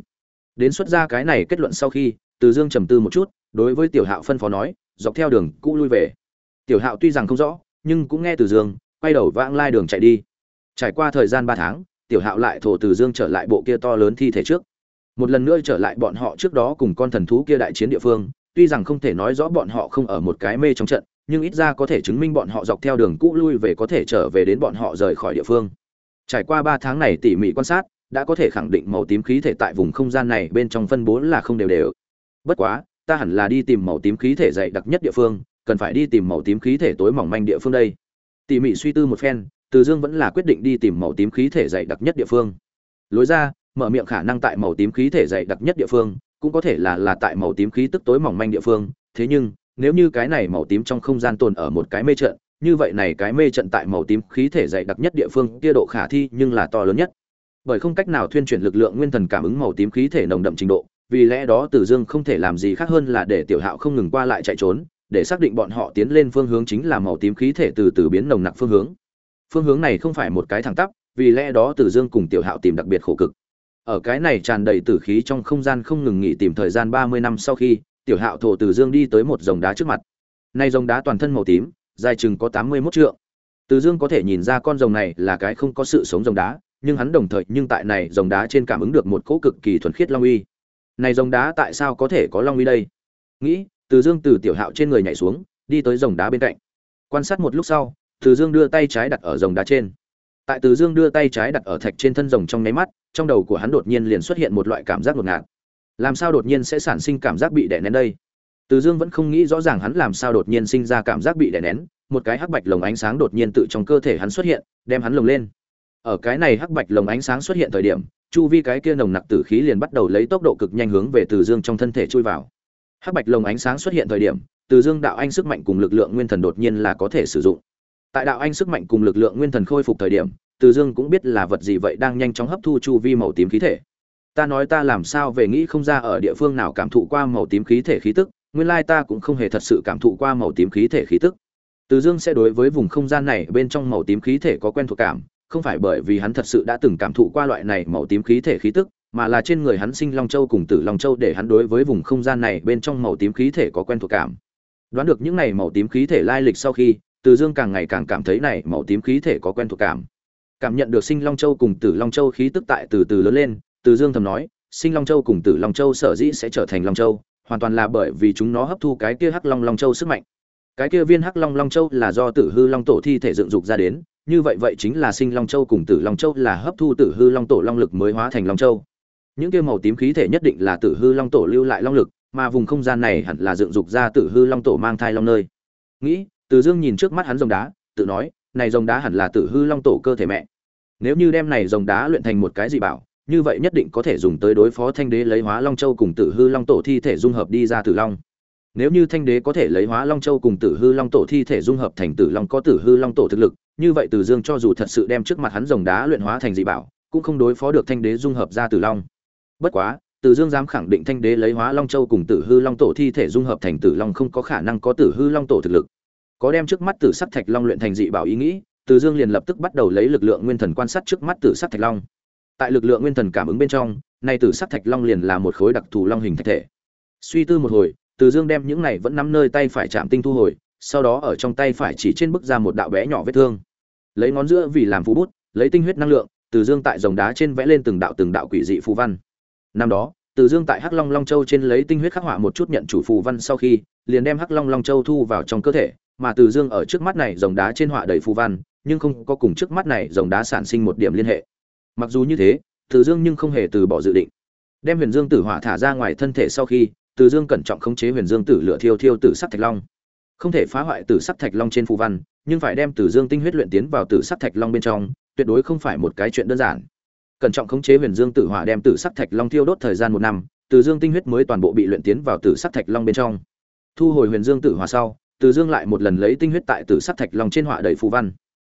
Đến xuất ra cái này kết luận sau khi, từ dương trầm tư một chút, đối với tiểu hạo phân phó nói, dọc theo đường cũ lui về. Tiểu hạo tuy rằng không rõ, nhưng cũng nghe từ dương, quay đầu vãng lai đường chạy đi. Trải qua thời gian ba tháng, tiểu hạo lại thổ từ dương trở lại bộ kia to lớn thi thể trước. Một lần nữa trở lại bọn họ trước đó cùng con thần thú kia đại chiến địa phương, tuy rằng không thể nói rõ bọn họ không ở một cái mê trong trận nhưng ít ra có thể chứng minh bọn họ dọc theo đường cũ lui về có thể trở về đến bọn họ rời khỏi địa phương. Trải qua ba tháng này tỉ mỉ quan sát, đã có thể khẳng định màu tím khí thể tại vùng không gian này bên trong phân bố là không đều đều. Bất quá, ta hẳn là đi tìm màu tím khí thể dày đặc nhất địa phương, cần phải đi tìm màu tím khí thể tối mỏng manh địa phương đây. Tỉ mỉ suy tư một phen, từ dương vẫn là quyết định đi tìm màu tím khí thể dày đặc nhất địa phương. Lối ra, mở miệng khả năng tại màu tím khí thể dày đặc nhất địa phương, cũng có thể là là tại màu tím khí tức tối mỏng manh địa phương, thế nhưng nếu như cái này màu tím trong không gian tồn ở một cái mê trận như vậy này cái mê trận tại màu tím khí thể dày đặc nhất địa phương kia độ khả thi nhưng là to lớn nhất bởi không cách nào thuyên chuyển lực lượng nguyên thần cảm ứng màu tím khí thể nồng đậm trình độ vì lẽ đó Từ Dương không thể làm gì khác hơn là để Tiểu Hạo không ngừng qua lại chạy trốn, để xác định bọn họ tiến lên phương hướng chính là màu tím khí thể từ từ biến nồng nặc phương hướng. Phương hướng này không phải một cái thẳng tắp, vì lẽ đó Từ Dương cùng Tiểu Hạo tìm đặc biệt khổ cực. Ở cái này tràn đầy tử khí trong không gian không ngừng nghỉ tìm thời gian ba mươi năm sau khi, Tiểu Hạo thổ Từ Dương đi tới một rồng đá trước mặt. Nay rồng đá toàn thân màu tím, dài chừng có tám mươi mốt trượng. Từ Dương có thể nhìn ra con rồng này là cái không có sự sống rồng đá, nhưng hắn đồng thời nhưng tại này rồng đá trên cảm ứng được một cỗ cực kỳ thuần khiết long uy. Này rồng đá tại sao có thể có long uy đây? Nghĩ từ dương từ tiểu hạo trên người nhảy xuống đi tới rồng đá bên cạnh. Quan sát một lúc sau từ dương đưa tay trái đặt ở rồng đá trên. Tại từ dương đưa tay trái đặt ở thạch trên thân rồng trong nháy mắt trong đầu của hắn đột nhiên liền xuất hiện một loại cảm giác ngột ngạt làm sao đột nhiên sẽ sản sinh cảm giác bị đè nén đây? Từ dương vẫn không nghĩ rõ ràng hắn làm sao đột nhiên sinh ra cảm giác bị đè nén, một cái hắc bạch lồng ánh sáng đột nhiên tự trong cơ thể hắn xuất hiện, đem hắn lồng lên. Ở cái này hắc bạch lồng ánh sáng xuất hiện thời điểm, chu vi cái kia nồng nặc tử khí liền bắt đầu lấy tốc độ cực nhanh hướng về từ dương trong thân thể chui vào. Hắc bạch lồng ánh sáng xuất hiện thời điểm, từ dương đạo anh sức mạnh cùng lực lượng nguyên thần đột nhiên là có thể sử dụng. Tại đạo anh sức mạnh cùng lực lượng nguyên thần khôi phục thời điểm, từ dương cũng biết là vật gì vậy đang nhanh chóng hấp thu chu vi màu tím khí thể ta nói ta làm sao về nghĩ không ra ở địa phương nào cảm thụ qua màu tím khí thể khí tức, nguyên lai ta cũng không hề thật sự cảm thụ qua màu tím khí thể khí tức. Từ dương sẽ đối với vùng không gian này bên trong màu tím khí thể có quen thuộc cảm, không phải bởi vì hắn thật sự đã từng cảm thụ qua loại này màu tím khí thể khí tức, mà là trên người hắn sinh long châu cùng tử long châu để hắn đối với vùng không gian này bên trong màu tím khí thể có quen thuộc cảm. Đoán được những này màu tím khí thể lai lịch sau khi, từ dương càng ngày càng cảm thấy này màu tím khí thể có quen thuộc cảm. Cảm nhận được sinh long châu cùng tử long châu khí tức tại từ từ lớn lên từ dương thầm nói, sinh long châu cùng tử long châu sở dĩ sẽ trở thành long châu, hoàn toàn là bởi vì chúng nó hấp thu cái kia hắc long long châu sức mạnh. Cái kia viên hắc long long châu là do tử hư long tổ thi thể dựng dục ra đến, như vậy vậy chính là sinh long châu cùng tử long châu là hấp thu tử hư long tổ long lực mới hóa thành long châu. Những kia màu tím khí thể nhất định là tử hư long tổ lưu lại long lực, mà vùng không gian này hẳn là dựng dục ra tử hư long tổ mang thai long nơi. Nghĩ, từ dương nhìn trước mắt hắn rồng đá, tự nói, này rồng đá hẳn là tử hư long tổ cơ thể mẹ. Nếu như đem này rồng đá luyện thành một cái gì bảo như vậy nhất định có thể dùng tới đối phó thanh đế lấy hóa long châu cùng tử hư long tổ thi thể dung hợp đi ra tử long. Nếu như thanh đế có thể lấy hóa long châu cùng tử hư long tổ thi thể dung hợp thành tử long có tử hư long tổ thực lực, như vậy từ dương cho dù thật sự đem trước mặt hắn rồng đá luyện hóa thành dị bảo, cũng không đối phó được thanh đế dung hợp ra tử long. Bất quá, từ dương dám khẳng định thanh đế lấy hóa long châu cùng tử hư long tổ thi thể dung hợp thành tử long không có khả năng có tử hư long tổ thực lực. Có đem trước mắt tử sắc thạch long luyện thành dị bảo ý nghĩ, từ dương liền lập tức bắt đầu lấy lực lượng nguyên thần quan sát trước mắt tử sắc thạch long tại lực lượng nguyên thần cảm ứng bên trong, nay tử sắc thạch long liền là một khối đặc thù long hình thạch thể. Suy tư một hồi, từ dương đem những này vẫn nắm nơi tay phải chạm tinh thu hồi, sau đó ở trong tay phải chỉ trên bức ra một đạo bé nhỏ vết thương. Lấy ngón giữa vì làm phú bút, lấy tinh huyết năng lượng, từ dương tại dòng đá trên vẽ lên từng đạo từng đạo quỷ dị phù văn. Năm đó, từ dương tại hắc long long châu trên lấy tinh huyết khắc họa một chút nhận chủ phù văn sau khi, liền đem hắc long long châu thu vào trong cơ thể, mà từ dương ở trước mắt này dòng đá trên họa đầy phù văn, nhưng không có cùng trước mắt này dòng đá sản sinh một điểm liên hệ mặc dù như thế, từ dương nhưng không hề từ bỏ dự định. Đem huyền dương tử hỏa thả ra ngoài thân thể sau khi, từ dương cẩn trọng khống chế huyền dương tử lửa thiêu thiêu tử sắc thạch long. Không thể phá hoại tử sắc thạch long trên phù văn, nhưng phải đem tử dương tinh huyết luyện tiến vào tử sắc thạch long bên trong, tuyệt đối không phải một cái chuyện đơn giản. Cẩn trọng khống chế huyền dương tử hỏa đem tử sắc thạch long thiêu đốt thời gian một năm, từ dương tinh huyết mới toàn bộ bị luyện tiến vào tử sắc thạch long bên trong. Thu hồi huyền dương tử hỏa sau, từ dương lại một lần lấy tinh huyết tại tử sắc thạch long trên hỏa đầy phù văn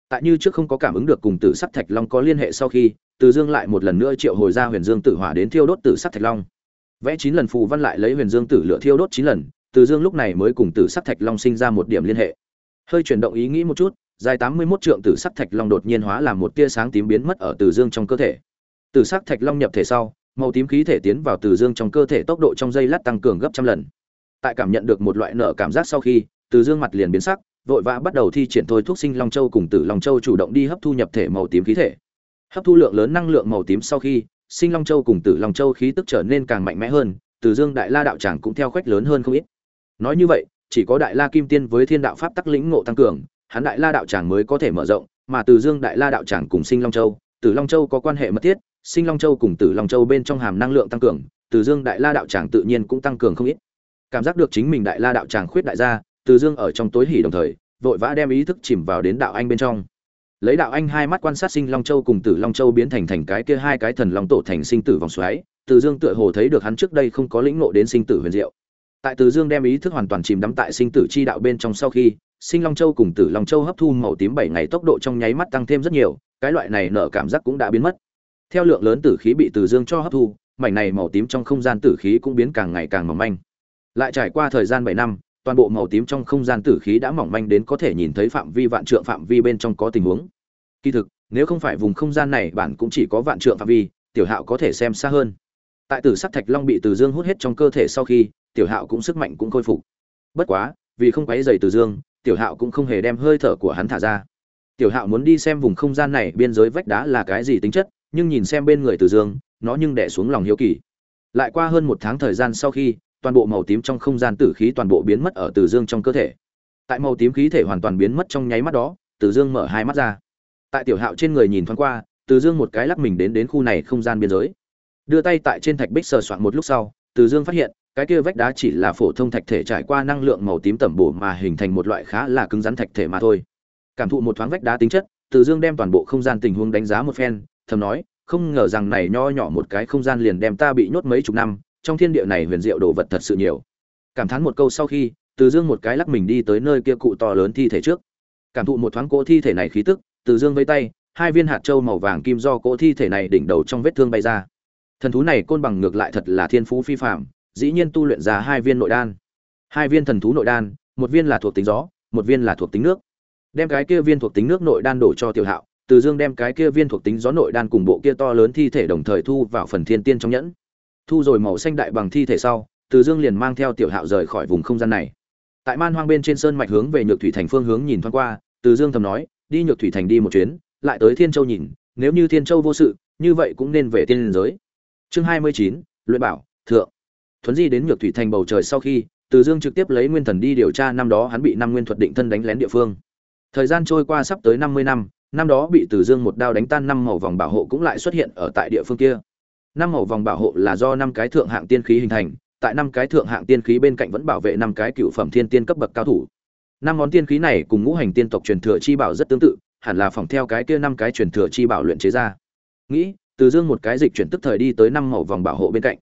tại như trước không có cảm ứng được cùng tử sắc thạch long có liên hệ sau khi, từ dương lại một lần nữa triệu hồi ra huyền dương tử hỏa đến thiêu đốt tử sắc thạch long. Vẽ chín lần phù văn lại lấy huyền dương tử lửa thiêu đốt chín lần, từ dương lúc này mới cùng tử sắc thạch long sinh ra một điểm liên hệ. Hơi chuyển động ý nghĩ một chút, dài tám mươi 81 trượng tử sắc thạch long đột nhiên hóa làm một tia sáng tím biến mất ở từ dương trong cơ thể. Tử sắc thạch long nhập thể sau, màu tím khí thể tiến vào từ dương trong cơ thể tốc độ trong dây lát tăng cường gấp trăm lần. Tại cảm nhận được một loại nợ cảm giác sau khi, từ dương mặt liền biến sắc vội vã bắt đầu thi triển thôi thuốc sinh long châu cùng tử long châu chủ động đi hấp thu nhập thể màu tím khí thể. Hấp thu lượng lớn năng lượng màu tím sau khi, sinh long châu cùng tử long châu khí tức trở nên càng mạnh mẽ hơn, từ dương đại la đạo tràng cũng theo khoách lớn hơn không ít. Nói như vậy, chỉ có đại la kim tiên với thiên đạo pháp tắc lĩnh ngộ tăng cường, hắn đại la đạo tràng mới có thể mở rộng, mà từ dương đại la đạo tràng cùng sinh long châu, tử long châu có quan hệ mật thiết, sinh long châu cùng tử long châu bên trong hàm năng lượng tăng cường, từ dương đại la đạo tràng tự nhiên cũng tăng cường không ít. Cảm giác được chính mình đại la đạo tràng khuyết đại gia từ dương ở trong tối hỉ đồng thời, vội vã đem ý thức chìm vào đến đạo anh bên trong. Lấy đạo anh hai mắt quan sát sinh long châu cùng tử long châu biến thành thành cái kia hai cái thần long tổ thành sinh tử vòng xoáy, từ dương tựa hồ thấy được hắn trước đây không có lĩnh ngộ đến sinh tử huyền diệu. Tại từ dương đem ý thức hoàn toàn chìm đắm tại sinh tử chi đạo bên trong sau khi, sinh long châu cùng tử long châu hấp thu màu tím bảy ngày tốc độ trong nháy mắt tăng thêm rất nhiều, cái loại này nở cảm giác cũng đã biến mất. Theo lượng lớn tử khí bị từ dương cho hấp thu, mảnh này màu tím trong không gian tử khí cũng biến càng ngày càng mỏng manh. Lại trải qua thời gian bảy năm toàn bộ màu tím trong không gian tử khí đã mỏng manh đến có thể nhìn thấy phạm vi vạn trượng phạm vi bên trong có tình huống. Kỳ thực, nếu không phải vùng không gian này bản cũng chỉ có vạn trượng phạm vi, tiểu hạo có thể xem xa hơn. Tại tử sắc thạch long bị từ dương hút hết trong cơ thể sau khi, tiểu hạo cũng sức mạnh cũng khôi phục. Bất quá, vì không quấy dày từ dương, tiểu hạo cũng không hề đem hơi thở của hắn thả ra. Tiểu hạo muốn đi xem vùng không gian này biên giới vách đá là cái gì tính chất, nhưng nhìn xem bên người từ dương, nó nhưng đẻ xuống lòng hiếu kỳ. Lại qua hơn một tháng thời gian sau khi toàn bộ màu tím trong không gian tử khí toàn bộ biến mất ở từ dương trong cơ thể. Tại màu tím khí thể hoàn toàn biến mất trong nháy mắt đó, từ dương mở hai mắt ra. Tại tiểu hạo trên người nhìn thoáng qua, từ dương một cái lắc mình đến đến khu này không gian biên giới. Đưa tay tại trên thạch bích sờ soạn một lúc sau, từ dương phát hiện, cái kia vách đá chỉ là phổ thông thạch thể trải qua năng lượng màu tím tẩm bổ mà hình thành một loại khá là cứng rắn thạch thể mà thôi. Cảm thụ một thoáng vách đá tính chất, từ dương đem toàn bộ không gian tình huống đánh giá một phen, thầm nói, không ngờ rằng này nho nhỏ một cái không gian liền đem ta bị nhốt mấy chục năm trong thiên địa này huyền diệu đồ vật thật sự nhiều. Cảm thán một câu sau khi, từ dương một cái lắc mình đi tới nơi kia cụ to lớn thi thể trước. Cảm thụ một thoáng cỗ thi thể này khí tức, từ dương vây tay, hai viên hạt châu màu vàng kim do cỗ thi thể này đỉnh đầu trong vết thương bay ra. Thần thú này côn bằng ngược lại thật là thiên phú phi phạm dĩ nhiên tu luyện ra hai viên nội đan. Hai viên thần thú nội đan, một viên là thuộc tính gió, một viên là thuộc tính nước. Đem cái kia viên thuộc tính nước nội đan đổ cho tiểu hạo, từ dương đem cái kia viên thuộc tính gió nội đan cùng bộ kia to lớn thi thể đồng thời thu vào phần thiên tiên trong nhẫn thu rồi màu xanh đại bằng thi thể sau, từ dương liền mang theo tiểu hạo rời khỏi vùng không gian này. Tại man hoang bên trên sơn mạch hướng về nhược thủy thành phương hướng nhìn thoáng qua, từ dương thầm nói, đi nhược thủy thành đi một chuyến, lại tới thiên châu nhìn, nếu như thiên châu vô sự, như vậy cũng nên về tiên liên giới. Chương hai mươi chín, luyện bảo, thượng. Thuấn di đến nhược thủy thành bầu trời sau khi, từ dương trực tiếp lấy nguyên thần đi điều tra năm đó hắn bị năm nguyên thuật định thân đánh lén địa phương. Thời gian trôi qua sắp tới năm mươi năm năm đó bị từ dương một đao đánh tan năm màu vòng bảo hộ cũng lại xuất hiện ở tại địa phương kia năm màu vòng bảo hộ là do năm cái thượng hạng tiên khí hình thành, tại năm cái thượng hạng tiên khí bên cạnh vẫn bảo vệ năm cái cựu phẩm thiên tiên cấp bậc cao thủ. Năm món tiên khí này cùng ngũ hành tiên tộc truyền thừa chi bảo rất tương tự, hẳn là phòng theo cái kia năm cái truyền thừa chi bảo luyện chế ra. Nghĩ, từ dương một cái dịch chuyển tức thời đi tới năm màu vòng bảo hộ bên cạnh.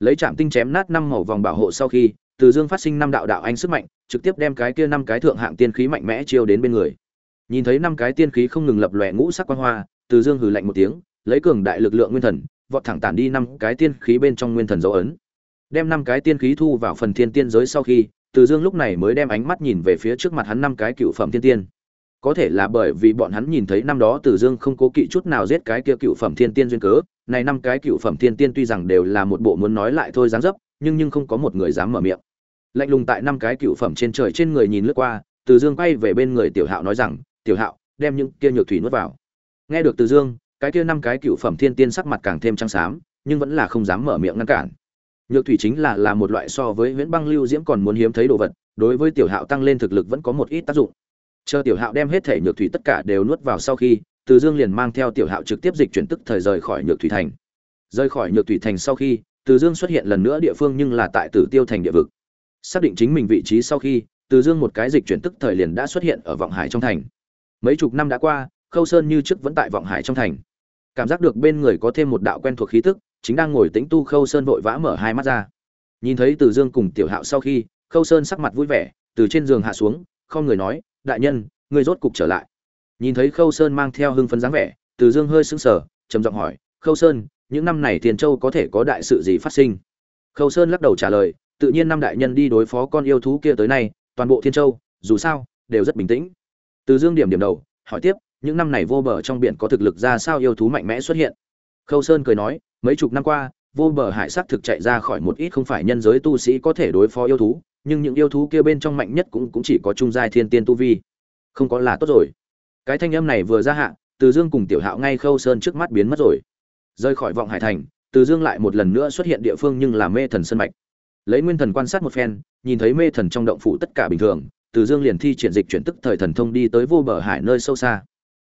Lấy chạm tinh chém nát năm màu vòng bảo hộ sau khi, từ dương phát sinh năm đạo đạo anh sức mạnh, trực tiếp đem cái kia năm cái thượng hạng tiên khí mạnh mẽ chiêu đến bên người. Nhìn thấy năm cái tiên khí không ngừng lập lòe ngũ sắc quan hoa, từ dương hừ lạnh một tiếng, lấy cường đại lực lượng nguyên thần vọt thẳng tản đi năm cái tiên khí bên trong nguyên thần dấu ấn. Đem năm cái tiên khí thu vào phần thiên tiên giới sau khi, từ dương lúc này mới đem ánh mắt nhìn về phía trước mặt hắn năm cái cựu phẩm thiên tiên. Có thể là bởi vì bọn hắn nhìn thấy năm đó từ dương không cố kỵ chút nào giết cái kia cựu phẩm thiên tiên duyên cớ, này năm cái cựu phẩm thiên tiên tuy rằng đều là một bộ muốn nói lại thôi dáng dấp, nhưng nhưng không có một người dám mở miệng. Lạnh lùng tại năm cái cựu phẩm trên trời trên người nhìn lướt qua, từ dương quay về bên người tiểu hạo nói rằng, tiểu hạo, đem những kia nhược thủy nuốt vào. Nghe được từ dương cái kia năm cái cựu phẩm thiên tiên sắc mặt càng thêm trắng xám, nhưng vẫn là không dám mở miệng ngăn cản. Nhược thủy chính là là một loại so với huyễn băng lưu diễm còn muốn hiếm thấy đồ vật, đối với tiểu hạo tăng lên thực lực vẫn có một ít tác dụng. Chờ tiểu hạo đem hết thể nhược thủy tất cả đều nuốt vào sau khi, từ dương liền mang theo tiểu hạo trực tiếp dịch chuyển tức thời rời khỏi nhược thủy thành. Rời khỏi nhược thủy thành sau khi, từ dương xuất hiện lần nữa địa phương nhưng là tại tử tiêu thành địa vực. Xác định chính mình vị trí sau khi, từ dương một cái dịch chuyển tức thời liền đã xuất hiện ở vọng hải trong thành. Mấy chục năm đã qua, khâu sơn như trước vẫn tại vọng hải trong thành cảm giác được bên người có thêm một đạo quen thuộc khí tức, chính đang ngồi tĩnh tu khâu sơn vội vã mở hai mắt ra. Nhìn thấy từ dương cùng tiểu hạo sau khi, khâu sơn sắc mặt vui vẻ, từ trên giường hạ xuống, không người nói, đại nhân, ngươi rốt cục trở lại. Nhìn thấy khâu sơn mang theo hưng phấn dáng vẻ, từ dương hơi sững sờ, trầm giọng hỏi, khâu sơn, những năm này tiền châu có thể có đại sự gì phát sinh? Khâu sơn lắc đầu trả lời, tự nhiên năm đại nhân đi đối phó con yêu thú kia tới nay, toàn bộ thiên châu, dù sao, đều rất bình tĩnh. Từ dương điểm điểm đầu, hỏi tiếp những năm này vô bờ trong biển có thực lực ra sao yêu thú mạnh mẽ xuất hiện. Khâu sơn cười nói, mấy chục năm qua, vô bờ hải sắc thực chạy ra khỏi một ít không phải nhân giới tu sĩ có thể đối phó yêu thú, nhưng những yêu thú kia bên trong mạnh nhất cũng cũng chỉ có trung giai thiên tiên tu vi. Không có là tốt rồi. Cái thanh âm này vừa ra hạ, từ dương cùng tiểu hạo ngay khâu sơn trước mắt biến mất rồi. Rời khỏi vọng hải thành, từ dương lại một lần nữa xuất hiện địa phương nhưng là mê thần sân mạch. Lấy nguyên thần quan sát một phen, nhìn thấy mê thần trong động phủ tất cả bình thường, từ dương liền thi triển dịch chuyển tức thời thần thông đi tới vô bờ hải nơi sâu xa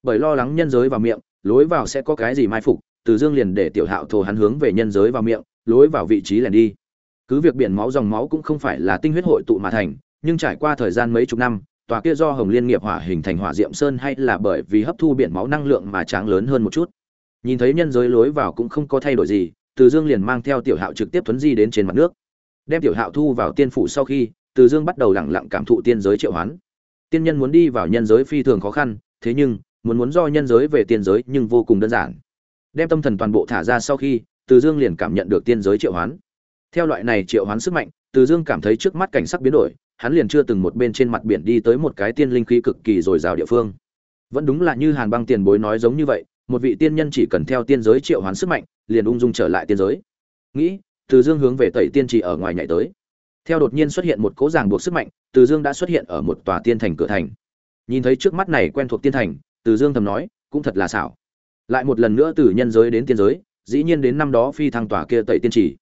bởi lo lắng nhân giới vào miệng, lối vào sẽ có cái gì mai phục, từ dương liền để tiểu hạo thổ hắn hướng về nhân giới vào miệng, lối vào vị trí lẻn đi. Cứ việc biển máu dòng máu cũng không phải là tinh huyết hội tụ mà thành, nhưng trải qua thời gian mấy chục năm, tòa kia do hồng liên nghiệp hỏa hình thành hỏa diệm sơn hay là bởi vì hấp thu biển máu năng lượng mà tráng lớn hơn một chút. Nhìn thấy nhân giới lối vào cũng không có thay đổi gì, từ dương liền mang theo tiểu hạo trực tiếp thuấn di đến trên mặt nước. Đem tiểu hạo thu vào tiên phủ sau khi, từ dương bắt đầu lẳng lặng cảm thụ tiên giới triệu hoán. Tiên nhân muốn đi vào nhân giới phi thường khó khăn, thế nhưng muốn muốn do nhân giới về tiên giới nhưng vô cùng đơn giản. Đem tâm thần toàn bộ thả ra sau khi, từ dương liền cảm nhận được tiên giới triệu hoán. Theo loại này triệu hoán sức mạnh, từ dương cảm thấy trước mắt cảnh sắc biến đổi, hắn liền chưa từng một bên trên mặt biển đi tới một cái tiên linh khí cực kỳ dồi dào địa phương. Vẫn đúng là như hàn băng tiền bối nói giống như vậy, một vị tiên nhân chỉ cần theo tiên giới triệu hoán sức mạnh, liền ung dung trở lại tiên giới. Nghĩ, từ dương hướng về tẩy tiên trì ở ngoài nhảy tới. Theo đột nhiên xuất hiện một cố ràng buộc sức mạnh, từ dương đã xuất hiện ở một tòa tiên thành cửa thành. Nhìn thấy trước mắt này quen thuộc tiên thành từ dương thầm nói, cũng thật là xảo. Lại một lần nữa từ nhân giới đến tiên giới, dĩ nhiên đến năm đó phi thăng tòa kia tẩy tiên trì.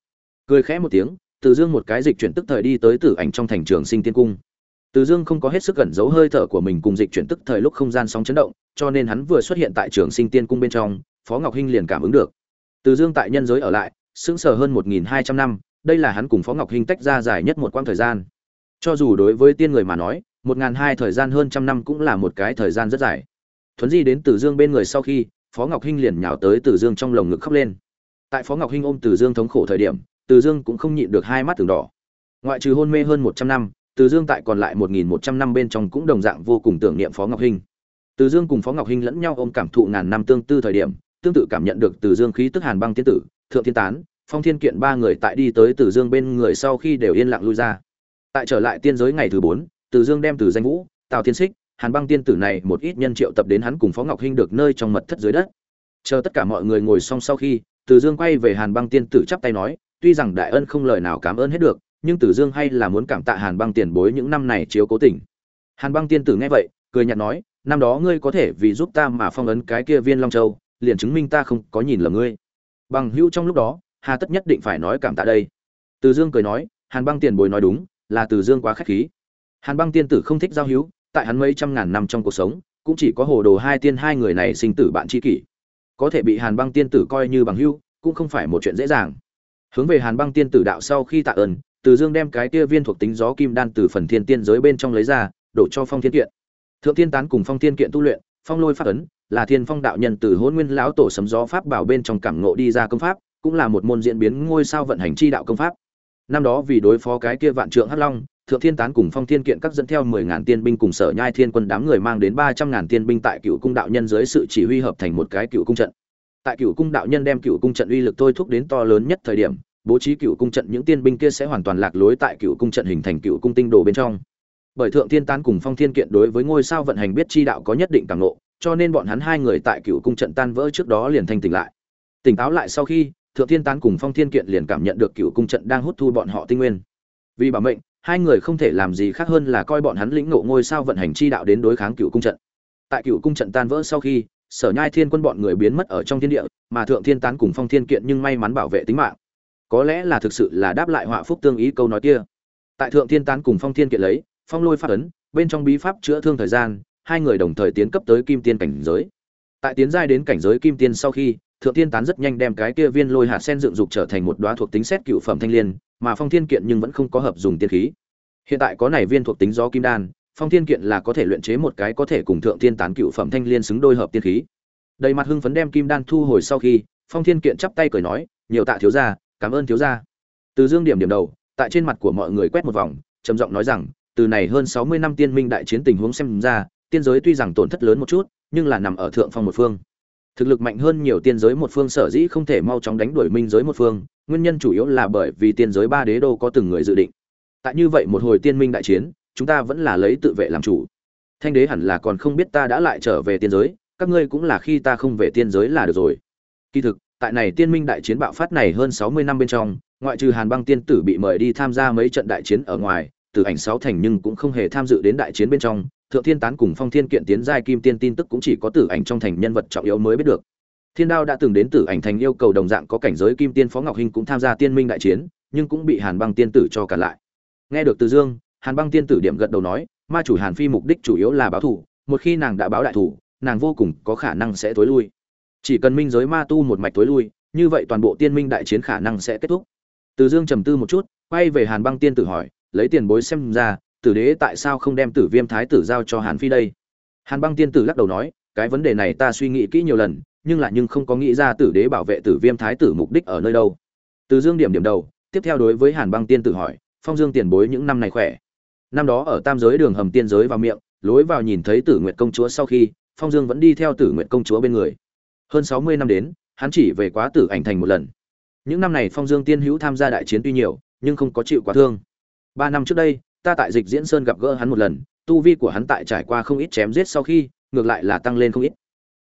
Cười khẽ một tiếng, từ dương một cái dịch chuyển tức thời đi tới tử ảnh trong thành trường sinh tiên cung. Từ dương không có hết sức gần giấu hơi thở của mình cùng dịch chuyển tức thời lúc không gian sóng chấn động, cho nên hắn vừa xuất hiện tại trường sinh tiên cung bên trong, phó ngọc hinh liền cảm ứng được. Từ dương tại nhân giới ở lại, sững sờ hơn một nghìn hai trăm năm, đây là hắn cùng phó ngọc hinh tách ra dài nhất một quãng thời gian. Cho dù đối với tiên người mà nói, một ngàn hai thời gian hơn trăm năm cũng là một cái thời gian rất dài thuấn di đến từ dương bên người sau khi, phó ngọc hinh liền nhào tới từ dương trong lồng ngực khóc lên. Tại phó ngọc hinh ôm từ dương thống khổ thời điểm, từ dương cũng không nhịn được hai mắt từng đỏ. Ngoại trừ hôn mê hơn một trăm năm, từ dương tại còn lại một nghìn một trăm năm bên trong cũng đồng dạng vô cùng tưởng niệm phó ngọc hinh. Từ dương cùng phó ngọc hinh lẫn nhau ôm cảm thụ ngàn năm tương tư thời điểm, tương tự cảm nhận được từ dương khí tức hàn băng tiên tử, thượng thiên tán, phong thiên kiện ba người tại đi tới từ dương bên người sau khi đều yên lặng lui ra. Tại trở lại tiên giới ngày thứ bốn, từ dương đem từ danh vũ, tào tiên xích hàn băng tiên tử này một ít nhân triệu tập đến hắn cùng phó ngọc hinh được nơi trong mật thất dưới đất. Chờ tất cả mọi người ngồi xong sau khi, từ dương quay về hàn băng tiên tử chắp tay nói, tuy rằng đại ân không lời nào cảm ơn hết được, nhưng từ dương hay là muốn cảm tạ hàn băng tiền bối những năm này chiếu cố tình. Hàn băng tiên tử nghe vậy, cười nhạt nói, năm đó ngươi có thể vì giúp ta mà phong ấn cái kia viên long châu, liền chứng minh ta không có nhìn lầm ngươi. Bằng hữu trong lúc đó, hà tất nhất định phải nói cảm tạ đây. Từ dương cười nói, hàn băng tiền bối nói đúng, là từ dương quá khách khí. Hàn băng tiên tử không thích giao hữu tại hắn mấy trăm ngàn năm trong cuộc sống, cũng chỉ có hồ đồ hai tiên hai người này sinh tử bạn tri kỷ. Có thể bị hàn băng tiên tử coi như bằng hữu, cũng không phải một chuyện dễ dàng. Hướng về hàn băng tiên tử đạo sau khi tạ ơn, từ dương đem cái kia viên thuộc tính gió kim đan từ phần thiên tiên giới bên trong lấy ra, đổ cho phong thiên kiện. Thượng Thiên tán cùng phong thiên kiện tu luyện, phong lôi pháp ấn, là thiên phong đạo nhân từ hôn nguyên lão tổ sấm gió pháp bảo bên trong cảm ngộ đi ra công pháp, cũng là một môn diễn biến ngôi sao vận hành chi đạo công pháp. Năm đó vì đối phó cái kia vạn trượng hắc long thượng thiên tán cùng phong thiên kiện các dẫn theo mười ngàn tiên binh cùng sở nhai thiên quân đám người mang đến ba trăm ngàn tiên binh tại cựu cung đạo nhân dưới sự chỉ huy hợp thành một cái cựu cung trận. Tại cựu cung đạo nhân đem cựu cung trận uy lực thôi thúc đến to lớn nhất thời điểm, bố trí cựu cung trận những tiên binh kia sẽ hoàn toàn lạc lối tại cựu cung trận hình thành cựu cung tinh đồ bên trong. Bởi thượng thiên tán cùng phong thiên kiện đối với ngôi sao vận hành biết chi đạo có nhất định càng ngộ, cho nên bọn hắn hai người tại cựu cung trận tan vỡ trước đó liền thanh tỉnh lại. Tỉnh táo lại sau khi, thượng thiên tán cùng phong thiên kiện liền cảm nhận được cựu cung trận đang hút thu bọn họ tinh nguyên. Vì bảo mệnh hai người không thể làm gì khác hơn là coi bọn hắn lĩnh ngộ ngôi sao vận hành chi đạo đến đối kháng cựu cung trận. Tại cựu cung trận tan vỡ sau khi, sở nhai thiên quân bọn người biến mất ở trong thiên địa, mà thượng thiên tán cùng phong thiên kiện nhưng may mắn bảo vệ tính mạng. Có lẽ là thực sự là đáp lại họa phúc tương ý câu nói kia. Tại thượng thiên tán cùng phong thiên kiện lấy, phong lôi phát ấn, bên trong bí pháp chữa thương thời gian, hai người đồng thời tiến cấp tới kim tiên cảnh giới. Tại tiến giai đến cảnh giới kim tiên sau khi thượng thiên tán rất nhanh đem cái kia viên lôi hạt sen dựng dục trở thành một đoá thuộc tính xét cựu phẩm thanh liên, mà phong thiên kiện nhưng vẫn không có hợp dùng tiên khí. Hiện tại có này viên thuộc tính gió kim đan, phong thiên kiện là có thể luyện chế một cái có thể cùng thượng thiên tán cựu phẩm thanh liên xứng đôi hợp tiên khí. Đầy mặt hưng phấn đem kim đan thu hồi sau khi, phong thiên kiện chắp tay cười nói, nhiều tạ thiếu gia, cảm ơn thiếu gia. Từ dương điểm điểm đầu, tại trên mặt của mọi người quét một vòng, trầm giọng nói rằng, từ này hơn sáu mươi năm tiên minh đại chiến tình huống xem ra, tiên giới tuy rằng tổn thất lớn một chút, nhưng là nằm ở thượng phong một phương thực lực mạnh hơn nhiều tiên giới một phương sở dĩ không thể mau chóng đánh đuổi minh giới một phương, nguyên nhân chủ yếu là bởi vì tiên giới ba đế đô có từng người dự định. Tại như vậy một hồi tiên minh đại chiến, chúng ta vẫn là lấy tự vệ làm chủ. Thanh đế hẳn là còn không biết ta đã lại trở về tiên giới, các ngươi cũng là khi ta không về tiên giới là được rồi. Kỳ thực, tại này tiên minh đại chiến bạo phát này hơn sáu mươi năm bên trong, ngoại trừ hàn băng tiên tử bị mời đi tham gia mấy trận đại chiến ở ngoài, từ ảnh sáu thành nhưng cũng không hề tham dự đến đại chiến bên trong thượng thiên tán cùng phong thiên kiện tiến giai kim tiên tin tức cũng chỉ có tử ảnh trong thành nhân vật trọng yếu mới biết được. Thiên đao đã từng đến tử ảnh thành yêu cầu đồng dạng có cảnh giới kim tiên phó ngọc hinh cũng tham gia tiên minh đại chiến, nhưng cũng bị hàn băng tiên tử cho cả lại. Nghe được từ dương, hàn băng tiên tử điểm gật đầu nói, ma chủ hàn phi mục đích chủ yếu là báo thủ một khi nàng đã báo đại thủ nàng vô cùng có khả năng sẽ tối lui. Chỉ cần minh giới ma tu một mạch tối lui, như vậy toàn bộ tiên minh đại chiến khả năng sẽ kết thúc. Từ dương trầm tư một chút, quay về hàn băng tiên tử hỏi, lấy tiền bối xem ra tử đế tại sao không đem tử viêm thái tử giao cho hàn phi đây? Hàn băng tiên tử lắc đầu nói, cái vấn đề này ta suy nghĩ kỹ nhiều lần, nhưng lại nhưng không có nghĩ ra tử đế bảo vệ tử viêm thái tử mục đích ở nơi đâu. Từ dương điểm điểm đầu, tiếp theo đối với hàn băng tiên tử hỏi, phong dương tiền bối những năm này khỏe? Năm đó ở tam giới đường hầm tiên giới vào miệng, lối vào nhìn thấy tử nguyệt công chúa sau khi, phong dương vẫn đi theo tử nguyệt công chúa bên người. Hơn sáu mươi năm đến, hắn chỉ về quá tử ảnh thành một lần. Những năm này phong dương tiên hữu tham gia đại chiến tuy nhiều, nhưng không có chịu quá thương. Ba năm trước đây ta tại dịch diễn sơn gặp gỡ hắn một lần, tu vi của hắn tại trải qua không ít chém giết sau khi, ngược lại là tăng lên không ít.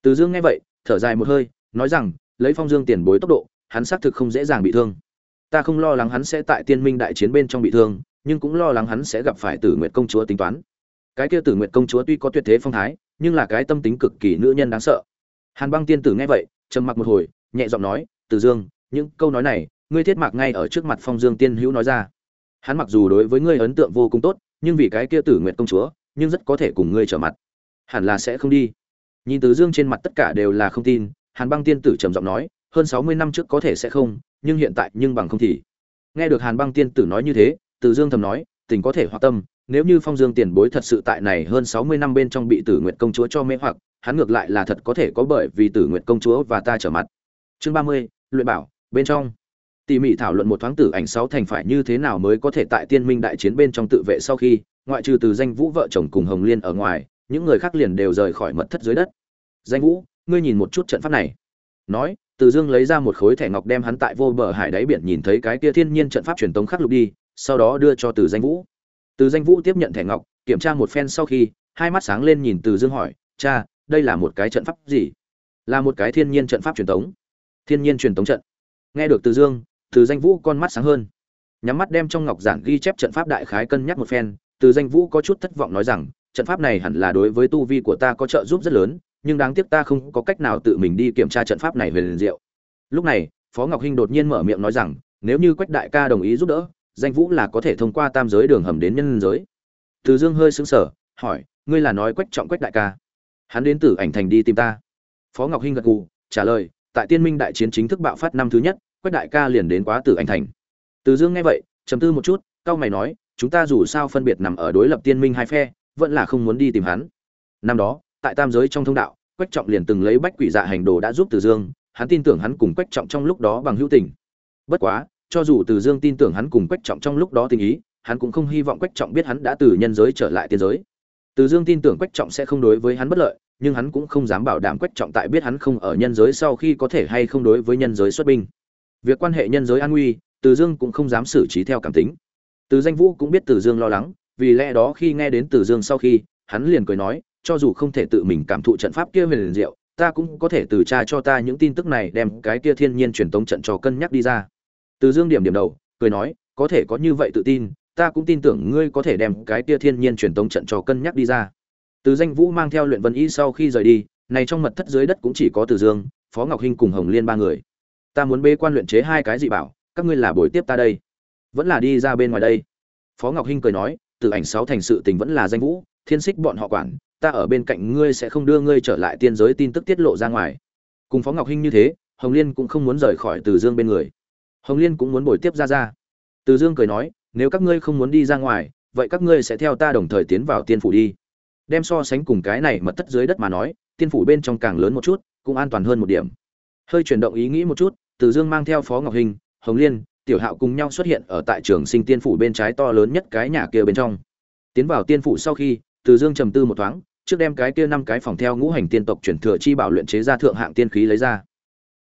Từ dương nghe vậy, thở dài một hơi, nói rằng, lấy phong dương tiền bối tốc độ, hắn xác thực không dễ dàng bị thương. Ta không lo lắng hắn sẽ tại tiên minh đại chiến bên trong bị thương, nhưng cũng lo lắng hắn sẽ gặp phải tử nguyệt công chúa tính toán. Cái kia tử nguyệt công chúa tuy có tuyệt thế phong thái, nhưng là cái tâm tính cực kỳ nữ nhân đáng sợ. Hàn băng tiên tử nghe vậy, trầm mặc một hồi, nhẹ giọng nói, từ dương, những câu nói này, ngươi thiết mạc ngay ở trước mặt phong dương tiên hữu nói ra hắn mặc dù đối với ngươi ấn tượng vô cùng tốt, nhưng vì cái kia tử nguyện công chúa, nhưng rất có thể cùng ngươi trở mặt. Hẳn là sẽ không đi. Nhìn từ dương trên mặt tất cả đều là không tin, hàn băng tiên tử trầm giọng nói, hơn sáu mươi năm trước có thể sẽ không, nhưng hiện tại nhưng bằng không thì. Nghe được hàn băng tiên tử nói như thế, từ dương thầm nói, tình có thể hoặc tâm, nếu như phong dương tiền bối thật sự tại này hơn sáu mươi năm bên trong bị tử nguyện công chúa cho mê hoặc, hắn ngược lại là thật có thể có bởi vì tử nguyện công chúa và ta trở mặt. Chương ba mươi, luyện bảo, bên trong tỉ mỉ thảo luận một thoáng tử ảnh sáu thành phải như thế nào mới có thể tại tiên minh đại chiến bên trong tự vệ sau khi, ngoại trừ từ danh vũ vợ chồng cùng hồng liên ở ngoài, những người khác liền đều rời khỏi mật thất dưới đất. Danh vũ, ngươi nhìn một chút trận pháp này. Nói, từ dương lấy ra một khối thẻ ngọc đem hắn tại vô bờ hải đáy biển nhìn thấy cái kia thiên nhiên trận pháp truyền tống khắc lục đi, sau đó đưa cho từ danh vũ. Từ danh vũ tiếp nhận thẻ ngọc, kiểm tra một phen sau khi, hai mắt sáng lên nhìn từ dương hỏi, cha, đây là một cái trận pháp gì? Là một cái thiên nhiên trận pháp truyền tống. Thiên nhiên truyền tống trận. Nghe được từ dương từ danh vũ con mắt sáng hơn. Nhắm mắt đem trong ngọc giản ghi chép trận pháp đại khái cân nhắc một phen, từ danh vũ có chút thất vọng nói rằng, trận pháp này hẳn là đối với tu vi của ta có trợ giúp rất lớn, nhưng đáng tiếc ta không có cách nào tự mình đi kiểm tra trận pháp này về liền diệu. Lúc này, phó ngọc hinh đột nhiên mở miệng nói rằng, nếu như quách đại ca đồng ý giúp đỡ, danh vũ là có thể thông qua tam giới đường hầm đến nhân giới. Từ dương hơi sững sờ, hỏi, ngươi là nói quách trọng quách đại ca? Hắn đến từ ảnh thành đi tìm ta. Phó ngọc hinh gật gù, trả lời, tại tiên minh đại chiến chính thức bạo phát năm thứ nhất quách đại ca liền đến quá tử Anh thành. Từ dương nghe vậy, trầm tư một chút cao mày nói, chúng ta dù sao phân biệt nằm ở đối lập tiên minh hai phe, vẫn là không muốn đi tìm hắn. Năm đó, tại tam giới trong thông đạo, quách trọng liền từng lấy bách quỷ dạ hành đồ đã giúp từ dương, hắn tin tưởng hắn cùng quách trọng trong lúc đó bằng hữu tình. Bất quá, cho dù từ dương tin tưởng hắn cùng quách trọng trong lúc đó tình ý, hắn cũng không hy vọng quách trọng biết hắn đã từ nhân giới trở lại tiên giới. Từ dương tin tưởng quách trọng sẽ không đối với hắn bất lợi, nhưng hắn cũng không dám bảo đảm quách trọng tại biết hắn không ở nhân giới sau khi có thể hay không đối với nhân giới xuất binh việc quan hệ nhân giới an nguy, từ dương cũng không dám xử trí theo cảm tính. Từ danh vũ cũng biết từ dương lo lắng, vì lẽ đó khi nghe đến từ dương sau khi, hắn liền cười nói, cho dù không thể tự mình cảm thụ trận pháp kia huyền liền diệu, ta cũng có thể từ tra cho ta những tin tức này đem cái kia thiên nhiên truyền tống trận cho cân nhắc đi ra. Từ dương điểm điểm đầu, cười nói, có thể có như vậy tự tin, ta cũng tin tưởng ngươi có thể đem cái kia thiên nhiên truyền tống trận cho cân nhắc đi ra. Từ danh vũ mang theo luyện vân y sau khi rời đi, này trong mật thất dưới đất cũng chỉ có từ dương, phó ngọc hinh cùng hồng liên ba người ta muốn bê quan luyện chế hai cái gì bảo, các ngươi là buổi tiếp ta đây. Vẫn là đi ra bên ngoài đây. Phó ngọc hinh cười nói, từ ảnh sáu thành sự tình vẫn là danh vũ, thiên xích bọn họ quản, ta ở bên cạnh ngươi sẽ không đưa ngươi trở lại tiên giới tin tức tiết lộ ra ngoài. Cùng phó ngọc hinh như thế, hồng liên cũng không muốn rời khỏi từ dương bên người. Hồng liên cũng muốn bồi tiếp ra ra. Từ dương cười nói, nếu các ngươi không muốn đi ra ngoài, vậy các ngươi sẽ theo ta đồng thời tiến vào tiên phủ đi. Đem so sánh cùng cái này mật thất dưới đất mà nói, tiên phủ bên trong càng lớn một chút, cũng an toàn hơn một điểm. Hơi chuyển động ý nghĩ một chút từ dương mang theo phó ngọc hình, hồng liên, tiểu hạo cùng nhau xuất hiện ở tại trường sinh tiên phủ bên trái to lớn nhất cái nhà kia bên trong. Tiến vào tiên phủ sau khi, từ dương trầm tư một thoáng, trước đem cái kia năm cái phòng theo ngũ hành tiên tộc chuyển thừa chi bảo luyện chế ra thượng hạng tiên khí lấy ra.